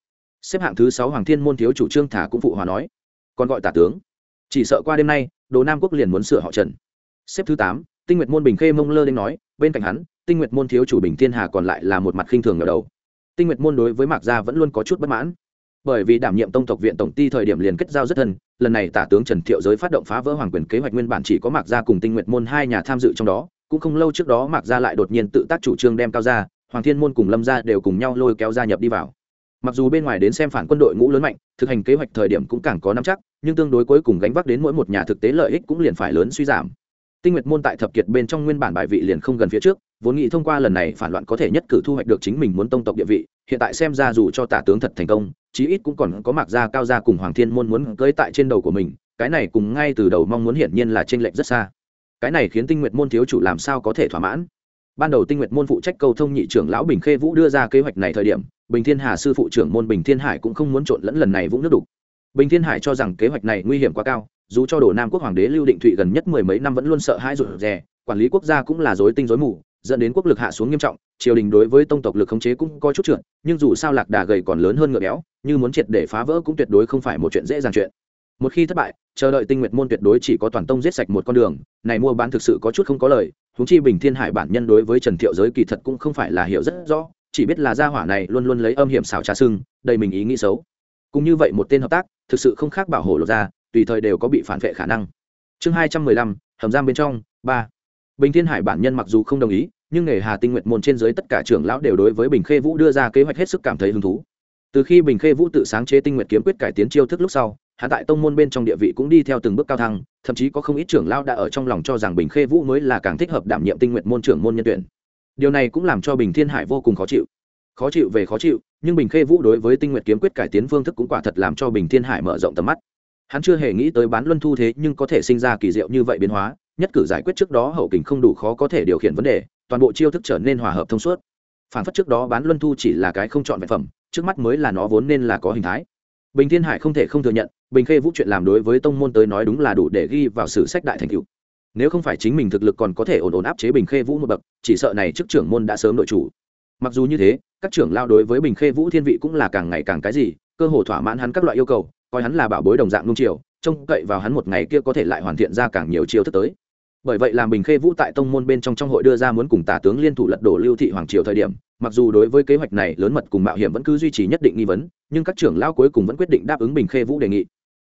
xếp hạng thứ sáu hoàng thiên môn thiếu chủ trương thả cũng phụ hòa nói, còn gọi tả tướng. Chỉ sợ qua đêm nay, đồ nam quốc liền muốn sửa họ trần. Xếp thứ tám, tinh nguyệt môn bình khê mông lơ đ nói, bên cạnh hắn, tinh nguyệt môn thiếu chủ bình thiên hà còn lại là một mặt khinh thường ngờ đầu. Tinh nguyệt môn đối với mạc gia vẫn luôn có chút bất mãn. Bởi vì đảm nhiệm tông tộc viện tổng ty thời điểm liền kết giao rất thân, lần này tả tướng trần thiệu giới phát động phá vỡ hoàng quyền kế hoạch nguyên bản chỉ có mạc gia cùng tinh nguyệt môn hai nhà tham dự trong đó, cũng không lâu trước đó mạc gia lại đột nhiên tự tác chủ trương đem cao ra hoàng thiên môn cùng lâm gia đều cùng nhau lôi kéo gia nhập đi vào mặc dù bên ngoài đến xem phản quân đội ngũ lớn mạnh, thực hành kế hoạch thời điểm cũng càng có nắm chắc, nhưng tương đối cuối cùng gánh vác đến mỗi một nhà thực tế lợi ích cũng liền phải lớn suy giảm. Tinh nguyệt môn tại thập kiệt bên trong nguyên bản bài vị liền không gần phía trước, vốn nghĩ thông qua lần này phản loạn có thể nhất cử thu hoạch được chính mình muốn tông tộc địa vị, hiện tại xem ra dù cho tả tướng thật thành công, chí ít cũng còn có mặc gia, cao gia cùng hoàng thiên môn muốn cưới tại trên đầu của mình, cái này cùng ngay từ đầu mong muốn hiển nhiên là trên lệch rất xa. Cái này khiến tinh nguyệt môn thiếu chủ làm sao có thể thỏa mãn? Ban đầu tinh nguyệt môn phụ trách cầu thông nhị trưởng lão bình khê vũ đưa ra kế hoạch này thời điểm, bình thiên hà sư phụ trưởng môn bình thiên hải cũng không muốn trộn lẫn lần này vũng nước đục. Bình thiên hải cho rằng kế hoạch này nguy hiểm quá cao, dù cho đồ nam quốc hoàng đế lưu định thụy gần nhất mười mấy năm vẫn luôn sợ hãi rụt rè, quản lý quốc gia cũng là dối tinh dối mù, dẫn đến quốc lực hạ xuống nghiêm trọng, triều đình đối với tông tộc lực khống chế cũng có chút trượt, nhưng dù sao lạc đà gầy còn lớn hơn ngựa béo, như muốn triệt để phá vỡ cũng tuyệt đối không phải một chuyện dễ dàng chuyện. Một khi thất bại, chờ đợi tinh nguyệt môn tuyệt đối chỉ có toàn tông giết sạch một con đường, này mua bán thực sự có chút không có lời huống chi bình thiên hải bản nhân đối với trần thiệu giới kỳ thật cũng không phải là hiểu rất rõ, chỉ biết là gia hỏa này luôn luôn lấy âm hiểm xảo trá sưng đầy mình ý nghĩ xấu. Cũng như vậy một tên hợp tác, thực sự không khác bảo hộ lột ra, tùy thời đều có bị phản vệ khả năng. Chương hai trăm mười lăm, hầm giam bên trong, ba. Bình thiên hải bản nhân mặc dù không đồng ý, nhưng nghề hà tinh nguyện môn trên dưới tất cả trưởng lão đều đối với bình khê vũ đưa ra kế hoạch hết sức cảm thấy hứng thú. Từ khi bình khê vũ tự sáng chế tinh nguyện kiếm quyết cải tiến chiêu thức lúc sau hạ tại tông môn bên trong địa vị cũng đi theo từng bước cao thăng, thậm chí có không ít trưởng lão đã ở trong lòng cho rằng bình khê vũ mới là càng thích hợp đảm nhiệm tinh nguyện môn trưởng môn nhân tuyển. Điều này cũng làm cho bình thiên hải vô cùng khó chịu. Khó chịu về khó chịu, nhưng bình khê vũ đối với tinh nguyện kiếm quyết cải tiến phương thức cũng quả thật làm cho bình thiên hải mở rộng tầm mắt. Hắn chưa hề nghĩ tới bán luân thu thế nhưng có thể sinh ra kỳ diệu như vậy biến hóa, nhất cử giải quyết trước đó hậu kình không đủ khó có thể điều khiển vấn đề, toàn bộ chiêu thức trở nên hòa hợp thông suốt. Phản phất trước đó bán luân thu chỉ là cái không chọn vẹn phẩm, trước mắt mới là nó vốn nên là có hình thái. Bình thiên hải không thể không thừa nhận bình khê vũ chuyện làm đối với tông môn tới nói đúng là đủ để ghi vào sử sách đại thành cựu nếu không phải chính mình thực lực còn có thể ổn ổn áp chế bình khê vũ một bậc, chỉ sợ này chức trưởng môn đã sớm đội chủ. Mặc dù như thế, các trưởng lao đối với bình khê vũ thiên vị cũng là càng ngày càng cái gì, cơ hồ thỏa mãn hắn các loại yêu cầu, coi hắn là bảo bối đồng dạng nung triều trông cậy vào hắn một ngày kia có thể lại hoàn thiện ra càng nhiều chiêu thức tới. Bởi vậy làm bình khê vũ tại tông môn bên trong trong hội đưa ra muốn cùng tả tướng liên thủ lật đổ lưu thị hoàng triều thời điểm, mặc dù đối với kế hoạch này lớn mật cùng mạo hiểm vẫn cứ duy trì nhất định nghi vấn, nhưng các trưởng lao cuối cùng vẫn quyết định đáp ứng bình khê vũ đề nghị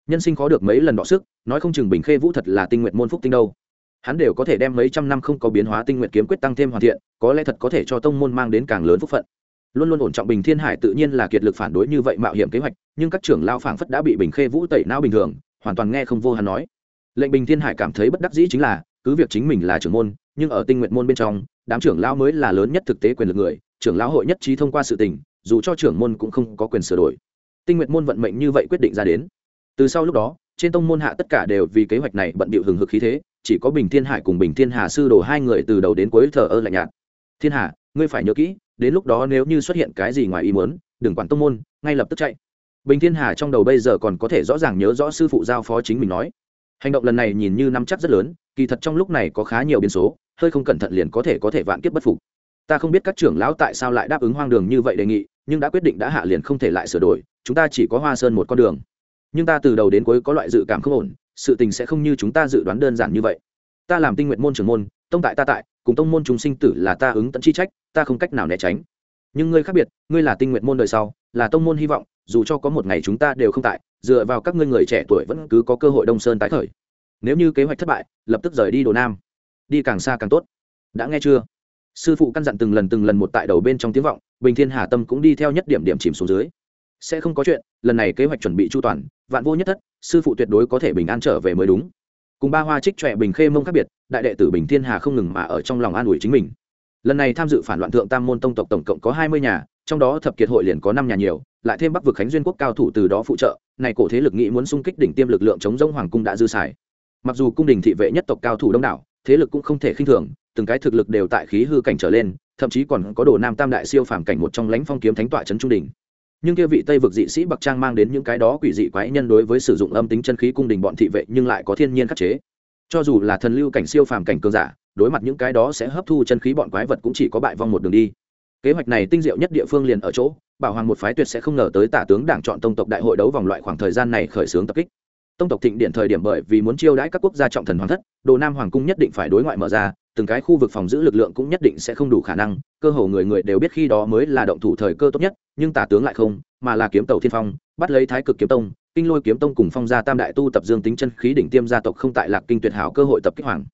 nhân sinh khó được mấy lần đọ sức, nói không chừng bình khê vũ thật là tinh nguyện môn phúc tinh đâu. Hắn đều có thể đem mấy trăm năm không có biến hóa tinh nguyện kiếm quyết tăng thêm hoàn thiện, có lẽ thật có thể cho tông môn mang đến càng lớn phúc phận. Luôn luôn ổn trọng bình thiên hải tự nhiên là kiệt lực phản đối như vậy mạo hiểm kế hoạch, nhưng các trưởng lao phảng phất đã bị bình khê vũ tẩy não bình thường, hoàn toàn nghe không vô hắn nói. Lệnh bình thiên hải cảm thấy bất đắc dĩ chính là, cứ việc chính mình là trưởng môn, nhưng ở tinh nguyện môn bên trong, đám trưởng lão mới là lớn nhất thực tế quyền lực người, trưởng lão hội nhất trí thông qua sự tình, dù cho trưởng môn cũng không có quyền sửa đổi. Tinh nguyện môn vận mệnh như vậy quyết định ra đến từ sau lúc đó, trên tông môn hạ tất cả đều vì kế hoạch này bận bịu hừng hực khí thế, chỉ có bình thiên hải cùng bình thiên hà sư đồ hai người từ đầu đến cuối thờ ơ lạnh nhạt. Thiên hà, ngươi phải nhớ kỹ, đến lúc đó nếu như xuất hiện cái gì ngoài ý muốn, đừng quản tông môn, ngay lập tức chạy. Bình thiên hà trong đầu bây giờ còn có thể rõ ràng nhớ rõ sư phụ giao phó chính mình nói. Hành động lần này nhìn như năm chắc rất lớn, kỳ thật trong lúc này có khá nhiều biến số, hơi không cẩn thận liền có thể có thể vạn kiếp bất phục. Ta không biết các trưởng lão tại sao lại đáp ứng hoang đường như vậy đề nghị, nhưng đã quyết định đã hạ liền không thể lại sửa đổi, chúng ta chỉ có hoa sơn một con đường nhưng ta từ đầu đến cuối có loại dự cảm không ổn, sự tình sẽ không như chúng ta dự đoán đơn giản như vậy. Ta làm tinh nguyện môn trưởng môn, tông tại ta tại, cùng tông môn chúng sinh tử là ta ứng tận chi trách, ta không cách nào né tránh. Nhưng ngươi khác biệt, ngươi là tinh nguyện môn đời sau, là tông môn hy vọng, dù cho có một ngày chúng ta đều không tại, dựa vào các ngươi người trẻ tuổi vẫn cứ có cơ hội đông sơn tái khởi. Nếu như kế hoạch thất bại, lập tức rời đi đồ nam. Đi càng xa càng tốt. Đã nghe chưa? Sư phụ căn dặn từng lần từng lần một tại đầu bên trong tiếng vọng, bình thiên hà tâm cũng đi theo nhất điểm điểm chìm xuống dưới sẽ không có chuyện, lần này kế hoạch chuẩn bị chu toàn, vạn vô nhất thất, sư phụ tuyệt đối có thể bình an trở về mới đúng. Cùng ba hoa trích trọe bình khê mông khác biệt, đại đệ tử bình thiên hà không ngừng mà ở trong lòng an ủi chính mình. Lần này tham dự phản loạn thượng tam môn tông tộc tổng cộng có hai mươi nhà, trong đó thập kiệt hội liền có năm nhà nhiều, lại thêm bắc vực khánh duyên quốc cao thủ từ đó phụ trợ, này cổ thế lực nghĩ muốn xung kích đỉnh tiêm lực lượng chống giống hoàng cung đã dư xài. Mặc dù cung đình thị vệ nhất tộc cao thủ đông đảo, thế lực cũng không thể khinh thường, từng cái thực lực đều tại khí hư cảnh trở lên, thậm chí còn có đồ nam tam đại siêu phàm cảnh một trong lãnh phong kiếm thánh tọa trấn trung đình nhưng kia vị tây vực dị sĩ bậc trang mang đến những cái đó quỷ dị quái nhân đối với sử dụng âm tính chân khí cung đình bọn thị vệ nhưng lại có thiên nhiên khắc chế. Cho dù là thần lưu cảnh siêu phàm cảnh cường giả, đối mặt những cái đó sẽ hấp thu chân khí bọn quái vật cũng chỉ có bại vong một đường đi. Kế hoạch này tinh diệu nhất địa phương liền ở chỗ, bảo hoàng một phái tuyệt sẽ không ngờ tới tả tướng đảng chọn tông tộc đại hội đấu vòng loại khoảng thời gian này khởi xướng tập kích. Tông tộc thịnh điện thời điểm bởi vì muốn chiêu đãi các quốc gia trọng thần hoàng thất, đồ nam hoàng cung nhất định phải đối ngoại mở ra từng cái khu vực phòng giữ lực lượng cũng nhất định sẽ không đủ khả năng, cơ hồ người người đều biết khi đó mới là động thủ thời cơ tốt nhất, nhưng tả tướng lại không, mà là kiếm tàu thiên phong, bắt lấy thái cực kiếm tông, kinh lôi kiếm tông cùng phong gia tam đại tu tập dương tính chân khí đỉnh tiêm gia tộc không tại lạc kinh tuyệt hảo cơ hội tập kích hoàng.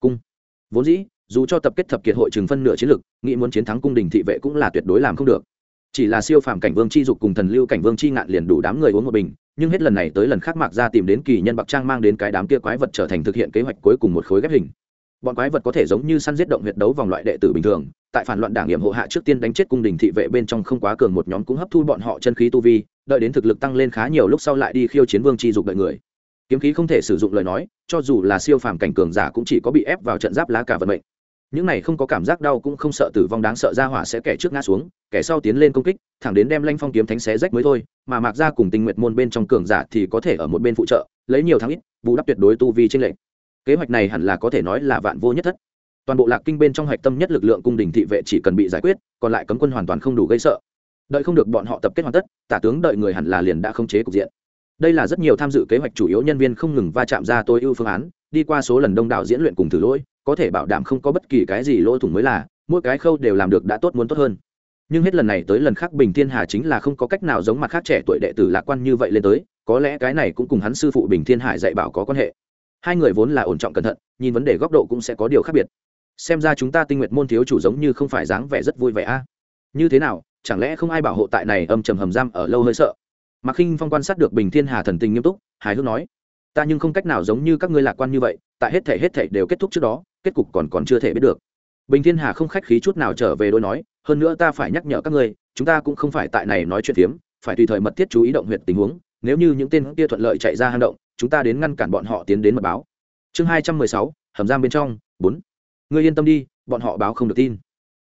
Cung. Vốn dĩ, dù cho tập kết thập kiệt hội chừng phân nửa chiến lực, nghĩ muốn chiến thắng cung đình thị vệ cũng là tuyệt đối làm không được. Chỉ là siêu phàm cảnh vương chi dục cùng thần lưu cảnh vương chi ngạn liền đủ đám người uống một bình, nhưng hết lần này tới lần khác mạc ra tìm đến kỳ nhân bạc trang mang đến cái đám kia quái vật trở thành thực hiện kế hoạch cuối cùng một khối ghép hình bọn quái vật có thể giống như săn giết động huyệt đấu vòng loại đệ tử bình thường, tại phản loạn đảng hiểm hộ hạ trước tiên đánh chết cung đình thị vệ bên trong không quá cường một nhóm cũng hấp thu bọn họ chân khí tu vi, đợi đến thực lực tăng lên khá nhiều lúc sau lại đi khiêu chiến vương chi dục đợi người. Kiếm khí không thể sử dụng lời nói, cho dù là siêu phàm cảnh cường giả cũng chỉ có bị ép vào trận giáp lá cả vận mệnh. Những này không có cảm giác đau cũng không sợ tử vong đáng sợ ra hỏa sẽ kẻ trước ngã xuống, kẻ sau tiến lên công kích, thẳng đến đem lanh phong kiếm thánh xé rách mới thôi, mà mạc ra cùng tình nguyện môn bên trong cường giả thì có thể ở một bên phụ trợ, lấy nhiều thắng ít, bù đắp tuyệt đối tu vi trên lệnh kế hoạch này hẳn là có thể nói là vạn vô nhất thất. Toàn bộ lạc kinh bên trong hạch tâm nhất lực lượng cung đình thị vệ chỉ cần bị giải quyết, còn lại cấm quân hoàn toàn không đủ gây sợ. Đợi không được bọn họ tập kết hoàn tất, tả tướng đợi người hẳn là liền đã không chế cục diện. Đây là rất nhiều tham dự kế hoạch chủ yếu nhân viên không ngừng va chạm ra tối ưu phương án, đi qua số lần đông đảo diễn luyện cùng thử lỗi, có thể bảo đảm không có bất kỳ cái gì lỗ thủng mới là, mỗi cái khâu đều làm được đã tốt muốn tốt hơn. Nhưng hết lần này tới lần khác bình thiên hà chính là không có cách nào giống mặt khác trẻ tuổi đệ tử lạc quan như vậy lên tới, có lẽ cái này cũng cùng hắn sư phụ bình thiên hải dạy bảo có quan hệ hai người vốn là ổn trọng cẩn thận, nhìn vấn đề góc độ cũng sẽ có điều khác biệt. Xem ra chúng ta tinh nguyện môn thiếu chủ giống như không phải dáng vẻ rất vui vẻ a. Như thế nào, chẳng lẽ không ai bảo hộ tại này âm trầm hầm giam ở lâu hơi sợ? Mạc khinh phong quan sát được bình thiên hà thần tình nghiêm túc, hài hước nói, ta nhưng không cách nào giống như các ngươi lạc quan như vậy, tại hết thể hết thể đều kết thúc trước đó, kết cục còn còn chưa thể biết được. Bình thiên hà không khách khí chút nào trở về đôi nói, hơn nữa ta phải nhắc nhở các ngươi, chúng ta cũng không phải tại này nói chuyện phiếm, phải tùy thời mật thiết chú ý động huyệt tình huống, nếu như những tên kia thuận lợi chạy ra hang động chúng ta đến ngăn cản bọn họ tiến đến mật báo. Chương hai trăm mười sáu, hầm giam bên trong, bốn. Ngươi yên tâm đi, bọn họ báo không được tin.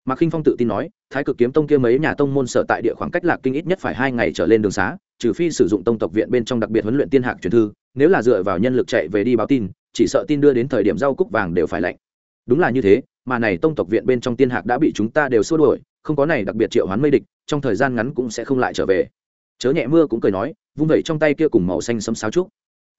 Mạc khinh phong tự tin nói, thái cực kiếm tông kia mấy nhà tông môn sở tại địa khoảng cách lạc kinh ít nhất phải hai ngày trở lên đường xá, trừ phi sử dụng tông tộc viện bên trong đặc biệt huấn luyện tiên hạc truyền thư, nếu là dựa vào nhân lực chạy về đi báo tin, chỉ sợ tin đưa đến thời điểm rau cúc vàng đều phải lạnh. Đúng là như thế, mà này tông tộc viện bên trong tiên hạc đã bị chúng ta đều xua đuổi, không có này đặc biệt triệu hoán mây địch, trong thời gian ngắn cũng sẽ không lại trở về. Chớ nhẹ mưa cũng cười nói, vung vẩy trong tay kia cùng màu xanh sấm sáo trúc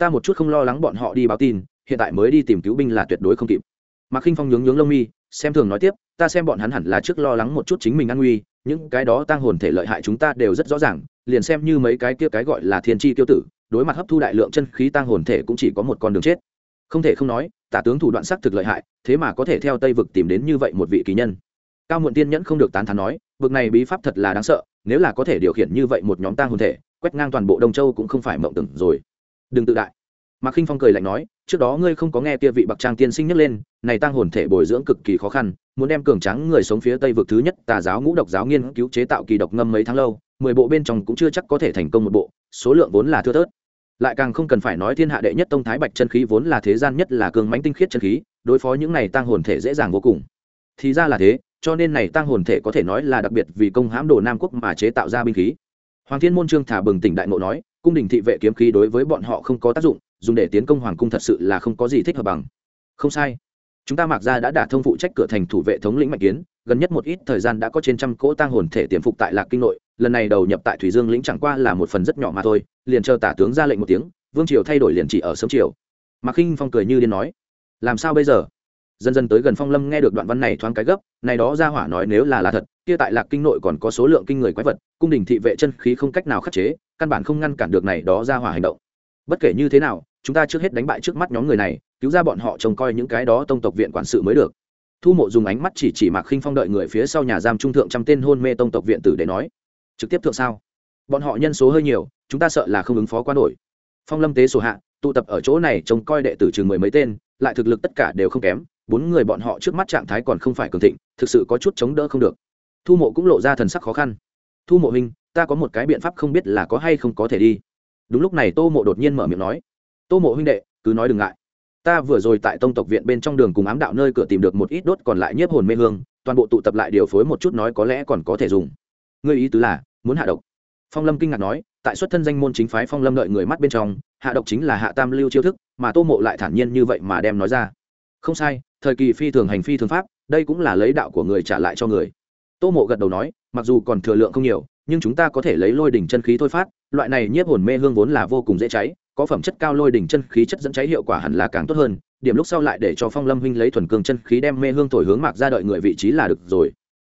ta một chút không lo lắng bọn họ đi báo tin, hiện tại mới đi tìm cứu binh là tuyệt đối không kịp. Mạc khinh phong nhướng nhướng lông mi, xem thường nói tiếp, ta xem bọn hắn hẳn là trước lo lắng một chút chính mình an nguy, những cái đó tăng hồn thể lợi hại chúng ta đều rất rõ ràng, liền xem như mấy cái kia cái gọi là thiên tri tiêu tử, đối mặt hấp thu đại lượng chân khí tăng hồn thể cũng chỉ có một con đường chết. Không thể không nói, tả tướng thủ đoạn xác thực lợi hại, thế mà có thể theo tây vực tìm đến như vậy một vị kỳ nhân. Cao muộn tiên nhẫn không được tán thán nói, vực này bí pháp thật là đáng sợ, nếu là có thể điều khiển như vậy một nhóm tăng hồn thể, quét ngang toàn bộ đông châu cũng không phải mộng tưởng rồi đừng tự đại. Mạc khinh phong cười lạnh nói, trước đó ngươi không có nghe kia vị bậc trang tiên sinh nhắc lên, này tăng hồn thể bồi dưỡng cực kỳ khó khăn, muốn đem cường trắng người sống phía tây vực thứ nhất tà giáo ngũ độc giáo nghiên cứu chế tạo kỳ độc ngâm mấy tháng lâu, mười bộ bên trong cũng chưa chắc có thể thành công một bộ, số lượng vốn là thưa thớt. Lại càng không cần phải nói thiên hạ đệ nhất tông thái bạch chân khí vốn là thế gian nhất là cường mãnh tinh khiết chân khí, đối phó những này tăng hồn thể dễ dàng vô cùng. Thì ra là thế, cho nên này tăng hồn thể có thể nói là đặc biệt vì công hãm đồ nam quốc mà chế tạo ra binh khí. Hoàng thiên môn trương thả bừng tỉnh đại ngộ nói cung đình thị vệ kiếm khí đối với bọn họ không có tác dụng, dùng để tiến công hoàng cung thật sự là không có gì thích hợp bằng. Không sai. Chúng ta mặc ra đã đả thông phụ trách cửa thành thủ vệ thống lĩnh mạnh kiến, gần nhất một ít thời gian đã có trên trăm cỗ tang hồn thể tiềm phục tại lạc kinh nội, lần này đầu nhập tại thủy dương lĩnh chẳng qua là một phần rất nhỏ mà thôi, liền chờ tả tướng ra lệnh một tiếng, vương triều thay đổi liền chỉ ở sớm triều mạc khinh phong cười như điên nói, làm sao bây giờ? Dần dần tới gần phong lâm nghe được đoạn văn này thoáng cái gấp, này đó ra hỏa nói nếu là là thật, kia tại lạc kinh nội còn có số lượng kinh người quái vật, cung đình thị vệ chân khí không cách nào khắc chế căn bản không ngăn cản được này đó ra hỏa hành động. Bất kể như thế nào, chúng ta trước hết đánh bại trước mắt nhóm người này, cứu ra bọn họ trông coi những cái đó tông tộc viện quản sự mới được. Thu mộ dùng ánh mắt chỉ chỉ mạc khinh phong đợi người phía sau nhà giam trung thượng trăm tên hôn mê tông tộc viện tử để nói, trực tiếp thượng sao? Bọn họ nhân số hơi nhiều, chúng ta sợ là không ứng phó quá nổi. Phong lâm tế sổ hạ, tụ tập ở chỗ này trông coi đệ tử chừng mười mấy tên, lại thực lực tất cả đều không kém, bốn người bọn họ trước mắt trạng thái còn không phải cường thịnh, thực sự có chút chống đỡ không được. Thu mộ cũng lộ ra thần sắc khó khăn. Thu mộ hình ta có một cái biện pháp không biết là có hay không có thể đi. Đúng lúc này tô mộ đột nhiên mở miệng nói, tô mộ huynh đệ, cứ nói đừng ngại. Ta vừa rồi tại tông tộc viện bên trong đường cùng ám đạo nơi cửa tìm được một ít đốt còn lại nhiếp hồn mê hương, toàn bộ tụ tập lại điều phối một chút nói có lẽ còn có thể dùng. Ngươi ý tứ là, muốn hạ độc. Phong lâm kinh ngạc nói, tại xuất thân danh môn chính phái phong lâm đợi người mắt bên trong, hạ độc chính là hạ tam lưu chiêu thức, mà tô mộ lại thản nhiên như vậy mà đem nói ra. Không sai, thời kỳ phi thường hành phi thường pháp, đây cũng là lấy đạo của người trả lại cho người. Tô mộ gật đầu nói, mặc dù còn thừa lượng không nhiều nhưng chúng ta có thể lấy lôi đỉnh chân khí thôi phát, loại này nhiếp hồn mê hương vốn là vô cùng dễ cháy, có phẩm chất cao lôi đỉnh chân khí chất dẫn cháy hiệu quả hẳn là càng tốt hơn, điểm lúc sau lại để cho phong lâm huynh lấy thuần cường chân khí đem mê hương thổi hướng mạc ra đợi người vị trí là được rồi.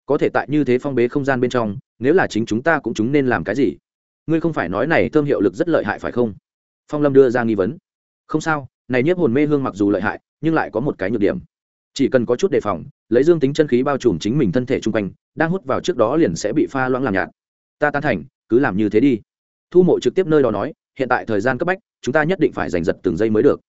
Có thể tại như thế phong bế không gian bên trong, nếu là chính chúng ta cũng chúng nên làm cái gì? Ngươi không phải nói này thơm hiệu lực rất lợi hại phải không? Phong lâm đưa ra nghi vấn. Không sao, này nhiếp hồn mê hương mặc dù lợi hại, nhưng lại có một cái nhược điểm. Chỉ cần có chút đề phòng, lấy dương tính chân khí bao trùm chính mình thân thể chung quanh, đang hút vào trước đó liền sẽ bị pha loãng làm nhạt ta tán thành, cứ làm như thế đi. Thu mộ trực tiếp nơi đó nói, hiện tại thời gian cấp bách, chúng ta nhất định phải giành giật từng giây mới được.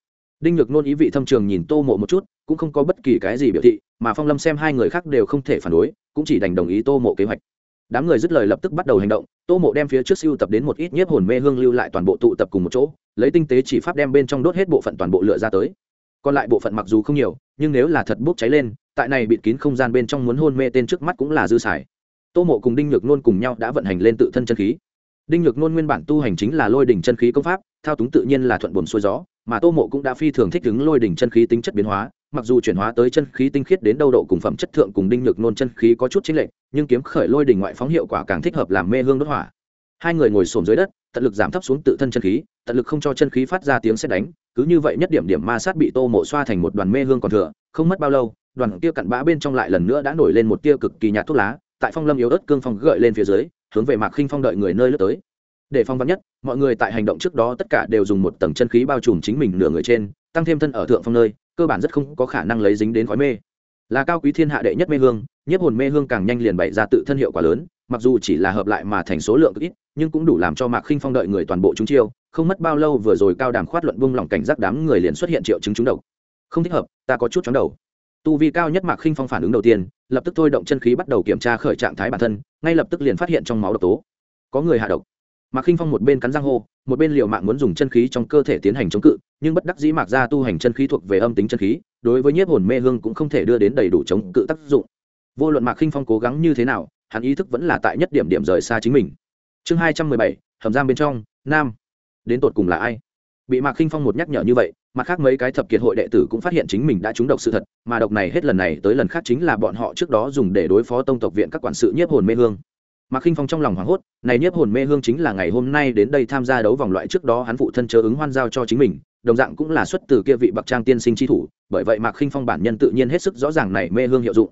Đinh nhược nôn ý vị thâm trường nhìn tô mộ một chút, cũng không có bất kỳ cái gì biểu thị, mà phong lâm xem hai người khác đều không thể phản đối, cũng chỉ đành đồng ý tô mộ kế hoạch. Đám người dứt lời lập tức bắt đầu hành động, tô mộ đem phía trước siêu tập đến một ít nhiếp hồn mê hương lưu lại toàn bộ tụ tập cùng một chỗ, lấy tinh tế chỉ pháp đem bên trong đốt hết bộ phận toàn bộ lựa ra tới. Còn lại bộ phận mặc dù không nhiều, nhưng nếu là thật bốc cháy lên, tại này bịt kín không gian bên trong muốn hôn mê tên trước mắt cũng là dư xài tô mộ cùng đinh nhược nôn cùng nhau đã vận hành lên tự thân chân khí. Đinh nhược nôn nguyên bản tu hành chính là lôi đỉnh chân khí công pháp, thao túng tự nhiên là thuận buồn xuôi gió, mà tô mộ cũng đã phi thường thích ứng lôi đỉnh chân khí tính chất biến hóa, mặc dù chuyển hóa tới chân khí tinh khiết đến đâu độ cùng phẩm chất thượng cùng đinh nhược nôn chân khí có chút chính lệch, nhưng kiếm khởi lôi đỉnh ngoại phóng hiệu quả càng thích hợp làm mê hương đốt hỏa. Hai người ngồi xổm dưới đất, tận lực giảm thấp xuống tự thân chân khí, tận lực không cho chân khí phát ra tiếng xét đánh, cứ như vậy nhất điểm điểm ma sát bị tô mộ xoa thành một đoàn mê hương còn thừa, không mất bao lâu, đoàn kia cặn bã bên trong lại lần nữa đã nổi lên một tia cực kỳ nhạt thuốc lá tại phong lâm yếu ớt cương phong gợi lên phía dưới, hướng về mạc khinh phong đợi người nơi lướt tới. Để phong vắn nhất, mọi người tại hành động trước đó tất cả đều dùng một tầng chân khí bao trùm chính mình nửa người trên, tăng thêm thân ở thượng phong nơi, cơ bản rất không có khả năng lấy dính đến khói mê. Là cao quý thiên hạ đệ nhất mê hương, nhiếp hồn mê hương càng nhanh liền bày ra tự thân hiệu quả lớn, mặc dù chỉ là hợp lại mà thành số lượng ít, nhưng cũng đủ làm cho mạc khinh phong đợi người toàn bộ chúng chiêu, không mất bao lâu vừa rồi cao đàm khoát luận bung lỏng cảnh giác đám người liền xuất hiện triệu chứng chúng độc. Không thích hợp, ta có chút chóng đầu tu vi cao nhất mạc khinh phong phản ứng đầu tiên, lập tức thôi động chân khí bắt đầu kiểm tra khởi trạng thái bản thân, ngay lập tức liền phát hiện trong máu độc tố. Có người hạ độc. Mạc khinh phong một bên cắn răng hô, một bên liều mạng muốn dùng chân khí trong cơ thể tiến hành chống cự, nhưng bất đắc dĩ mạc ra tu hành chân khí thuộc về âm tính chân khí, đối với nhiếp hồn mê hương cũng không thể đưa đến đầy đủ chống cự tác dụng. Vô luận mạc khinh phong cố gắng như thế nào, hắn ý thức vẫn là tại nhất điểm điểm rời xa chính mình. Chương hai trăm mười bảy, hầm giam bên trong, nam. Đến tột cùng là ai? Bị mạc khinh phong một nhắc nhở như vậy mặt khác mấy cái thập kiệt hội đệ tử cũng phát hiện chính mình đã trúng độc sự thật, mà độc này hết lần này tới lần khác chính là bọn họ trước đó dùng để đối phó tông tộc viện các quản sự nhiếp hồn mê hương. Mạc khinh phong trong lòng hoảng hốt, này nhiếp hồn mê hương chính là ngày hôm nay đến đây tham gia đấu vòng loại trước đó hắn phụ thân chớ ứng hoan giao cho chính mình, đồng dạng cũng là xuất từ kia vị bậc trang tiên sinh chi thủ, bởi vậy mạc khinh phong bản nhân tự nhiên hết sức rõ ràng này mê hương hiệu dụng.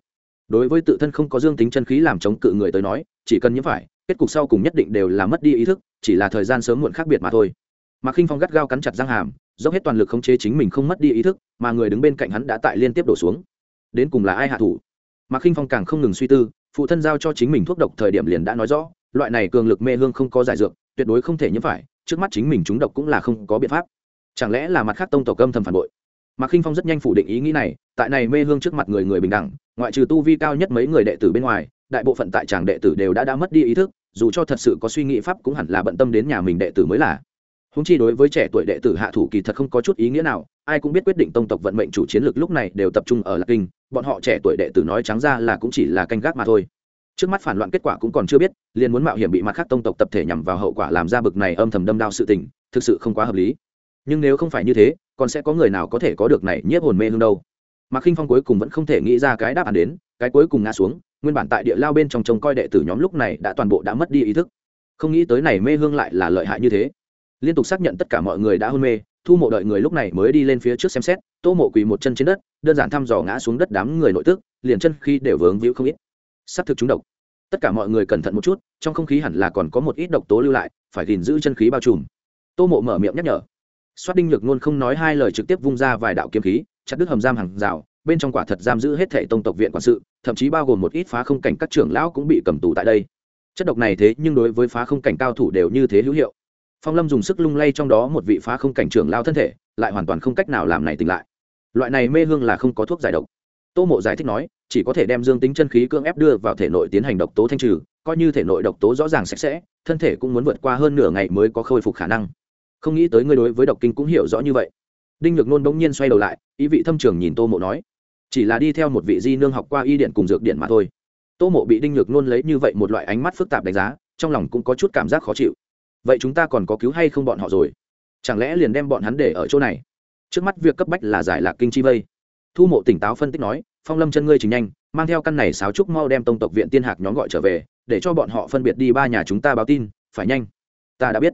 Đối với tự thân không có dương tính chân khí làm chống cự người tới nói, chỉ cần nhiễm phải, kết cục sau cùng nhất định đều là mất đi ý thức, chỉ là thời gian sớm muộn khác biệt mà thôi. Mạc khinh phong gắt gao cắn chặt răng hàm dốc hết toàn lực khống chế chính mình không mất đi ý thức, mà người đứng bên cạnh hắn đã tại liên tiếp đổ xuống. Đến cùng là ai hạ thủ? Mạc khinh phong càng không ngừng suy tư, phụ thân giao cho chính mình thuốc độc thời điểm liền đã nói rõ, loại này cường lực mê hương không có giải dược, tuyệt đối không thể nhiễm phải, trước mắt chính mình chúng độc cũng là không có biện pháp. Chẳng lẽ là mặt khác tông tổ câm thầm phản bội? Mạc khinh phong rất nhanh phủ định ý nghĩ này, tại này mê hương trước mặt người người bình đẳng, ngoại trừ tu vi cao nhất mấy người đệ tử bên ngoài, đại bộ phận tại tràng đệ tử đều đã đã mất đi ý thức, dù cho thật sự có suy nghĩ pháp cũng hẳn là bận tâm đến nhà mình đệ tử mới là húng chi đối với trẻ tuổi đệ tử hạ thủ kỳ thật không có chút ý nghĩa nào, ai cũng biết quyết định tông tộc vận mệnh chủ chiến lược lúc này đều tập trung ở lạc kinh, bọn họ trẻ tuổi đệ tử nói trắng ra là cũng chỉ là canh gác mà thôi. Trước mắt phản loạn kết quả cũng còn chưa biết, liền muốn mạo hiểm bị mặt khác tông tộc tập thể nhằm vào hậu quả làm ra bực này âm thầm đâm đao sự tình, thực sự không quá hợp lý. Nhưng nếu không phải như thế, còn sẽ có người nào có thể có được này nhiếp hồn mê hương đâu? Mà khinh phong cuối cùng vẫn không thể nghĩ ra cái đáp án đến, cái cuối cùng ngã xuống, nguyên bản tại địa lao bên trong trông coi đệ tử nhóm lúc này đã toàn bộ đã mất đi ý thức. Không nghĩ tới này mê hương lại là lợi hại như thế liên tục xác nhận tất cả mọi người đã hôn mê, thu mộ đợi người lúc này mới đi lên phía trước xem xét, tô mộ quỳ một chân trên đất, đơn giản thăm dò ngã xuống đất đám người nội tức, liền chân khi đều vướng víu không ít. S thực chúng độc. Tất cả mọi người cẩn thận một chút, trong không khí hẳn là còn có một ít độc tố lưu lại, phải gìn giữ chân khí bao trùm. Tô mộ mở miệng nhắc nhở. Xoát đinh nhược ngôn không nói hai lời trực tiếp vung ra vài đạo kiếm khí, chặt đứt hầm giam hàng rào, bên trong quả thật giam giữ hết thể tông tộc viện quản sự, thậm chí bao gồm một ít phá không cảnh các trưởng lão cũng bị cầm tù tại đây. Chất độc này thế nhưng đối với phá không cảnh cao thủ đều như thế hữu hiệu phong lâm dùng sức lung lay trong đó một vị phá không cảnh trưởng lao thân thể, lại hoàn toàn không cách nào làm này tỉnh lại. Loại này mê hương là không có thuốc giải độc. Tô mộ giải thích nói, chỉ có thể đem dương tính chân khí cưỡng ép đưa vào thể nội tiến hành độc tố thanh trừ, coi như thể nội độc tố rõ ràng sạch sẽ, thân thể cũng muốn vượt qua hơn nửa ngày mới có khôi phục khả năng. Không nghĩ tới ngươi đối với độc kinh cũng hiểu rõ như vậy. Đinh nhược nôn bỗng nhiên xoay đầu lại, ý vị thâm trường nhìn tô mộ nói, chỉ là đi theo một vị di nương học qua y điện cùng dược điện mà thôi. Tô mộ bị đinh nhược nôn lấy như vậy một loại ánh mắt phức tạp đánh giá, trong lòng cũng có chút cảm giác khó chịu vậy chúng ta còn có cứu hay không bọn họ rồi? Chẳng lẽ liền đem bọn hắn để ở chỗ này? Trước mắt việc cấp bách là giải lạc kinh chi vây. Thu mộ tỉnh táo phân tích nói, phong lâm chân ngươi trình nhanh, mang theo căn này sáo trúc mau đem tông tộc viện tiên hạc nhóm gọi trở về, để cho bọn họ phân biệt đi ba nhà chúng ta báo tin, phải nhanh. Ta đã biết.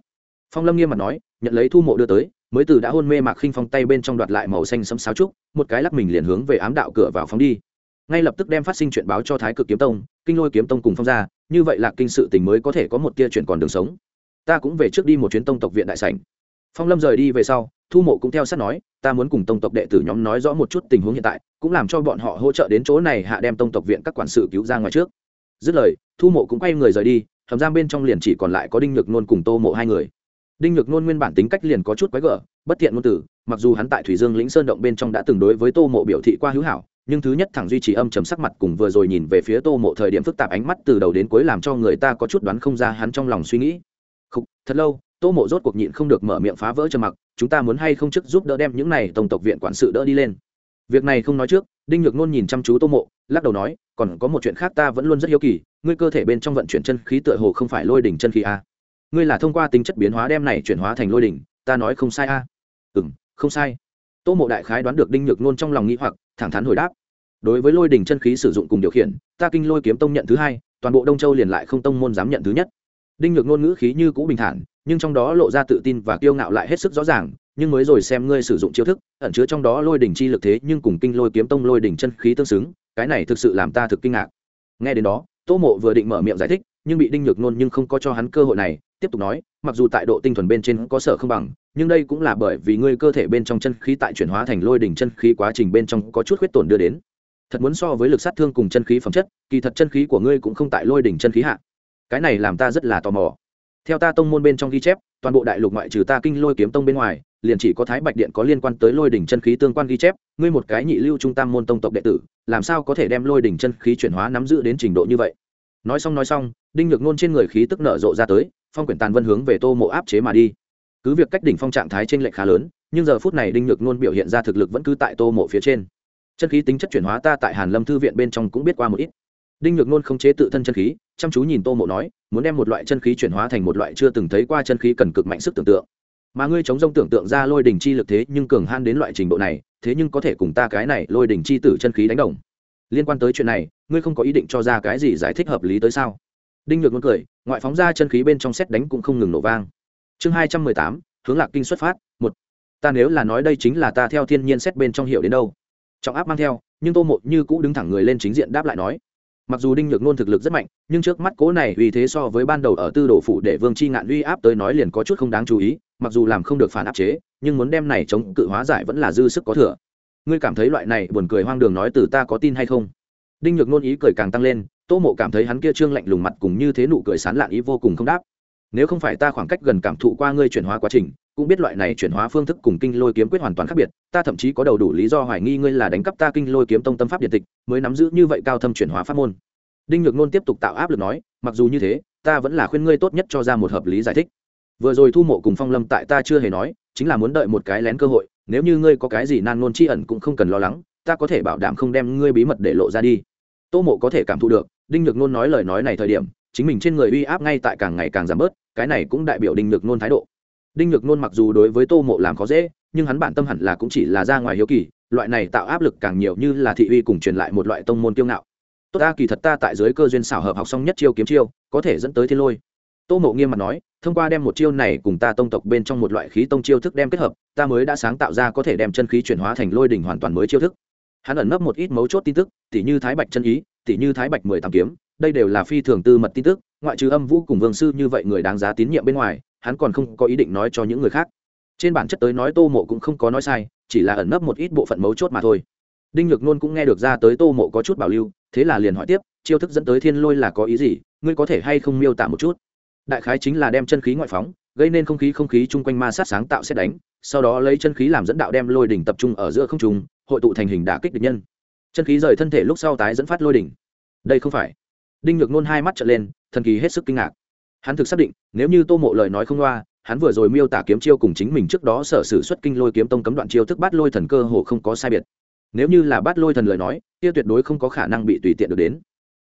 Phong lâm nghiêm mặt nói, nhận lấy thu mộ đưa tới, mới từ đã hôn mê mạc khinh phong tay bên trong đoạt lại màu xanh sấm sáo trúc, một cái lắc mình liền hướng về ám đạo cửa vào phóng đi. Ngay lập tức đem phát sinh chuyện báo cho thái cực kiếm tông, kinh lôi kiếm tông cùng phong ra, như vậy là kinh sự tình mới có thể có một tia chuyện còn đường sống ta cũng về trước đi một chuyến tông tộc viện đại sảnh. Phong lâm rời đi về sau, thu mộ cũng theo sát nói, ta muốn cùng tông tộc đệ tử nhóm nói rõ một chút tình huống hiện tại, cũng làm cho bọn họ hỗ trợ đến chỗ này hạ đem tông tộc viện các quản sự cứu ra ngoài trước. Dứt lời, thu mộ cũng quay người rời đi, hầm giam bên trong liền chỉ còn lại có đinh nhược nôn cùng tô mộ hai người. Đinh nhược nôn nguyên bản tính cách liền có chút quái gở, bất thiện ngôn tử mặc dù hắn tại thủy dương lĩnh sơn động bên trong đã từng đối với tô mộ biểu thị qua hữu hảo, nhưng thứ nhất thẳng duy trì âm trầm sắc mặt cùng vừa rồi nhìn về phía tô mộ thời điểm phức tạp ánh mắt từ đầu đến cuối làm cho người ta có chút đoán không ra hắn trong lòng suy nghĩ thật lâu, tô mộ rốt cuộc nhịn không được mở miệng phá vỡ trầm mặc, chúng ta muốn hay không chức giúp đỡ đem những này tổng tộc viện quản sự đỡ đi lên? Việc này không nói trước, đinh nhược nôn nhìn chăm chú tô mộ, lắc đầu nói, còn có một chuyện khác ta vẫn luôn rất hiếu kỳ, ngươi cơ thể bên trong vận chuyển chân khí tựa hồ không phải lôi đỉnh chân khí a? Ngươi là thông qua tính chất biến hóa đem này chuyển hóa thành lôi đỉnh, ta nói không sai a. Ừ m không sai. Tô mộ đại khái đoán được đinh nhược nôn trong lòng nghĩ hoặc, thẳng thắn hồi đáp, đối với lôi đỉnh chân khí sử dụng cùng điều khiển, ta kinh lôi kiếm tông nhận thứ hai, toàn bộ đông châu liền lại không tông môn dám nhận thứ nhất đinh nhược ngôn ngữ khí như cũ bình thản, nhưng trong đó lộ ra tự tin và kiêu ngạo lại hết sức rõ ràng, nhưng mới rồi xem ngươi sử dụng chiêu thức, ẩn chứa trong đó lôi đỉnh chi lực thế nhưng cùng kinh lôi kiếm tông lôi đỉnh chân khí tương xứng, cái này thực sự làm ta thực kinh ngạc. Nghe đến đó, tô mộ vừa định mở miệng giải thích, nhưng bị đinh nhược nôn nhưng không có cho hắn cơ hội này, tiếp tục nói, mặc dù tại độ tinh thuần bên trên có sở không bằng, nhưng đây cũng là bởi vì ngươi cơ thể bên trong chân khí tại chuyển hóa thành lôi đỉnh chân khí quá trình bên trong có chút khuyết tổn đưa đến. Thật muốn so với lực sát thương cùng chân khí phẩm chất, kỳ thật chân khí của ngươi cũng không tại lôi đỉnh chân khí hạ cái này làm ta rất là tò mò. Theo ta tông môn bên trong ghi chép, toàn bộ đại lục ngoại trừ ta kinh lôi kiếm tông bên ngoài, liền chỉ có thái bạch điện có liên quan tới lôi đỉnh chân khí tương quan ghi chép, ngươi một cái nhị lưu trung tam môn tông tộc đệ tử, làm sao có thể đem lôi đỉnh chân khí chuyển hóa nắm giữ đến trình độ như vậy? Nói xong nói xong, đinh nhược nôn trên người khí tức nở rộ ra tới, phong quyển tàn vân hướng về tô mộ áp chế mà đi. Cứ việc cách đỉnh phong trạng thái trên lệch khá lớn, nhưng giờ phút này đinh nhược nôn biểu hiện ra thực lực vẫn cứ tại tô mộ phía trên. Chân khí tính chất chuyển hóa ta tại hàn lâm thư viện bên trong cũng biết qua một ít. Đinh nhược nôn không chế tự thân chân khí chăm chú nhìn tô mộ nói, muốn đem một loại chân khí chuyển hóa thành một loại chưa từng thấy qua chân khí cần cực mạnh sức tưởng tượng. Mà ngươi chống rông tưởng tượng ra lôi đỉnh chi lực thế nhưng cường han đến loại trình độ này, thế nhưng có thể cùng ta cái này lôi đỉnh chi tử chân khí đánh đồng. Liên quan tới chuyện này, ngươi không có ý định cho ra cái gì giải thích hợp lý tới sao? Đinh nhược muốn cười, ngoại phóng ra chân khí bên trong xét đánh cũng không ngừng nổ vang. Chương hai trăm mười tám, hướng lạc kinh xuất phát, một. Ta nếu là nói đây chính là ta theo thiên nhiên xét bên trong hiệu đến đâu? Trọng áp mang theo, nhưng tô mộ như cũ đứng thẳng người lên chính diện đáp lại nói mặc dù đinh nhược nôn thực lực rất mạnh, nhưng trước mắt cố này uy thế so với ban đầu ở tư đồ phủ để vương c h i ngạn uy áp tới nói liền có chút không đáng chú ý, mặc dù làm không được phản áp chế, nhưng muốn đem này chống cự hóa giải vẫn là dư sức có thừa. Ngươi cảm thấy loại này buồn cười hoang đường nói từ ta có tin hay không? Đinh nhược nôn ý cười càng tăng lên, tô mộ cảm thấy hắn kia trương lạnh lùng mặt cùng như thế nụ cười sán lạn ý vô cùng không đáp. Nếu không phải ta khoảng cách gần cảm thụ qua ngươi chuyển hóa quá trình cũng biết loại này chuyển hóa phương thức cùng kinh lôi kiếm quyết hoàn toàn khác biệt, ta thậm chí có đầu đủ lý do hoài nghi ngươi là đánh cắp ta kinh lôi kiếm tông tâm pháp điện tịch, mới nắm giữ như vậy cao thâm chuyển hóa pháp môn. Đinh nhược nôn tiếp tục tạo áp lực nói, mặc dù như thế, ta vẫn là khuyên ngươi tốt nhất cho ra một hợp lý giải thích. Vừa rồi thu mộ cùng phong lâm tại ta chưa hề nói, chính là muốn đợi một cái lén cơ hội, nếu như ngươi có cái gì nan nôn tri ẩn cũng không cần lo lắng, ta có thể bảo đảm không đem ngươi bí mật để lộ ra đi. Tô mộ có thể cảm thụ được, đinh nhược nôn nói lời nói này thời điểm, chính mình trên người uy áp ngay tại càng ngày càng giảm bớt, cái này cũng đại biểu đinh nhược nôn thái độ đinh nhược nôn mặc dù đối với tô mộ làm khó dễ, nhưng hắn bản tâm hẳn là cũng chỉ là ra ngoài hiếu kỳ, loại này tạo áp lực càng nhiều như là thị uy cùng truyền lại một loại tông môn kiêu ngạo. Tốt ta, kỳ thật ta tại dưới cơ duyên xảo hợp học xong nhất chiêu kiếm chiêu, có thể dẫn tới thiên lôi. Tô mộ nghiêm mặt nói, thông qua đem một chiêu này cùng ta tông tộc bên trong một loại khí tông chiêu thức đem kết hợp, ta mới đã sáng tạo ra có thể đem chân khí chuyển hóa thành lôi đỉnh hoàn toàn mới chiêu thức. Hắn ẩn nấp một ít mấu chốt tin tức, tỉ như thái bạch chân ý, tỉ như thái bạch mười tám kiếm, đây đều là phi thường tư mật tin tức, ngoại trừ âm vũ cùng vương sư như vậy người đáng giá tín nhiệm bên ngoài hắn còn không có ý định nói cho những người khác. Trên bản chất tới nói tô mộ cũng không có nói sai, chỉ là ẩn nấp một ít bộ phận mấu chốt mà thôi. Đinh nhược nôn cũng nghe được ra tới tô mộ có chút bảo lưu, thế là liền hỏi tiếp, chiêu thức dẫn tới thiên lôi là có ý gì, ngươi có thể hay không miêu tả một chút? Đại khái chính là đem chân khí ngoại phóng, gây nên không khí không khí chung quanh ma sát sáng tạo xét đánh, sau đó lấy chân khí làm dẫn đạo đem lôi đỉnh tập trung ở giữa không trùng hội tụ thành hình đả kích địch nhân. Chân khí rời thân thể lúc sau tái dẫn phát lôi đỉnh. Đây không phải. Đinh nhược nôn hai mắt trở lên, thần kỳ hết sức kinh ngạc hắn thực xác định, nếu như tô mộ lời nói không loa, hắn vừa rồi miêu tả kiếm chiêu cùng chính mình trước đó sở sử xuất kinh lôi kiếm tông cấm đoạn chiêu thức bắt lôi thần cơ hồ không có sai biệt. Nếu như là bắt lôi thần lời nói, kia tuyệt đối không có khả năng bị tùy tiện được đến.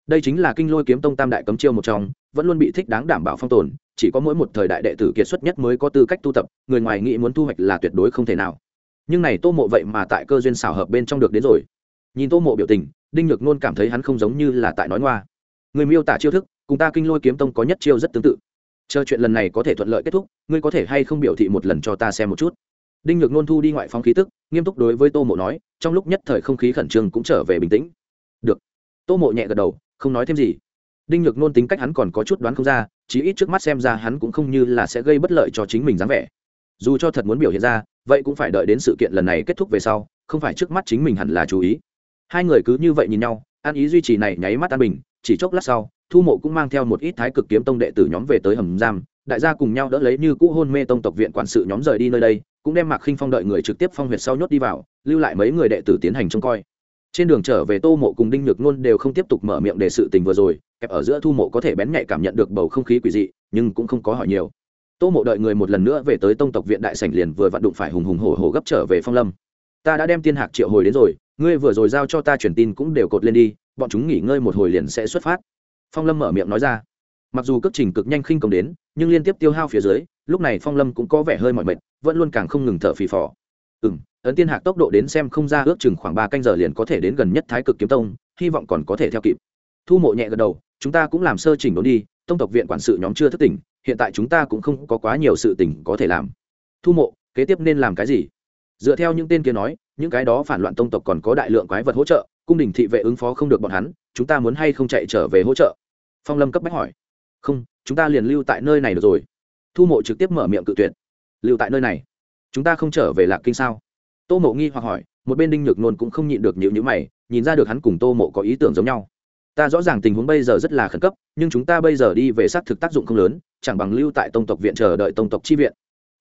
Đây chính là kinh lôi kiếm tông tam đại cấm chiêu một trong, vẫn luôn bị thích đáng đảm bảo phong tồn, chỉ có mỗi một thời đại đệ tử kiệt xuất nhất mới có tư cách tu tập, người ngoài nghĩ muốn thu hoạch là tuyệt đối không thể nào. Nhưng này tô mộ vậy mà tại cơ duyên xảo hợp bên trong được đến rồi. Nhìn tô mộ biểu tình, đinh nhược nôn cảm thấy hắn không giống như là tại nói ngoa. Người miêu tả chiêu thức cùng ta kinh lôi kiếm tông có nhất chiêu rất tương tự. Chờ chuyện lần này có thể thuận lợi kết thúc, ngươi có thể hay không biểu thị một lần cho ta xem một chút. Đinh nhược nôn thu đi ngoại phóng khí tức, nghiêm túc đối với tô mộ nói, trong lúc nhất thời không khí khẩn trương cũng trở về bình tĩnh. Được. Tô mộ nhẹ gật đầu, không nói thêm gì. Đinh nhược nôn tính cách hắn còn có chút đoán không ra, chí ít trước mắt xem ra hắn cũng không như là sẽ gây bất lợi cho chính mình dáng vẻ. Dù cho thật muốn biểu hiện ra, vậy cũng phải đợi đến sự kiện lần này kết thúc về sau, không phải trước mắt chính mình hẳn là chú ý. Hai người cứ như vậy nhìn nhau, an ý duy trì này nháy mắt an bình, chỉ chốc lát sau thu mộ cũng mang theo một ít thái cực kiếm tông đệ tử nhóm về tới hầm giam. Đại gia cùng nhau đỡ lấy như cũ hôn mê tông tộc viện quản sự nhóm rời đi nơi đây, cũng đem mạc khinh phong đợi người trực tiếp phong huyệt sau nhốt đi vào, lưu lại mấy người đệ tử tiến hành trông coi. Trên đường trở về tô mộ cùng đinh nhược ngôn đều không tiếp tục mở miệng để sự tình vừa rồi, kẹp ở giữa thu mộ có thể bén nhạy cảm nhận được bầu không khí quỷ dị, nhưng cũng không có hỏi nhiều. Tô mộ đợi người một lần nữa về tới tông tộc viện đại sảnh liền vừa vặn đụng phải hùng hùng hổ hổ gấp trở về phong lâm. Ta đã đem tiên hạc triệu hồi đến rồi, ngươi vừa rồi giao cho ta truyền tin cũng đều cột lên đi, bọn chúng nghỉ ngơi một hồi liền sẽ xuất phát phong lâm mở miệng nói ra. Mặc dù cước trình cực nhanh khinh công đến, nhưng liên tiếp tiêu hao phía dưới, lúc này phong lâm cũng có vẻ hơi mỏi mệt, vẫn luôn càng không ngừng thở phì phò. Ừ m ấn tiên hạc tốc độ đến xem không ra ước chừng khoảng ba canh giờ liền có thể đến gần nhất thái cực kiếm tông, hy vọng còn có thể theo kịp. Thu mộ nhẹ gật đầu, chúng ta cũng làm sơ chỉnh đốn đi, tông tộc viện quản sự nhóm chưa thất tỉnh, hiện tại chúng ta cũng không có quá nhiều sự tỉnh có thể làm. Thu mộ, kế tiếp nên làm cái gì? Dựa theo những tên kia nói, những cái đó phản loạn tông tộc còn có đại lượng quái vật hỗ trợ cung đình thị vệ ứng phó không được bọn hắn, chúng ta muốn hay không chạy trở về hỗ trợ? Phong lâm cấp bách hỏi. Không, chúng ta liền lưu tại nơi này được rồi. Thu mộ trực tiếp mở miệng cự tuyệt. Lưu tại nơi này? Chúng ta không trở về lạc kinh sao? Tô mộ nghi hoặc hỏi, một bên đinh nhược nôn cũng không nhịn được nhịu nhữ mày, nhìn ra được hắn cùng tô mộ có ý tưởng giống nhau. Ta rõ ràng tình huống bây giờ rất là khẩn cấp, nhưng chúng ta bây giờ đi về xác thực tác dụng không lớn, chẳng bằng lưu tại tông tộc viện chờ đợi tông tộc chi viện.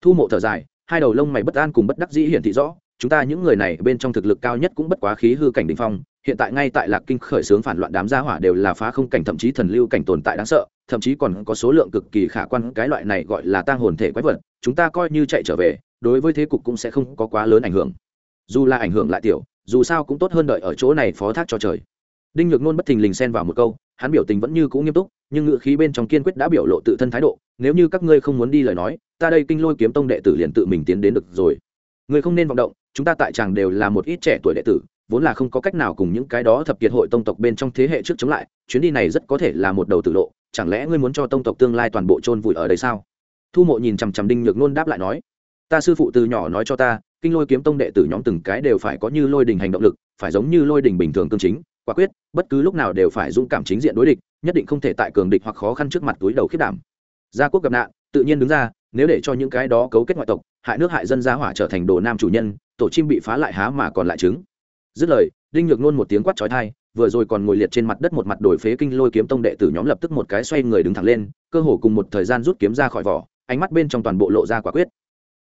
Thu mộ thở dài, hai đầu lông mày bất an cùng bất đắc dĩ hiển thị rõ chúng ta những người này bên trong thực lực cao nhất cũng bất quá khí hư cảnh đình phong, hiện tại ngay tại lạc kinh khởi xướng phản loạn đám gia hỏa đều là phá không cảnh thậm chí thần lưu cảnh tồn tại đáng sợ, thậm chí còn có số lượng cực kỳ khả quan, cái loại này gọi là tang hồn thể quái vật, chúng ta coi như chạy trở về, đối với thế cục cũng sẽ không có quá lớn ảnh hưởng. Dù là ảnh hưởng lại tiểu, dù sao cũng tốt hơn đợi ở chỗ này phó thác cho trời. Đinh nhược nôn bất thình lình xen vào một câu, hắn biểu tình vẫn như cũ nghiêm túc, nhưng ngự khí bên trong kiên quyết đã biểu lộ tự thân thái độ, nếu như các ngươi không muốn đi lời nói, ta đây kinh lôi kiếm tông đệ tử liền tự mình tiến đến được rồi. Người không nên vọng động chúng ta tại tràng đều là một ít trẻ tuổi đệ tử, vốn là không có cách nào cùng những cái đó thập kiệt hội tông tộc bên trong thế hệ trước chống lại, chuyến đi này rất có thể là một đầu tử lộ, chẳng lẽ ngươi muốn cho tông tộc tương lai toàn bộ chôn vùi ở đây sao? Thu mộ nhìn chằm chằm đinh nhược nôn đáp lại nói, ta sư phụ từ nhỏ nói cho ta, kinh lôi kiếm tông đệ tử nhóm từng cái đều phải có như lôi đình hành động lực, phải giống như lôi đình bình thường cương chính, quả quyết, bất cứ lúc nào đều phải dũng cảm chính diện đối địch, nhất định không thể tại cường địch hoặc khó khăn trước mặt túi đầu khiết đảm. Gia quốc gặp nạn, tự nhiên đứng ra, nếu để cho những cái đó cấu kết ngoại tộc, hại nước hại dân gia hỏa trở thành đồ nam chủ nhân tổ chim bị phá lại há mà còn lại trứng. Dứt lời, đinh nhược nôn một tiếng quát trói thai vừa rồi còn ngồi liệt trên mặt đất một mặt đổi phế kinh lôi kiếm tông đệ tử nhóm lập tức một cái xoay người đứng thẳng lên, cơ hồ cùng một thời gian rút kiếm ra khỏi vỏ, ánh mắt bên trong toàn bộ lộ ra quả quyết.